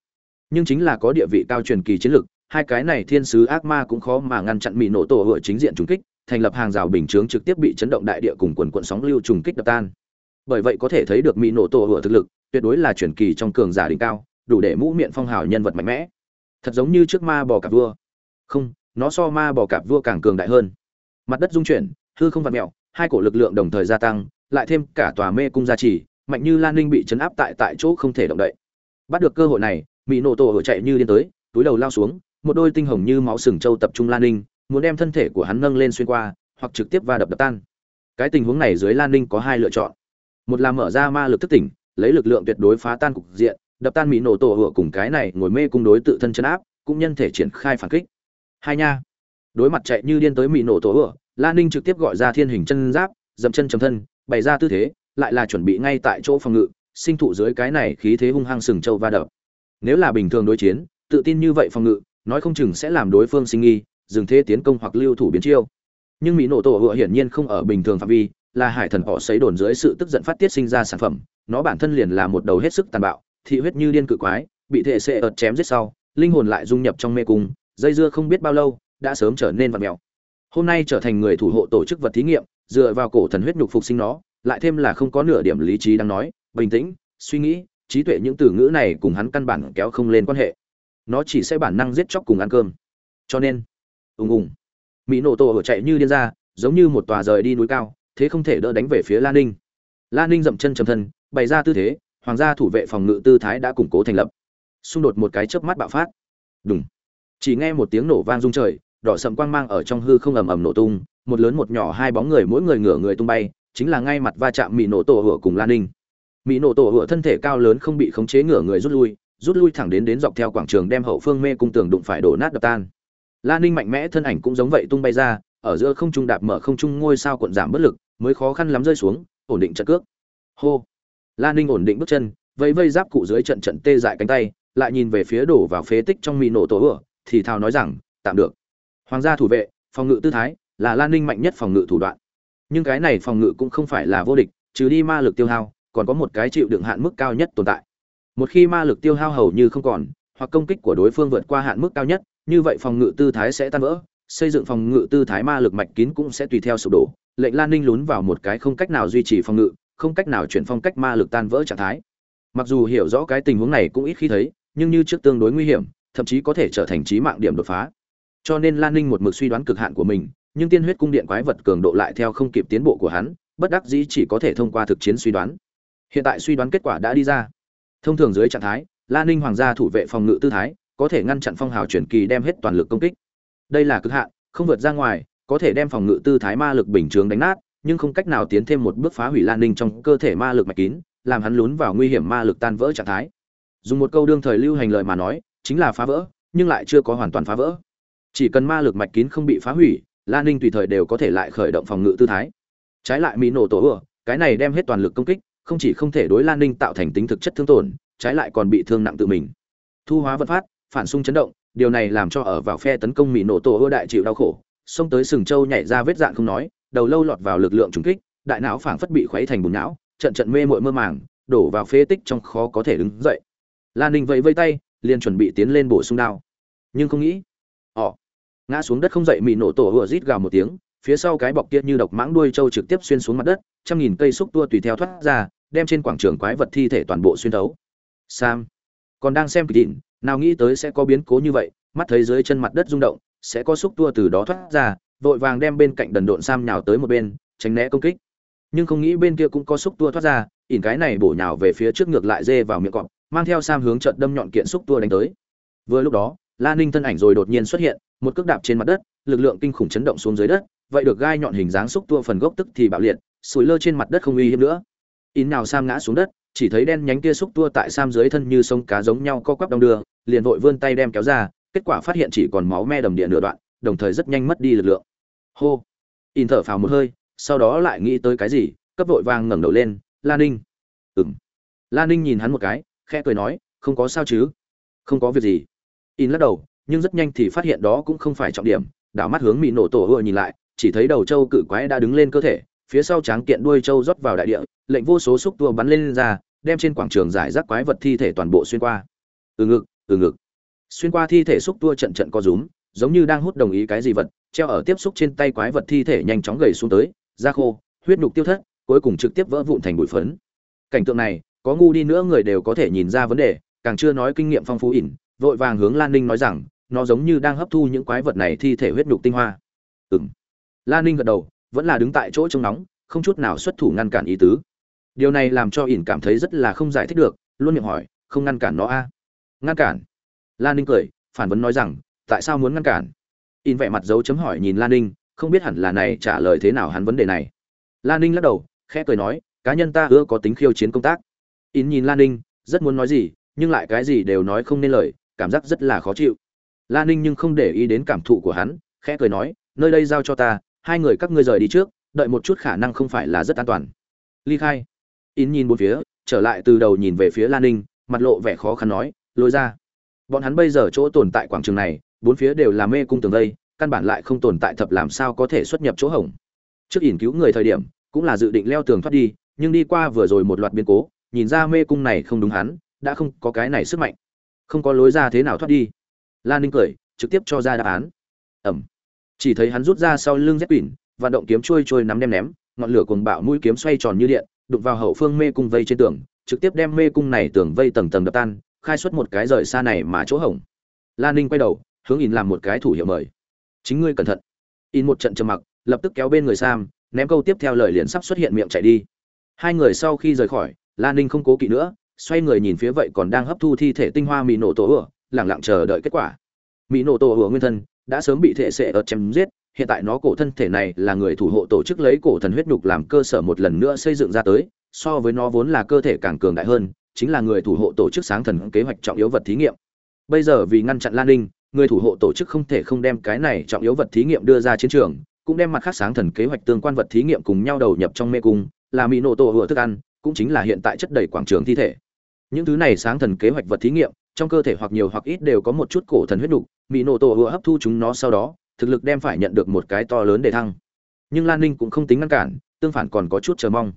[SPEAKER 1] Nhưng chính là có địa vị cao truyền kỳ chiến lược hai cái này thiên sứ ác ma cũng khó mà ngăn chặn mỹ nổ tổ hựa chính diện trùng kích, thành lập hàng rào bình chướng trực tiếp bị chấn động đại địa cùng quần quận sóng lưu trùng kích đập tan. Bởi vậy có thể thấy được mỹ nổ tổ hựa thực lực, tuyệt đối là chuyển kỳ trong cường giả đỉnh cao, đủ để mũ miệng phong hào nhân vật mạnh mẽ. Thật giống như trước ma bò cạp vua. Không, nó so ma bò cạp vua càng cường đại hơn. Mặt đất dung chuyển, hư không vặt mẹo hai cổ lực lượng đồng thời gia tăng, lại thêm cả tòa mê cung gia trì, mạnh như lan ninh bị chấn áp tại tại chỗ không thể động đậy. Bắt được cơ hội này mỹ nổ tổ hựa chạy như điên tới, túi đầu lao xuống một đôi tinh hồng như máu sừng trâu tập trung lan ninh, muốn đem thân thể của hắn nâng lên xuyên qua, hoặc trực tiếp va đập đập tan. Cái tình huống này dưới lan ninh có hai lựa chọn. Một là mở ra ma lực thức tỉnh, lấy lực lượng tuyệt đối phá tan cục diện, đập tan mỹ nổ tổ hựa cùng cái này ngồi mê cung đối tự thân chân áp, cũng nhân thể triển khai phản kích. Hai nha. Đối mặt chạy như điên tới mỹ nổ tổ hựa, lan ninh trực tiếp gọi ra thiên hình chân giáp, dậm chân chấm thân, bày ra tư thế, lại là chuẩn bị ngay tại chỗ phòng ngự, sinh thụ dưới cái này khí thế hung hăng sừng trâu va đập. Nếu là bình thường đối chiến, tự tin như vậy phòng ngự nói không chừng sẽ làm đối phương sinh nghi, dừng thế tiến công hoặc lưu thủ biến chiêu. Nhưng mỹ nổ tổ hựa hiển nhiên không ở bình thường phạm vi, là hải thần họ xấy đồn dưới sự tức giận phát tiết sinh ra sản phẩm, nó bản thân liền là một đầu hết sức tàn bạo, thị huyết như điên cự quái, bị thể xệ ợt chém giết sau, linh hồn lại dung nhập trong mê cung, dây dưa không biết bao lâu, đã sớm trở nên vật mèo. Hôm nay trở thành người thủ hộ tổ chức vật thí nghiệm, dựa vào cổ thần huyết nhục phục sinh nó, lại thêm là không có nửa điểm lý trí đang nói, bình tĩnh, suy nghĩ, trí tuệ những từ ngữ này cùng hắn căn bản kéo không lên quan hệ nó chỉ sẽ bản năng giết chóc cùng ăn cơm. Cho nên, ùng ùng, mỹ nổ tổ ở chạy như điên ra, giống như một tòa rời đi núi cao, thế không thể đỡ đánh về phía lan ninh. Lan ninh dậm chân chầm thân, bày ra tư thế, hoàng gia thủ vệ phòng ngự tư thái đã củng cố thành lập. Xung đột một cái chớp mắt bạo phát. Đúng chỉ nghe một tiếng nổ vang rung trời, đỏ sậm quang mang ở trong hư không ầm ầm nổ tung, một lớn một nhỏ hai bóng người mỗi người ngửa người tung bay, chính là ngay mặt va chạm mỹ nổ tổ hửa cùng lan ninh. Mỹ nổ tổ hửa thân thể cao lớn không bị khống chế ngửa người rút lui rút lui thẳng đến đến dọc theo quảng trường đem hậu phương mê cung tường đụng phải đổ nát đập tan. Lan ninh mạnh mẽ thân ảnh cũng giống vậy tung bay ra, ở giữa không trung đạp mở không trung ngôi sao cuộn giảm bất lực, mới khó khăn lắm rơi xuống, ổn định trận cước. Hô. Lan ninh ổn định bước chân, vẫy vây giáp cụ dưới trận trận tê dại cánh tay, lại nhìn về phía đổ vào phế tích trong mì nổ tổ ửa, thì thào nói rằng, tạm được. Hoàng gia thủ vệ, phòng ngự tư thái, là lan ninh mạnh nhất phòng ngự thủ đoạn. Nhưng cái này phòng ngự cũng không phải là vô địch, trừ đi ma lực tiêu hao, còn có một cái chịu đựng hạn mức cao nhất tồn tại một khi ma lực tiêu hao hầu như không còn, hoặc công kích của đối phương vượt qua hạn mức cao nhất, như vậy phòng ngự tư thái sẽ tan vỡ, xây dựng phòng ngự tư thái ma lực mạch kín cũng sẽ tùy theo sụp đổ. Lệnh lan ninh lún vào một cái không cách nào duy trì phòng ngự, không cách nào chuyển phong cách ma lực tan vỡ trạng thái. Mặc dù hiểu rõ cái tình huống này cũng ít khi thấy, nhưng như trước tương đối nguy hiểm, thậm chí có thể trở thành trí mạng điểm đột phá. Cho nên lan ninh một mực suy đoán cực hạn của mình, nhưng tiên huyết cung điện quái vật cường độ lại theo không kịp tiến bộ của hắn, bất đắc dĩ chỉ có thể thông qua thực chiến suy đoán. Hiện tại suy đoán kết quả đã đi ra thông thường dưới trạng thái lan ninh hoàng gia thủ vệ phòng ngự tư thái, có thể ngăn chặn phong hào chuyển kỳ đem hết toàn lực công kích. Đây là cực hạn, không vượt ra ngoài, có thể đem phòng ngự tư thái ma lực bình chướng đánh nát, nhưng không cách nào tiến thêm một bước phá hủy lan ninh trong cơ thể ma lực mạch kín, làm hắn lún vào nguy hiểm ma lực tan vỡ trạng thái. Dùng một câu đương thời lưu hành lời mà nói, chính là phá vỡ, nhưng lại chưa có hoàn toàn phá vỡ. Chỉ cần ma lực mạch kín không bị phá hủy lan ninh tùy thời đều có thể lại khởi động phòng ngự tư thái. Trái lại mỹ nổ tổ ửa, cái này đem hết toàn lực công kích không chỉ không thể đối lan ninh tạo thành tính thực chất thương tổn, trái lại còn bị thương nặng tự mình. Thu hóa vận phát, phản xung chấn động, điều này làm cho ở vào phe tấn công mì nổ tổ ưa đại chịu đau khổ, xông tới sừng châu nhảy ra vết dạn không nói, đầu lâu lọt vào lực lượng trùng kích, đại não phảng phất bị khuấy thành bùn não, trận trận mê muội mơ màng, đổ vào phế tích trong khó có thể đứng dậy. Lan ninh vẫy vây tay, liền chuẩn bị tiến lên bổ sung đao. Nhưng không nghĩ, họ ngã xuống đất không dậy, mì nổ tổ ưa rít gào một tiếng, phía sau cái bọc kia như độc mãng đuôi trâu trực tiếp xuyên xuống mặt đất trăm nghìn cây xúc tua tùy theo thoát ra, đem trên quảng trường quái vật thi thể toàn bộ xuyên thấu. Sam, còn đang xem kỳ tịn nào nghĩ tới sẽ có biến cố như vậy, mắt thấy dưới chân mặt đất rung động, sẽ có xúc tua từ đó thoát ra, vội vàng đem bên cạnh đần độn sam nhào tới một bên, tránh né công kích. Nhưng không nghĩ bên kia cũng có xúc tua thoát ra, ỉn cái này bổ nhào về phía trước ngược lại dê vào miệng cọp, mang theo sam hướng trận đâm nhọn kiện xúc tua đánh tới. Vừa lúc đó, la ninh thân ảnh rồi đột nhiên xuất hiện, một cước đạp trên mặt đất, lực lượng kinh khủng chấn động xuống dưới đất, vậy được gai nhọn hình dáng xúc tua phần gốc tức thì bạo liệt sủi lơ trên mặt đất không uy hiếp nữa. In nào sam ngã xuống đất, chỉ thấy đen nhánh kia xúc tua tại sam dưới thân như sông cá giống nhau co quắp đong đưa, liền vội vươn tay đem kéo ra, kết quả phát hiện chỉ còn máu me đầm địa nửa đoạn, đồng thời rất nhanh mất đi lực lượng. Hô! In thở phào một hơi, sau đó lại nghĩ tới cái gì, cấp vội vàng ngẩng đầu lên, la ninh. Ừng la ninh nhìn hắn một cái, khẽ cười nói, không có sao chứ? Không có việc gì. In lắc đầu, nhưng rất nhanh thì phát hiện đó cũng không phải trọng điểm, đảo mắt hướng mỹ nổ tổ hựa nhìn lại, chỉ thấy đầu trâu cự quái đã đứng lên cơ thể phía sau tráng kiện đuôi trâu rót vào đại địa lệnh vô số xúc tua bắn lên, lên ra đem trên quảng trường giải rác quái vật thi thể toàn bộ xuyên qua. Từ ngực từ ngực. Xuyên qua thi thể xúc tua trận trận co rúm giống như đang hút đồng ý cái gì vật treo ở tiếp xúc trên tay quái vật thi thể nhanh chóng gầy xuống tới da khô huyết nhục tiêu thất cuối cùng trực tiếp vỡ vụn thành bụi phấn. Cảnh tượng này có ngu đi nữa người đều có thể nhìn ra vấn đề càng chưa nói kinh nghiệm phong phú ỉn vội vàng hướng lan ninh nói rằng nó giống như đang hấp thu những quái vật này thi thể huyết nhục tinh hoa. Ừng lan ninh gật đầu vẫn là đứng tại chỗ trông nóng, không chút nào xuất thủ ngăn cản ý tứ. Điều này làm cho ỉn cảm thấy rất là không giải thích được, luôn miệng hỏi, không ngăn cản nó a? Ngăn cản? Lan ninh cười, phản vấn nói rằng, tại sao muốn ngăn cản? In vẻ mặt dấu chấm hỏi nhìn lan ninh, không biết hẳn là này trả lời thế nào hắn vấn đề này. Lan ninh lắc đầu, khẽ cười nói, cá nhân ta ưa có tính khiêu chiến công tác. In nhìn lan ninh, rất muốn nói gì, nhưng lại cái gì đều nói không nên lời, cảm giác rất là khó chịu. Lan ninh nhưng không để ý đến cảm thụ của hắn, khẽ cười nói, nơi đây giao cho ta hai người các ngươi rời đi trước, đợi một chút khả năng không phải là rất an toàn. Ly khai. In nhìn bốn phía, trở lại từ đầu nhìn về phía lan ninh, mặt lộ vẻ khó khăn nói lối ra. Bọn hắn bây giờ chỗ tồn tại quảng trường này, bốn phía đều là mê cung tường vây, căn bản lại không tồn tại thập làm sao có thể xuất nhập chỗ hổng. Trước ỉn cứu người thời điểm, cũng là dự định leo tường thoát đi, nhưng đi qua vừa rồi một loạt biến cố, nhìn ra mê cung này không đúng hắn, đã không có cái này sức mạnh. Không có lối ra thế nào thoát đi. Lan ninh cười, trực tiếp cho ra đáp án. Ẩm chỉ thấy hắn rút ra sau lưng dép quỷ và động kiếm trôi trôi nắm đem ném, ngọn lửa cuồng bạo mũi kiếm xoay tròn như điện đục vào hậu phương mê cung vây trên tường, trực tiếp đem mê cung này tường vây tầng tầng đập tan, khai xuất một cái rời xa này mà chỗ hổng. Lan ninh quay đầu, hướng in làm một cái thủ hiệu mời. Chính ngươi cẩn thận. In một trận trầm mặc, lập tức kéo bên người sam, ném câu tiếp theo lời liền sắp xuất hiện miệng chạy đi. Hai người sau khi rời khỏi, lan ninh không cố kỵ nữa, xoay người nhìn phía vậy còn đang hấp thu thi thể tinh hoa mì nổ tổ ửa lẳng lặng chờ đợi kết quả mỹ nổ tổ hứa nguyên thân đã sớm bị thể sệ ở chém giết, hiện tại nó cổ thân thể này là người thủ hộ tổ chức lấy cổ thần huyết nhục làm cơ sở một lần nữa xây dựng ra tới, so với nó vốn là cơ thể càng cường đại hơn, chính là người thủ hộ tổ chức sáng thần kế hoạch trọng yếu vật thí nghiệm. Bây giờ vì ngăn chặn lan ninh, người thủ hộ tổ chức không thể không đem cái này trọng yếu vật thí nghiệm đưa ra chiến trường, cũng đem mặt khác sáng thần kế hoạch tương quan vật thí nghiệm cùng nhau đầu nhập trong mê cung, là mỹ nổ tổ hựa thức ăn, cũng chính là hiện tại chất đầy quảng trường thi thể. Những thứ này sáng thần kế hoạch vật thí nghiệm trong cơ thể hoặc nhiều hoặc ít đều có một chút cổ thần huyết đục mỹ nổ tổ vừa hấp thu chúng nó sau đó, thực lực đem phải nhận được một cái to lớn để thăng. Nhưng lan ninh cũng không tính ngăn cản, tương phản còn có chút chờ mong.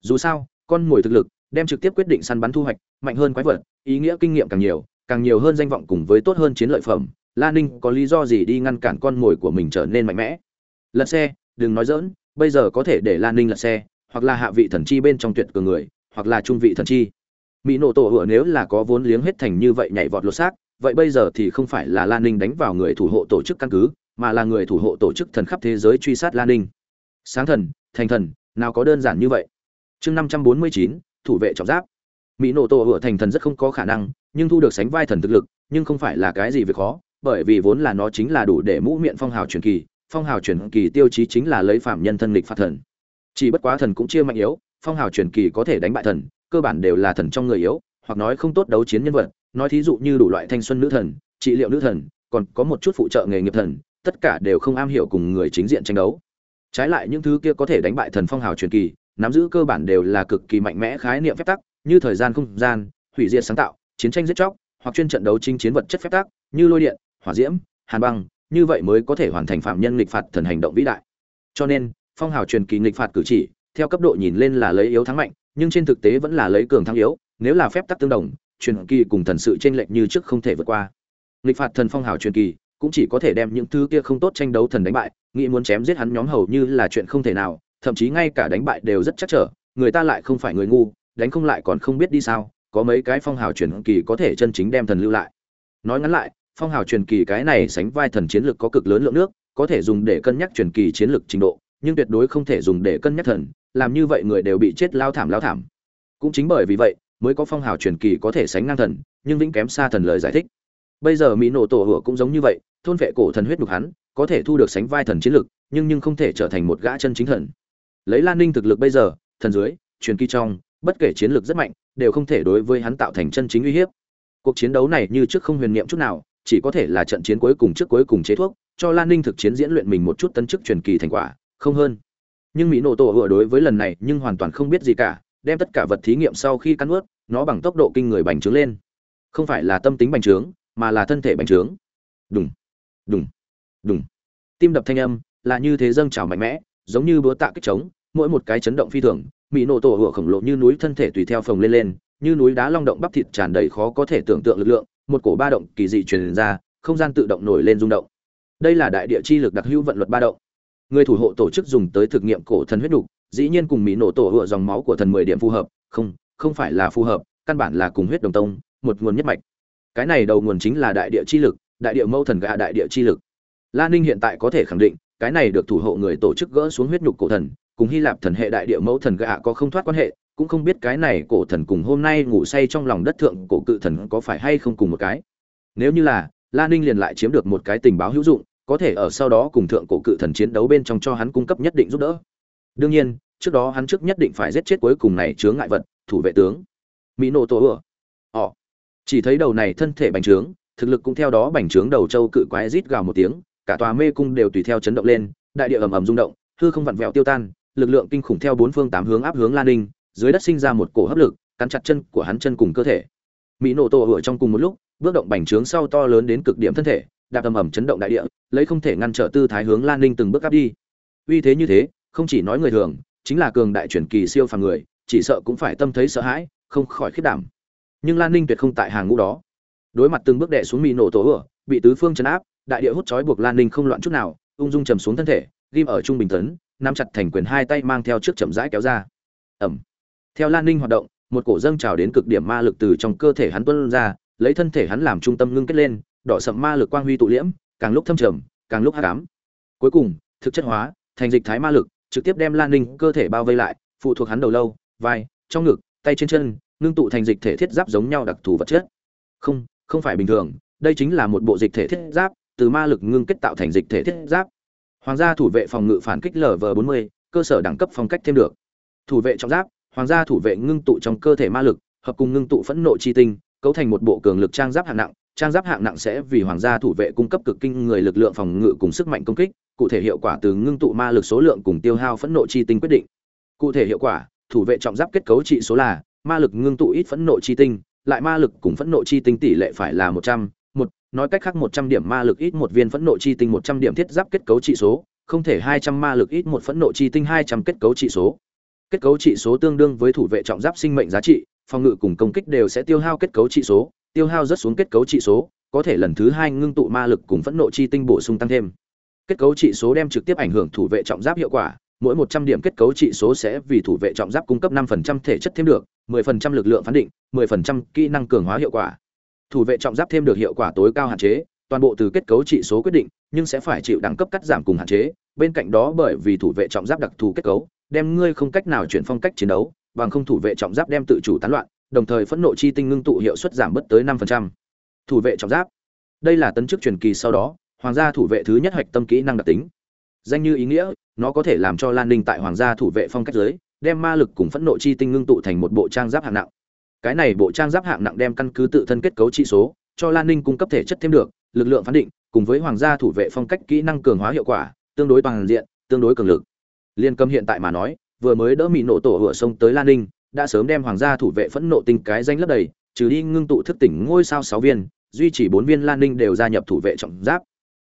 [SPEAKER 1] Dù sao, con mồi thực lực, đem trực tiếp quyết định săn bắn thu hoạch, mạnh hơn quái vật, ý nghĩa kinh nghiệm càng nhiều càng nhiều hơn danh vọng cùng với tốt hơn chiến lợi phẩm, Lan ninh có lý do gì đi ngăn cản con mồi của mình trở nên mạnh mẽ? Lật xe, đừng nói dỡn bây giờ có thể để Lan ninh lật xe, hoặc là hạ vị thần chi bên trong tuyệt cường người, hoặc là trung vị thần chi mỹ nổ tổ hựa nếu là có vốn liếng hết thành như vậy nhảy vọt lột xác, vậy bây giờ thì không phải là lan ninh đánh vào người thủ hộ tổ chức căn cứ, mà là người thủ hộ tổ chức thần khắp thế giới truy sát lan ninh. Sáng thần, thành thần, nào có đơn giản như vậy. Chương năm trăm bốn mươi chín, thủ vệ trọng giáp. Mỹ nổ tổ hựa thành thần rất không có khả năng, nhưng thu được sánh vai thần thực lực, nhưng không phải là cái gì việc khó, bởi vì vốn là nó chính là đủ để mũ miệng phong hào truyền kỳ, phong hào truyền kỳ tiêu chí chính là lấy phạm nhân thân lịch phạt thần. Chỉ bất quá thần cũng chia mạnh yếu, phong hào truyền kỳ có thể đánh bại thần cơ bản đều là thần trong người yếu, hoặc nói không tốt đấu chiến nhân vật, nói thí dụ như đủ loại thanh xuân nữ thần, trị liệu nữ thần, còn có một chút phụ trợ nghề nghiệp thần, tất cả đều không am hiểu cùng người chính diện tranh đấu. Trái lại những thứ kia có thể đánh bại thần phong hào truyền kỳ, nắm giữ cơ bản đều là cực kỳ mạnh mẽ khái niệm phép tắc, như thời gian không gian, hủy diệt sáng tạo, chiến tranh giết chóc, hoặc chuyên trận đấu chinh chiến vật chất phép tắc, như lôi điện, hỏa diễm, hàn băng, như vậy mới có thể hoàn thành phạm nhân nghịch phạt thần hành động vĩ đại. Cho nên, phong hào truyền kỳ nghịch phạt cử chỉ, theo cấp độ nhìn lên là lấy yếu thắng mạnh nhưng trên thực tế vẫn là lấy cường thắng yếu, nếu là phép tắc tương đồng, truyền kỳ cùng thần sự trên lệch như trước không thể vượt qua. Nghịch phạt thần phong hào truyền kỳ, cũng chỉ có thể đem những thứ kia không tốt tranh đấu thần đánh bại, nghĩ muốn chém giết hắn nhóm hầu như là chuyện không thể nào, thậm chí ngay cả đánh bại đều rất chắc trở, người ta lại không phải người ngu, đánh không lại còn không biết đi sao, có mấy cái phong hào truyền kỳ có thể chân chính đem thần lưu lại. Nói ngắn lại, phong hào truyền kỳ cái này sánh vai thần chiến lược có cực lớn lượng nước, có thể dùng để cân nhắc truyền kỳ chiến lược trình độ, nhưng tuyệt đối không thể dùng để cân nhắc thần làm như vậy người đều bị chết lao thảm lao thảm. Cũng chính bởi vì vậy, mới có phong hào truyền kỳ có thể sánh ngang thần, nhưng vĩnh kém xa thần lời giải thích. Bây giờ mỹ nổ tổ hựa cũng giống như vậy, thôn vệ cổ thần huyết đục hắn, có thể thu được sánh vai thần chiến lực, nhưng nhưng không thể trở thành một gã chân chính thần. Lấy lan ninh thực lực bây giờ, thần dưới, truyền kỳ trong, bất kể chiến lược rất mạnh, đều không thể đối với hắn tạo thành chân chính uy hiếp. Cuộc chiến đấu này như trước không huyền niệm chút nào, chỉ có thể là trận chiến cuối cùng trước cuối cùng chế thuốc, cho lan ninh thực chiến diễn luyện mình một chút tân chức truyền kỳ thành quả, không hơn nhưng mỹ nổ tổ hựa đối với lần này nhưng hoàn toàn không biết gì cả, đem tất cả vật thí nghiệm sau khi cắn ướt nó bằng tốc độ kinh người bành trướng lên. Không phải là tâm tính bành trướng, mà là thân thể bành trướng. Đùng đùng đùng. Tim đập thanh âm, là như thế dâng trào mạnh mẽ, giống như búa tạ kích trống, mỗi một cái chấn động phi thường, mỹ nổ tổ hựa khổng lồ như núi thân thể tùy theo phồng lên lên, như núi đá long động bắp thịt tràn đầy khó có thể tưởng tượng lực lượng, một cổ ba động kỳ dị truyền ra, không gian tự động nổi lên rung động. Đây là đại địa chi lực đặc hữu vận luật ba động người thủ hộ tổ chức dùng tới thực nghiệm cổ thần huyết đục, dĩ nhiên cùng mỹ nổ tổ hựa dòng máu của thần mười điểm phù hợp, không không phải là phù hợp, căn bản là cùng huyết đồng tông, một nguồn nhất mạch. Cái này đầu nguồn chính là đại địa chi lực, đại địa mâu thần gạ đại địa chi lực. La ninh hiện tại có thể khẳng định, cái này được thủ hộ người tổ chức gỡ xuống huyết nhục cổ thần, cùng hy lạp thần hệ đại địa mẫu thần gạ có không thoát quan hệ, cũng không biết cái này cổ thần cùng hôm nay ngủ say trong lòng đất thượng cổ cự thần có phải hay không cùng một cái. Nếu như là, la ninh liền lại chiếm được một cái tình báo hữu dụng có thể ở sau đó cùng thượng cổ cự thần chiến đấu bên trong cho hắn cung cấp nhất định giúp đỡ. Đương nhiên, trước đó hắn trước nhất định phải giết chết cuối cùng này chướng ngại vật, thủ vệ tướng. Mỹ nổ tổ ửa ỏ chỉ thấy đầu này thân thể bành trướng, thực lực cũng theo đó bành trướng đầu châu cự quái rít gào một tiếng, cả tòa mê cung đều tùy theo chấn động lên, đại địa ầm ầm rung động, hư không vặn vẹo tiêu tan, lực lượng kinh khủng theo bốn phương tám hướng áp hướng lan ninh, dưới đất sinh ra một cổ hấp lực, cắn chặt chân của hắn chân cùng cơ thể. Mỹ nổ tổ ửa trong cùng một lúc, bước động bành trướng sau to lớn đến cực điểm thân thể đạp ầm ầm chấn động đại địa, lấy không thể ngăn trở tư thái hướng lan ninh từng bước áp đi. Uy thế như thế, không chỉ nói người thường, chính là cường đại truyền kỳ siêu phàm người, chỉ sợ cũng phải tâm thấy sợ hãi, không khỏi khiết đảm. Nhưng lan ninh tuyệt không tại hàng ngũ đó. Đối mặt từng bước đệ xuống mì nổ tổ ửa, bị tứ phương chấn áp, đại địa hút trói buộc lan ninh không loạn chút nào, ung dung trầm xuống thân thể, ghim ở trung bình tấn, nắm chặt thành quyền hai tay mang theo trước chậm rãi kéo ra. Ẩm. Theo lan ninh hoạt động, một cổ dâng trào đến cực điểm ma lực từ trong cơ thể hắn tuân ra, lấy thân thể hắn làm trung tâm ngưng kết lên đỏ sậm ma lực quang huy tụ liễm, càng lúc thâm trầm, càng lúc hắc ám. Cuối cùng, thực chất hóa, thành dịch thái ma lực, trực tiếp đem lan ninh cơ thể bao vây lại, phụ thuộc hắn đầu lâu, vai, trong ngực, tay trên chân, ngưng tụ thành dịch thể thiết giáp giống nhau đặc thù vật chất. Không không phải bình thường, đây chính là một bộ dịch thể thiết giáp, từ ma lực ngưng kết tạo thành dịch thể thiết giáp. Hoàng gia thủ vệ phòng ngự phản kích lv 40 cơ sở đẳng cấp phong cách thêm được. Thủ vệ trọng giáp, hoàng gia thủ vệ ngưng tụ trong cơ thể ma lực, hợp cùng ngưng tụ phẫn nộ chi tinh, cấu thành một bộ cường lực trang giáp hạng nặng trang giáp hạng nặng sẽ vì hoàng gia thủ vệ cung cấp cực kinh người lực lượng phòng ngự cùng sức mạnh công kích, cụ thể hiệu quả từ ngưng tụ ma lực số lượng cùng tiêu hao phẫn nộ chi tinh quyết định. Cụ thể hiệu quả, thủ vệ trọng giáp kết cấu trị số là, ma lực ngưng tụ ít phẫn nộ chi tinh, lại ma lực cùng phẫn nộ chi tinh tỷ lệ phải là một trăm, một, nói cách khác một trăm điểm ma lực ít một viên phẫn nộ chi tinh một trăm điểm thiết giáp kết cấu trị số, không thể hai trăm ma lực ít một phẫn nộ chi tinh hai trăm kết cấu trị số. Kết cấu trị số tương đương với thủ vệ trọng giáp sinh mệnh giá trị, phòng ngự cùng công kích đều sẽ tiêu hao kết cấu trị số tiêu hao rất xuống kết cấu trị số, có thể lần thứ hai ngưng tụ ma lực cùng phẫn nộ chi tinh bổ sung tăng thêm. Kết cấu trị số đem trực tiếp ảnh hưởng thủ vệ trọng giáp hiệu quả, mỗi một trăm điểm kết cấu trị số sẽ vì thủ vệ trọng giáp cung cấp năm phần trăm thể chất thêm được, mười phần trăm lực lượng phán định, mười phần trăm kỹ năng cường hóa hiệu quả. Thủ vệ trọng giáp thêm được hiệu quả tối cao hạn chế, toàn bộ từ kết cấu trị số quyết định, nhưng sẽ phải chịu đẳng cấp cắt giảm cùng hạn chế, bên cạnh đó bởi vì thủ vệ trọng giáp đặc thù kết cấu, đem ngươi không cách nào chuyển phong cách chiến đấu, bằng không thủ vệ trọng giáp đem tự chủ tán loạn đồng thời phẫn nộ chi tinh ngưng tụ hiệu suất giảm bất tới 5%. Thủ vệ trọng giáp. Đây là tấn chức truyền kỳ sau đó, hoàng gia thủ vệ thứ nhất hoạch tâm kỹ năng đặc tính. Danh như ý nghĩa, nó có thể làm cho Lan Ninh tại hoàng gia thủ vệ phong cách dưới, đem ma lực cùng phẫn nộ chi tinh ngưng tụ thành một bộ trang giáp hạng nặng. Cái này bộ trang giáp hạng nặng đem căn cứ tự thân kết cấu trị số, cho Lan Ninh cung cấp thể chất thêm được, lực lượng phán định, cùng với hoàng gia thủ vệ phong cách kỹ năng cường hóa hiệu quả, tương đối toàn diện, tương đối cường lực. Liên cầm hiện tại mà nói, vừa mới đỡ mị nổ tổ hựa sông tới Lan Ninh, đã sớm đem hoàng gia thủ vệ phẫn nộ tinh cái danh lấp đầy, trừ đi ngưng tụ thức tỉnh ngôi sao sáu viên, duy chỉ bốn viên lan ninh đều gia nhập thủ vệ trọng giáp.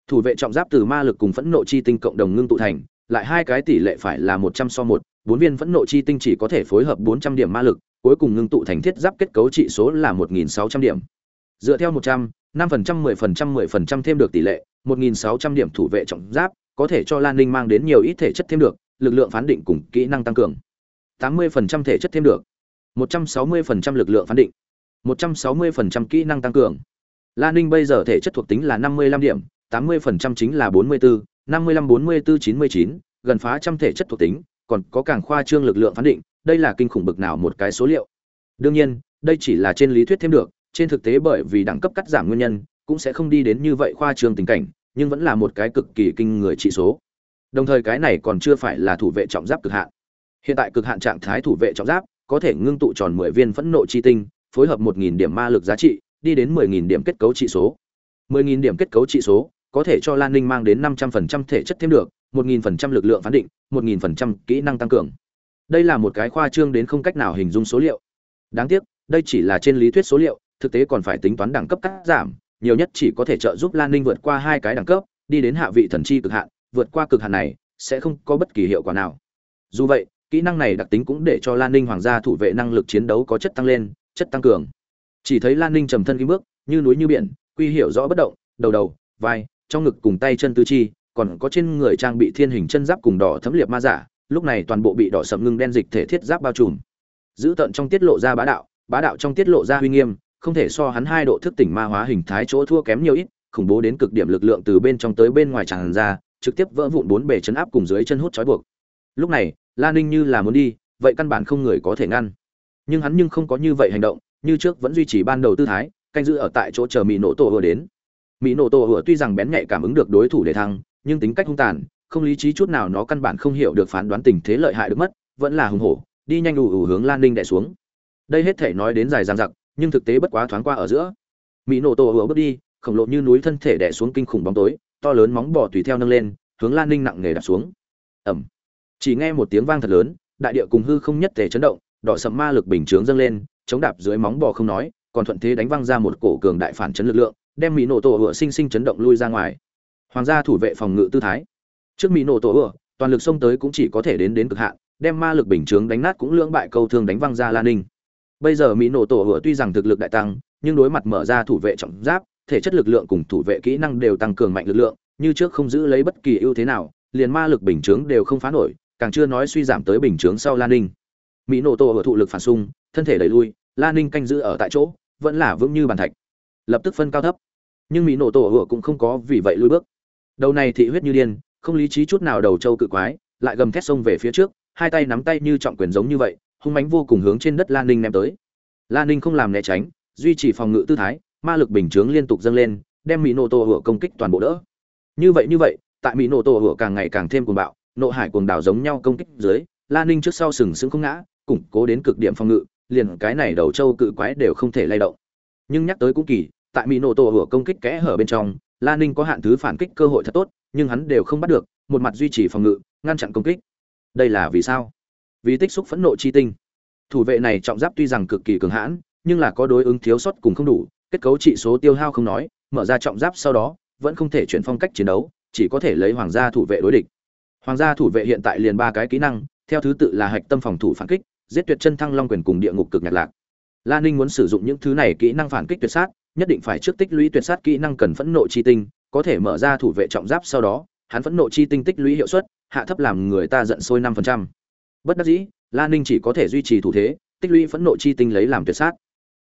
[SPEAKER 1] Thủ vệ trọng giáp từ ma lực cùng phẫn nộ chi tinh cộng đồng ngưng tụ thành, lại hai cái tỷ lệ phải là một trăm so một, bốn viên phẫn nộ chi tinh chỉ có thể phối hợp bốn trăm điểm ma lực, cuối cùng ngưng tụ thành thiết giáp kết cấu trị số là một nghìn sáu trăm điểm. Dựa theo một trăm, năm phần trăm, mười phần trăm, mười phần trăm thêm được tỷ lệ 1.600 điểm thủ vệ trọng giáp có thể cho lan ninh mang đến nhiều ít thể chất thêm được, lực lượng phán định cùng kỹ năng tăng cường. 80% thể chất thêm được 160% lực lượng phán định 160% kỹ năng tăng cường lan ninh bây giờ thể chất thuộc tính là 55 điểm 80% chính là 44, 55 44 99, gần phá trăm thể chất thuộc tính, còn có càng khoa trương lực lượng phán định, đây là kinh khủng bực nào một cái số liệu. Đương nhiên, đây chỉ là trên lý thuyết thêm được, trên thực tế bởi vì đẳng cấp cắt giảm nguyên nhân, cũng sẽ không đi đến như vậy khoa trương tình cảnh, nhưng vẫn là một cái cực kỳ kinh người trị số. Đồng thời cái này còn chưa phải là thủ vệ trọng giáp cực hạn. Hiện tại cực hạn trạng thái thủ vệ trọng giáp có thể ngưng tụ tròn 10 viên phẫn nộ chi tinh, phối hợp 1000 điểm ma lực giá trị, đi đến 10000 điểm kết cấu trị số. 10000 điểm kết cấu trị số, có thể cho Lan Ninh mang đến 500% thể chất thêm được, 1000% lực lượng phán định, 1000% kỹ năng tăng cường. Đây là một cái khoa trương đến không cách nào hình dung số liệu. Đáng tiếc, đây chỉ là trên lý thuyết số liệu, thực tế còn phải tính toán đẳng cấp cắt giảm, nhiều nhất chỉ có thể trợ giúp Lan Ninh vượt qua hai cái đẳng cấp, đi đến hạ vị thần chi cực hạn, vượt qua cực hạn này sẽ không có bất kỳ hiệu quả nào. Dù vậy, kỹ năng này đặc tính cũng để cho Lan Ninh hoàng gia thủ vệ năng lực chiến đấu có chất tăng lên, chất tăng cường. Chỉ thấy Lan Ninh trầm thân kim bước, như núi như biển, quy hiểu rõ bất động, đầu đầu, vai, trong ngực cùng tay chân tư chi, còn có trên người trang bị thiên hình chân giáp cùng đỏ thấm liệt ma giả, lúc này toàn bộ bị đỏ sậm ngưng đen dịch thể thiết giáp bao trùm. Giữ tận trong tiết lộ ra bá đạo, bá đạo trong tiết lộ ra uy nghiêm, không thể so hắn hai độ thức tỉnh ma hóa hình thái chỗ thua kém nhiều ít, khủng bố đến cực điểm lực lượng từ bên trong tới bên ngoài tràn ra, trực tiếp vỡ vụn bốn bề chấn áp cùng dưới chân hút trói buộc. Lúc này, La Ninh như là muốn đi, vậy căn bản không người có thể ngăn. Nhưng hắn nhưng không có như vậy hành động, như trước vẫn duy trì ban đầu tư thái, canh giữ ở tại chỗ chờ Mỹ nổ tổ hựa đến. Mỹ nổ tổ hựa tuy rằng bén nhạy cảm ứng được đối thủ để thăng nhưng tính cách hung tàn không lý trí chút nào nó căn bản không hiểu được phán đoán tình thế lợi hại được mất vẫn là hùng hổ đi nhanh ù ù hướng lan ninh đẻ xuống. Đây hết thể nói đến dài dằng dặc nhưng thực tế bất quá thoáng qua ở giữa. Mỹ nổ tổ hựa bước đi khổng lồ như núi thân thể đẻ xuống kinh khủng bóng tối to lớn móng bò tùy theo nâng lên hướng lan ninh nặng nề đạp xuống. Ẩm chỉ nghe một tiếng vang thật lớn, đại địa cùng hư không nhất thể chấn động, đỏ sậm ma lực bình chướng dâng lên, chống đạp dưới móng bò không nói, còn thuận thế đánh văng ra một cổ cường đại phản chấn lực lượng, đem mỹ nổ tổ ựa sinh sinh chấn động lui ra ngoài. Hoàng gia thủ vệ phòng ngự tư thái. Trước mỹ nổ tổ ựa toàn lực xông tới cũng chỉ có thể đến đến cực hạn, đem ma lực bình chướng đánh nát cũng lưỡng bại câu thương đánh văng ra lan ninh. Bây giờ mỹ nổ tổ ựa tuy rằng thực lực đại tăng, nhưng đối mặt mở ra thủ vệ trọng giáp, thể chất lực lượng cùng thủ vệ kỹ năng đều tăng cường mạnh lực lượng, như trước không giữ lấy bất kỳ ưu thế nào, liền ma lực bình chướng đều không phá nổi càng chưa nói suy giảm tới bình chướng sau lan ninh. Mỹ nổ tổ ở thụ lực phản xung, thân thể đẩy lui lan ninh canh giữ ở tại chỗ, vẫn là vững như bàn thạch. Lập tức phân cao thấp. Nhưng mỹ nổ tổ ở cũng không có vì vậy lui bước. Đầu này thị huyết như điên, không lý trí chút nào đầu châu cự quái, lại gầm thét xông về phía trước, hai tay nắm tay như trọng quyền giống như vậy, hung mánh vô cùng hướng trên đất lan ninh ném tới. Lan ninh không làm né tránh, duy trì phòng ngự tư thái, ma lực bình chướng liên tục dâng lên, đem mỹ nổ tổ ở công kích toàn bộ đỡ. Như vậy như vậy, tại mỹ nổ tổ ở càng ngày càng thêm cuồng bạo nộ hải cuồng đảo giống nhau công kích dưới lan ninh trước sau sừng sững không ngã, củng cố đến cực điểm phòng ngự, liền cái này đầu châu cự quái đều không thể lay động. Nhưng nhắc tới cũng kỳ, tại mỹ nộ tổ hửa công kích kẽ hở bên trong, la ninh có hạn thứ phản kích cơ hội thật tốt, nhưng hắn đều không bắt được, một mặt duy trì phòng ngự, ngăn chặn công kích. Đây là vì sao? Vì tích xúc phẫn nộ chi tinh. Thủ vệ này trọng giáp tuy rằng cực kỳ cường hãn, nhưng là có đối ứng thiếu sót cùng không đủ, kết cấu trị số tiêu hao không nói, mở ra trọng giáp sau đó, vẫn không thể chuyển phong cách chiến đấu, chỉ có thể lấy hoàng gia thủ vệ đối địch hoàng gia thủ vệ hiện tại liền ba cái kỹ năng theo thứ tự là hạch tâm phòng thủ phản kích giết tuyệt chân thăng long quyền cùng địa ngục cực nhạc lạc la ninh muốn sử dụng những thứ này kỹ năng phản kích tuyệt sát nhất định phải trước tích lũy tuyệt sát kỹ năng cần phẫn nộ chi tinh, có thể mở ra thủ vệ trọng giáp sau đó, hắn phẫn nộ chi tinh tích lũy hiệu suất, hạ thấp làm người ta giận sôi năm Bất đắc dĩ, Lan Ninh chỉ có thể duy trì thủ thế, tích lũy phẫn nộ chi tinh lấy làm tuyệt sát.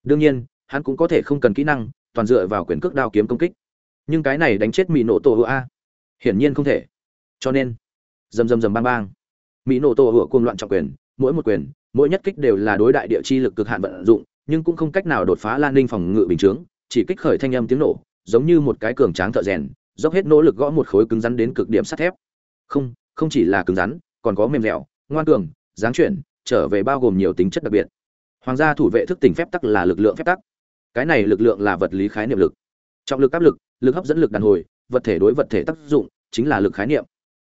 [SPEAKER 1] Đương nhiên, hắn cũng có thể không cần kỹ năng, toàn dựa vào quyền cước đao kiếm công kích. Nhưng cái này đánh chết mỹ nổ tổ hựa a. Hiển nhiên không thể. Cho nên, rầm rầm rầm bang bang. mỹ nổ tổ hựa cuồng loạn trọng quyền, mỗi một quyền, mỗi nhất kích đều là đối đại địa chi lực cực hạn vận dụng, nhưng cũng không cách nào đột phá Lan Ninh phòng ngự bình chướng, chỉ kích khởi thanh âm tiếng nổ, giống như một cái cường tráng thợ rèn, dốc hết nỗ lực gõ một khối cứng rắn đến cực điểm sắt thép. Không, không chỉ là cứng rắn, còn có mềm dẻo, ngoan cường, dáng chuyển, trở về bao gồm nhiều tính chất đặc biệt. Hoàng gia thủ vệ thức tỉnh phép tắc là lực lượng phép tắc. Cái này lực lượng là vật lý khái niệm lực. Trọng lực áp lực, lực hấp dẫn lực đàn hồi, vật thể đối vật thể tác dụng, chính là lực khái niệm.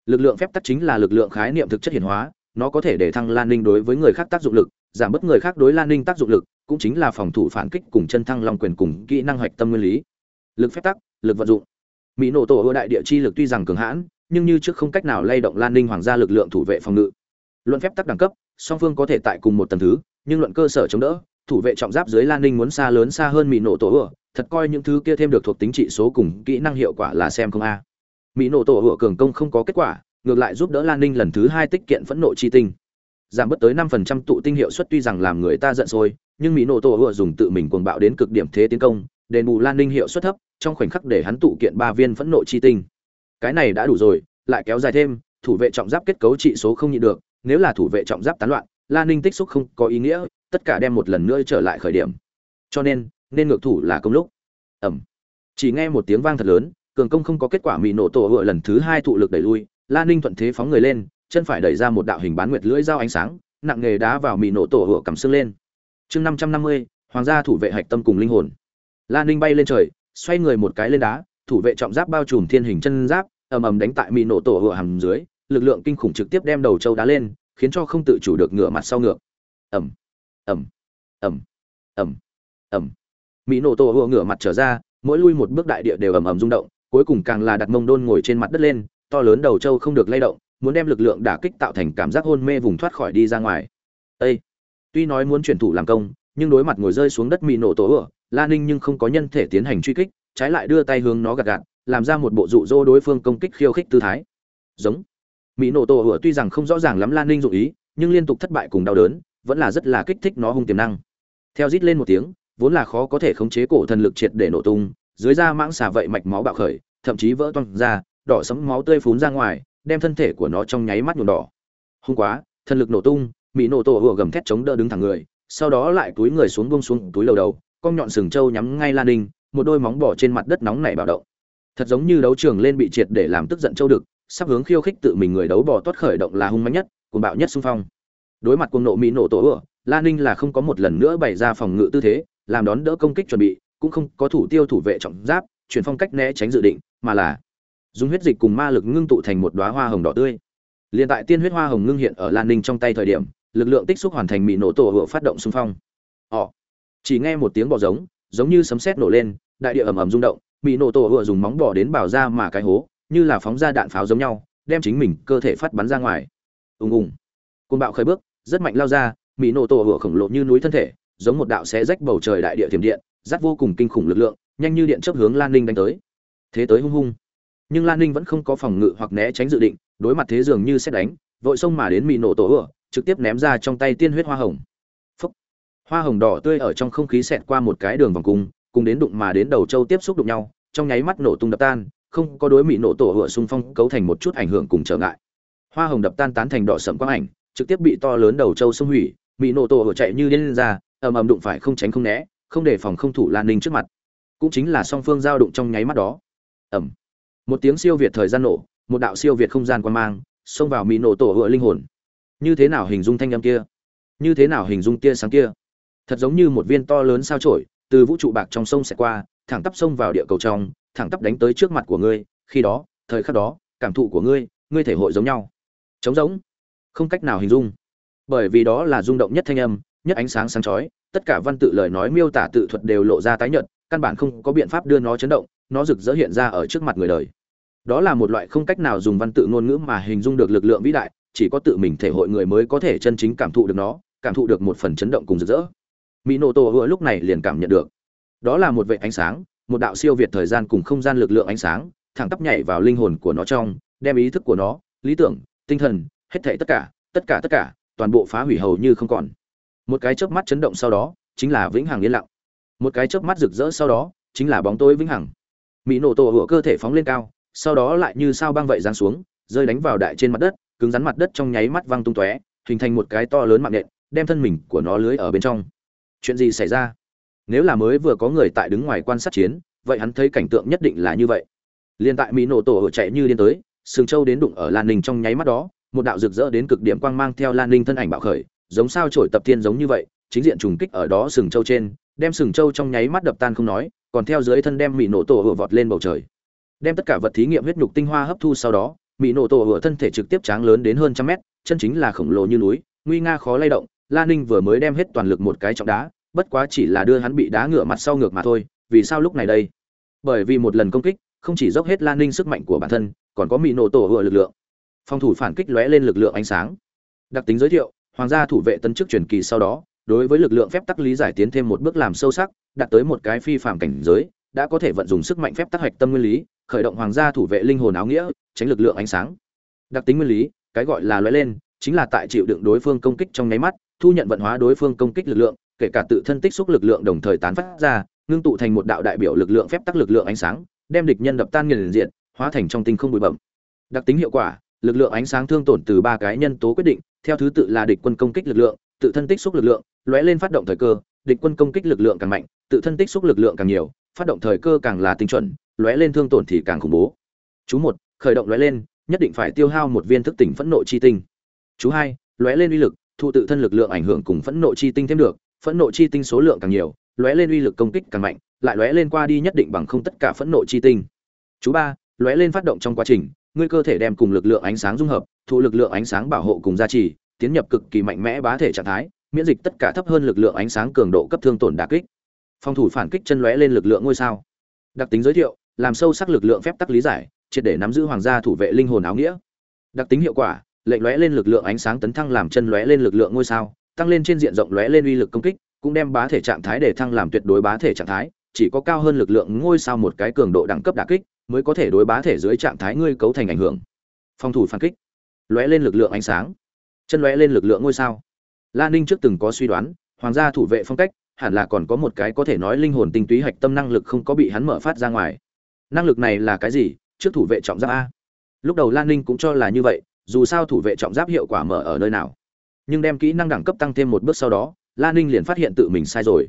[SPEAKER 1] Lực lượng phép tắc chính là lực lượng khái niệm thực chất hiện hóa, nó có thể để thăng Lan Ninh đối với người khác tác dụng lực, giảm bớt người khác đối Lan Ninh tác dụng lực, cũng chính là phòng thủ phản kích cùng chân thăng long quyền cùng kỹ năng hoạch tâm nguyên lý. Lực phép tắc lực vận dụng. Mỹ nổ tổ ưa đại địa chi lực tuy rằng cường hãn nhưng như trước không cách nào lay động lan ninh hoàng gia lực lượng thủ vệ phòng ngự. Luận phép tắc đẳng cấp song phương có thể tại cùng một tầng thứ nhưng luận cơ sở chống đỡ thủ vệ trọng giáp dưới lan ninh muốn xa lớn xa hơn mỹ nổ tổ ưa thật coi những thứ kia thêm được thuộc tính trị số cùng kỹ năng hiệu quả là xem không a mỹ nổ tổ hựa cường công không có kết quả, ngược lại giúp đỡ lan ninh lần thứ hai tích kiện phẫn nộ chi tinh. Giảm bớt tới năm phần trăm tụ tinh hiệu suất tuy rằng làm người ta giận sôi nhưng mỹ nổ tổ hựa dùng tự mình cuồng bạo đến cực điểm thế tiến công, đền bù lan ninh hiệu suất thấp, trong khoảnh khắc để hắn tụ kiện ba viên phẫn nộ chi tinh. Cái này đã đủ rồi, lại kéo dài thêm, thủ vệ trọng giáp kết cấu trị số không nhịn được, nếu là thủ vệ trọng giáp tán loạn, lan ninh tích xúc không có ý nghĩa, tất cả đem một lần nữa trở lại khởi điểm. Cho nên nên ngược thủ là công lúc. Ẩm. Chỉ nghe một tiếng vang thật lớn cường công không có kết quả mỹ nổ tổ hựa lần thứ hai thụ lực đẩy lui lan ninh thuận thế phóng người lên, chân phải đẩy ra một đạo hình bán nguyệt lưỡi dao ánh sáng, nặng nghề đá vào mỹ nổ tổ hựa cầm xương lên. Chương năm trăm năm mươi, hoàng gia thủ vệ hạch tâm cùng linh hồn. Lan ninh bay lên trời, xoay người một cái lên đá, thủ vệ trọng giáp bao trùm thiên hình chân giáp, ầm ầm đánh tại mỹ nổ tổ hựa hầm dưới, lực lượng kinh khủng trực tiếp đem đầu châu đá lên, khiến cho không tự chủ được ngửa mặt sau ngược. Ẩm ẩm ẩm ẩm ẩm mỹ nổ tổ hựa ngửa mặt trở ra, mỗi lui một bước đại địa đều ầm ầm rung động cuối cùng càng là đặt mông đôn ngồi trên mặt đất lên, to lớn đầu trâu không được lay động, muốn đem lực lượng đả kích tạo thành cảm giác hôn mê vùng thoát khỏi đi ra ngoài. Ê! tuy nói muốn chuyển thủ làm công, nhưng đối mặt ngồi rơi xuống đất mỹ nổ tổ ửa la ninh nhưng không có nhân thể tiến hành truy kích, trái lại đưa tay hướng nó gạt gạt, làm ra một bộ dụ dỗ đối phương công kích khiêu khích tư thái. Giống! Mỹ nổ tổ ửa tuy rằng không rõ ràng lắm Lan ninh dụ ý, nhưng liên tục thất bại cùng đau đớn, vẫn là rất là kích thích nó hung tiềm năng. Theo rít lên một tiếng, vốn là khó có thể khống chế cổ thần lực triệt để nổ tung dưới da mãng xà vậy mạch máu bạo khởi, thậm chí vỡ toang ra, đỏ sẫm máu tươi phún ra ngoài, đem thân thể của nó trong nháy mắt nhuộm đỏ. Hung quá thân lực nổ tung, mỹ nổ tổ hùa gầm thét chống đỡ đứng thẳng người, sau đó lại túi người xuống buông xuống túi lầu đầu, con nhọn sừng trâu nhắm ngay lan ninh, một đôi móng bỏ trên mặt đất nóng nảy bạo động. Thật giống như đấu trường lên bị triệt để làm tức giận châu đực, sắp hướng khiêu khích tự mình người đấu bỏ toát khởi động là hung mạnh nhất, cuồng bạo nhất xung phong. Đối mặt cuồng nộ mỹ nổ tổ ửa lan ninh là không có một lần nữa bày ra phòng ngự tư thế, làm đón đỡ công kích chuẩn bị cũng không có thủ tiêu thủ vệ trọng giáp chuyển phong cách né tránh dự định, mà là dùng huyết dịch cùng ma lực ngưng tụ thành một đóa hoa hồng đỏ tươi. Liền tại tiên huyết hoa hồng ngưng hiện ở lan ninh trong tay thời điểm, lực lượng tích xúc hoàn thành mỹ nổ tổ hựa phát động xung phong. Họ chỉ nghe một tiếng bò giống giống như sấm sét nổ lên, đại địa ầm ầm rung động mỹ nổ tổ hựa dùng móng bò đến bảo ra mà cái hố, như là phóng ra đạn pháo giống nhau, đem chính mình cơ thể phát bắn ra ngoài. Ùng ùng côn bạo khởi bước, rất mạnh lao ra mỹ nổ tổ hựa khổng lồ như núi thân thể, giống một đạo xé rách bầu trời đại địa thiểm điện dắt vô cùng kinh khủng lực lượng, nhanh như điện chấp hướng lan ninh đánh tới. Thế tới hung hung. Nhưng lan ninh vẫn không có phòng ngự hoặc né tránh dự định, đối mặt thế dường như xét đánh, vội xông mà đến mị nổ tổ ửa trực tiếp ném ra trong tay tiên huyết hoa hồng. Phúc. hoa hồng đỏ tươi ở trong không khí xẹt qua một cái đường vòng cung, cùng đến đụng mà đến đầu châu tiếp xúc đụng nhau, trong nháy mắt nổ tung đập tan, không có đối mị nổ tổ ửa xung phong cấu thành một chút ảnh hưởng cùng trở ngại. Hoa hồng đập tan tán thành đỏ sẫm quang ảnh, trực tiếp bị to lớn đầu châu xông hủy, mị nổ tổ ửa chạy như điên lên ra, ầm ầm đụng phải không tránh không né không để phòng không thủ lan ninh trước mặt. Cũng chính là song phương giao đụng trong nháy mắt đó. Ẩm. Một tiếng siêu việt thời gian nổ, một đạo siêu việt không gian quan mang, xông vào mỹ nổ tổ hựa linh hồn. Như thế nào hình dung thanh âm kia? Như thế nào hình dung tia sáng kia? Thật giống như một viên to lớn sao trổi từ vũ trụ bạc trong sông sẽ qua, thẳng tắp sông vào địa cầu trong, thẳng tắp đánh tới trước mặt của ngươi. Khi đó, thời khắc đó, cảm thụ của ngươi ngươi thể hội giống nhau. Trống giống không cách nào hình dung. Bởi vì đó là rung động nhất thanh âm, nhất ánh sáng sáng chói tất cả văn tự lời nói miêu tả tự thuật đều lộ ra tái nhợt, căn bản không có biện pháp đưa nó chấn động, nó rực rỡ hiện ra ở trước mặt người đời. Đó là một loại không cách nào dùng văn tự ngôn ngữ mà hình dung được lực lượng vĩ đại, chỉ có tự mình thể hội người mới có thể chân chính cảm thụ được nó, cảm thụ được một phần chấn động cùng rực rỡ. Minoto vừa lúc này liền cảm nhận được. Đó là một vệ ánh sáng, một đạo siêu việt thời gian cùng không gian lực lượng ánh sáng, thẳng tắp nhảy vào linh hồn của nó trong, đem ý thức của nó, lý tưởng, tinh thần, hết thảy tất cả tất cả tất cả, toàn bộ phá hủy hầu như không còn một cái chớp mắt chấn động sau đó, chính là vĩnh hằng yên lặng. Một cái chớp mắt rực rỡ sau đó, chính là bóng tối vĩnh hằng. Mỹ nổ tổ hựa cơ thể phóng lên cao, sau đó lại như sao băng vậy giáng xuống, rơi đánh vào đại trên mặt đất, cứng rắn mặt đất trong nháy mắt văng tung tóe, hình thành một cái to lớn mạng nện, đem thân mình của nó lưới ở bên trong. Chuyện gì xảy ra? Nếu là mới vừa có người tại đứng ngoài quan sát chiến, vậy hắn thấy cảnh tượng nhất định là như vậy. Liền tại mỹ nổ tổ hựa chạy như điên tới, sừng châu đến đụng ở lan ninh trong nháy mắt đó, một đạo rực rỡ đến cực điểm quang mang theo lan ninh thân ảnh bạo khởi giống sao trổi tập thiên giống như vậy, chính diện trùng kích ở đó sừng châu trên, đem sừng châu trong nháy mắt đập tan không nói, còn theo dưới thân đem mỹ nổ tổ hựa vọt lên bầu trời. Đem tất cả vật thí nghiệm huyết nhục tinh hoa hấp thu sau đó mỹ nổ tổ hựa thân thể trực tiếp tráng lớn đến hơn trăm mét, chân chính là khổng lồ như núi, nguy nga khó lay động, la ninh vừa mới đem hết toàn lực một cái trọng đá, bất quá chỉ là đưa hắn bị đá ngựa mặt sau ngược mà thôi, vì sao lúc này đây? Bởi vì một lần công kích, không chỉ dốc hết la ninh sức mạnh của bản thân, còn có mỹ nổ tổ hựa lực lượng. Phòng thủ phản kích lóe lên lực lượng ánh sáng. Đặc tính giới thiệu hoàng gia thủ vệ tân chức truyền kỳ sau đó, đối với lực lượng phép tắc lý giải tiến thêm một bước làm sâu sắc, đạt tới một cái phi phàm cảnh giới, đã có thể vận dụng sức mạnh phép tắc hạch tâm nguyên lý, khởi động hoàng gia thủ vệ linh hồn áo nghĩa, tránh lực lượng ánh sáng. Đặc tính nguyên lý, cái gọi là loại lên, chính là tại chịu đựng đối phương công kích trong nháy mắt, thu nhận vận hóa đối phương công kích lực lượng, kể cả tự thân tích xúc lực lượng đồng thời tán phát ra, ngưng tụ thành một đạo đại biểu lực lượng phép tắc lực lượng ánh sáng, đem địch nhân đập tan nghiền diện hóa thành trong tinh không bụi bẩm đặc tính hiệu quả, lực lượng ánh sáng thương tổn từ ba cái nhân tố quyết định theo thứ tự là địch quân công kích lực lượng, tự thân tích xúc lực lượng, lóe lên phát động thời cơ, địch quân công kích lực lượng càng mạnh, tự thân tích xúc lực lượng càng nhiều, phát động thời cơ càng là tinh chuẩn, lóe lên thương tổn thì càng khủng bố. Chú một, khởi động lóe lên, nhất định phải tiêu hao một viên thức tỉnh phẫn nộ chi tinh. Chú hai, lóe lên uy lực, thu tự thân lực lượng ảnh hưởng cùng phẫn nộ chi tinh thêm được, phẫn nộ chi tinh số lượng càng nhiều, lóe lên uy lực công kích càng mạnh, lại lóe lên qua đi nhất định bằng không tất cả phẫn nộ chi tinh. Chú ba, lóe lên phát động trong quá trình, ngươi cơ thể đem cùng lực lượng ánh sáng dung hợp thụ lực lượng ánh sáng bảo hộ cùng gia trì, tiến nhập cực kỳ mạnh mẽ bá thể trạng thái, miễn dịch tất cả thấp hơn lực lượng ánh sáng cường độ cấp thương tổn đả kích. Phòng thủ phản kích chân lóe lên lực lượng ngôi sao. Đặc tính giới thiệu, làm sâu sắc lực lượng phép tắc lý giải, triệt để nắm giữ hoàng gia thủ vệ linh hồn áo nghĩa. Đặc tính hiệu quả, lệnh lóe lên lực lượng ánh sáng tấn thăng làm chân lóe lên lực lượng ngôi sao, tăng lên trên diện rộng lóe lên uy lực công kích, cũng đem bá thể trạng thái để thăng làm tuyệt đối bá thể trạng thái, chỉ có cao hơn lực lượng ngôi sao một cái cường độ đẳng cấp đả kích, mới có thể đối bá thể dưới trạng thái ngươi cấu thành ảnh hưởng. Phòng thủ phản kích lóe lên lực lượng ánh sáng. Chân lóe lên lực lượng ngôi sao. Lan ninh trước từng có suy đoán, hoàng gia thủ vệ phong cách, hẳn là còn có một cái có thể nói linh hồn tinh túy hạch tâm năng lực không có bị hắn mở phát ra ngoài. Năng lực này là cái gì? Trước thủ vệ trọng giáp a. Lúc đầu lan ninh cũng cho là như vậy, dù sao thủ vệ trọng giáp hiệu quả mở ở nơi nào. Nhưng đem kỹ năng đẳng cấp tăng thêm một bước sau đó lan ninh liền phát hiện tự mình sai rồi.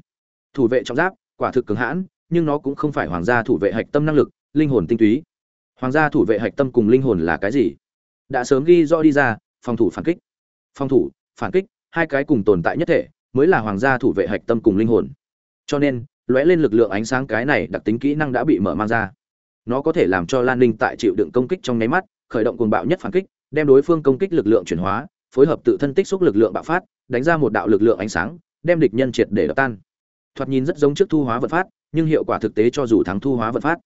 [SPEAKER 1] Thủ vệ trọng giáp, quả thực cứng hãn, nhưng nó cũng không phải hoàng gia thủ vệ hạch tâm năng lực, linh hồn tinh túy. Hoàng gia thủ vệ hạch tâm cùng linh hồn là cái gì? Đã sớm ghi rõ đi ra, phòng thủ phản kích. Phòng thủ, phản kích, hai cái cùng tồn tại nhất thể, mới là hoàng gia thủ vệ hạch tâm cùng linh hồn. Cho nên, lóe lên lực lượng ánh sáng cái này đặc tính kỹ năng đã bị mở mang ra. Nó có thể làm cho lan ninh tại chịu đựng công kích trong nháy mắt, khởi động cuồng bạo nhất phản kích, đem đối phương công kích lực lượng chuyển hóa, phối hợp tự thân tích xúc lực lượng bạo phát, đánh ra một đạo lực lượng ánh sáng, đem địch nhân triệt để đập tan. Thoạt nhìn rất giống trước thu hóa vận phát, nhưng hiệu quả thực tế cho dù thắng thu hóa vận phát.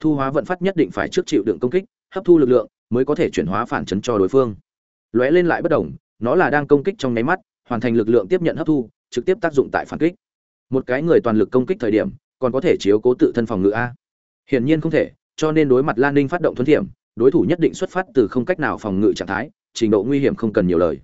[SPEAKER 1] Thu hóa vận phát nhất định phải trước chịu đựng công kích hấp thu lực lượng mới có thể chuyển hóa phản chấn cho đối phương. Lóe lên lại bất đồng, nó là đang công kích trong nháy mắt, hoàn thành lực lượng tiếp nhận hấp thu, trực tiếp tác dụng tại phản kích. Một cái người toàn lực công kích thời điểm, còn có thể chiếu cố tự thân phòng ngự a. Hiển nhiên không thể, cho nên đối mặt lan ninh phát động thuấn thiểm, đối thủ nhất định xuất phát từ không cách nào phòng ngự trạng thái, trình độ nguy hiểm không cần nhiều lời.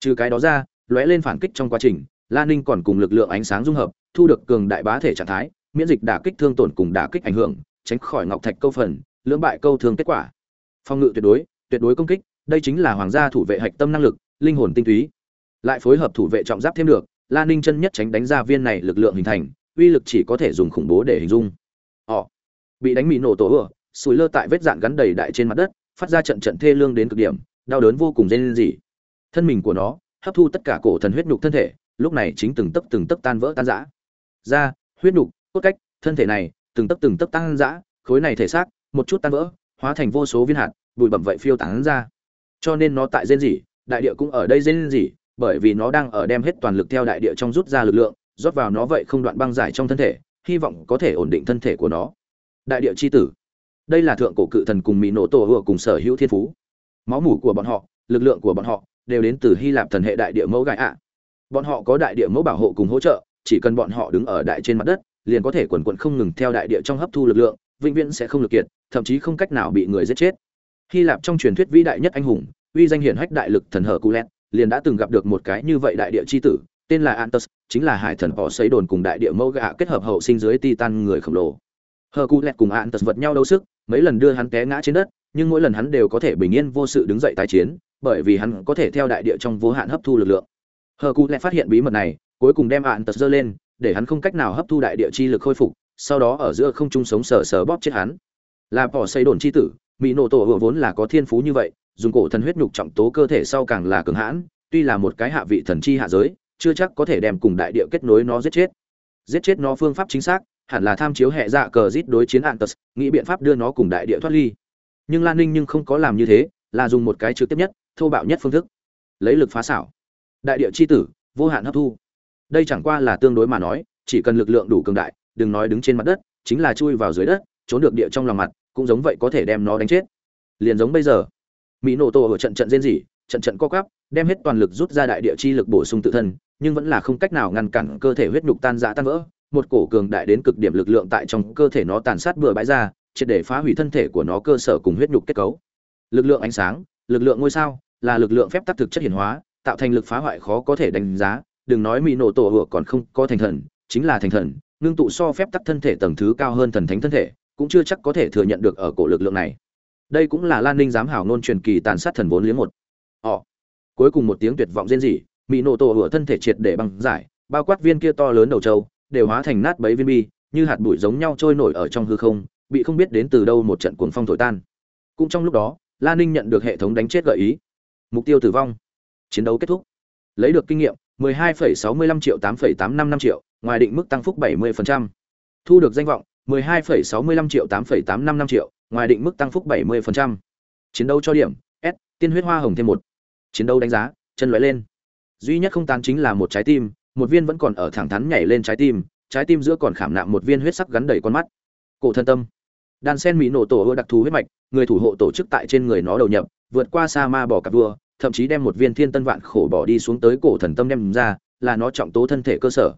[SPEAKER 1] Trừ cái đó ra, lóe lên phản kích trong quá trình, lan ninh còn cùng lực lượng ánh sáng dung hợp, thu được cường đại bá thể trạng thái, miễn dịch đả kích thương tổn cùng đả kích ảnh hưởng, tránh khỏi ngọc thạch câu phần, lưỡng bại câu thương kết quả phòng ngự tuyệt đối tuyệt đối công kích, đây chính là hoàng gia thủ vệ hạch tâm năng lực, linh hồn tinh túy. Lại phối hợp thủ vệ trọng giáp thêm được, la ninh chân nhất tránh đánh ra viên này lực lượng hình thành, uy lực chỉ có thể dùng khủng bố để hình dung. Họ bị đánh mỹ nổ tổ ửa sùi lơ tại vết dạn gắn đầy đại trên mặt đất, phát ra trận trận thê lương đến cực điểm, đau đớn vô cùng dây lên gì thân mình của nó hấp thu tất cả cổ thần huyết nhục thân thể, lúc này chính từng tấc từng tấc tan vỡ tan rã. Da, huyết nhục, cốt cách, thân thể này, từng tấc từng tấc tan rã, khối này thể xác, một chút tan vỡ hóa thành vô số viên hạt, bụi bẩm vậy phiêu tán ra. Cho nên nó tại rên rỉ, đại địa cũng ở đây rên rỉ, bởi vì nó đang ở đem hết toàn lực theo đại địa trong rút ra lực lượng, rót vào nó vậy không đoạn băng giải trong thân thể, hy vọng có thể ổn định thân thể của nó. Đại địa chi tử. Đây là thượng cổ cự thần cùng mỹ nổ tổ hựa cùng sở hữu thiên phú. Máu mủ của bọn họ, lực lượng của bọn họ, đều đến từ hy lạp thần hệ đại địa mẫu gãi ạ. Bọn họ có đại địa mẫu bảo hộ cùng hỗ trợ, chỉ cần bọn họ đứng ở đại trên mặt đất, liền có thể quần quận không ngừng theo đại địa trong hấp thu lực lượng vĩnh viễn sẽ không lực kiệt, thậm chí không cách nào bị người giết chết. Hy lạp trong truyền thuyết vĩ đại nhất anh hùng, uy danh hiển hách đại lực thần hở culet liền đã từng gặp được một cái như vậy đại địa chi tử, tên là antus, chính là hải thần họ sấy đồn cùng đại địa mẫu gạ kết hợp hậu sinh dưới titan người khổng lồ. Hở culet cùng antus vật nhau đấu sức, mấy lần đưa hắn té ngã trên đất, nhưng mỗi lần hắn đều có thể bình yên vô sự đứng dậy tái chiến, bởi vì hắn có thể theo đại địa trong vô hạn hấp thu lực lượng. Hờ Culet phát hiện bí mật này, cuối cùng đem Antus giơ dơ lên, để hắn không cách nào hấp thu đại địa chi lực khôi phục sau đó ở giữa không trung sống sờ sờ bóp chết hắn là bỏ xây đồn chi tử mỹ nổ tổ hựa vốn là có thiên phú như vậy dùng cổ thần huyết nhục trọng tố cơ thể sau càng là cường hãn tuy là một cái hạ vị thần chi hạ giới chưa chắc có thể đem cùng đại địa kết nối nó giết chết giết chết nó phương pháp chính xác hẳn là tham chiếu hệ dạ cờ rít đối chiến Antus, nghĩ biện pháp đưa nó cùng đại địa thoát ly. Nhưng Lan Ninh nhưng không có làm như thế, là dùng một cái trực tiếp nhất, thô bạo nhất phương thức. Lấy lực phá xảo. Đại địa chi tử, vô hạn hấp thu. Đây chẳng qua là tương đối mà nói, chỉ cần lực lượng đủ cường đại, đừng nói đứng trên mặt đất, chính là chui vào dưới đất, trốn được địa trong lòng mặt, cũng giống vậy có thể đem nó đánh chết. Liền giống bây giờ, Mỹ nổ tổ ở trận trận rên rỉ, trận trận co quắp, đem hết toàn lực rút ra đại địa chi lực bổ sung tự thân, nhưng vẫn là không cách nào ngăn cản cơ thể huyết nhục tan rã tan vỡ, một cổ cường đại đến cực điểm lực lượng tại trong cơ thể nó tàn sát bừa bãi ra triệt để phá hủy thân thể của nó cơ sở cùng huyết nhục kết cấu. Lực lượng ánh sáng lực lượng ngôi sao là lực lượng phép tắc thực chất hiển hóa tạo thành lực phá hoại khó có thể đánh giá. Đừng nói mỹ nổ tổ hựa còn không có thành thần chính là thành thần ngưng tụ so phép tắc thân thể tầng thứ cao hơn thần thánh thân thể cũng chưa chắc có thể thừa nhận được ở cổ lực lượng này. Đây cũng là lan ninh giám hảo nôn truyền kỳ tàn sát thần vốn liếng một. Họ. Cuối cùng một tiếng tuyệt vọng rên rỉ mỹ nổ tổ hựa thân thể triệt để băng giải bao quát viên kia to lớn đầu trâu đều hóa thành nát bấy viên bi như hạt bụi giống nhau trôi nổi ở trong hư không bị không biết đến từ đâu một trận cuồng phong thổi tan. Cũng trong lúc đó lan ninh nhận được hệ thống đánh chết gợi ý. Mục tiêu tử vong. Chiến đấu kết thúc. Lấy được kinh nghiệm 12,65 triệu 8,855 triệu ngoài định mức tăng phúc 70%. thu được danh vọng 12,65 triệu 8,855 triệu ngoài định mức tăng phúc 70%. chiến đấu cho điểm s tiên huyết hoa hồng thêm một. Chiến đấu đánh giá chân lóe lên. Duy nhất không tán chính là một trái tim một viên vẫn còn ở thẳng thắn nhảy lên trái tim trái tim giữa còn khảm nạm một viên huyết sắc gắn đầy con mắt. Cổ thân tâm. Đan sen mỹ nổ tổ ưa đặc thù huyết mạch người thủ hộ tổ chức tại trên người nó đầu nhập vượt qua sa ma bỏ cặp vua thậm chí đem một viên thiên tân vạn khổ bỏ đi xuống tới cổ thần tâm đem ra là nó trọng tố thân thể cơ sở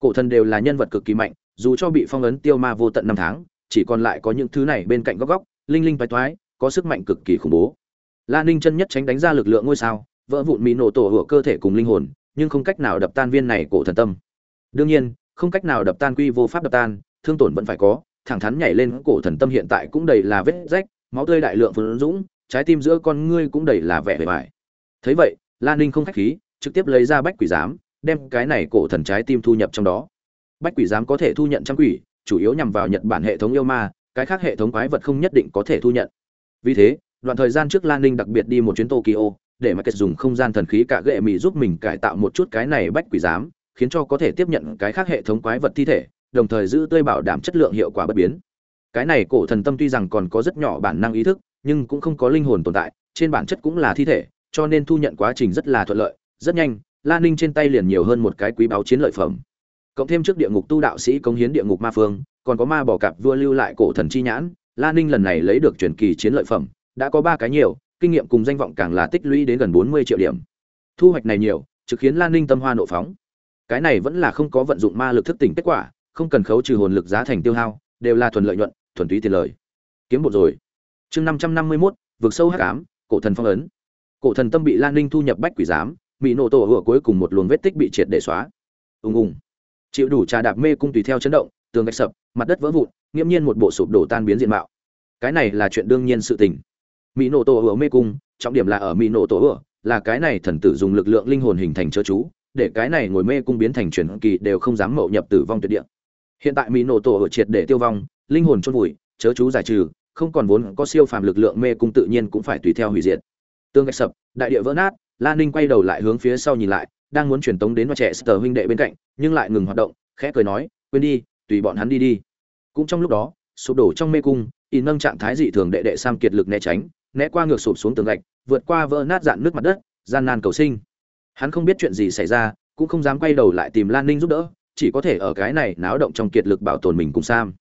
[SPEAKER 1] cổ thần đều là nhân vật cực kỳ mạnh, dù cho bị phong ấn tiêu ma vô tận năm tháng, chỉ còn lại có những thứ này bên cạnh góc góc, linh linh toái toái, có sức mạnh cực kỳ khủng bố la ninh chân nhất tránh đánh ra lực lượng ngôi sao, vỡ vụn mỹ nổ tổ hựa cơ thể cùng linh hồn, nhưng không cách nào đập tan viên này cổ thần tâm đương nhiên, không cách nào đập tan quy vô pháp đập tan, thương tổn vẫn phải có, thẳng thắn nhảy lên cổ thần tâm hiện tại cũng đầy là vết rách, máu tươi đại lượng phấn dũng, trái tim giữa con ngươi cũng đầy là vẻ vẻ vải. thấy vậy, La ninh không khách khí, trực tiếp lấy ra bách quỷ giám đem cái này cổ thần trái tim thu nhập trong đó. Bách quỷ giám có thể thu nhận trăm quỷ, chủ yếu nhằm vào nhật bản hệ thống yêu ma, cái khác hệ thống quái vật không nhất định có thể thu nhận. Vì thế, đoạn thời gian trước lan ninh đặc biệt đi một chuyến tokyo, để mà kết dùng không gian thần khí cả gệ mỹ giúp mình cải tạo một chút cái này bách quỷ giám khiến cho có thể tiếp nhận cái khác hệ thống quái vật thi thể, đồng thời giữ tươi bảo đảm chất lượng hiệu quả bất biến. Cái này cổ thần tâm tuy rằng còn có rất nhỏ bản năng ý thức, nhưng cũng không có linh hồn tồn tại, trên bản chất cũng là thi thể, cho nên thu nhận quá trình rất là thuận lợi, rất nhanh lan ninh trên tay liền nhiều hơn một cái quý báo chiến lợi phẩm. Cộng thêm trước địa ngục tu đạo sĩ cống hiến địa ngục ma phương, còn có ma bỏ cạp vua lưu lại cổ thần chi nhãn lan ninh lần này lấy được truyền kỳ chiến lợi phẩm, đã có ba cái nhiều, kinh nghiệm cùng danh vọng càng là tích lũy đến gần bốn mươi triệu điểm. Thu hoạch này nhiều, trực khiến lan ninh tâm hoa nộ phóng. Cái này vẫn là không có vận dụng ma lực thức tỉnh kết quả, không cần khấu trừ hồn lực giá thành tiêu hao, đều là thuần lợi nhuận, thuần túy tiền lời. Kiếm một rồi. Chương năm trăm năm mươi mốt, vượt sâu hắc ám, cổ thần phong ấn. Cổ thần tâm bị lan ninh thu nhập bách quỷ giám bị nổ tổ hựa cuối cùng một luồng vết tích bị triệt để xóa. Ùng ùng. Chịu đủ trà đạp mê cung tùy theo chấn động, tường gạch sập, mặt đất vỡ vụn, nghiễm nhiên một bộ sụp đổ tan biến diện mạo. Cái này là chuyện đương nhiên sự tình. Mỹ nổ tổ hựa mê cung, trọng điểm là ở mỹ nổ tổ hựa, là cái này thần tử dùng lực lượng linh hồn hình thành chớ chú, để cái này ngồi mê cung biến thành truyền kỳ đều không dám mậu nhập tử vong tuyệt địa. Hiện tại mỹ nổ tổ hựa triệt để tiêu vong, linh hồn chôn vùi, chớ chú giải trừ, không còn vốn có siêu phàm lực lượng mê cung tự nhiên cũng phải tùy theo hủy diệt. Tương gạch sập, đại địa vỡ nát lan ninh quay đầu lại hướng phía sau nhìn lại, đang muốn truyền tống đến trẻ sờ huynh đệ bên cạnh, nhưng lại ngừng hoạt động, khẽ cười nói, quên đi, tùy bọn hắn đi đi. Cũng trong lúc đó, sụp đổ trong mê cung Y nâng trạng thái dị thường đệ đệ sam kiệt lực né tránh, né qua ngược sụp xuống tường gạch, vượt qua vỡ nát dạn nước mặt đất, gian nan cầu sinh. Hắn không biết chuyện gì xảy ra, cũng không dám quay đầu lại tìm lan ninh giúp đỡ, chỉ có thể ở cái này náo động trong kiệt lực bảo tồn mình cùng sam.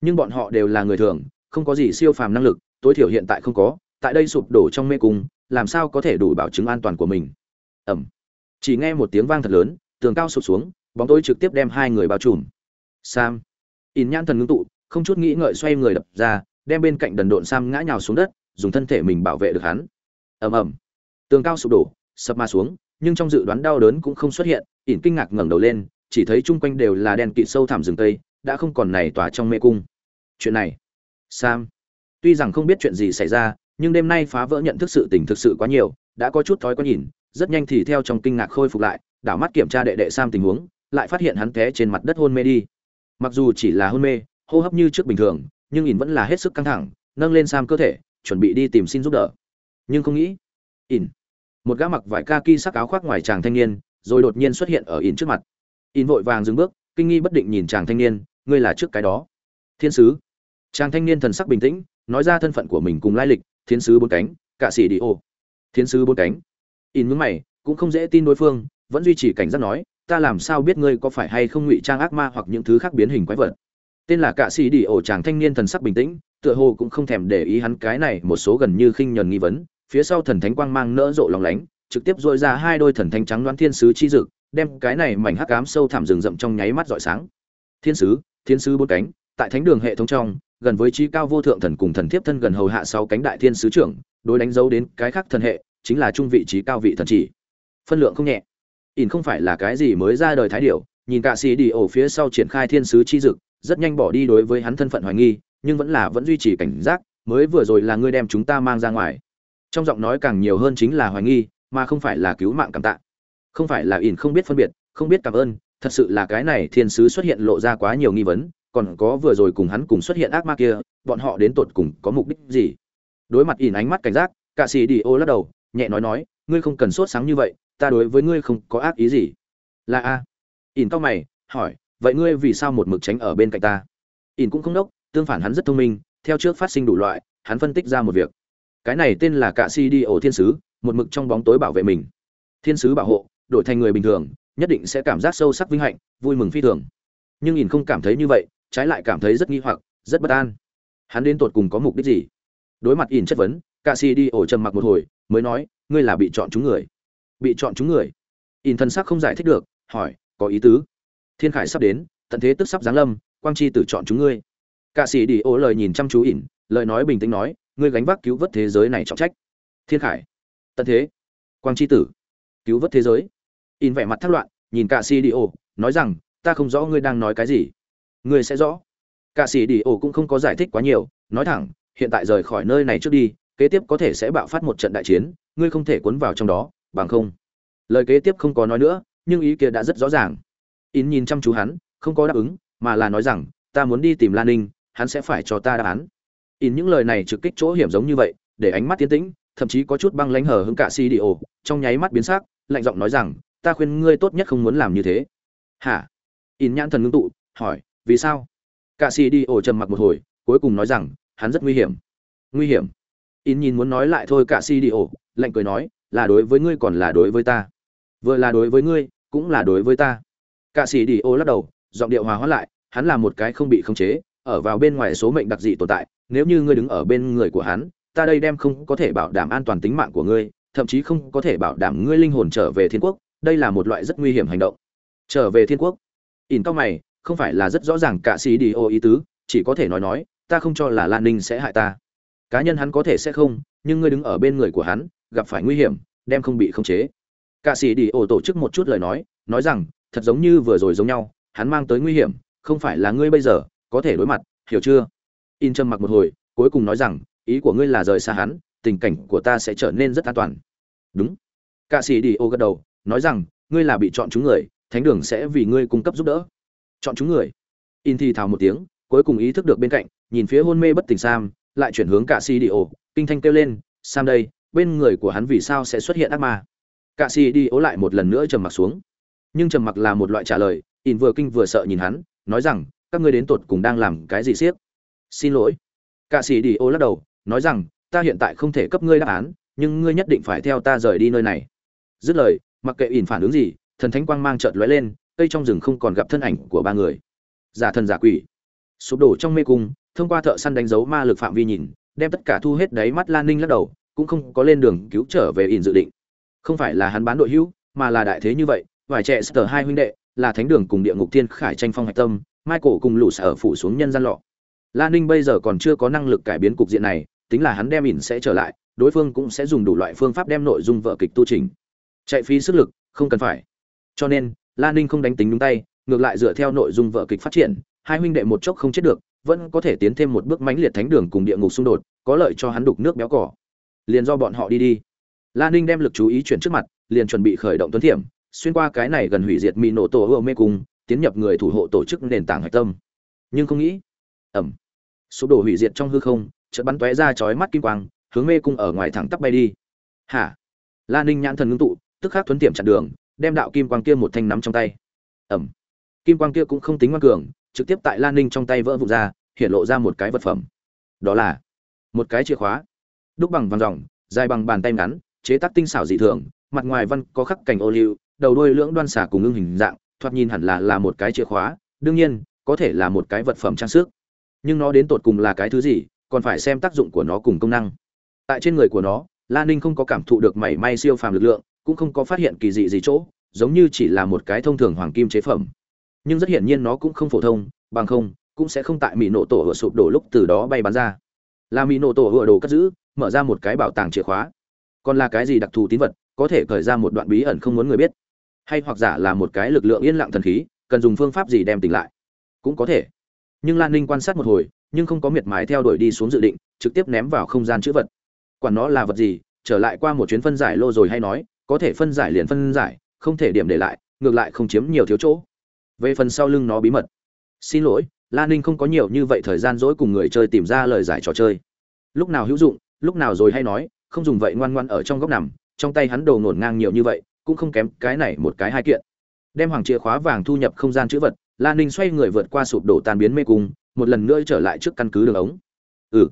[SPEAKER 1] Nhưng bọn họ đều là người thường, không có gì siêu phàm năng lực, tối thiểu hiện tại không có, tại đây sụp đổ trong mê cung làm sao có thể đủ bảo chứng an toàn của mình? Ẩm. Chỉ nghe một tiếng vang thật lớn, tường cao sụp xuống, bóng tối trực tiếp đem hai người bao trùm. Sam. In nhãn thần ngưng tụ, không chút nghĩ ngợi xoay người đập ra, đem bên cạnh đần độn sam ngã nhào xuống đất, dùng thân thể mình bảo vệ được hắn. Ầm ầm tường cao sụp đổ, sập ma xuống, nhưng trong dự đoán đau đớn cũng không xuất hiện ỉn kinh ngạc ngẩng đầu lên, chỉ thấy chung quanh đều là đen kịt sâu thẳm rừng tây, đã không còn này tỏa trong mê cung. Chuyện này. Sam. Tuy rằng không biết chuyện gì xảy ra nhưng đêm nay phá vỡ nhận thức sự tình thực sự quá nhiều, đã có chút thói quen nhìn, rất nhanh thì theo trong kinh ngạc khôi phục lại, đảo mắt kiểm tra đệ đệ sam tình huống, lại phát hiện hắn té trên mặt đất hôn mê đi. Mặc dù chỉ là hôn mê, hô hấp như trước bình thường, nhưng ỉn vẫn là hết sức căng thẳng, nâng lên sam cơ thể, chuẩn bị đi tìm xin giúp đỡ. Nhưng không nghĩ, ỉn, một gã mặc vải kaki sắc áo khoác ngoài chàng thanh niên, rồi đột nhiên xuất hiện ở ỉn trước mặt. Ỉn vội vàng dừng bước, kinh nghi bất định nhìn chàng thanh niên, ngươi là trước cái đó? Thiên sứ. Chàng thanh niên thần sắc bình tĩnh, nói ra thân phận của mình cùng lai lịch thiên sứ bốn cánh cạ sĩ đi ô. Thiên sứ bốn cánh. In mướn mày, cũng không dễ tin đối phương, vẫn duy trì cảnh giác nói, ta làm sao biết ngươi có phải hay không ngụy trang ác ma hoặc những thứ khác biến hình quái vật? Tên là cạ sĩ đi ổ chàng thanh niên thần sắc bình tĩnh, tựa hồ cũng không thèm để ý hắn cái này một số gần như khinh nhờn nghi vấn. Phía sau thần thánh quang mang nỡ rộ lòng lánh, trực tiếp dội ra hai đôi thần thánh trắng đoán thiên sứ chi dực, đem cái này mảnh hắc ám sâu thẳm rừng rậm trong nháy mắt rọi sáng. Thiên sứ thiên sứ bốn cánh, tại thánh đường hệ thống trong gần với trí cao vô thượng thần cùng thần thiếp thân gần hầu hạ sáu cánh đại thiên sứ trưởng, đối đánh dấu đến cái khác thần hệ, chính là trung vị trí cao vị thần chỉ. Phân lượng không nhẹ. Ỉn không phải là cái gì mới ra đời thái điệu nhìn cả xì đi ổ phía sau triển khai thiên sứ chi dực, rất nhanh bỏ đi đối với hắn thân phận hoài nghi, nhưng vẫn là vẫn duy trì cảnh giác, mới vừa rồi là ngươi đem chúng ta mang ra ngoài. Trong giọng nói càng nhiều hơn chính là hoài nghi, mà không phải là cứu mạng cảm tạ. Không phải là ỉn không biết phân biệt, không biết cảm ơn, thật sự là cái này thiên sứ xuất hiện lộ ra quá nhiều nghi vấn còn có vừa rồi cùng hắn cùng xuất hiện ác ma kia, bọn họ đến tột cùng có mục đích gì? Đối mặt ỉn ánh mắt cảnh giác, cả sĩ đi ô lắc đầu, nhẹ nói nói, ngươi không cần sốt sáng như vậy, ta đối với ngươi không có ác ý gì. Là a? Ỉn cao mày, hỏi, vậy ngươi vì sao một mực tránh ở bên cạnh ta? Ỉn cũng không đốc, tương phản hắn rất thông minh, theo trước phát sinh đủ loại, hắn phân tích ra một việc. Cái này tên là cả si đi ô thiên sứ, một mực trong bóng tối bảo vệ mình. Thiên sứ bảo hộ, đổi thành người bình thường, nhất định sẽ cảm giác sâu sắc vinh hạnh, vui mừng phi thường. Nhưng ỉn không cảm thấy như vậy trái lại cảm thấy rất nghi hoặc, rất bất an. Hắn đến tột cùng có mục đích gì? Đối mặt ỉn chất vấn, ca sĩ đi ổ trầm mặc một hồi, mới nói, ngươi là bị chọn chúng người. Bị chọn chúng người? Ỉn thân sắc không giải thích được, hỏi, có ý tứ? Thiên khải sắp đến, tận thế tức sắp giáng lâm, quang chi tử chọn chúng ngươi. Ca sĩ đi ổ lời nhìn chăm chú ỉn, lời nói bình tĩnh nói, ngươi gánh vác cứu vớt thế giới này trọng trách. Thiên khải? Tận thế. Quang chi tử, cứu vớt thế giới? In vẻ mặt thất loạn, nhìn cả sĩ đi ô nói rằng, ta không rõ ngươi đang nói cái gì ngươi sẽ rõ. Cả sĩ đi ổ cũng không có giải thích quá nhiều, nói thẳng, hiện tại rời khỏi nơi này trước đi, kế tiếp có thể sẽ bạo phát một trận đại chiến, ngươi không thể cuốn vào trong đó, bằng không. Lời kế tiếp không có nói nữa, nhưng ý kia đã rất rõ ràng. In nhìn chăm chú hắn, không có đáp ứng, mà là nói rằng, ta muốn đi tìm lan ninh, hắn sẽ phải cho ta đáp án. In những lời này trực kích chỗ hiểm giống như vậy, để ánh mắt tiến tĩnh, thậm chí có chút băng lánh hờ hững cả si đi ổ, trong nháy mắt biến sắc, lạnh giọng nói rằng, ta khuyên ngươi tốt nhất không muốn làm như thế. Hả? In nhãn thần ngưng tụ, hỏi vì sao? Cả si đi ổ trầm mặc một hồi, cuối cùng nói rằng, hắn rất nguy hiểm. Nguy hiểm? In nhìn muốn nói lại thôi cả si đi ổ, lạnh cười nói, là đối với ngươi còn là đối với ta. Vừa là đối với ngươi, cũng là đối với ta. Cả sĩ đi ổ lắc đầu, giọng điệu hòa hóa lại, hắn là một cái không bị khống chế, ở vào bên ngoài số mệnh đặc dị tồn tại, nếu như ngươi đứng ở bên người của hắn, ta đây đem không có thể bảo đảm an toàn tính mạng của ngươi, thậm chí không có thể bảo đảm ngươi linh hồn trở về thiên quốc, đây là một loại rất nguy hiểm hành động. Trở về thiên quốc? Ỉn cao mày không phải là rất rõ ràng cả sĩ đi ô ý tứ, chỉ có thể nói nói, ta không cho là lan ninh sẽ hại ta. Cá nhân hắn có thể sẽ không, nhưng ngươi đứng ở bên người của hắn, gặp phải nguy hiểm, đem không bị khống chế. Cả sĩ đi ô tổ chức một chút lời nói nói rằng, thật giống như vừa rồi giống nhau, hắn mang tới nguy hiểm, không phải là ngươi bây giờ, có thể đối mặt, hiểu chưa? In trầm mặc một hồi, cuối cùng nói rằng, ý của ngươi là rời xa hắn, tình cảnh của ta sẽ trở nên rất an toàn. Đúng. Cả sĩ đi ô gật đầu, nói rằng, ngươi là bị chọn chúng người, thánh đường sẽ vì ngươi cung cấp giúp đỡ chọn chúng người. In thì thào một tiếng, cuối cùng ý thức được bên cạnh, nhìn phía hôn mê bất tỉnh sam, lại chuyển hướng cả si đi ổ kinh thanh kêu lên, sam đây, bên người của hắn vì sao sẽ xuất hiện ác ma? Cả si đi ổ lại một lần nữa trầm mặc xuống. Nhưng trầm mặc là một loại trả lời, in vừa kinh vừa sợ nhìn hắn, nói rằng, các ngươi đến tột cùng đang làm cái gì siếc? Xin lỗi. Cạ sĩ đi ô lắc đầu, nói rằng, ta hiện tại không thể cấp ngươi đáp án, nhưng ngươi nhất định phải theo ta rời đi nơi này. Dứt lời, mặc kệ ỉn phản ứng gì, thần thánh quang mang chợt lóe lên cây trong rừng không còn gặp thân ảnh của ba người. Giả thần giả quỷ. Sụp đổ trong mê cung, thông qua thợ săn đánh dấu ma lực phạm vi nhìn, đem tất cả thu hết đáy mắt lan ninh lắc đầu, cũng không có lên đường cứu trở về ỉn dự định. Không phải là hắn bán đội hữu, mà là đại thế như vậy, vài trẻ sờ hai huynh đệ, là thánh đường cùng địa ngục thiên khải tranh phong hạch tâm mai cổ cùng lũ sở phủ xuống nhân gian lọ. Lan ninh bây giờ còn chưa có năng lực cải biến cục diện này, tính là hắn đem ỉn sẽ trở lại, đối phương cũng sẽ dùng đủ loại phương pháp đem nội dung vợ kịch tu trình chạy phí sức lực, không cần phải. Cho nên lan ninh không đánh tính đúng tay, ngược lại dựa theo nội dung vợ kịch phát triển, hai huynh đệ một chốc không chết được, vẫn có thể tiến thêm một bước mãnh liệt thánh đường cùng địa ngục xung đột, có lợi cho hắn đục nước béo cỏ. Liền do bọn họ đi đi. Lan ninh đem lực chú ý chuyển trước mặt, liền chuẩn bị khởi động tuấn thiểm, xuyên qua cái này gần hủy diệt mỹ nổ tổ ưa mê cung, tiến nhập người thủ hộ tổ chức nền tảng hạch tâm. Nhưng không nghĩ ẩm sụp đổ hủy diệt trong hư không, chợt bắn tóe ra chói mắt kim quang, hướng mê cung ở ngoài thẳng tắp bay đi. Hả? La ninh nhãn thần ngưng tụ, tức khắc tuấn tiệm chặn đường đem đạo kim quang kia một thanh nắm trong tay. Ẩm. Kim quang kia cũng không tính ngoan cường, trực tiếp tại lan ninh trong tay vỡ vụn ra, hiện lộ ra một cái vật phẩm. Đó là một cái chìa khóa. Đúc bằng vàng ròng, dài bằng bàn tay ngắn, chế tác tinh xảo dị thường, mặt ngoài văn có khắc cảnh ô liu, đầu đuôi lưỡng đoan xả cùng ngưng hình dạng, thoạt nhìn hẳn là là một cái chìa khóa, đương nhiên, có thể là một cái vật phẩm trang sức. Nhưng nó đến tột cùng là cái thứ gì, còn phải xem tác dụng của nó cùng công năng. Tại trên người của nó, lan ninh không có cảm thụ được mảy may siêu phàm lực lượng cũng không có phát hiện kỳ dị gì chỗ, giống như chỉ là một cái thông thường hoàng kim chế phẩm. Nhưng rất hiển nhiên nó cũng không phổ thông, bằng không, cũng sẽ không tại mỹ nổ tổ hựa sụp đổ lúc từ đó bay bắn ra. Là mỹ nổ tổ hựa đồ cất giữ, mở ra một cái bảo tàng chìa khóa. Còn là cái gì đặc thù tín vật, có thể khởi ra một đoạn bí ẩn không muốn người biết. Hay hoặc giả là một cái lực lượng yên lặng thần khí, cần dùng phương pháp gì đem tỉnh lại? Cũng có thể. Nhưng lan ninh quan sát một hồi, nhưng không có miệt mài theo đuổi đi xuống dự định, trực tiếp ném vào không gian chữ vật. Quản nó là vật gì, trở lại qua một chuyến phân giải lô rồi hay nói có thể phân giải liền phân giải, không thể điểm để lại, ngược lại không chiếm nhiều thiếu chỗ. Về phần sau lưng nó bí mật. Xin lỗi lan ninh không có nhiều như vậy thời gian dỗi cùng người chơi tìm ra lời giải trò chơi. Lúc nào hữu dụng, lúc nào rồi hay nói, không dùng vậy ngoan ngoan ở trong góc nằm, trong tay hắn đồ ngổn ngang nhiều như vậy, cũng không kém cái này một cái hai kiện. Đem hoàng chìa khóa vàng thu nhập không gian chữ vật lan ninh xoay người vượt qua sụp đổ tan biến mê cung, một lần nữa trở lại trước căn cứ đường ống. Ừ.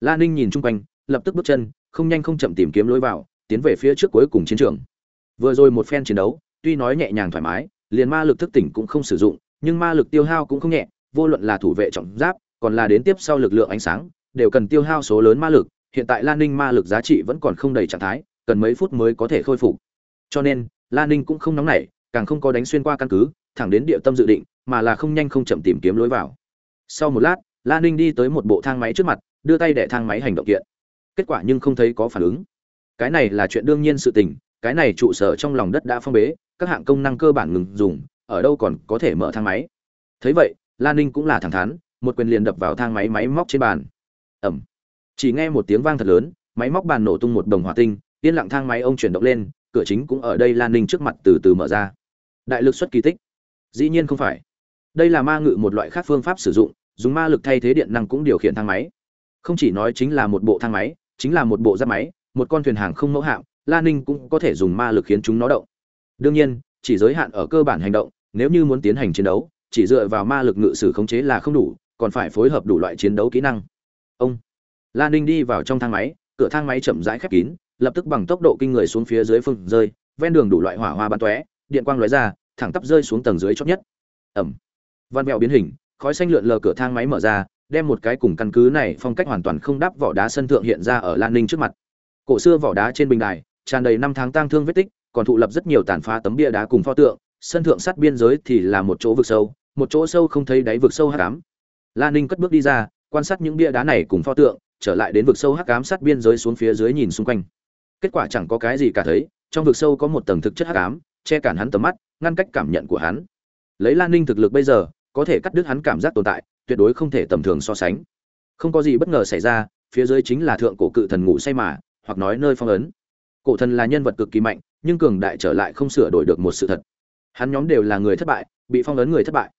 [SPEAKER 1] Lan ninh nhìn chung quanh, lập tức bước chân, không nhanh không chậm tìm kiếm lối vào tiến về phía trước cuối cùng chiến trường. Vừa rồi một phen chiến đấu, tuy nói nhẹ nhàng thoải mái, liền ma lực thức tỉnh cũng không sử dụng, nhưng ma lực tiêu hao cũng không nhẹ, vô luận là thủ vệ trọng giáp, còn là đến tiếp sau lực lượng ánh sáng, đều cần tiêu hao số lớn ma lực, hiện tại lan ninh ma lực giá trị vẫn còn không đầy trạng thái, cần mấy phút mới có thể khôi phục. Cho nên, lan ninh cũng không nóng nảy, càng không có đánh xuyên qua căn cứ, thẳng đến địa tâm dự định, mà là không nhanh không chậm tìm kiếm lối vào. Sau một lát, lan ninh đi tới một bộ thang máy trước mặt, đưa tay để thang máy hành động kiện. Kết quả nhưng không thấy có phản ứng cái này là chuyện đương nhiên sự tình, cái này trụ sở trong lòng đất đã phong bế, các hạng công năng cơ bản ngừng dùng, ở đâu còn có thể mở thang máy. Thấy vậy, lan ninh cũng là thẳng thắn, một quyền liền đập vào thang máy máy móc trên bàn. Ẩm chỉ nghe một tiếng vang thật lớn, máy móc bàn nổ tung một đồng hỏa tinh, yên lặng thang máy ông chuyển động lên, cửa chính cũng ở đây lan ninh trước mặt từ từ mở ra. Đại lực xuất kỳ tích. Dĩ nhiên không phải. Đây là ma ngự một loại khác phương pháp sử dụng, dùng ma lực thay thế điện năng cũng điều khiển thang máy. Không chỉ nói chính là một bộ thang máy, chính là một bộ giáp máy một con thuyền hàng không mẫu hạm lan ninh cũng có thể dùng ma lực khiến chúng nó động. Đương nhiên, chỉ giới hạn ở cơ bản hành động, nếu như muốn tiến hành chiến đấu, chỉ dựa vào ma lực ngự sử khống chế là không đủ, còn phải phối hợp đủ loại chiến đấu kỹ năng. Ông lan ninh đi vào trong thang máy, cửa thang máy chậm rãi khép kín, lập tức bằng tốc độ kinh người xuống phía dưới phương rơi, ven đường đủ loại hỏa hoa bắn tóe, điện quang lóe ra, thẳng tắp rơi xuống tầng dưới chót nhất. Ẩm văn mẹo biến hình, khói xanh lượn lờ cửa thang máy mở ra, đem một cái cùng căn cứ này phong cách hoàn toàn không đáp vỏ đá sân thượng hiện ra ở lan ninh trước mặt cổ xưa vỏ đá trên bình đài, tràn đầy năm tháng tang thương vết tích, còn thụ lập rất nhiều tàn phá tấm bia đá cùng pho tượng, sân thượng sát biên giới thì là một chỗ vực sâu, một chỗ sâu không thấy đáy vực sâu hắc ám. Lan ninh cất bước đi ra, quan sát những bia đá này cùng pho tượng, trở lại đến vực sâu hắc ám sát biên giới xuống phía dưới nhìn xung quanh. Kết quả chẳng có cái gì cả thấy, trong vực sâu có một tầng thực chất hắc ám, che cản hắn tầm mắt, ngăn cách cảm nhận của hắn. Lấy lan ninh thực lực bây giờ, có thể cắt đứt hắn cảm giác tồn tại, tuyệt đối không thể tầm thường so sánh. Không có gì bất ngờ xảy ra, phía dưới chính là thượng cổ cự thần ngủ say mà hoặc nói nơi phong ấn. Cổ thần là nhân vật cực kỳ mạnh, nhưng cường đại trở lại không sửa đổi được một sự thật. Hắn nhóm đều là người thất bại, bị phong ấn người thất bại.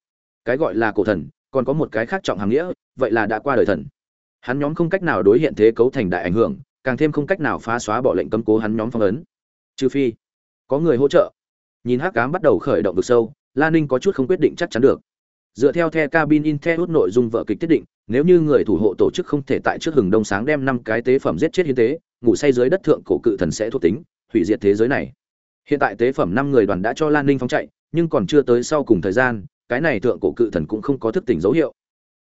[SPEAKER 1] Cái gọi là cổ thần, còn có một cái khác trọng hàng nghĩa, vậy là đã qua đời thần. Hắn nhóm không cách nào đối hiện thế cấu thành đại ảnh hưởng, càng thêm không cách nào phá xóa bỏ lệnh cấm cố hắn nhóm phong ấn. Trừ phi, có người hỗ trợ. Nhìn hắc cám bắt đầu khởi động vực sâu lan ninh có chút không quyết định chắc chắn được. Dựa theo the cabin in the hút nội dung vợ kịch tiết định, nếu như người thủ hộ tổ chức không thể tại trước hừng đông sáng đem năm cái tế phẩm giết chết hiến tế ngủ say dưới đất thượng cổ cự thần sẽ thuộc tính, hủy diệt thế giới này. Hiện tại tế phẩm năm người đoàn đã cho lan ninh phóng chạy, nhưng còn chưa tới sau cùng thời gian, cái này thượng cổ cự thần cũng không có thức tỉnh dấu hiệu.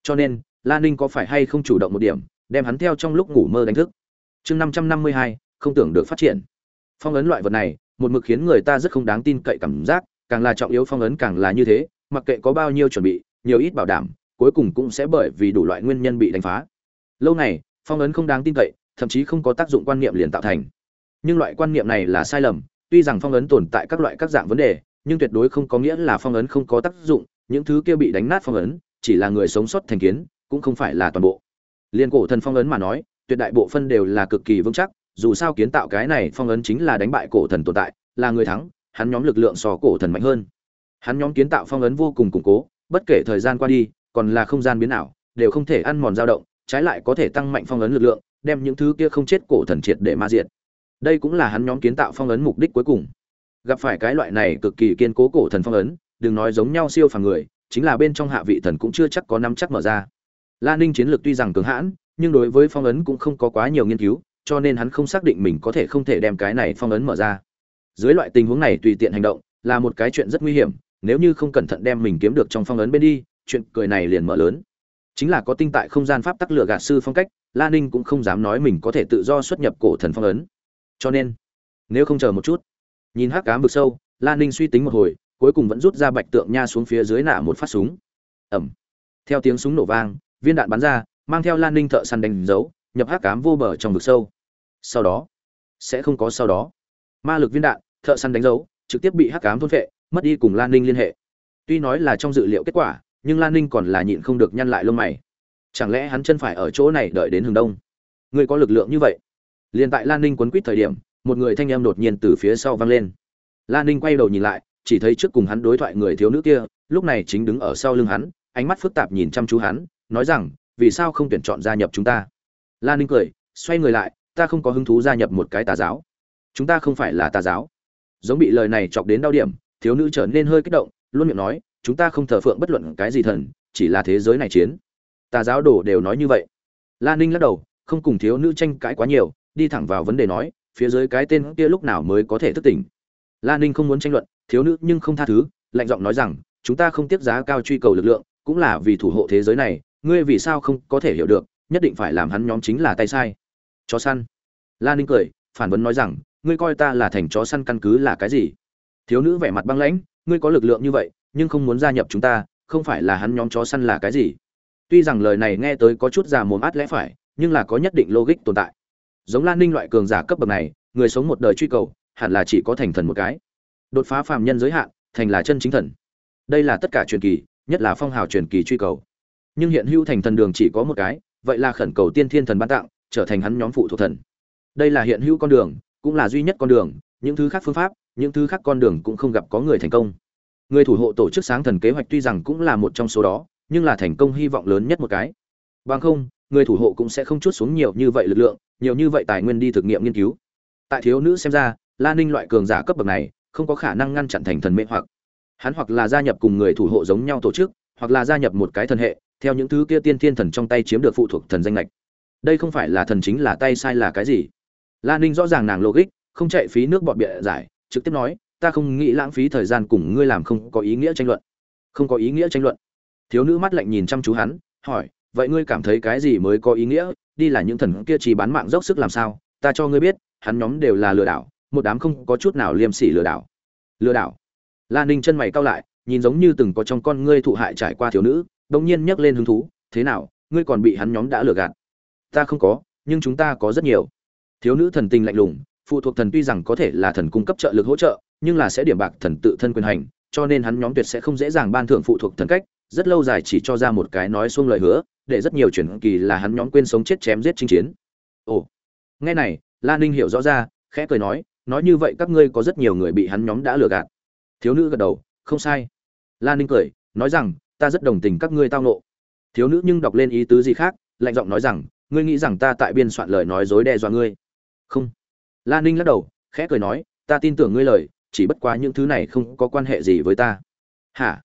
[SPEAKER 1] Cho nên, lan ninh có phải hay không chủ động một điểm, đem hắn theo trong lúc ngủ mơ đánh thức. Chương năm trăm năm mươi hai, không tưởng được phát triển. Phong ấn loại vật này, một mực khiến người ta rất không đáng tin cậy cảm giác, càng là trọng yếu phong ấn càng là như thế, mặc kệ có bao nhiêu chuẩn bị, nhiều ít bảo đảm, cuối cùng cũng sẽ bởi vì đủ loại nguyên nhân bị đánh phá. Lâu này phong ấn không đáng tin cậy thậm chí không có tác dụng quan niệm liền tạo thành. Nhưng loại quan niệm này là sai lầm, tuy rằng phong ấn tồn tại các loại các dạng vấn đề, nhưng tuyệt đối không có nghĩa là phong ấn không có tác dụng, những thứ kia bị đánh nát phong ấn, chỉ là người sống sót thành kiến, cũng không phải là toàn bộ. Liên cổ thần phong ấn mà nói, tuyệt đại bộ phân đều là cực kỳ vững chắc, dù sao kiến tạo cái này phong ấn chính là đánh bại cổ thần tồn tại, là người thắng, hắn nhóm lực lượng so cổ thần mạnh hơn. Hắn nhóm kiến tạo phong ấn vô cùng củng cố, bất kể thời gian qua đi, còn là không gian biến ảo, đều không thể ăn mòn dao động, trái lại có thể tăng mạnh phong ấn lực lượng đem những thứ kia không chết cổ thần triệt để ma diệt. Đây cũng là hắn nhóm kiến tạo phong ấn mục đích cuối cùng. Gặp phải cái loại này cực kỳ kiên cố cổ thần phong ấn, đừng nói giống nhau siêu phàm người, chính là bên trong hạ vị thần cũng chưa chắc có nắm chắc mở ra. La ninh chiến lược tuy rằng cường hãn, nhưng đối với phong ấn cũng không có quá nhiều nghiên cứu, cho nên hắn không xác định mình có thể không thể đem cái này phong ấn mở ra. Dưới loại tình huống này tùy tiện hành động, là một cái chuyện rất nguy hiểm, nếu như không cẩn thận đem mình kiếm được trong phong ấn bên đi, chuyện cười này liền mở lớn. Chính là có tinh tại không gian pháp tắc lựa gạt sư phong cách la ninh cũng không dám nói mình có thể tự do xuất nhập cổ thần phong ấn. Cho nên, nếu không chờ một chút, nhìn hắc cám vực sâu, la ninh suy tính một hồi, cuối cùng vẫn rút ra bạch tượng nha xuống phía dưới nạ một phát súng. Ẩm. Theo tiếng súng nổ vang, viên đạn bắn ra, mang theo lan ninh thợ săn đánh dấu, nhập hắc cám vô bờ trong vực sâu. Sau đó, sẽ không có sau đó. Ma lực viên đạn, thợ săn đánh dấu, trực tiếp bị hắc cám thôn phệ, mất đi cùng lan ninh liên hệ. Tuy nói là trong dự liệu kết quả, nhưng lan ninh còn là nhịn không được nhăn lại lông mày chẳng lẽ hắn chân phải ở chỗ này đợi đến hướng đông? Người có lực lượng như vậy? Liền tại lan ninh quấn quýt thời điểm, một người thanh em đột nhiên từ phía sau vang lên. Lan ninh quay đầu nhìn lại, chỉ thấy trước cùng hắn đối thoại người thiếu nữ kia, lúc này chính đứng ở sau lưng hắn, ánh mắt phức tạp nhìn chăm chú hắn, nói rằng, vì sao không tuyển chọn gia nhập chúng ta? Lan ninh cười, xoay người lại, ta không có hứng thú gia nhập một cái tà giáo. Chúng ta không phải là tà giáo. Giống bị lời này chọc đến đau điểm, thiếu nữ trở nên hơi kích động, luôn miệng nói, chúng ta không thờ phượng bất luận cái gì thần, chỉ là thế giới này chiến tà giáo đồ đều nói như vậy. Lan ninh lắc đầu, không cùng thiếu nữ tranh cãi quá nhiều, đi thẳng vào vấn đề nói, phía dưới cái tên kia lúc nào mới có thể thức tỉnh. Lan ninh không muốn tranh luận, thiếu nữ nhưng không tha thứ, lạnh giọng nói rằng, chúng ta không tiếp giá cao truy cầu lực lượng, cũng là vì thủ hộ thế giới này, ngươi vì sao không có thể hiểu được, nhất định phải làm hắn nhóm chính là tay sai. Chó săn. Lan ninh cười, phản vấn nói rằng, ngươi coi ta là thành chó săn căn cứ là cái gì? Thiếu nữ vẻ mặt băng lãnh, ngươi có lực lượng như vậy, nhưng không muốn gia nhập chúng ta, không phải là hắn nhóm chó săn là cái gì? Tuy rằng lời này nghe tới có chút già mồm át lẽ phải, nhưng là có nhất định logic tồn tại. Giống lan ninh loại cường giả cấp bậc này, người sống một đời truy cầu, hẳn là chỉ có thành thần một cái. Đột phá phàm nhân giới hạn, thành là chân chính thần. Đây là tất cả truyền kỳ, nhất là phong hào truyền kỳ truy cầu. Nhưng hiện hữu thành thần đường chỉ có một cái, vậy là khẩn cầu tiên thiên thần ban tặng, trở thành hắn nhóm phụ thuộc thần. Đây là hiện hữu con đường, cũng là duy nhất con đường, những thứ khác phương pháp, những thứ khác con đường cũng không gặp có người thành công. Người thủ hộ tổ chức sáng thần kế hoạch tuy rằng cũng là một trong số đó nhưng là thành công hy vọng lớn nhất một cái. Bằng không, người thủ hộ cũng sẽ không chút xuống nhiều như vậy lực lượng, nhiều như vậy tài nguyên đi thực nghiệm nghiên cứu. Tại thiếu nữ xem ra, la ninh loại cường giả cấp bậc này, không có khả năng ngăn chặn thành thần mê hoặc. Hắn hoặc là gia nhập cùng người thủ hộ giống nhau tổ chức, hoặc là gia nhập một cái thần hệ, theo những thứ kia tiên thiên thần trong tay chiếm được phụ thuộc thần danh lệch đây không phải là thần chính là tay sai là cái gì? La ninh rõ ràng nàng logic, không chạy phí nước bọt bịa giải, trực tiếp nói, ta không nghĩ lãng phí thời gian cùng ngươi làm không có ý nghĩa tranh luận. Không có ý nghĩa tranh luận thiếu nữ mắt lạnh nhìn chăm chú hắn, hỏi, vậy ngươi cảm thấy cái gì mới có ý nghĩa? Đi là những thần kia chỉ bán mạng dốc sức làm sao? Ta cho ngươi biết, hắn nhóm đều là lừa đảo, một đám không có chút nào liêm sỉ lừa đảo. Lừa đảo? La ninh chân mày cau lại, nhìn giống như từng có trong con ngươi thụ hại trải qua thiếu nữ, bỗng nhiên nhấc lên hứng thú, thế nào, ngươi còn bị hắn nhóm đã lừa gạt? Ta không có, nhưng chúng ta có rất nhiều. Thiếu nữ thần tình lạnh lùng, phụ thuộc thần tuy rằng có thể là thần cung cấp trợ lực hỗ trợ, nhưng là sẽ điểm bạc thần tự thân quyền hành, cho nên hắn nhóm tuyệt sẽ không dễ dàng ban thưởng phụ thuộc thần cách rất lâu dài chỉ cho ra một cái nói xuông lời hứa, để rất nhiều chuyển kỳ là hắn nhóm quên sống chết chém giết chinh chiến. Ồ, nghe này lan ninh hiểu rõ ra, khẽ cười nói nói như vậy các ngươi có rất nhiều người bị hắn nhóm đã lừa gạt. Thiếu nữ gật đầu, không sai. Lan ninh cười, nói rằng, ta rất đồng tình các ngươi tao nộ thiếu nữ nhưng đọc lên ý tứ gì khác, lạnh giọng nói rằng, ngươi nghĩ rằng ta tại biên soạn lời nói dối đe dọa ngươi. Không. Lan ninh lắc đầu, khẽ cười nói, ta tin tưởng ngươi lời, chỉ bất quá những thứ này không có quan hệ gì với ta. Hả?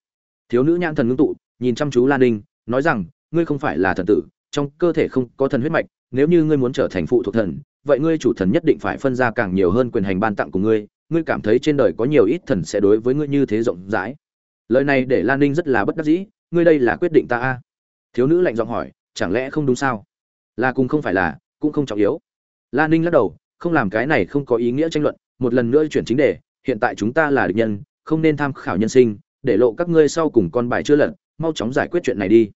[SPEAKER 1] Thiếu nữ nhãn thần ngưng tụ, nhìn chăm chú lan ninh, nói rằng, ngươi không phải là thần tử, trong cơ thể không có thần huyết mạch, nếu như ngươi muốn trở thành phụ thuộc thần, vậy ngươi chủ thần nhất định phải phân ra càng nhiều hơn quyền hành ban tặng của ngươi ngươi cảm thấy trên đời có nhiều ít thần sẽ đối với ngươi như thế rộng rãi. Lời này để lan ninh rất là bất đắc dĩ, ngươi đây là quyết định ta a? Thiếu nữ lạnh giọng hỏi, chẳng lẽ không đúng sao? Là cùng không phải là, cũng không trọng yếu. Lan ninh lắc đầu, không làm cái này không có ý nghĩa tranh luận, một lần nữa chuyển chính đề, hiện tại chúng ta là địch nhân, không nên tham khảo nhân sinh để lộ các ngươi sau cùng con bài chưa lật, mau chóng giải quyết chuyện này đi.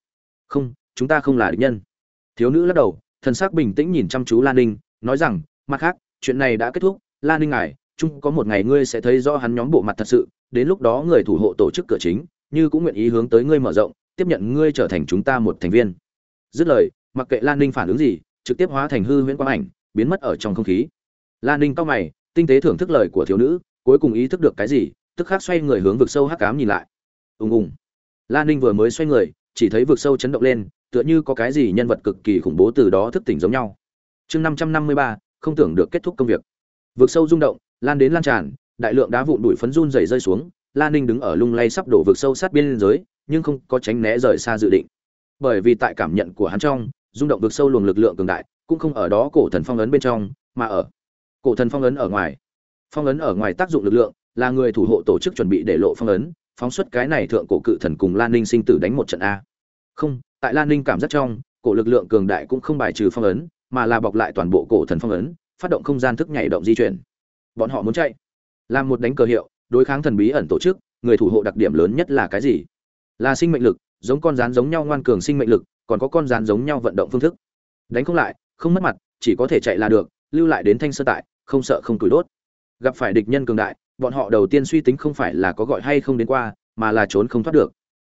[SPEAKER 1] Không, chúng ta không là địch nhân. Thiếu nữ lắc đầu, thần sắc bình tĩnh nhìn chăm chú lan ninh, nói rằng, mặt khác, chuyện này đã kết thúc. Lan ninh ngài, chung có một ngày ngươi sẽ thấy rõ hắn nhóm bộ mặt thật sự. Đến lúc đó người thủ hộ tổ chức cửa chính, như cũng nguyện ý hướng tới ngươi mở rộng, tiếp nhận ngươi trở thành chúng ta một thành viên. Dứt lời, mặc kệ lan ninh phản ứng gì, trực tiếp hóa thành hư huyễn quang ảnh, biến mất ở trong không khí. Lan ninh cau mày, tinh tế thưởng thức lời của thiếu nữ, cuối cùng ý thức được cái gì tức khắc xoay người hướng vực sâu hắc cám nhìn lại. Ùng ùng. Lan ninh vừa mới xoay người, chỉ thấy vực sâu chấn động lên, tựa như có cái gì nhân vật cực kỳ khủng bố từ đó thức tỉnh giống nhau. Chương năm trăm năm mươi ba, không tưởng được kết thúc công việc. Vực sâu rung động, lan đến lan tràn, đại lượng đá vụn đuổi phấn run rẩy rơi xuống lan ninh đứng ở lung lay sắp đổ vực sâu sát biên giới, nhưng không có tránh né rời xa dự định. Bởi vì tại cảm nhận của hắn trong, rung động vực sâu luồng lực lượng cường đại, cũng không ở đó cổ thần phong ấn bên trong, mà ở cổ thần phong ấn ở ngoài. Phong ấn ở ngoài tác dụng lực lượng là người thủ hộ tổ chức chuẩn bị để lộ phong ấn, phóng xuất cái này thượng cổ cự thần cùng lan ninh sinh tử đánh một trận a. Không, tại lan ninh cảm giác trong, cổ lực lượng cường đại cũng không bài trừ phong ấn, mà là bọc lại toàn bộ cổ thần phong ấn, phát động không gian thức nhảy động di chuyển. Bọn họ muốn chạy. Làm một đánh cờ hiệu, đối kháng thần bí ẩn tổ chức, người thủ hộ đặc điểm lớn nhất là cái gì? Là sinh mệnh lực, giống con rán giống nhau ngoan cường sinh mệnh lực, còn có con rán giống nhau vận động phương thức. Đánh không lại, không mất mặt, chỉ có thể chạy là được, lưu lại đến thanh sơ tại, không sợ không tuổi đốt. Gặp phải địch nhân cường đại bọn họ đầu tiên suy tính không phải là có gọi hay không đến qua, mà là trốn không thoát được.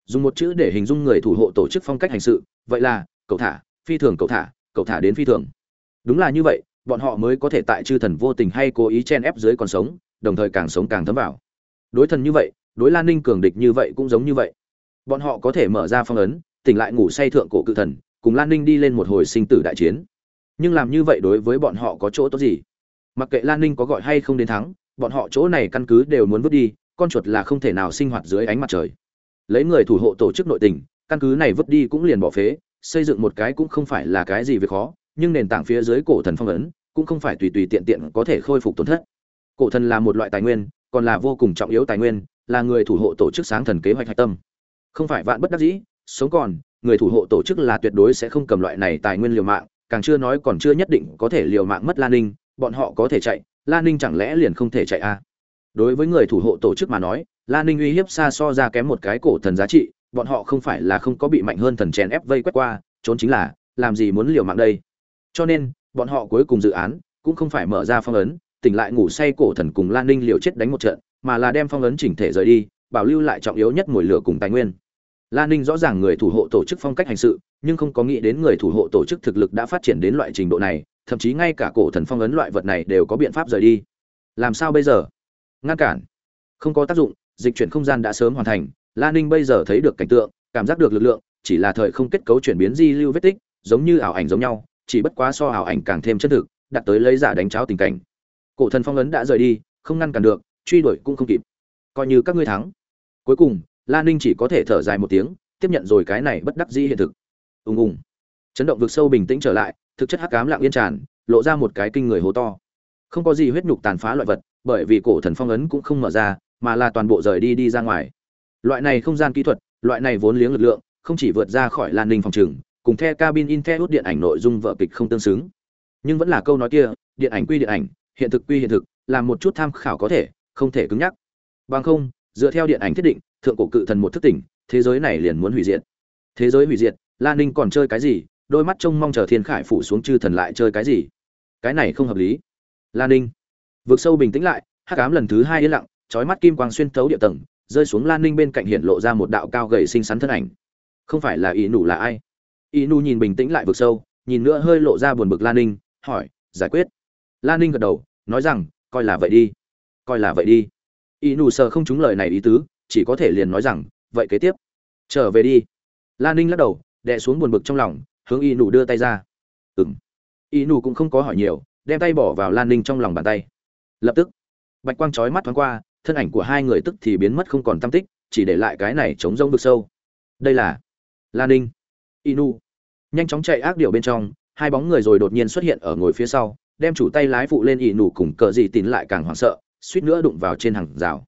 [SPEAKER 1] Dùng một chữ để hình dung người thủ hộ tổ chức phong cách hành sự, vậy là, cậu thả, phi thường cậu thả cậu thả đến phi thường. Đúng là như vậy, bọn họ mới có thể tại chư thần vô tình hay cố ý chen ép dưới còn sống, đồng thời càng sống càng thấm vào. Đối thần như vậy, đối lan ninh cường địch như vậy cũng giống như vậy. Bọn họ có thể mở ra phong ấn, tỉnh lại ngủ say thượng cổ cự thần, cùng lan ninh đi lên một hồi sinh tử đại chiến. Nhưng làm như vậy đối với bọn họ có chỗ tốt gì? Mặc kệ lan ninh có gọi hay không đến thắng bọn họ chỗ này căn cứ đều muốn vứt đi, con chuột là không thể nào sinh hoạt dưới ánh mặt trời. Lấy người thủ hộ tổ chức nội tình, căn cứ này vứt đi cũng liền bỏ phế, xây dựng một cái cũng không phải là cái gì việc khó, nhưng nền tảng phía dưới cổ thần phong ấn, cũng không phải tùy tùy tiện tiện có thể khôi phục tổn thất. Cổ thần là một loại tài nguyên, còn là vô cùng trọng yếu tài nguyên, là người thủ hộ tổ chức sáng thần kế hoạch hạch tâm. Không phải vạn bất đắc dĩ, sống còn, người thủ hộ tổ chức là tuyệt đối sẽ không cầm loại này tài nguyên liều mạng, càng chưa nói còn chưa nhất định có thể liều mạng mất lan ninh, bọn họ có thể chạy lan ninh chẳng lẽ liền không thể chạy à? đối với người thủ hộ tổ chức mà nói lan ninh uy hiếp xa so ra kém một cái cổ thần giá trị, bọn họ không phải là không có bị mạnh hơn thần chèn ép vây quét qua, trốn chính là, làm gì muốn liều mạng đây cho nên, bọn họ cuối cùng dự án cũng không phải mở ra phong ấn, tỉnh lại ngủ say cổ thần cùng lan ninh liều chết đánh một trận, mà là đem phong ấn chỉnh thể rời đi, bảo lưu lại trọng yếu nhất mồi lửa cùng tài nguyên lan ninh rõ ràng người thủ hộ tổ chức phong cách hành sự, nhưng không có nghĩ đến người thủ hộ tổ chức thực lực đã phát triển đến loại trình độ này thậm chí ngay cả cổ thần phong ấn loại vật này đều có biện pháp rời đi. Làm sao bây giờ? Ngăn cản. Không có tác dụng, dịch chuyển không gian đã sớm hoàn thành. Lan ninh bây giờ thấy được cảnh tượng, cảm giác được lực lượng, chỉ là thời không kết cấu chuyển biến di lưu vết tích, giống như ảo ảnh giống nhau, chỉ bất quá so ảo ảnh càng thêm chân thực đặt tới lấy giả đánh cháo tình cảnh. Cổ thần phong ấn đã rời đi, không ngăn cản được, truy đuổi cũng không kịp. Coi như các ngươi thắng. Cuối cùng lan ninh chỉ có thể thở dài một tiếng, tiếp nhận rồi cái này bất đắc dĩ hiện thực. Ùng ùng. Chấn động vực sâu bình tĩnh trở lại thực chất hắc ám lặng yên tràn, lộ ra một cái kinh người hố to. Không có gì huyết nhục tàn phá loại vật, bởi vì cổ thần phong ấn cũng không mở ra, mà là toàn bộ rời đi đi ra ngoài. Loại này không gian kỹ thuật, loại này vốn liếng lực lượng, không chỉ vượt ra khỏi lan ninh phòng trừng cùng theo cabin in the hút điện ảnh nội dung vợ kịch không tương xứng. Nhưng vẫn là câu nói kia, điện ảnh quy điện ảnh, hiện thực quy hiện thực làm một chút tham khảo có thể, không thể cứng nhắc. Bằng không, dựa theo điện ảnh thiết định, thượng cổ cự thần một thức tỉnh, thế giới này liền muốn hủy diệt. Thế giới hủy diệt, lan ninh còn chơi cái gì đôi mắt trông mong chờ thiên khải phủ xuống chư thần lại chơi cái gì? Cái này không hợp lý. Lan ninh vượt sâu bình tĩnh lại, hắc ám lần thứ hai yên lặng trói mắt kim quang xuyên thấu địa tầng, rơi xuống lan ninh bên cạnh hiện lộ ra một đạo cao gầy xinh xắn thân ảnh. Không phải là ý nụ là ai? Ý nụ nhìn bình tĩnh lại vượt sâu, nhìn nữa hơi lộ ra buồn bực lan ninh, hỏi, giải quyết. Lan ninh gật đầu, nói rằng, coi là vậy đi. Coi là vậy đi. Ý nụ sợ không trúng lời này ý tứ, chỉ có thể liền nói rằng, vậy kế tiếp. Trở về đi. Lan ninh lắc đầu, đè xuống buồn bực trong lòng hướng y nụ đưa tay ra. Ừng y nụ cũng không có hỏi nhiều, đem tay bỏ vào lan ninh trong lòng bàn tay. Lập tức, bạch quang trói mắt thoáng qua, thân ảnh của hai người tức thì biến mất không còn tâm tích, chỉ để lại cái này chống rông vực sâu. Đây là lan ninh. Inu nhanh chóng chạy ác điệu bên trong, hai bóng người rồi đột nhiên xuất hiện ở ngồi phía sau, đem chủ tay lái phụ lên Y nụ cùng cờ gì tín lại càng hoảng sợ, suýt nữa đụng vào trên hàng rào.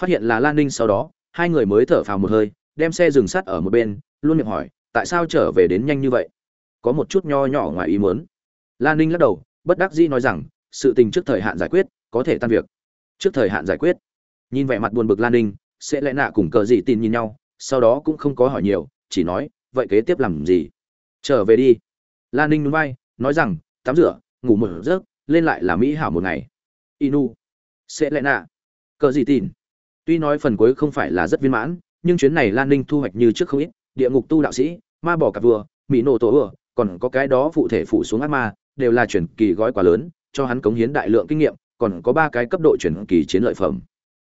[SPEAKER 1] Phát hiện là lan ninh sau đó, hai người mới thở phào một hơi, đem xe dừng sắt ở một bên, luôn miệng hỏi tại sao trở về đến nhanh như vậy? Có một chút nho nhỏ ngoài ý muốn. Lan ninh lắc đầu, bất đắc dĩ nói rằng, sự tình trước thời hạn giải quyết, có thể tan việc. Trước thời hạn giải quyết. Nhìn vẻ mặt buồn bực lan ninh, sẽ lẽ nạ cùng cờ gì tin nhìn nhau, sau đó cũng không có hỏi nhiều, chỉ nói, vậy kế tiếp làm gì? Trở về đi. Lan ninh núi bay nói rằng, tắm rửa, ngủ một giấc, lên lại là mỹ hảo một ngày. Inu, sẽ lẽ nạ. Cờ gì tin. Tuy nói phần cuối không phải là rất viên mãn, nhưng chuyến này lan ninh thu hoạch như trước không ít địa ngục tu đạo sĩ, ma bỏ cặp vừa mỹ nổ tổ vừa còn có cái đó phụ thể phụ xuống ác ma, đều là chuyển kỳ gói quá lớn, cho hắn cống hiến đại lượng kinh nghiệm, còn có ba cái cấp độ chuyển kỳ chiến lợi phẩm.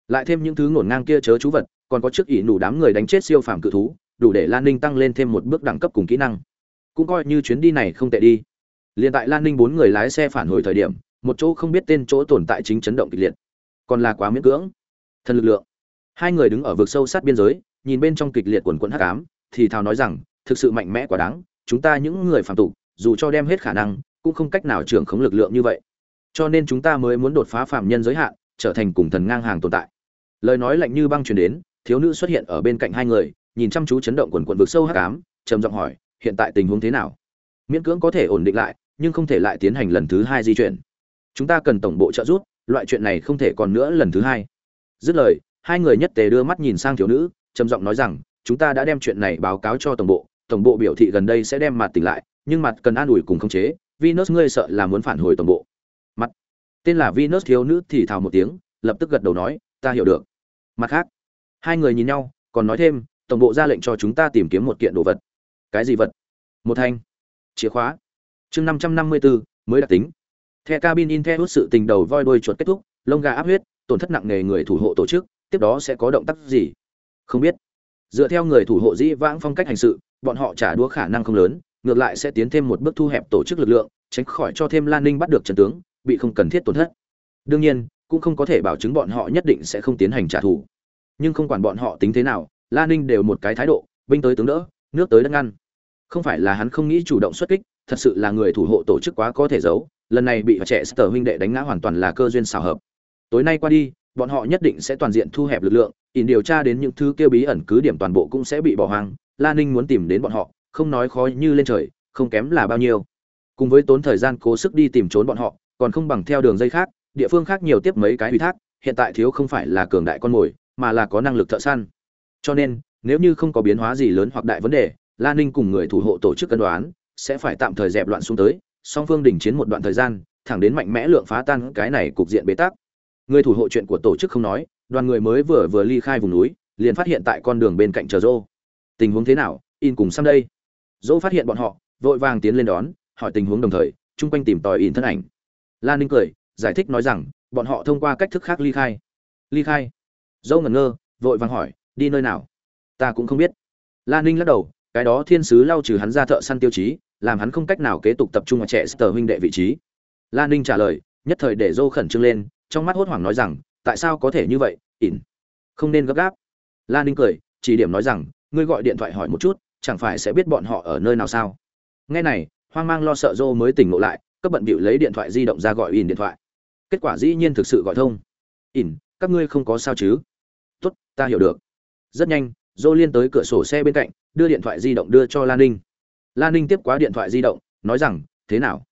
[SPEAKER 1] Lại thêm những thứ ngổn ngang kia chớ chú vật, còn có chức ỷ nủ đám người đánh chết siêu phàm cự thú, đủ để lan ninh tăng lên thêm một bước đẳng cấp cùng kỹ năng. Cũng coi như chuyến đi này không tệ đi. Liền tại lan ninh bốn người lái xe phản hồi thời điểm, một chỗ không biết tên chỗ tồn tại chính chấn động kịch liệt. Còn là quá miễn cưỡng. Thần lực lượng. Hai người đứng ở vực sâu sát biên giới, nhìn bên trong kịch liệt quần quẫn hắc ám thì thào nói rằng, thực sự mạnh mẽ quá đáng, chúng ta những người phạm tục, dù cho đem hết khả năng, cũng không cách nào trưởng khống lực lượng như vậy. Cho nên chúng ta mới muốn đột phá phạm nhân giới hạn, trở thành cùng thần ngang hàng tồn tại. Lời nói lạnh như băng truyền đến, thiếu nữ xuất hiện ở bên cạnh hai người, nhìn chăm chú chấn động quần quần vực sâu hắc ám, trầm giọng hỏi, hiện tại tình huống thế nào? Miễn cưỡng có thể ổn định lại, nhưng không thể lại tiến hành lần thứ hai di chuyển. Chúng ta cần tổng bộ trợ giúp, loại chuyện này không thể còn nữa lần thứ hai. Dứt lời, hai người nhất tề đưa mắt nhìn sang thiếu nữ, trầm giọng nói rằng chúng ta đã đem chuyện này báo cáo cho tổng bộ tổng bộ biểu thị gần đây sẽ đem mặt tỉnh lại nhưng mặt cần an ủi cùng khống chế Venus ngươi sợ là muốn phản hồi tổng bộ. Mặt. Tên là Venus thiếu nữ thì thào một tiếng, lập tức gật đầu nói, ta hiểu được. Mặt khác, hai người nhìn nhau, còn nói thêm, tổng bộ ra lệnh cho chúng ta tìm kiếm một kiện đồ vật. Cái gì vật? Một thanh chìa khóa. Chương 554, mới đặc tính. The cabin in the sự tình đầu voi đuôi chuột kết thúc, lông gà áp huyết, tổn thất nặng nề người thủ hộ tổ chức, tiếp đó sẽ có động tác gì? Không biết. Dựa theo người thủ hộ dĩ vãng phong cách hành sự, bọn họ trả đũa khả năng không lớn, ngược lại sẽ tiến thêm một bước thu hẹp tổ chức lực lượng tránh khỏi cho thêm lan ninh bắt được trần tướng bị không cần thiết tổn thất. Đương nhiên cũng không có thể bảo chứng bọn họ nhất định sẽ không tiến hành trả thù. Nhưng không quản bọn họ tính thế nào lan ninh đều một cái thái độ binh tới tướng đỡ nước tới đất ngăn. Không phải là hắn không nghĩ chủ động xuất kích thật sự là người thủ hộ tổ chức quá có thể giấu lần này bị trẻ sở huynh đệ đánh ngã hoàn toàn là cơ duyên xào hợp. Tối nay qua đi bọn họ nhất định sẽ toàn diện thu hẹp lực lượng, ỉn điều tra đến những thứ kêu bí ẩn cứ điểm toàn bộ cũng sẽ bị bỏ hoang. Lan ninh muốn tìm đến bọn họ, không nói khó như lên trời, không kém là bao nhiêu. Cùng với tốn thời gian cố sức đi tìm trốn bọn họ, còn không bằng theo đường dây khác, địa phương khác nhiều tiếp mấy cái ủy thác, hiện tại thiếu không phải là cường đại con mồi, mà là có năng lực thợ săn. Cho nên, nếu như không có biến hóa gì lớn hoặc đại vấn đề lan ninh cùng người thủ hộ tổ chức cân đoán, sẽ phải tạm thời dẹp loạn xuống tới, song phương đình chiến một đoạn thời gian, thẳng đến mạnh mẽ lượng phá tan cái này cục diện bế tắc người thủ hộ chuyện của tổ chức không nói, đoàn người mới vừa vừa ly khai vùng núi, liền phát hiện tại con đường bên cạnh chờ rô tình huống thế nào? In cùng sang đây. Dỗ phát hiện bọn họ, vội vàng tiến lên đón, hỏi tình huống đồng thời, chung quanh tìm tòi in thân ảnh. Lan ninh cười, giải thích nói rằng, bọn họ thông qua cách thức khác ly khai. Ly khai? Dâu ngẩn ngơ, vội vàng hỏi, đi nơi nào? Ta cũng không biết. Lan ninh lắc đầu, cái đó thiên sứ lau trừ hắn ra thợ săn tiêu chí, làm hắn không cách nào kế tục tập trung vào trẻ sờ huynh đệ vị trí. Lan ninh trả lời, nhất thời để dâu khẩn trương lên trong mắt hốt hoảng nói rằng, tại sao có thể như vậy, ỉn? Không nên gấp gáp. Lan ninh cười, chỉ điểm nói rằng, ngươi gọi điện thoại hỏi một chút, chẳng phải sẽ biết bọn họ ở nơi nào sao? Nghe này, hoang mang lo sợ dô mới tỉnh ngộ lại, cấp bận bịu lấy điện thoại di động ra gọi ỉn điện thoại. Kết quả dĩ nhiên thực sự gọi thông. Ỉn, các ngươi không có sao chứ? Tốt, ta hiểu được. Rất nhanh dô liên tới cửa sổ xe bên cạnh, đưa điện thoại di động đưa cho lan ninh. Lan ninh tiếp quá điện thoại di động, nói rằng, thế nào?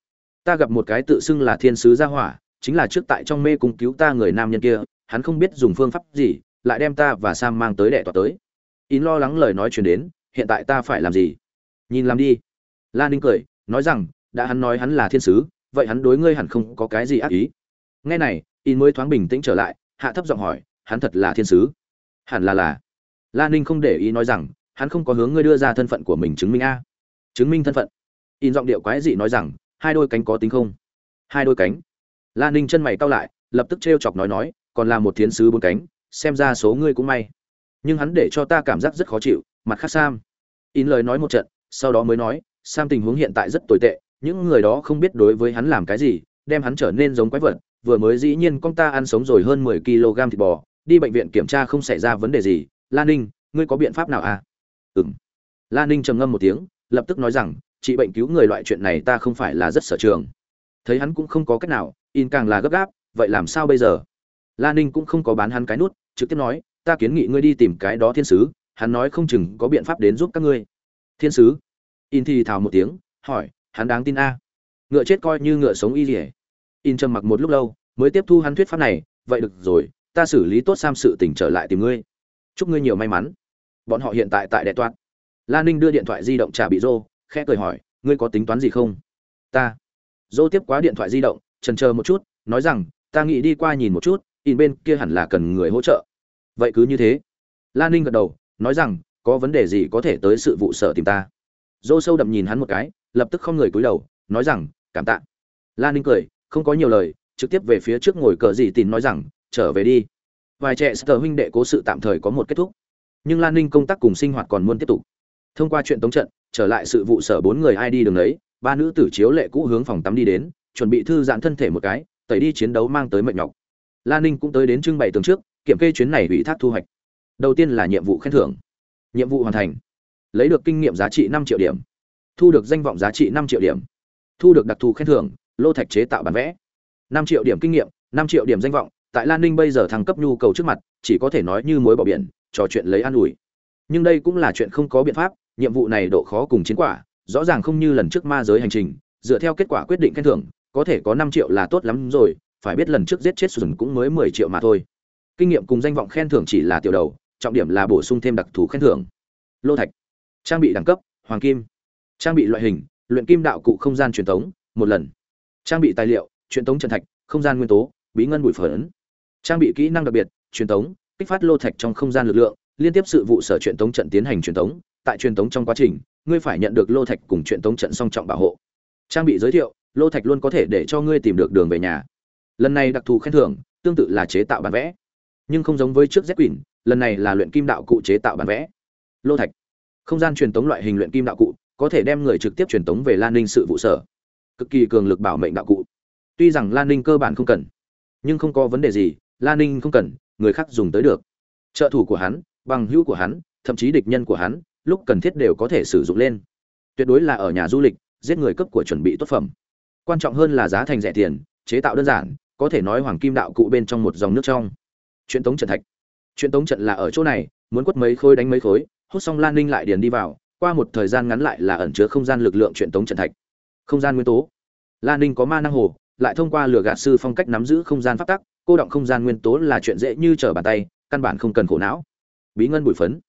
[SPEAKER 1] Ta gặp một cái tự xưng là thiên sứ gia hỏa chính là trước tại trong mê cung cứu ta người nam nhân kia, hắn không biết dùng phương pháp gì, lại đem ta và sam mang tới đệ tọa tới. In lo lắng lời nói chuyển đến, hiện tại ta phải làm gì? Nhìn làm đi. Lan ninh cười, nói rằng, đã hắn nói hắn là thiên sứ, vậy hắn đối ngươi hẳn không có cái gì ác ý. Nghe này in mới thoáng bình tĩnh trở lại, hạ thấp giọng hỏi, hắn thật là thiên sứ? Hẳn là là. Lan ninh không để ý nói rằng, hắn không có hướng ngươi đưa ra thân phận của mình chứng minh a. Chứng minh thân phận. In giọng điệu quái dị nói rằng, hai đôi cánh có tính không? Hai đôi cánh. La ninh chân mày cau lại, lập tức t chọc nói nói, còn là một thiên sứ bốn cánh, xem ra số ngươi cũng may. Nhưng hắn để cho ta cảm giác rất khó chịu, mặt khác sam. In lời nói một trận, sau đó mới nói, sam tình huống hiện tại rất tồi tệ, những người đó không biết đối với hắn làm cái gì, đem hắn trở nên giống quái vật, vừa mới dĩ nhiên con ta ăn sống rồi hơn mười kg thịt bò, đi bệnh viện kiểm tra không xảy ra vấn đề gì. Lan ninh, ngươi có biện pháp nào à? Ừ m lan ninh trầm ngâm một tiếng, lập tức nói rằng trị bệnh cứu người loại chuyện này ta không phải là rất sở trường. Thấy hắn cũng không có cách nào in càng là gấp gáp, vậy làm sao bây giờ? Lan ninh cũng không có bán hắn cái nút, trực tiếp nói, ta kiến nghị ngươi đi tìm cái đó thiên sứ, hắn nói không chừng có biện pháp đến giúp các ngươi. Thiên sứ? In thì thào một tiếng, hỏi, hắn đáng tin a? Ngựa chết coi như ngựa sống y dỉa in trầm mặc một lúc lâu, mới tiếp thu hắn thuyết pháp này, vậy được rồi, ta xử lý tốt sam sự tỉnh trở lại tìm ngươi. Chúc ngươi nhiều may mắn. Bọn họ hiện tại tại đệ toát lan ninh đưa điện thoại di động trả bị rô khẽ cười hỏi, ngươi có tính toán gì không? Ta. Dô tiếp quá điện thoại di động trần chờ một chút, nói rằng, ta nghĩ đi qua nhìn một chút, in bên kia hẳn là cần người hỗ trợ. Vậy cứ như thế. Lan ninh gật đầu, nói rằng, có vấn đề gì có thể tới sự vụ sở tìm ta. Dô sâu đậm nhìn hắn một cái, lập tức không người cúi đầu, nói rằng, cảm tạ. Lan ninh cười, không có nhiều lời, trực tiếp về phía trước ngồi cờ gì tìm nói rằng, trở về đi. Vài trẻ sờ huynh đệ cố sự tạm thời có một kết thúc. Nhưng lan ninh công tác cùng sinh hoạt còn muốn tiếp tục. Thông qua chuyện tống trận, trở lại sự vụ sở bốn người ai đi đường đấy ba nữ tử chiếu lệ cũ hướng phòng tắm đi đến chuẩn bị thư giãn thân thể một cái, tẩy đi chiến đấu mang tới mệt nhọc. Lan ninh cũng tới đến trưng bày tường trước, kiểm kê chuyến này ủy thác thu hoạch. Đầu tiên là nhiệm vụ khen thưởng. Nhiệm vụ hoàn thành. Lấy được kinh nghiệm giá trị năm triệu điểm. Thu được danh vọng giá trị năm triệu điểm. Thu được đặc thù khen thưởng, lô thạch chế tạo bản vẽ. Năm triệu điểm kinh nghiệm, năm triệu điểm danh vọng, tại lan ninh bây giờ thăng cấp nhu cầu trước mặt, chỉ có thể nói như mối bỏ biển, trò chuyện lấy an ủi. Nhưng đây cũng là chuyện không có biện pháp, nhiệm vụ này độ khó cùng chiến quả, rõ ràng không như lần trước ma giới hành trình, dựa theo kết quả quyết định khen thưởng có thể có năm triệu là tốt lắm rồi, phải biết lần trước giết chết sùn cũng mới mười triệu mà thôi. Kinh nghiệm cùng danh vọng khen thưởng chỉ là tiểu đầu, trọng điểm là bổ sung thêm đặc thù khen thưởng. Lô thạch, trang bị đẳng cấp, hoàng kim. Trang bị loại hình, luyện kim đạo cụ không gian truyền thống một lần. Trang bị tài liệu, truyền thống trần thạch, không gian nguyên tố, bí ngân bụi phở trang bị kỹ năng đặc biệt, truyền thống kích phát lô thạch trong không gian lực lượng, liên tiếp sự vụ sở truyền thống trận tiến hành truyền thống tại truyền thống trong quá trình, ngươi phải nhận được lô thạch cùng truyền thống trận song trọng bảo hộ. Trang bị giới thiệu lô thạch luôn có thể để cho ngươi tìm được đường về nhà. Lần này đặc thù khen thưởng, tương tự là chế tạo bản vẽ. Nhưng không giống với trước z quỳnh lần này là luyện kim đạo cụ chế tạo bản vẽ. Lô thạch. Không gian truyền tống loại hình luyện kim đạo cụ, có thể đem người trực tiếp truyền tống về lan ninh sự vụ sở. Cực kỳ cường lực bảo mệnh đạo cụ. Tuy rằng lan ninh cơ bản không cần, nhưng không có vấn đề gì, lan ninh không cần, người khác dùng tới được. Trợ thủ của hắn, bằng hữu của hắn, thậm chí địch nhân của hắn, lúc cần thiết đều có thể sử dụng lên. Tuyệt đối là ở nhà du lịch, giết người cấp của chuẩn bị tốt phẩm quan trọng hơn là giá thành rẻ tiền, chế tạo đơn giản, có thể nói hoàng kim đạo cụ bên trong một dòng nước trong. Chuyện tống trận thạch. Chuyện tống trận là ở chỗ này, muốn quất mấy khối đánh mấy khối, hút xong lan ninh lại điền đi vào, qua một thời gian ngắn lại là ẩn chứa không gian lực lượng chuyện tống trận thạch. Không gian nguyên tố. Lan ninh có ma năng hồ, lại thông qua lừa gạt sư phong cách nắm giữ không gian phát tắc, cô động không gian nguyên tố là chuyện dễ như trở bàn tay, căn bản không cần khổ não. Bí ngân bụi phấn.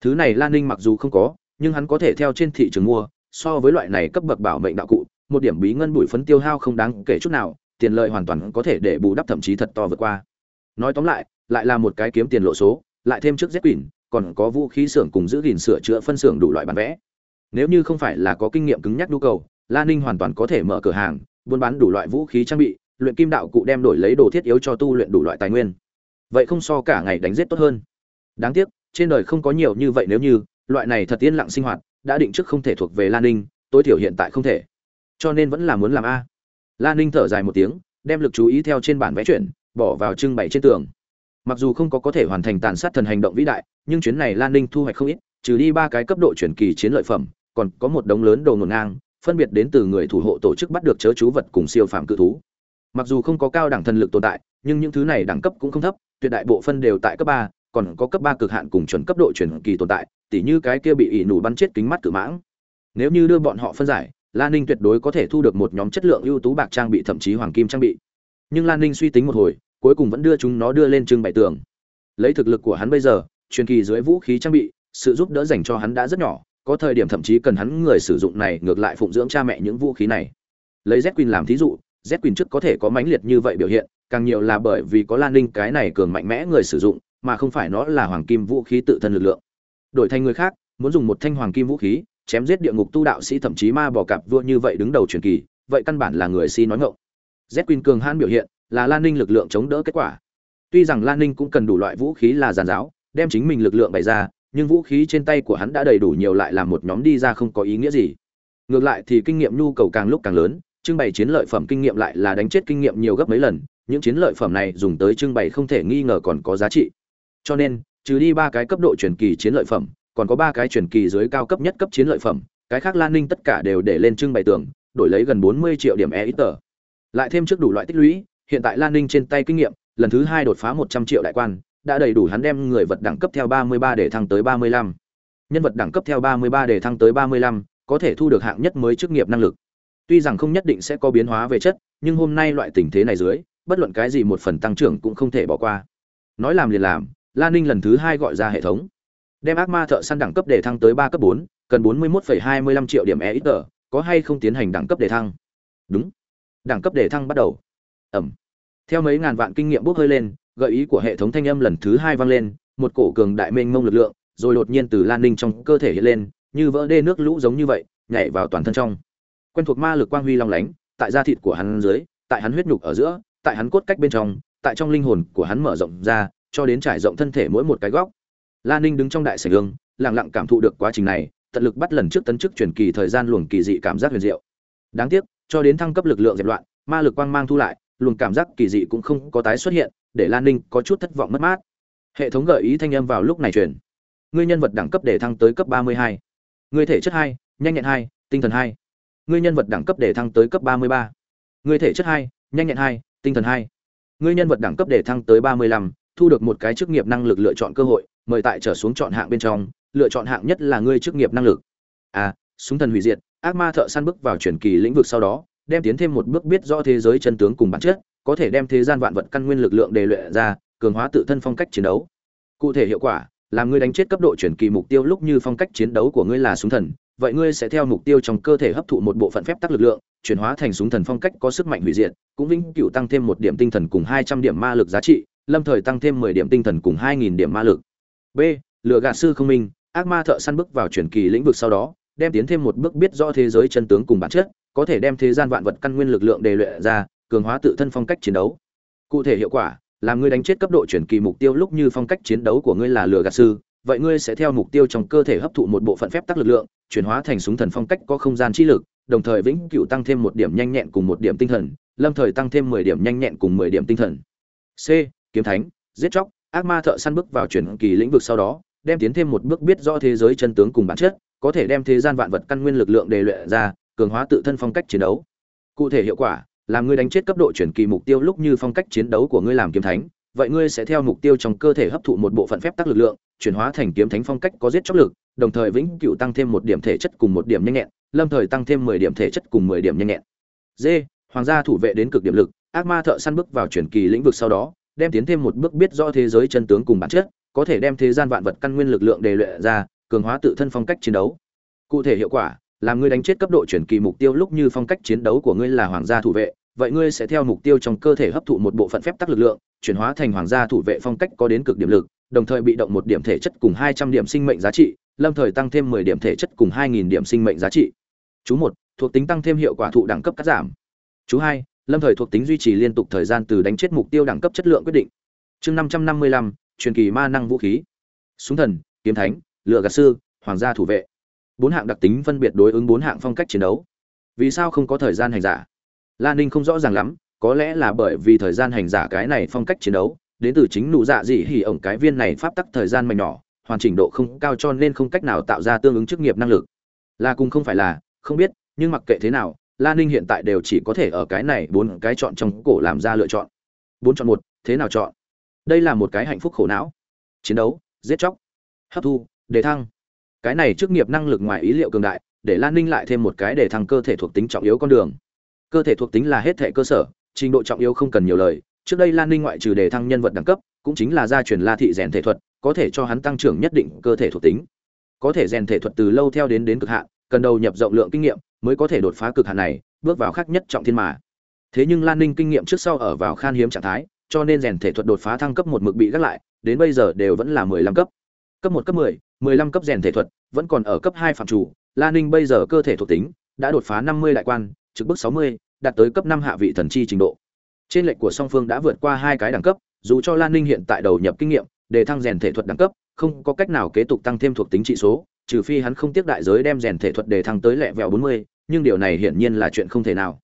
[SPEAKER 1] Thứ này lan ninh mặc dù không có, nhưng hắn có thể theo trên thị trường mua, so với loại này cấp bậc bảo mệnh đạo cụ một điểm bí ngân bụi phấn tiêu hao không đáng kể chút nào, tiền lợi hoàn toàn có thể để bù đắp thậm chí thật to vượt qua. Nói tóm lại lại là một cái kiếm tiền lộ số, lại thêm trước z quỷ, còn có vũ khí xưởng cùng giữ gìn sửa chữa phân xưởng đủ loại bán vẽ. Nếu như không phải là có kinh nghiệm cứng nhắc nhu cầu, la ninh hoàn toàn có thể mở cửa hàng, buôn bán đủ loại vũ khí trang bị, luyện kim đạo cụ đem đổi lấy đồ thiết yếu cho tu luyện đủ loại tài nguyên. Vậy không so cả ngày đánh giết tốt hơn. Đáng tiếc, trên đời không có nhiều như vậy nếu như, loại này thật yên lặng sinh hoạt, đã định trước không thể thuộc về lan ninh, tối thiểu hiện tại không thể cho nên vẫn là muốn làm a. Lan ninh thở dài một tiếng, đem lực chú ý theo trên bản vẽ chuyển, bỏ vào trưng bày trên tường. Mặc dù không có có thể hoàn thành tàn sát thần hành động vĩ đại, nhưng chuyến này lan ninh thu hoạch không ít, trừ đi ba cái cấp độ chuyển kỳ chiến lợi phẩm, còn có một đống lớn đồ ngổn ngang, phân biệt đến từ người thủ hộ tổ chức bắt được chớ chú vật cùng siêu phạm cự thú. Mặc dù không có cao đẳng thần lực tồn tại, nhưng những thứ này đẳng cấp cũng không thấp, tuyệt đại bộ phân đều tại cấp ba, còn có cấp ba cực hạn cùng chuẩn cấp độ chuyển kỳ tồn tại, tỉ như cái kia bị ỉ nủ bắn chết kính mắt cự mãng. Nếu như đưa bọn họ phân giải lan ninh tuyệt đối có thể thu được một nhóm chất lượng ưu tú bạc trang bị, thậm chí hoàng kim trang bị. Nhưng lan ninh suy tính một hồi, cuối cùng vẫn đưa chúng nó đưa lên trưng bày tường. Lấy thực lực của hắn bây giờ, truyền kỳ dưới vũ khí trang bị, sự giúp đỡ dành cho hắn đã rất nhỏ, có thời điểm thậm chí cần hắn người sử dụng này ngược lại phụng dưỡng cha mẹ những vũ khí này. Lấy z quỳnh làm thí dụ z quỳnh trước có thể có mãnh liệt như vậy biểu hiện, càng nhiều là bởi vì có lan ninh cái này cường mạnh mẽ người sử dụng, mà không phải nó là hoàng kim vũ khí tự thân lực lượng. Đổi thành người khác, muốn dùng một thanh hoàng kim vũ khí chém giết địa ngục tu đạo sĩ thậm chí ma bỏ cặp vua như vậy đứng đầu truyền kỳ, vậy căn bản là người si nói ngộng z quỳnh cường hãn biểu hiện, là lan ninh lực lượng chống đỡ kết quả. Tuy rằng lan ninh cũng cần đủ loại vũ khí là giàn giáo, đem chính mình lực lượng bày ra, nhưng vũ khí trên tay của hắn đã đầy đủ nhiều lại làm một nhóm đi ra không có ý nghĩa gì. Ngược lại thì kinh nghiệm nhu cầu càng lúc càng lớn, trưng bày chiến lợi phẩm kinh nghiệm lại là đánh chết kinh nghiệm nhiều gấp mấy lần, những chiến lợi phẩm này dùng tới trưng bày không thể nghi ngờ còn có giá trị. Cho nên, trừ đi ba cái cấp độ truyền kỳ chiến lợi phẩm còn có ba cái truyền kỳ dưới cao cấp nhất cấp chiến lợi phẩm, cái khác lan ninh tất cả đều để lên trưng bày tường, đổi lấy gần bốn mươi triệu điểm e ít tờ. Lại thêm trước đủ loại tích lũy, hiện tại lan ninh trên tay kinh nghiệm, lần thứ hai đột phá một trăm triệu đại quan, đã đầy đủ hắn đem người vật đẳng cấp theo ba mươi ba để thăng tới ba mươi lăm. Nhân vật đẳng cấp theo ba mươi ba để thăng tới ba mươi lăm, có thể thu được hạng nhất mới chức nghiệp năng lực. Tuy rằng không nhất định sẽ có biến hóa về chất, nhưng hôm nay loại tình thế này dưới, bất luận cái gì một phần tăng trưởng cũng không thể bỏ qua. Nói làm liền làm lan ninh lần thứ hai gọi ra hệ thống đem ác ma thợ săn đẳng cấp để thăng tới ba cấp bốn, cần bốn mươi một hai mươi lăm triệu điểm e ít tờ có hay không tiến hành đẳng cấp để thăng? Đúng. Đẳng cấp để thăng bắt đầu. Ẩm. Theo mấy ngàn vạn kinh nghiệm bốc hơi lên, gợi ý của hệ thống thanh âm lần thứ hai vang lên, một cổ cường đại mênh mông lực lượng, rồi đột nhiên từ lan ninh trong cơ thể hiện lên, như vỡ đê nước lũ giống như vậy, nhảy vào toàn thân trong. Quen thuộc ma lực quang huy long lánh, tại da thịt của hắn dưới, tại hắn huyết nhục ở giữa, tại hắn cốt cách bên trong, tại trong linh hồn của hắn mở rộng ra, cho đến trải rộng thân thể mỗi một cái góc lan ninh đứng trong đại sảnh hương, lặng lặng cảm thụ được quá trình này, tận lực bắt lần trước tấn chức truyền kỳ thời gian luồng kỳ dị cảm giác huyền diệu. Đáng tiếc, cho đến thăng cấp lực lượng dẹp loạn, ma lực quang mang thu lại, luồng cảm giác kỳ dị cũng không có tái xuất hiện, để lan ninh có chút thất vọng mất mát. Hệ thống gợi ý thanh âm vào lúc này truyền. Ngươi nhân vật đẳng cấp để thăng tới cấp ba mươi hai. Ngươi thể chất hai, nhanh nhẹn hai, tinh thần hai. Ngươi nhân vật đẳng cấp để thăng tới cấp ba mươi ba. Ngươi thể chất hai, nhanh nhẹn hai, tinh thần hai. Ngươi nhân vật đẳng cấp để thăng tới ba mươi lăm thu được một cái chức nghiệp năng lực lựa chọn cơ hội, mời tại trở xuống chọn hạng bên trong, lựa chọn hạng nhất là ngươi chức nghiệp năng lực. A súng thần hủy diệt, ác ma thợ săn bước vào truyền kỳ lĩnh vực sau đó, đem tiến thêm một bước biết rõ thế giới chân tướng cùng bản chất, có thể đem thế gian vạn vật căn nguyên lực lượng đề luyện ra, cường hóa tự thân phong cách chiến đấu. Cụ thể hiệu quả, làm ngươi đánh chết cấp độ chuyển kỳ mục tiêu lúc như phong cách chiến đấu của ngươi là súng thần, vậy ngươi sẽ theo mục tiêu trong cơ thể hấp thụ một bộ phận phép tắc lực lượng, chuyển hóa thành súng thần phong cách có sức mạnh hủy diệt, cũng vĩnh cửu tăng thêm một điểm tinh thần cùng hai trăm điểm ma lực giá trị lâm thời tăng thêm mười điểm tinh thần cùng hai nghìn điểm ma lực. B lựa gạt sư không minh, ác ma thợ săn bước vào chuyển kỳ lĩnh vực sau đó, đem tiến thêm một bước biết rõ thế giới chân tướng cùng bản chất, có thể đem thế gian vạn vật căn nguyên lực lượng đề luyện ra, cường hóa tự thân phong cách chiến đấu. Cụ thể hiệu quả, làm ngươi đánh chết cấp độ chuyển kỳ mục tiêu lúc như phong cách chiến đấu của ngươi là lừa gạt sư, vậy ngươi sẽ theo mục tiêu trong cơ thể hấp thụ một bộ phận phép tắc lực lượng, chuyển hóa thành súng thần phong cách có không gian chi lực, đồng thời vĩnh cửu tăng thêm một điểm nhanh nhẹn cùng một điểm tinh thần, lâm thời tăng thêm mười điểm nhanh nhẹn cùng mười điểm tinh thần. C kiếm thánh, giết chóc, ác ma thợ săn bước vào chuyển kỳ lĩnh vực sau đó, đem tiến thêm một bước biết rõ thế giới chân tướng cùng bản chất, có thể đem thế gian vạn vật căn nguyên lực lượng đề luyện ra, cường hóa tự thân phong cách chiến đấu. Cụ thể hiệu quả làm ngươi đánh chết cấp độ chuyển kỳ mục tiêu lúc như phong cách chiến đấu của ngươi làm kiếm thánh, vậy ngươi sẽ theo mục tiêu trong cơ thể hấp thụ một bộ phận phép tắc lực lượng, chuyển hóa thành kiếm thánh phong cách có giết chóc lực, đồng thời vĩnh cửu tăng thêm một điểm thể chất cùng một điểm nhanh nhẹn, lâm thời tăng thêm mười điểm thể chất cùng mười điểm nhanh nhẹn. D hoàng gia thủ vệ đến cực điểm lực, ác ma thợ săn bước vào chuyển kỳ lĩnh vực sau đó đem tiến thêm một bước biết rõ thế giới chân tướng cùng bản chất, có thể đem thế gian vạn vật căn nguyên lực lượng đề luyện ra, cường hóa tự thân phong cách chiến đấu. Cụ thể hiệu quả, làm ngươi đánh chết cấp độ chuyển kỳ mục tiêu lúc như phong cách chiến đấu của ngươi là hoàng gia thủ vệ, vậy ngươi sẽ theo mục tiêu trong cơ thể hấp thụ một bộ phận phép tắc lực lượng, chuyển hóa thành hoàng gia thủ vệ phong cách có đến cực điểm lực, đồng thời bị động một điểm thể chất cùng hai trăm điểm sinh mệnh giá trị, lâm thời tăng thêm mười điểm thể chất cùng hai nghìn điểm sinh mệnh giá trị. Chú một, thuộc tính tăng thêm hiệu quả thụ đẳng cấp cắt giảm. Chú hai lâm thời thuộc tính duy trì liên tục thời gian từ đánh chết mục tiêu đẳng cấp chất lượng quyết định. Chương năm trăm năm mươi lăm, truyền kỳ ma năng vũ khí. Súng thần, kiếm thánh, lựa gạt sư, hoàng gia thủ vệ. Bốn hạng đặc tính phân biệt đối ứng bốn hạng phong cách chiến đấu. Vì sao không có thời gian hành giả? Lan ninh không rõ ràng lắm, có lẽ là bởi vì thời gian hành giả cái này phong cách chiến đấu, đến từ chính nụ dạ dị hỉ ổng cái viên này pháp tắc thời gian mạnh nhỏ, hoàn chỉnh độ không cao cho nên không cách nào tạo ra tương ứng chức nghiệp năng lực. Là cùng không phải là, không biết, nhưng mặc kệ thế nào lan ninh hiện tại đều chỉ có thể ở cái này bốn cái chọn trong cổ làm ra lựa chọn. Bốn chọn một, thế nào chọn? Đây là một cái hạnh phúc khổ não. Chiến đấu, giết chóc, hấp thu, đề thăng. Cái này chức nghiệp năng lực ngoài ý liệu cường đại, để lan ninh lại thêm một cái để thăng cơ thể thuộc tính trọng yếu con đường. Cơ thể thuộc tính là hết thể cơ sở, trình độ trọng yếu không cần nhiều lời. Trước đây lan ninh ngoại trừ đề thăng nhân vật đẳng cấp, cũng chính là gia truyền la thị rèn thể thuật, có thể cho hắn tăng trưởng nhất định cơ thể thuộc tính. Có thể rèn thể thuật từ lâu theo đến đến cực hạn, cần đầu nhập rộng lượng kinh nghiệm mới có thể đột phá cực hạn này, bước vào khác nhất trọng thiên mà. Thế nhưng lan ninh kinh nghiệm trước sau ở vào khan hiếm trạng thái, cho nên rèn thể thuật đột phá thăng cấp một mực bị gác lại, đến bây giờ đều vẫn là mười lăm cấp. Cấp một, cấp mười mười lăm cấp rèn thể thuật, vẫn còn ở cấp hai phạm chủ, lan ninh bây giờ cơ thể thuộc tính đã đột phá năm mươi đại quan, trực bước sáu mươi, đạt tới cấp năm hạ vị thần chi trình độ. Trên lệnh của song phương đã vượt qua hai cái đẳng cấp, dù cho lan ninh hiện tại đầu nhập kinh nghiệm, để thăng rèn thể thuật đẳng cấp, không có cách nào kế tục tăng thêm thuộc tính trị số trừ phi hắn không tiếc đại giới đem rèn thể thuật để thăng tới lẹ vẹo bốn mươi, nhưng điều này hiển nhiên là chuyện không thể nào.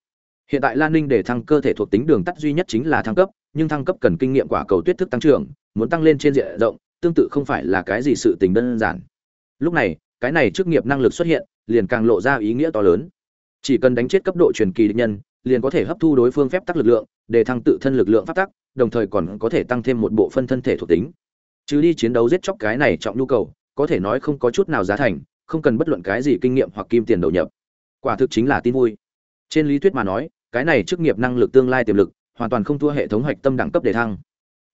[SPEAKER 1] Hiện tại lan ninh để thăng cơ thể thuộc tính đường tắt duy nhất chính là thăng cấp, nhưng thăng cấp cần kinh nghiệm quả cầu tuyết thức tăng trưởng, muốn tăng lên trên diện rộng, tương tự không phải là cái gì sự tình đơn giản. Lúc này, cái này chức nghiệp năng lực xuất hiện, liền càng lộ ra ý nghĩa to lớn. Chỉ cần đánh chết cấp độ truyền kỳ địch nhân, liền có thể hấp thu đối phương phép tắc lực lượng để thăng tự thân lực lượng phát tắc, đồng thời còn có thể tăng thêm một bộ phân thân thể thuộc tính. Chứ đi chiến đấu giết chóc cái này trọng nhu cầu có thể nói không có chút nào giá thành, không cần bất luận cái gì kinh nghiệm hoặc kim tiền đầu nhập. Quả thực chính là tin vui. Trên lý thuyết mà nói, cái này chức nghiệp năng lực tương lai tiềm lực, hoàn toàn không thua hệ thống hoạch tâm đẳng cấp đề thăng.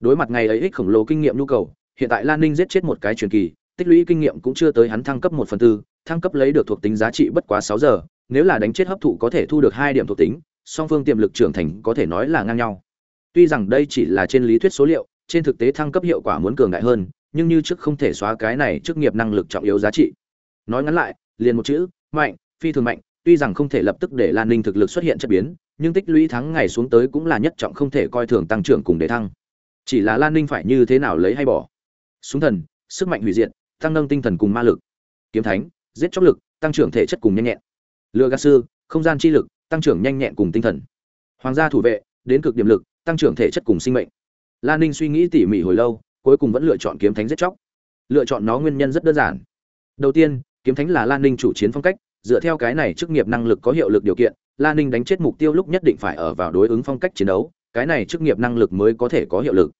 [SPEAKER 1] Đối mặt ngày ấy ích khổng lồ kinh nghiệm nhu cầu, hiện tại lan ninh giết chết một cái truyền kỳ, tích lũy kinh nghiệm cũng chưa tới hắn thăng cấp một phần tư, thăng cấp lấy được thuộc tính giá trị bất quá sáu giờ, nếu là đánh chết hấp thụ có thể thu được hai điểm thuộc tính, song phương tiềm lực trưởng thành có thể nói là ngang nhau. Tuy rằng đây chỉ là trên lý thuyết số liệu, trên thực tế thăng cấp hiệu quả muốn cường đại hơn nhưng như trước không thể xóa cái này chức nghiệp năng lực trọng yếu giá trị. Nói ngắn lại, liền một chữ, mạnh, phi thường mạnh, tuy rằng không thể lập tức để lan ninh thực lực xuất hiện chất biến, nhưng tích lũy thắng ngày xuống tới cũng là nhất trọng không thể coi thường tăng trưởng cùng để thăng. Chỉ là lan ninh phải như thế nào lấy hay bỏ? Súng thần, sức mạnh hủy diệt, tăng nâng tinh thần cùng ma lực. Kiếm thánh, giết chóc lực, tăng trưởng thể chất cùng nhanh nhẹn. Lựa gạt sư, không gian chi lực, tăng trưởng nhanh nhẹn cùng tinh thần. Hoàng gia thủ vệ, đến cực điểm lực, tăng trưởng thể chất cùng sinh mệnh. Lan ninh suy nghĩ tỉ mỉ hồi lâu cuối cùng vẫn lựa chọn kiếm thánh giết chóc. Lựa chọn nó nguyên nhân rất đơn giản. Đầu tiên, kiếm thánh là lan ninh chủ chiến phong cách, dựa theo cái này chức nghiệp năng lực có hiệu lực điều kiện, lan ninh đánh chết mục tiêu lúc nhất định phải ở vào đối ứng phong cách chiến đấu, cái này chức nghiệp năng lực mới có thể có hiệu lực.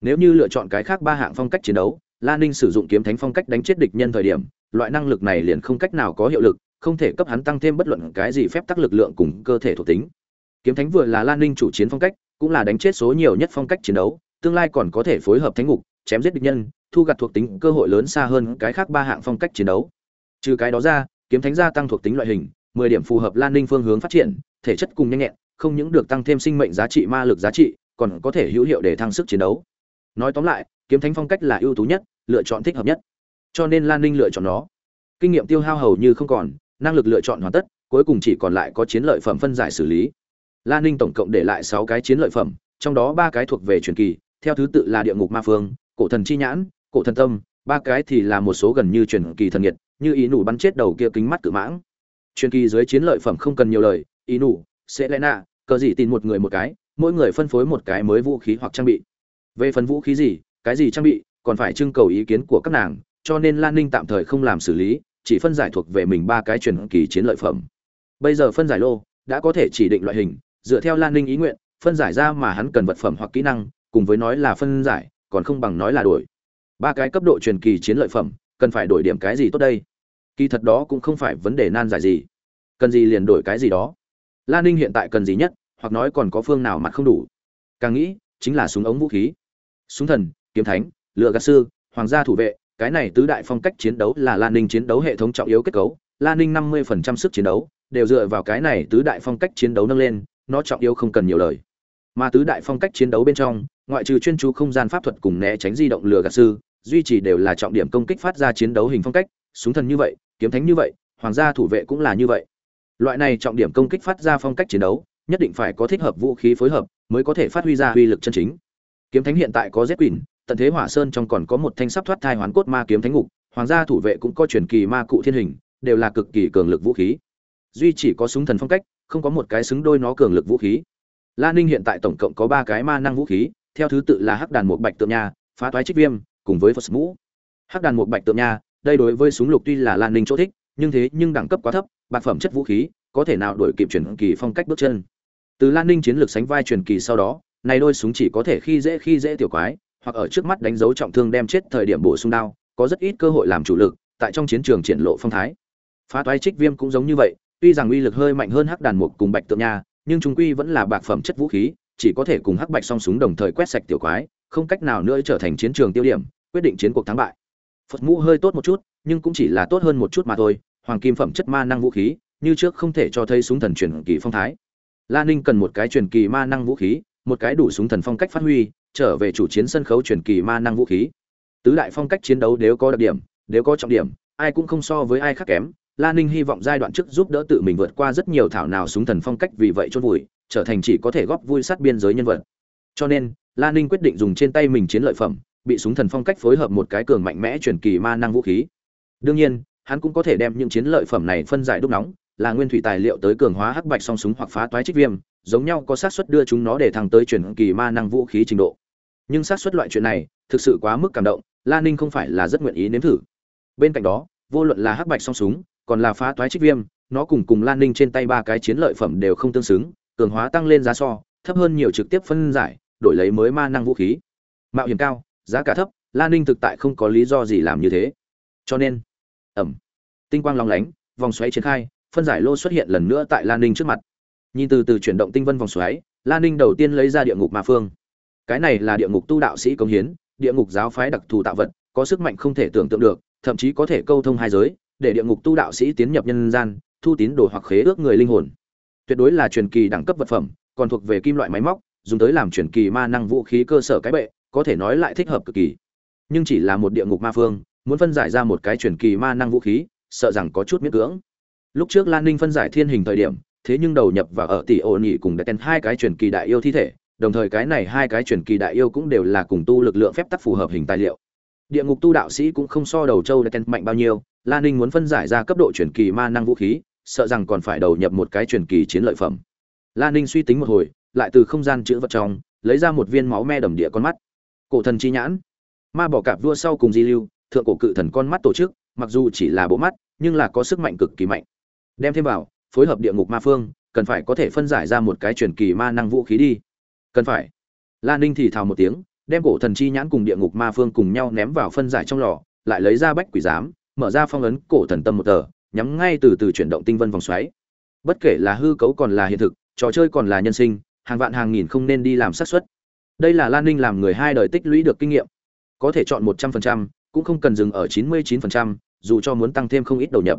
[SPEAKER 1] Nếu như lựa chọn cái khác ba hạng phong cách chiến đấu, lan ninh sử dụng kiếm thánh phong cách đánh chết địch nhân thời điểm, loại năng lực này liền không cách nào có hiệu lực, không thể cấp hắn tăng thêm bất luận cái gì phép tắc lực lượng cùng cơ thể thuộc tính. Kiếm thánh vừa là lan ninh chủ chiến phong cách, cũng là đánh chết số nhiều nhất phong cách chiến đấu tương lai còn có thể phối hợp thánh ngục, chém giết địch nhân, thu gặt thuộc tính cơ hội lớn xa hơn cái khác ba hạng phong cách chiến đấu. Trừ cái đó ra, kiếm thánh gia tăng thuộc tính loại hình, mười điểm phù hợp lan ninh phương hướng phát triển, thể chất cùng nhanh nhẹn, không những được tăng thêm sinh mệnh giá trị, ma lực giá trị, còn có thể hữu hiệu để thăng sức chiến đấu. Nói tóm lại, kiếm thánh phong cách là ưu tú nhất, lựa chọn thích hợp nhất. Cho nên lan ninh lựa chọn nó. Kinh nghiệm tiêu hao hầu như không còn, năng lực lựa chọn hoàn tất, cuối cùng chỉ còn lại có chiến lợi phẩm phân giải xử lý. Lan ninh tổng cộng để lại sáu cái chiến lợi phẩm, trong đó ba cái thuộc về truyền kỳ theo thứ tự là địa ngục ma phương, cổ thần chi nhãn, cổ thần tâm, ba cái thì là một số gần như truyền kỳ thần nhiệt như ý nủ bắn chết đầu kia kính mắt cự mãng. Truyền kỳ dưới chiến lợi phẩm không cần nhiều lời, ý nủ sẽ lẽ nạ, cờ gì tin một người một cái, mỗi người phân phối một cái mới vũ khí hoặc trang bị. Về phần vũ khí gì, cái gì trang bị, còn phải trưng cầu ý kiến của các nàng, cho nên lan ninh tạm thời không làm xử lý, chỉ phân giải thuộc về mình ba cái truyền kỳ chiến lợi phẩm. Bây giờ phân giải lô, đã có thể chỉ định loại hình, dựa theo lan ninh ý nguyện, phân giải ra mà hắn cần vật phẩm hoặc kỹ năng cùng với nói là phân giải, còn không bằng nói là đổi. Ba cái cấp độ truyền kỳ chiến lợi phẩm, cần phải đổi điểm cái gì tốt đây? Kỳ thật đó cũng không phải vấn đề nan giải gì. Cần gì liền đổi cái gì đó. Lan ninh hiện tại cần gì nhất, hoặc nói còn có phương nào mặt không đủ. Càng nghĩ, chính là súng ống vũ khí. Súng thần, kiếm thánh, lựa gạt sư, hoàng gia thủ vệ, cái này tứ đại phong cách chiến đấu là lan ninh chiến đấu hệ thống trọng yếu kết cấu. Lan ninh năm mươi phần trăm sức chiến đấu, đều dựa vào cái này tứ đại phong cách chiến đấu nâng lên, nó trọng yếu không cần nhiều lời. Mà tứ đại phong cách chiến đấu bên trong ngoại trừ chuyên chú không gian pháp thuật cùng né tránh di động lừa gạt sư, duy trì đều là trọng điểm công kích phát ra chiến đấu hình phong cách, súng thần như vậy, kiếm thánh như vậy, hoàng gia thủ vệ cũng là như vậy. Loại này trọng điểm công kích phát ra phong cách chiến đấu, nhất định phải có thích hợp vũ khí phối hợp mới có thể phát huy ra uy lực chân chính. Kiếm thánh hiện tại có z quỳnh tận thế hỏa sơn trong còn có một thanh sắp thoát thai hoán cốt ma kiếm thánh ngục, hoàng gia thủ vệ cũng có truyền kỳ ma cụ thiên hình, đều là cực kỳ cường lực vũ khí. Duy chỉ có súng thần phong cách, không có một cái xứng đôi nó cường lực vũ khí. La ninh hiện tại tổng cộng có ba cái ma năng vũ khí theo thứ tự là hắc đàn một bạch tượng nha, phá toái trích viêm, cùng với phật mũ. Hắc đàn một bạch tượng nha, đây đối với súng lục tuy là lan ninh chỗ thích, nhưng thế nhưng đẳng cấp quá thấp, bạc phẩm chất vũ khí, có thể nào đổi kịp truyền kỳ phong cách bước chân. Từ lan ninh chiến lược sánh vai truyền kỳ sau đó, này đôi súng chỉ có thể khi dễ khi dễ tiểu quái, hoặc ở trước mắt đánh dấu trọng thương đem chết thời điểm bổ sung đao, có rất ít cơ hội làm chủ lực, tại trong chiến trường triển lộ phong thái. Phá toái trích viêm cũng giống như vậy, tuy rằng uy lực hơi mạnh hơn hắc đàn mục cùng bạch tượng nha, nhưng chúng quy vẫn là bạc phẩm chất vũ khí chỉ có thể cùng hắc bạch song súng đồng thời quét sạch tiểu quái, không cách nào nữa trở thành chiến trường tiêu điểm, quyết định chiến cuộc thắng bại. Phật mũ hơi tốt một chút, nhưng cũng chỉ là tốt hơn một chút mà thôi, hoàng kim phẩm chất ma năng vũ khí, như trước không thể cho thấy súng thần truyền kỳ phong thái. La ninh cần một cái truyền kỳ ma năng vũ khí, một cái đủ súng thần phong cách phát huy, trở về chủ chiến sân khấu truyền kỳ ma năng vũ khí. Tứ đại phong cách chiến đấu đều có đặc điểm, đều có trọng điểm, ai cũng không so với ai khác kém. La ninh hy vọng giai đoạn trước giúp đỡ tự mình vượt qua rất nhiều thảo nào súng thần phong cách vì vậy chôn vùi trở thành chỉ có thể góp vui sát biên giới nhân vật. Cho nên Lan ninh quyết định dùng trên tay mình chiến lợi phẩm, bị súng thần phong cách phối hợp một cái cường mạnh mẽ truyền kỳ ma năng vũ khí. Đương nhiên, hắn cũng có thể đem những chiến lợi phẩm này phân giải đúc nóng, là nguyên thủy tài liệu tới cường hóa hắc bạch song súng hoặc phá toái trích viêm, giống nhau có xác suất đưa chúng nó để thăng tới truyền kỳ ma năng vũ khí trình độ. Nhưng xác suất loại chuyện này, thực sự quá mức cảm động Lan ninh không phải là rất nguyện ý nếm thử. Bên cạnh đó, vô luận là hắc bạch song súng, còn là phá toái trích viêm, nó cùng cùng lan ninh trên tay ba cái chiến lợi phẩm đều không tương xứng cường hóa tăng lên giá so, thấp hơn nhiều trực tiếp phân giải, đổi lấy mới ma năng vũ khí. Mạo hiểm cao, giá cả thấp lan ninh thực tại không có lý do gì làm như thế. Cho nên, ẩm, tinh quang long lánh, vòng xoáy triển khai, phân giải lô xuất hiện lần nữa tại lan ninh trước mặt. Nhìn từ từ chuyển động tinh vân vòng xoáy lan ninh đầu tiên lấy ra địa ngục ma phương. Cái này là địa ngục tu đạo sĩ công hiến, địa ngục giáo phái đặc thù tạo vật, có sức mạnh không thể tưởng tượng được, thậm chí có thể câu thông hai giới, để địa ngục tu đạo sĩ tiến nhập nhân gian, thu tín đồ hoặc khế ước người linh hồn tuyệt đối là truyền kỳ đẳng cấp vật phẩm, còn thuộc về kim loại máy móc, dùng tới làm truyền kỳ ma năng vũ khí cơ sở cái bệ, có thể nói lại thích hợp cực kỳ. Nhưng chỉ là một địa ngục ma phương, muốn phân giải ra một cái truyền kỳ ma năng vũ khí, sợ rằng có chút miễn cưỡng. Lúc trước lan ninh phân giải thiên hình thời điểm, thế nhưng đầu nhập vào ở tỷ ổ nhị cùng đã tên hai cái truyền kỳ đại yêu thi thể, đồng thời cái này hai cái truyền kỳ đại yêu cũng đều là cùng tu lực lượng phép tắc phù hợp hình tài liệu. Địa ngục tu đạo sĩ cũng không so đầu châu đã tên mạnh bao nhiêu, lan ninh muốn phân giải ra cấp độ truyền kỳ ma năng vũ khí sợ rằng còn phải đầu nhập một cái truyền kỳ chiến lợi phẩm. Lan ninh suy tính một hồi, lại từ không gian chữ vật trong, lấy ra một viên máu me đầm địa con mắt. Cổ thần chi nhãn. Ma bỏ cạp vua sau cùng di lưu, thượng cổ cự thần con mắt tổ chức, mặc dù chỉ là bộ mắt, nhưng là có sức mạnh cực kỳ mạnh. Đem thêm vào, phối hợp địa ngục ma phương, cần phải có thể phân giải ra một cái truyền kỳ ma năng vũ khí đi. Cần phải. Lan ninh thì thào một tiếng, đem cổ thần chi nhãn cùng địa ngục ma phương cùng nhau ném vào phân giải trong lò, lại lấy ra bách quỷ giám, mở ra phong ấn cổ thần tâm một tờ nhắm ngay từ từ chuyển động tinh vân vòng xoáy. Bất kể là hư cấu còn là hiện thực, trò chơi còn là nhân sinh, hàng vạn hàng nghìn không nên đi làm xác suất. Đây là lan ninh làm người hai đời tích lũy được kinh nghiệm. Có thể chọn một trăm phần trăm, cũng không cần dừng ở chín mươi chín phần trăm, dù cho muốn tăng thêm không ít đầu nhập.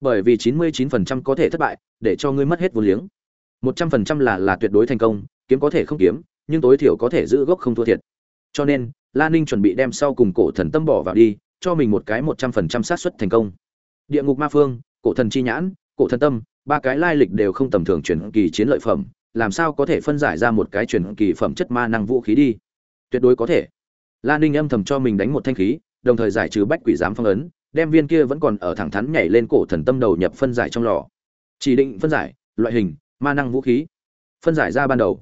[SPEAKER 1] Bởi vì chín mươi chín phần trăm có thể thất bại, để cho ngươi mất hết vốn liếng. một trăm phần trăm là là tuyệt đối thành công, kiếm có thể không kiếm, nhưng tối thiểu có thể giữ gốc không thua thiệt. Cho nên, lan ninh chuẩn bị đem sau cùng cổ thần tâm bỏ vào đi, cho mình một cái một trăm phần trăm xác suất thành công địa ngục ma phương, cổ thần chi nhãn, cổ thần tâm, ba cái lai lịch đều không tầm thường truyền kỳ chiến lợi phẩm, làm sao có thể phân giải ra một cái truyền kỳ phẩm chất ma năng vũ khí đi? Tuyệt đối có thể. Lan ninh âm thầm cho mình đánh một thanh khí, đồng thời giải trừ bách quỷ giám phong ấn, đem viên kia vẫn còn ở thẳng thắn nhảy lên cổ thần tâm đầu nhập phân giải trong lò. Chỉ định phân giải, loại hình, ma năng vũ khí. Phân giải ra ban đầu.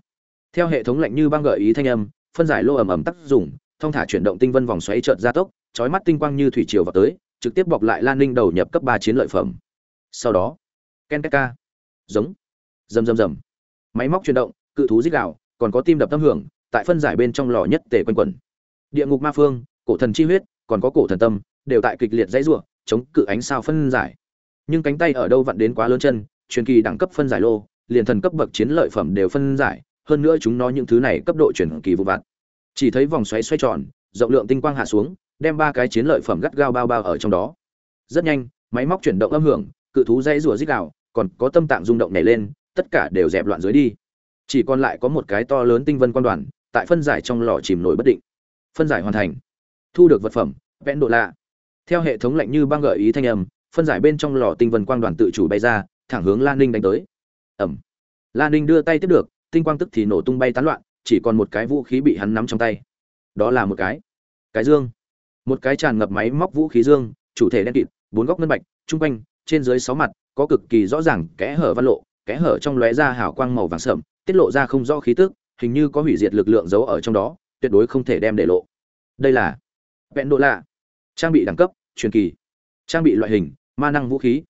[SPEAKER 1] Theo hệ thống lệnh như băng gợi ý thanh âm, phân giải lô ẩm ẩm tác dụng thông thả chuyển động tinh vân vòng xoáy trợt gia tốc, chói mắt tinh quang như thủy triều vào tới trực tiếp bọc lại lan ninh đầu nhập cấp ba chiến lợi phẩm. Sau đó ken ca giống. Rầm rầm rầm. Máy móc chuyển động cự thú dích gạo, còn có tim đập tâm hưởng tại phân giải bên trong lò nhất tề quanh quẩn. Địa ngục ma phương cổ thần chi huyết còn có cổ thần tâm đều tại kịch liệt dãy rủa chống cự ánh sao phân giải. Nhưng cánh tay ở đâu vặn đến quá lớn chân truyền kỳ đẳng cấp phân giải lô liền thần cấp bậc chiến lợi phẩm đều phân giải hơn nữa chúng nó những thứ này cấp độ chuyển kỳ vụ vặt. Chỉ thấy vòng xoáy xoay tròn rộng lượng tinh quang hạ xuống đem ba cái chiến lợi phẩm gắt gao bao bao ở trong đó. Rất nhanh, máy móc chuyển động âm hưởng, cự thú dãy rủa rít gào, còn có tâm tạng rung động nảy lên, tất cả đều dẹp loạn dưới đi. Chỉ còn lại có một cái to lớn tinh vân quan đoàn, tại phân giải trong lò chìm nổi bất định. Phân giải hoàn thành. Thu được vật phẩm vẽn độ lạ. Theo hệ thống lạnh như băng gợi ý thanh âm, phân giải bên trong lò tinh vân quang đoàn tự chủ bay ra, thẳng hướng lan ninh đánh tới. Ẩm. Lan ninh đưa tay tiếp được, tinh quang tức thì nổ tung bay tán loạn, chỉ còn một cái vũ khí bị hắn nắm trong tay. Đó là một cái. Cái dương một cái tràn ngập máy móc vũ khí dương, chủ thể đen kịt, bốn góc ngân bạch, trung quanh, trên dưới sáu mặt, có cực kỳ rõ ràng, kẽ hở văn lộ, kẽ hở trong lóe ra hào quang màu vàng sậm tiết lộ ra không rõ khí tức, hình như có hủy diệt lực lượng giấu ở trong đó, tuyệt đối không thể đem để lộ. Đây là vẹn độ lạ trang bị đẳng cấp, truyền kỳ. Trang bị loại hình, ma năng vũ khí.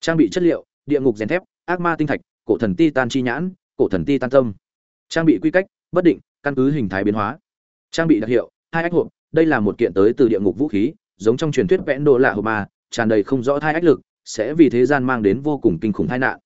[SPEAKER 1] Trang bị chất liệu, địa ngục rèn thép, ác ma tinh thạch, cổ thần ti tan chi nhãn, cổ thần ti tan tâm. Trang bị quy cách, bất định, căn cứ hình thái biến hóa. Trang bị đặc hiệu, hai ách hộp đây là một kiện tới từ địa ngục vũ khí, giống trong truyền thuyết vẽn đồ lạ hộp ma tràn đầy không rõ thai ách lực, sẽ vì thế gian mang đến vô cùng kinh khủng tai nạn.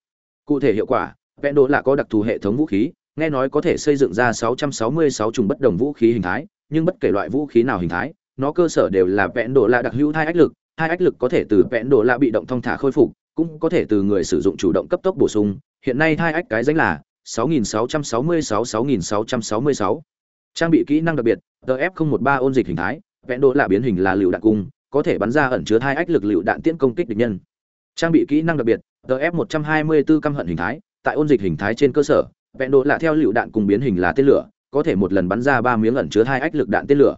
[SPEAKER 1] Cụ thể hiệu quả, vẽn đồ lạ có đặc thù hệ thống vũ khí, nghe nói có thể xây dựng ra 666 chủng bất đồng vũ khí hình thái, nhưng bất kể loại vũ khí nào hình thái, nó cơ sở đều là vẽn đồ lạ đặc hữu thai ách lực hai ách lực có thể từ vẽn đồ lạ bị động thông thả khôi phục, cũng có thể từ người sử dụng chủ động cấp tốc bổ sung. Hiện nay hai ách cái danh là 6666 6666 trang bị kỹ năng đặc biệt tf013 ôn dịch hình thái vẽn đỗ lạ biến hình là lựu đạn cung, có thể bắn ra ẩn chứa hai ách lực lựu đạn tiễn công kích địch nhân. Trang bị kỹ năng đặc biệt tf 124 căm hận hình thái, tại ôn dịch hình thái trên cơ sở vẹn đỗ lạ theo lựu đạn cùng biến hình là tên lửa, có thể một lần bắn ra ba miếng ẩn chứa hai ách lực đạn tên lửa.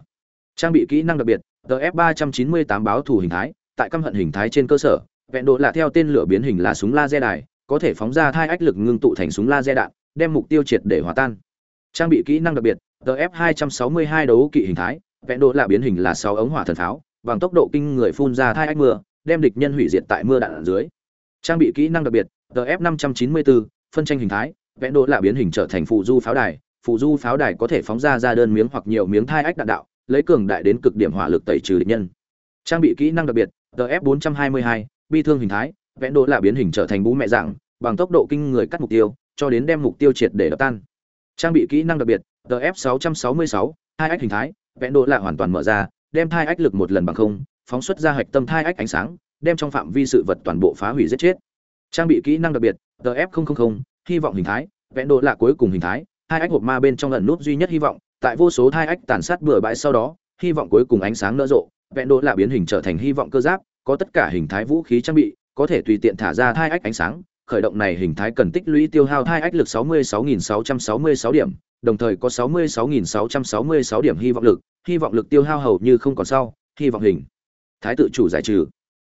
[SPEAKER 1] Trang bị kỹ năng đặc biệt tf 398 báo thủ hình thái, tại căm hận hình thái trên cơ sở vẹn đỗ lạ theo tên lửa biến hình là súng laser đài, có thể phóng ra hai ách lực ngưng tụ thành súng laser đạn, đem mục tiêu triệt để hòa tan. Trang bị kỹ năng đặc biệt tf 262 đấu kỵ hình thái vẹn đồ là biến hình là sáu ống hỏa thần pháo, bằng tốc độ kinh người phun ra hai ách mưa, đem địch nhân hủy diệt tại mưa đạn ở dưới. Trang bị kỹ năng đặc biệt tf 594 phân tranh hình thái, vẽ đỗ là biến hình trở thành phụ du pháo đài phụ du pháo đài có thể phóng ra ra đơn miếng hoặc nhiều miếng thai ách đạn đạo, lấy cường đại đến cực điểm hỏa lực tẩy trừ địch nhân. Trang bị kỹ năng đặc biệt tf 422 bi thương hình thái, vẽ đỗ là biến hình trở thành bú mẹ dạng, bằng tốc độ kinh người cắt mục tiêu, cho đến đem mục tiêu triệt để đập tan. Trang bị kỹ năng đặc biệt tf 666 hai ách hình thái, vẽ đỗ lạ hoàn toàn mở ra, đem thai ách lực một lần bằng không, phóng xuất ra hạch tâm thai ách ánh sáng, đem trong phạm vi sự vật toàn bộ phá hủy giết chết. Trang bị kỹ năng đặc biệt tf hy vọng hình thái, vẽ độ lạ cuối cùng hình thái, hai ách hộp ma bên trong lần nút duy nhất hy vọng, tại vô số thai ách tàn sát bừa bãi sau đó, hy vọng cuối cùng ánh sáng nở rộ, vẽ độ lạ biến hình trở thành hy vọng cơ giáp, có tất cả hình thái vũ khí trang bị, có thể tùy tiện thả ra thai ách ánh sáng khởi động này hình thái cần tích lũy tiêu hao thai ách lực 66.666 điểm, đồng thời có 66.666 điểm hy vọng lực, hy vọng lực tiêu hao hầu như không còn sau, hy vọng hình. Thái tự chủ giải trừ.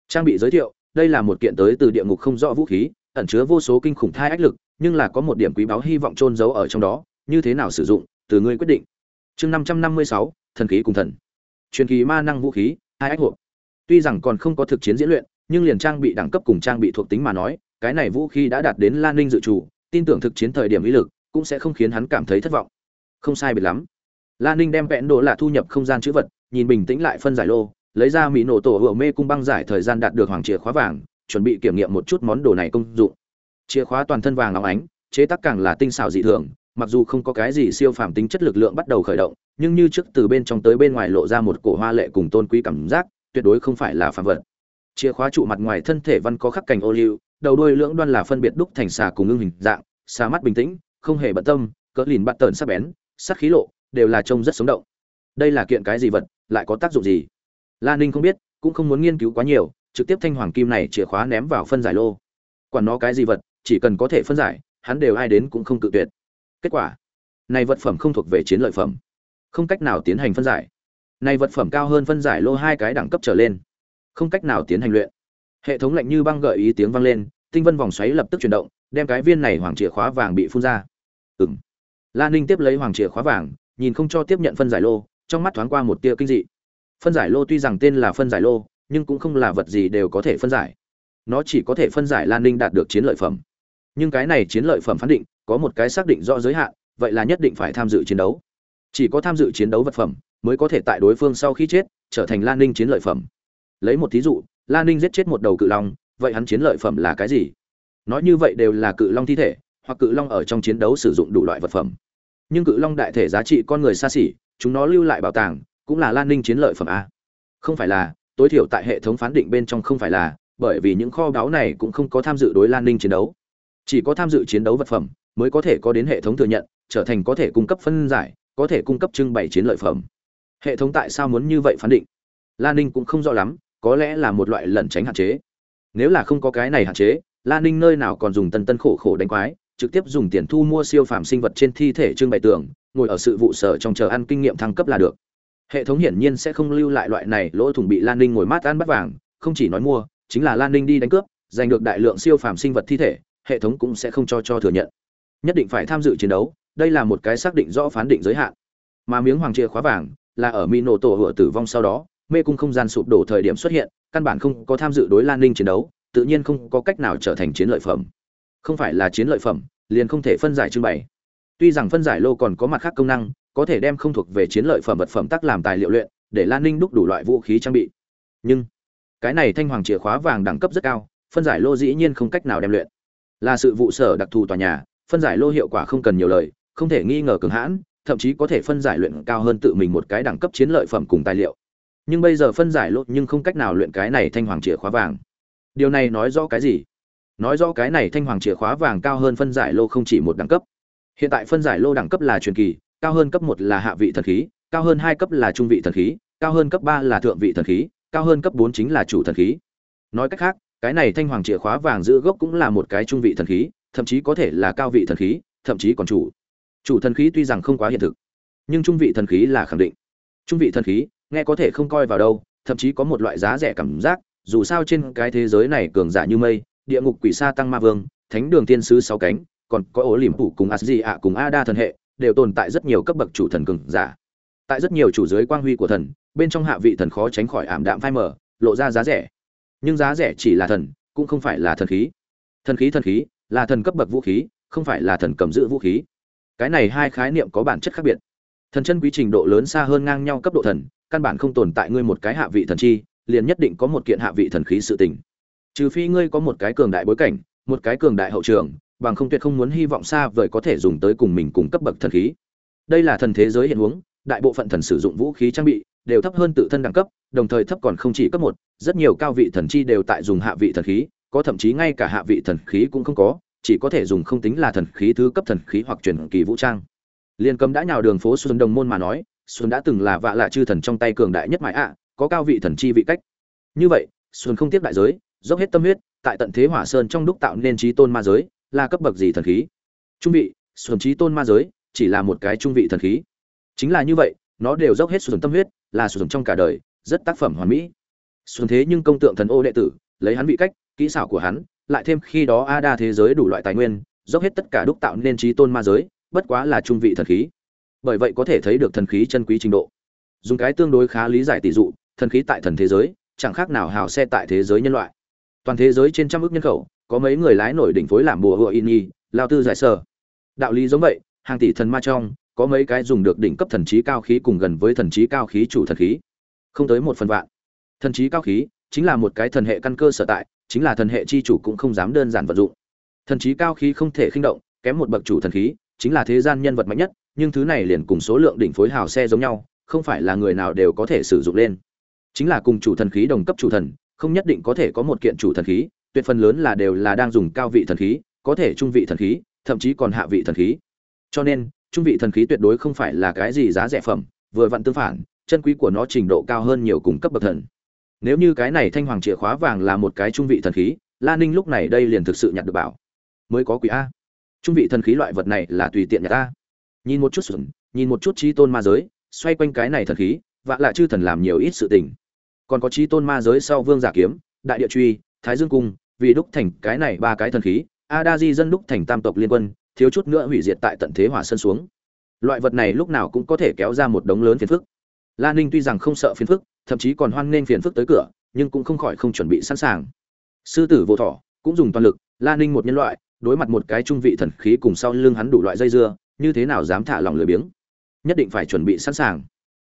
[SPEAKER 1] Trang bị giới thiệu, đây là một kiện tới từ địa ngục không rõ vũ khí, ẩn chứa vô số kinh khủng thai ách lực, nhưng là có một điểm quý báu hy vọng trôn giấu ở trong đó, như thế nào sử dụng, từ ngươi quyết định. Chương năm trăm năm mươi sáu, thần khí cùng thần. Truyền kỳ ma năng vũ khí, hai ách hộp. Tuy rằng còn không có thực chiến diễn luyện, nhưng liền trang bị đẳng cấp cùng trang bị thuộc tính mà nói cái này vũ khí đã đạt đến lan ninh dự chủ, tin tưởng thực chiến thời điểm ý lực cũng sẽ không khiến hắn cảm thấy thất vọng. Không sai biệt lắm. Lan ninh đem vẽn đồ là thu nhập không gian chữ vật, nhìn bình tĩnh lại phân giải lô, lấy ra mỹ nổ tổ hựa mê cung băng giải thời gian đạt được hoàng chìa khóa vàng, chuẩn bị kiểm nghiệm một chút món đồ này công dụng. Chìa khóa toàn thân vàng óng ánh, chế tác càng là tinh xảo dị thường, mặc dù không có cái gì siêu phàm tính chất lực lượng bắt đầu khởi động, nhưng như trước từ bên trong tới bên ngoài lộ ra một cổ hoa lệ cùng tôn quý cảm giác, tuyệt đối không phải là phàm vật. Chìa khóa trụ mặt ngoài thân thể văn có khắc cành ô liu đầu đuôi lưỡng đoan là phân biệt đúc thành xà cùng ngưng hình dạng, xà mắt bình tĩnh, không hề bận tâm, cỡ lìn bắt tợn sắc bén, sắc khí lộ, đều là trông rất sống động. Đây là kiện cái gì vật, lại có tác dụng gì? La ninh không biết, cũng không muốn nghiên cứu quá nhiều, trực tiếp thanh hoàng kim này chìa khóa ném vào phân giải lô. Quản nó cái gì vật, chỉ cần có thể phân giải, hắn đều ai đến cũng không cự tuyệt. Kết quả, này vật phẩm không thuộc về chiến lợi phẩm. Không cách nào tiến hành phân giải. Này vật phẩm cao hơn phân giải lô hai cái đẳng cấp trở lên. Không cách nào tiến hành luyện hệ thống lạnh như băng gợi ý tiếng vang lên, tinh vân vòng xoáy lập tức chuyển động, đem cái viên này hoàng chìa khóa vàng bị phun ra. Ừng la ninh tiếp lấy hoàng chìa khóa vàng, nhìn không cho tiếp nhận phân giải lô, trong mắt thoáng qua một tia kinh dị. Phân giải lô tuy rằng tên là phân giải lô, nhưng cũng không là vật gì đều có thể phân giải. Nó chỉ có thể phân giải lan ninh đạt được chiến lợi phẩm. Nhưng cái này chiến lợi phẩm phán định, có một cái xác định rõ giới hạn, vậy là nhất định phải tham dự chiến đấu. Chỉ có tham dự chiến đấu vật phẩm, mới có thể tại đối phương sau khi chết, trở thành lan ninh chiến lợi phẩm. Lấy một thí dụ lan ninh giết chết một đầu cự long, vậy hắn chiến lợi phẩm là cái gì? Nói như vậy đều là cự long thi thể, hoặc cự long ở trong chiến đấu sử dụng đủ loại vật phẩm. Nhưng cự long đại thể giá trị con người xa xỉ, chúng nó lưu lại bảo tàng, cũng là lan ninh chiến lợi phẩm a. Không phải là, tối thiểu tại hệ thống phán định bên trong không phải là, bởi vì những kho báu này cũng không có tham dự đối lan ninh chiến đấu. Chỉ có tham dự chiến đấu vật phẩm, mới có thể có đến hệ thống thừa nhận, trở thành có thể cung cấp phân giải, có thể cung cấp trưng bày chiến lợi phẩm. Hệ thống tại sao muốn như vậy phán định? Lan ninh cũng không rõ lắm có lẽ là một loại lẩn tránh hạn chế. Nếu là không có cái này hạn chế lan ninh nơi nào còn dùng tân tân khổ khổ đánh quái, trực tiếp dùng tiền thu mua siêu phàm sinh vật trên thi thể trưng bày tường, ngồi ở sự vụ sở trong chờ ăn kinh nghiệm thăng cấp là được. Hệ thống hiển nhiên sẽ không lưu lại loại này lỗ thủng bị lan ninh ngồi mát ăn bắt vàng, không chỉ nói mua, chính là lan ninh đi đánh cướp, giành được đại lượng siêu phàm sinh vật thi thể, hệ thống cũng sẽ không cho cho thừa nhận. Nhất định phải tham dự chiến đấu, đây là một cái xác định rõ phán định giới hạn. Mà miếng hoàng chìa khóa vàng là ở mỹ nổ tổ hựa tử vong sau đó mê cung không gian sụp đổ thời điểm xuất hiện, căn bản không có tham dự đối lan ninh chiến đấu, tự nhiên không có cách nào trở thành chiến lợi phẩm. Không phải là chiến lợi phẩm, liền không thể phân giải trưng bày. Tuy rằng phân giải lô còn có mặt khác công năng, có thể đem không thuộc về chiến lợi phẩm vật phẩm tác làm tài liệu luyện, để lan ninh đúc đủ loại vũ khí trang bị. Nhưng, cái này thanh hoàng chìa khóa vàng đẳng cấp rất cao, phân giải lô dĩ nhiên không cách nào đem luyện. Là sự vụ sở đặc thù tòa nhà, phân giải lô hiệu quả không cần nhiều lời, không thể nghi ngờ cường hãn, thậm chí có thể phân giải luyện cao hơn tự mình một cái đẳng cấp chiến lợi phẩm cùng tài liệu nhưng bây giờ phân giải lô nhưng không cách nào luyện cái này thanh hoàng chìa khóa vàng. Điều này nói rõ cái gì? Nói rõ cái này thanh hoàng chìa khóa vàng cao hơn phân giải lô không chỉ một đẳng cấp. Hiện tại phân giải lô đẳng cấp là truyền kỳ, cao hơn cấp một là hạ vị thần khí, cao hơn hai cấp là trung vị thần khí, cao hơn cấp ba là thượng vị thần khí, cao hơn cấp bốn chính là chủ thần khí. Nói cách khác, cái này thanh hoàng chìa khóa vàng giữ gốc cũng là một cái trung vị thần khí, thậm chí có thể là cao vị thần khí, thậm chí còn chủ. Chủ thần khí tuy rằng không quá hiện thực, nhưng trung vị thần khí là khẳng định. Trung vị thần khí nghe có thể không coi vào đâu, thậm chí có một loại giá rẻ cảm giác, dù sao trên cái thế giới này cường giả như mây, địa ngục quỷ sa tăng ma vương, thánh đường tiên sứ sáu cánh, còn có ổ liềm phủ cùng asdi ạ cùng a đa thần hệ, đều tồn tại rất nhiều cấp bậc chủ thần cường giả. Tại rất nhiều chủ giới quang huy của thần, bên trong hạ vị thần khó tránh khỏi ảm đạm phai mờ, lộ ra giá rẻ. Nhưng giá rẻ chỉ là thần, cũng không phải là thần khí. Thần khí thần khí, là thần cấp bậc vũ khí, không phải là thần cầm giữ vũ khí. Cái này hai khái niệm có bản chất khác biệt. Thần chân quý trình độ lớn xa hơn ngang nhau cấp độ thần căn bản không tồn tại ngươi một cái hạ vị thần chi, liền nhất định có một kiện hạ vị thần khí sự tình. Trừ phi ngươi có một cái cường đại bối cảnh, một cái cường đại hậu trường, bằng không tuyệt không muốn hy vọng xa vời có thể dùng tới cùng mình cùng cấp bậc thần khí. Đây là thần thế giới hiện huống, đại bộ phận thần sử dụng vũ khí trang bị đều thấp hơn tự thân đẳng cấp, đồng thời thấp còn không chỉ cấp một, rất nhiều cao vị thần chi đều tại dùng hạ vị thần khí, có thậm chí ngay cả hạ vị thần khí cũng không có, chỉ có thể dùng không tính là thần khí thứ cấp thần khí hoặc truyền kỳ vũ trang. Liên cấm đã nhào đường phố xuân đồng môn mà nói xuân đã từng là vạ lạ chư thần trong tay cường đại nhất mãi ạ, có cao vị thần chi vị cách. Như vậy, xuân không tiếp đại giới, dốc hết tâm huyết, tại tận thế hỏa sơn trong đúc tạo nên trí tôn ma giới, là cấp bậc gì thần khí? Trung vị, xuân trí tôn ma giới, chỉ là một cái trung vị thần khí. Chính là như vậy, nó đều dốc hết xuân tâm huyết, là xuân trong cả đời, rất tác phẩm hoàn mỹ. Xuân thế nhưng công tượng thần ô đệ tử, lấy hắn vị cách, kỹ xảo của hắn, lại thêm khi đó a đa thế giới đủ loại tài nguyên, dốc hết tất cả đúc tạo nên trí tôn ma giới, bất quá là trung vị thần khí bởi vậy có thể thấy được thần khí chân quý trình độ. Dùng cái tương đối khá lý giải tỷ dụ, thần khí tại thần thế giới, chẳng khác nào hào xe tại thế giới nhân loại. Toàn thế giới trên trăm ước nhân khẩu, có mấy người lái nổi đỉnh phối làm bùa hựa in nhi lao tư giải sơ đạo lý giống vậy, hàng tỷ thần ma trong, có mấy cái dùng được đỉnh cấp thần trí cao khí cùng gần với thần trí cao khí chủ thần khí. Không tới một phần vạn. Thần trí cao khí, chính là một cái thần hệ căn cơ sở tại, chính là thần hệ chi chủ cũng không dám đơn giản vận dụng. Thần trí cao khí không thể khinh động, kém một bậc chủ thần khí chính là thế gian nhân vật mạnh nhất, nhưng thứ này liền cùng số lượng đỉnh phối hào xe giống nhau, không phải là người nào đều có thể sử dụng lên. Chính là cùng chủ thần khí đồng cấp chủ thần, không nhất định có thể có một kiện chủ thần khí, tuyệt phần lớn là đều là đang dùng cao vị thần khí, có thể trung vị thần khí, thậm chí còn hạ vị thần khí. Cho nên, trung vị thần khí tuyệt đối không phải là cái gì giá rẻ phẩm, vừa vặn tương phản, chân quý của nó trình độ cao hơn nhiều cùng cấp bậc thần. Nếu như cái này thanh hoàng chìa khóa vàng là một cái trung vị thần khí, la ninh lúc này đây liền thực sự nhặt được bảo. Mới có quỷ a trung vị thần khí loại vật này là tùy tiện nhặt ta nhìn một chút sửng nhìn một chút trí tôn ma giới, xoay quanh cái này thần khí, vạ lạ chư thần làm nhiều ít sự tình. Còn có trí tôn ma giới sau vương giả kiếm, đại địa truy, thái dương cung, vì đúc thành cái này ba cái thần khí a đa di dân đúc thành tam tộc liên quân, thiếu chút nữa hủy diệt tại tận thế hỏa sân xuống. Loại vật này lúc nào cũng có thể kéo ra một đống lớn phiền phức. La ninh tuy rằng không sợ phiền phức, thậm chí còn hoan nghênh phiền phức tới cửa, nhưng cũng không khỏi không chuẩn bị sẵn sàng. Sư tử vô thọ cũng dùng toàn lực, la ninh một nhân loại đối mặt một cái trung vị thần khí cùng sau lưng hắn đủ loại dây dưa, như thế nào dám thả lòng lười biếng? Nhất định phải chuẩn bị sẵn sàng.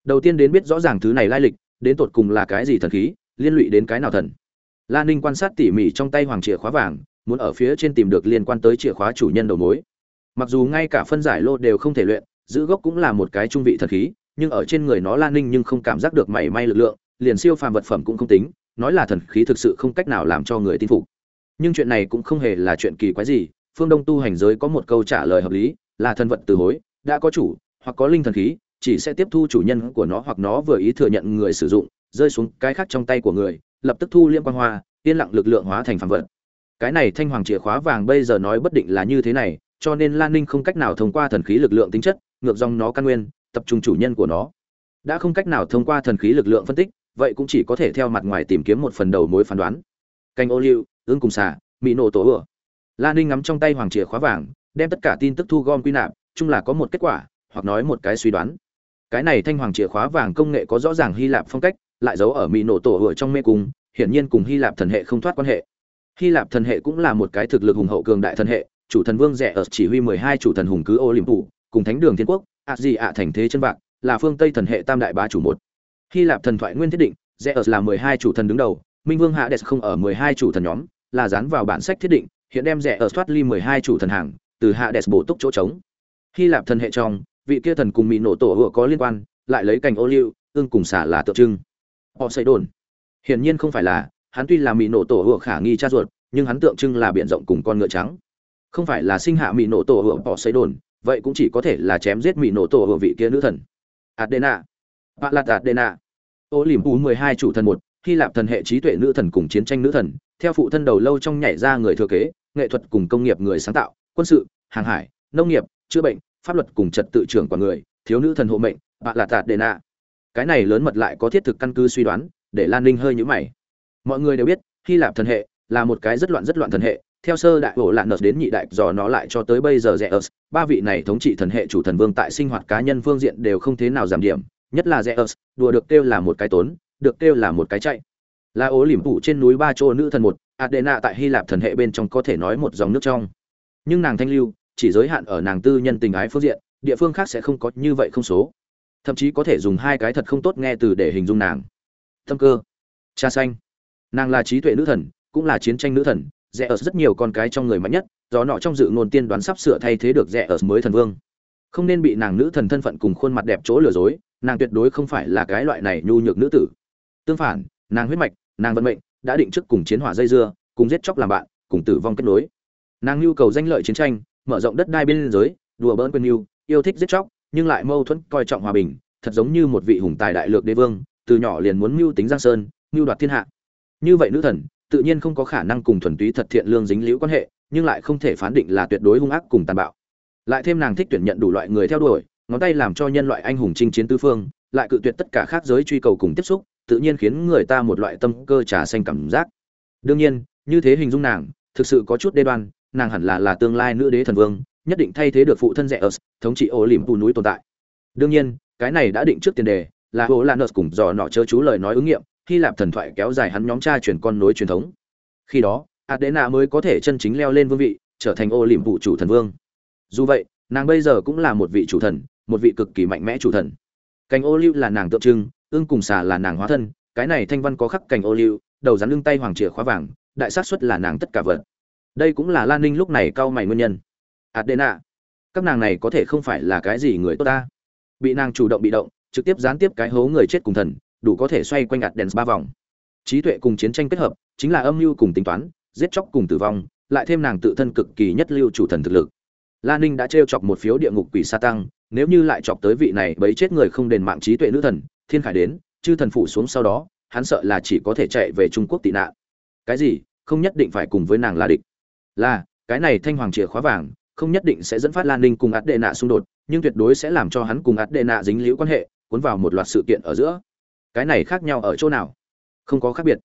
[SPEAKER 1] Đầu tiên đến biết rõ ràng thứ này lai lịch, đến tột cùng là cái gì thần khí, liên lụy đến cái nào thần. La ninh quan sát tỉ mỉ trong tay hoàng chìa khóa vàng, muốn ở phía trên tìm được liên quan tới chìa khóa chủ nhân đầu mối. Mặc dù ngay cả phân giải lô đều không thể luyện, giữ gốc cũng là một cái trung vị thần khí, nhưng ở trên người nó la ninh nhưng không cảm giác được mảy may lực lượng, liền siêu phàm vật phẩm cũng không tính, nói là thần khí thực sự không cách nào làm cho người tin phục nhưng chuyện này cũng không hề là chuyện kỳ quái gì, phương đông tu hành giới có một câu trả lời hợp lý, là thần vật từ hối, đã có chủ, hoặc có linh thần khí, chỉ sẽ tiếp thu chủ nhân của nó hoặc nó vừa ý thừa nhận người sử dụng, rơi xuống cái khác trong tay của người, lập tức thu liêm quan hoa, yên lặng lực lượng hóa thành phản vật. Cái này thanh hoàng chìa khóa vàng bây giờ nói bất định là như thế này, cho nên lan ninh không cách nào thông qua thần khí lực lượng tính chất, ngược dòng nó căn nguyên, tập trung chủ nhân của nó. Đã không cách nào thông qua thần khí lực lượng phân tích, vậy cũng chỉ có thể theo mặt ngoài tìm kiếm một phần đầu mối phán đoán. Canh ô liu ương cùng xà mỹ nổ tổ ửa. Lan ninh ngắm trong tay hoàng chìa khóa vàng, đem tất cả tin tức thu gom quy nạp, chung là có một kết quả, hoặc nói một cái suy đoán. Cái này thanh hoàng chìa khóa vàng công nghệ có rõ ràng hy lạp phong cách, lại giấu ở mỹ nổ tổ ửa trong mê cung, hiển nhiên cùng hy lạp thần hệ không thoát quan hệ. Hy lạp thần hệ cũng là một cái thực lực hùng hậu cường đại thần hệ, chủ thần vương rẻ ở chỉ huy mười hai chủ thần hùng cứ ô liềm phủ cùng thánh đường thiên quốc, ạ gì ạ thành thế chân vạc là phương tây thần hệ tam đại bá chủ một. Hy lạp thần thoại nguyên thiết định, rẻ ở là mười hai chủ thần đứng đầu minh vương hạ đẹp không ở mười hai chủ thần nhóm, là dán vào bản sách thiết định, hiện đem rẻ ở thoát ly mười hai chủ thần hàng, từ hạ đẹp bổ túc chỗ trống. Hy lạp thần hệ trong, vị kia thần cùng mỹ nổ tổ hựa có liên quan, lại lấy cành ô liu ương cùng xả là tượng trưng. Họ xây đồn. Hiển nhiên không phải là, hắn tuy là mỹ nổ tổ hựa khả nghi cha ruột, nhưng hắn tượng trưng là biển rộng cùng con ngựa trắng. Không phải là sinh hạ mỹ nổ tổ hựa, họ xây đồn, vậy cũng chỉ có thể là chém giết mỹ nổ tổ hựa vị kia nữ thần. Adena. Bạn là adena. Ô liềm u mười hai chủ thần một hy lạp thần hệ trí tuệ nữ thần cùng chiến tranh nữ thần, theo phụ thân đầu lâu trong nhảy ra người thừa kế, nghệ thuật cùng công nghiệp người sáng tạo, quân sự, hàng hải, nông nghiệp, chữa bệnh, pháp luật cùng trật tự trưởng của người, thiếu nữ thần hộ mệnh bạn là tạt đề nạ. Cái này lớn mật lại có thiết thực căn cứ suy đoán, để lan ninh hơi nhũ mày. Mọi người đều biết hy lạp thần hệ là một cái rất loạn rất loạn thần hệ, theo sơ đại hổ lạn nợt đến nhị đại dò nó lại cho tới bây giờ rẻ ớt, ba vị này thống trị thần hệ chủ thần vương tại sinh hoạt cá nhân phương diện đều không thế nào giảm điểm, nhất là rẻ ớt, đùa được kêu là một cái tốn được kêu là một cái chạy. Là ố lỉm phụ trên núi ba chỗ nữ thần một, adena tại hy lạp thần hệ bên trong có thể nói một dòng nước trong. Nhưng nàng thanh lưu, chỉ giới hạn ở nàng tư nhân tình ái phương diện, địa phương khác sẽ không có như vậy không số. Thậm chí có thể dùng hai cái thật không tốt nghe từ để hình dung nàng. Tâm cơ. Cha xanh. Nàng là trí tuệ nữ thần, cũng là chiến tranh nữ thần rẽ ở rất nhiều con cái trong người mạnh nhất, do nọ trong dự ngôn tiên đoán sắp sửa thay thế được rẽ ở mới thần vương. Không nên bị nàng nữ thần thân phận cùng khuôn mặt đẹp chỗ lừa dối, nàng tuyệt đối không phải là cái loại này nhu nhược nữ tử tương phản, nàng huyết mạch, nàng vận mệnh đã định trước cùng chiến hỏa dây dưa, cùng giết chóc làm bạn, cùng tử vong kết nối. Nàng nhu cầu danh lợi chiến tranh, mở rộng đất đai biên giới, đùa bỡn quên yêu yêu thích giết chóc, nhưng lại mâu thuẫn coi trọng hòa bình, thật giống như một vị hùng tài đại lược đế vương, từ nhỏ liền muốn mưu tính giang sơn, mưu đoạt thiên hạ. Như vậy nữ thần, tự nhiên không có khả năng cùng thuần túy thật thiện lương dính liễu quan hệ, nhưng lại không thể phán định là tuyệt đối hung ác cùng tàn bạo. Lại thêm nàng thích tuyển nhận đủ loại người theo đuổi, ngón tay làm cho nhân loại anh hùng chinh chiến tư phương, lại cự tuyệt tất cả khác giới truy cầu cùng tiếp xúc tự nhiên khiến người ta một loại tâm cơ trà xanh cảm giác. Đương nhiên, như thế hình dung nàng, thực sự có chút đê đoan, nàng hẳn là là tương lai nữ đế thần vương, nhất định thay thế được phụ thân rẻ ớt thống trị ô lìm tù núi tồn tại. Đương nhiên, cái này đã định trước tiền đề, là hồ lan cùng dò nọ chớ chú lời nói ứng nghiệm, hy lạp thần thoại kéo dài hắn nhóm cha truyền con nối truyền thống. Khi đó, adena mới có thể chân chính leo lên vương vị, trở thành ô lìm vụ chủ thần vương. Dù vậy, nàng bây giờ cũng là một vị chủ thần, một vị cực kỳ mạnh mẽ chủ thần. Cành ô liu là nàng tượng trưng ương cùng xà là nàng hóa thân, cái này thanh văn có khắc cành ô liu, đầu rắn lưng tay hoàng chìa khóa vàng, đại xác suất là nàng tất cả vật. Đây cũng là lan ninh lúc này cau mày nguyên nhân. Adena, các nàng này có thể không phải là cái gì người tốt ta? Bị nàng chủ động bị động, trực tiếp gián tiếp cái hố người chết cùng thần, đủ có thể xoay quanh ạt đèn ba vòng. Trí tuệ cùng chiến tranh kết hợp, chính là âm mưu cùng tính toán, giết chóc cùng tử vong, lại thêm nàng tự thân cực kỳ nhất lưu chủ thần thực lực. Lan ninh đã trêu chọc một phiếu địa ngục quỷ sa tăng, nếu như lại chọc tới vị này bấy chết người không đền mạng trí tuệ nữ thần thiên khải đến, chư thần phủ xuống sau đó, hắn sợ là chỉ có thể chạy về trung quốc tị nạn. Cái gì? Không nhất định phải cùng với nàng là địch. Là, cái này thanh hoàng chìa khóa vàng, không nhất định sẽ dẫn phát lan ninh cùng ạt đệ nạ xung đột, nhưng tuyệt đối sẽ làm cho hắn cùng ạt đệ nạ dính liễu quan hệ, cuốn vào một loạt sự kiện ở giữa. Cái này khác nhau ở chỗ nào? Không có khác biệt.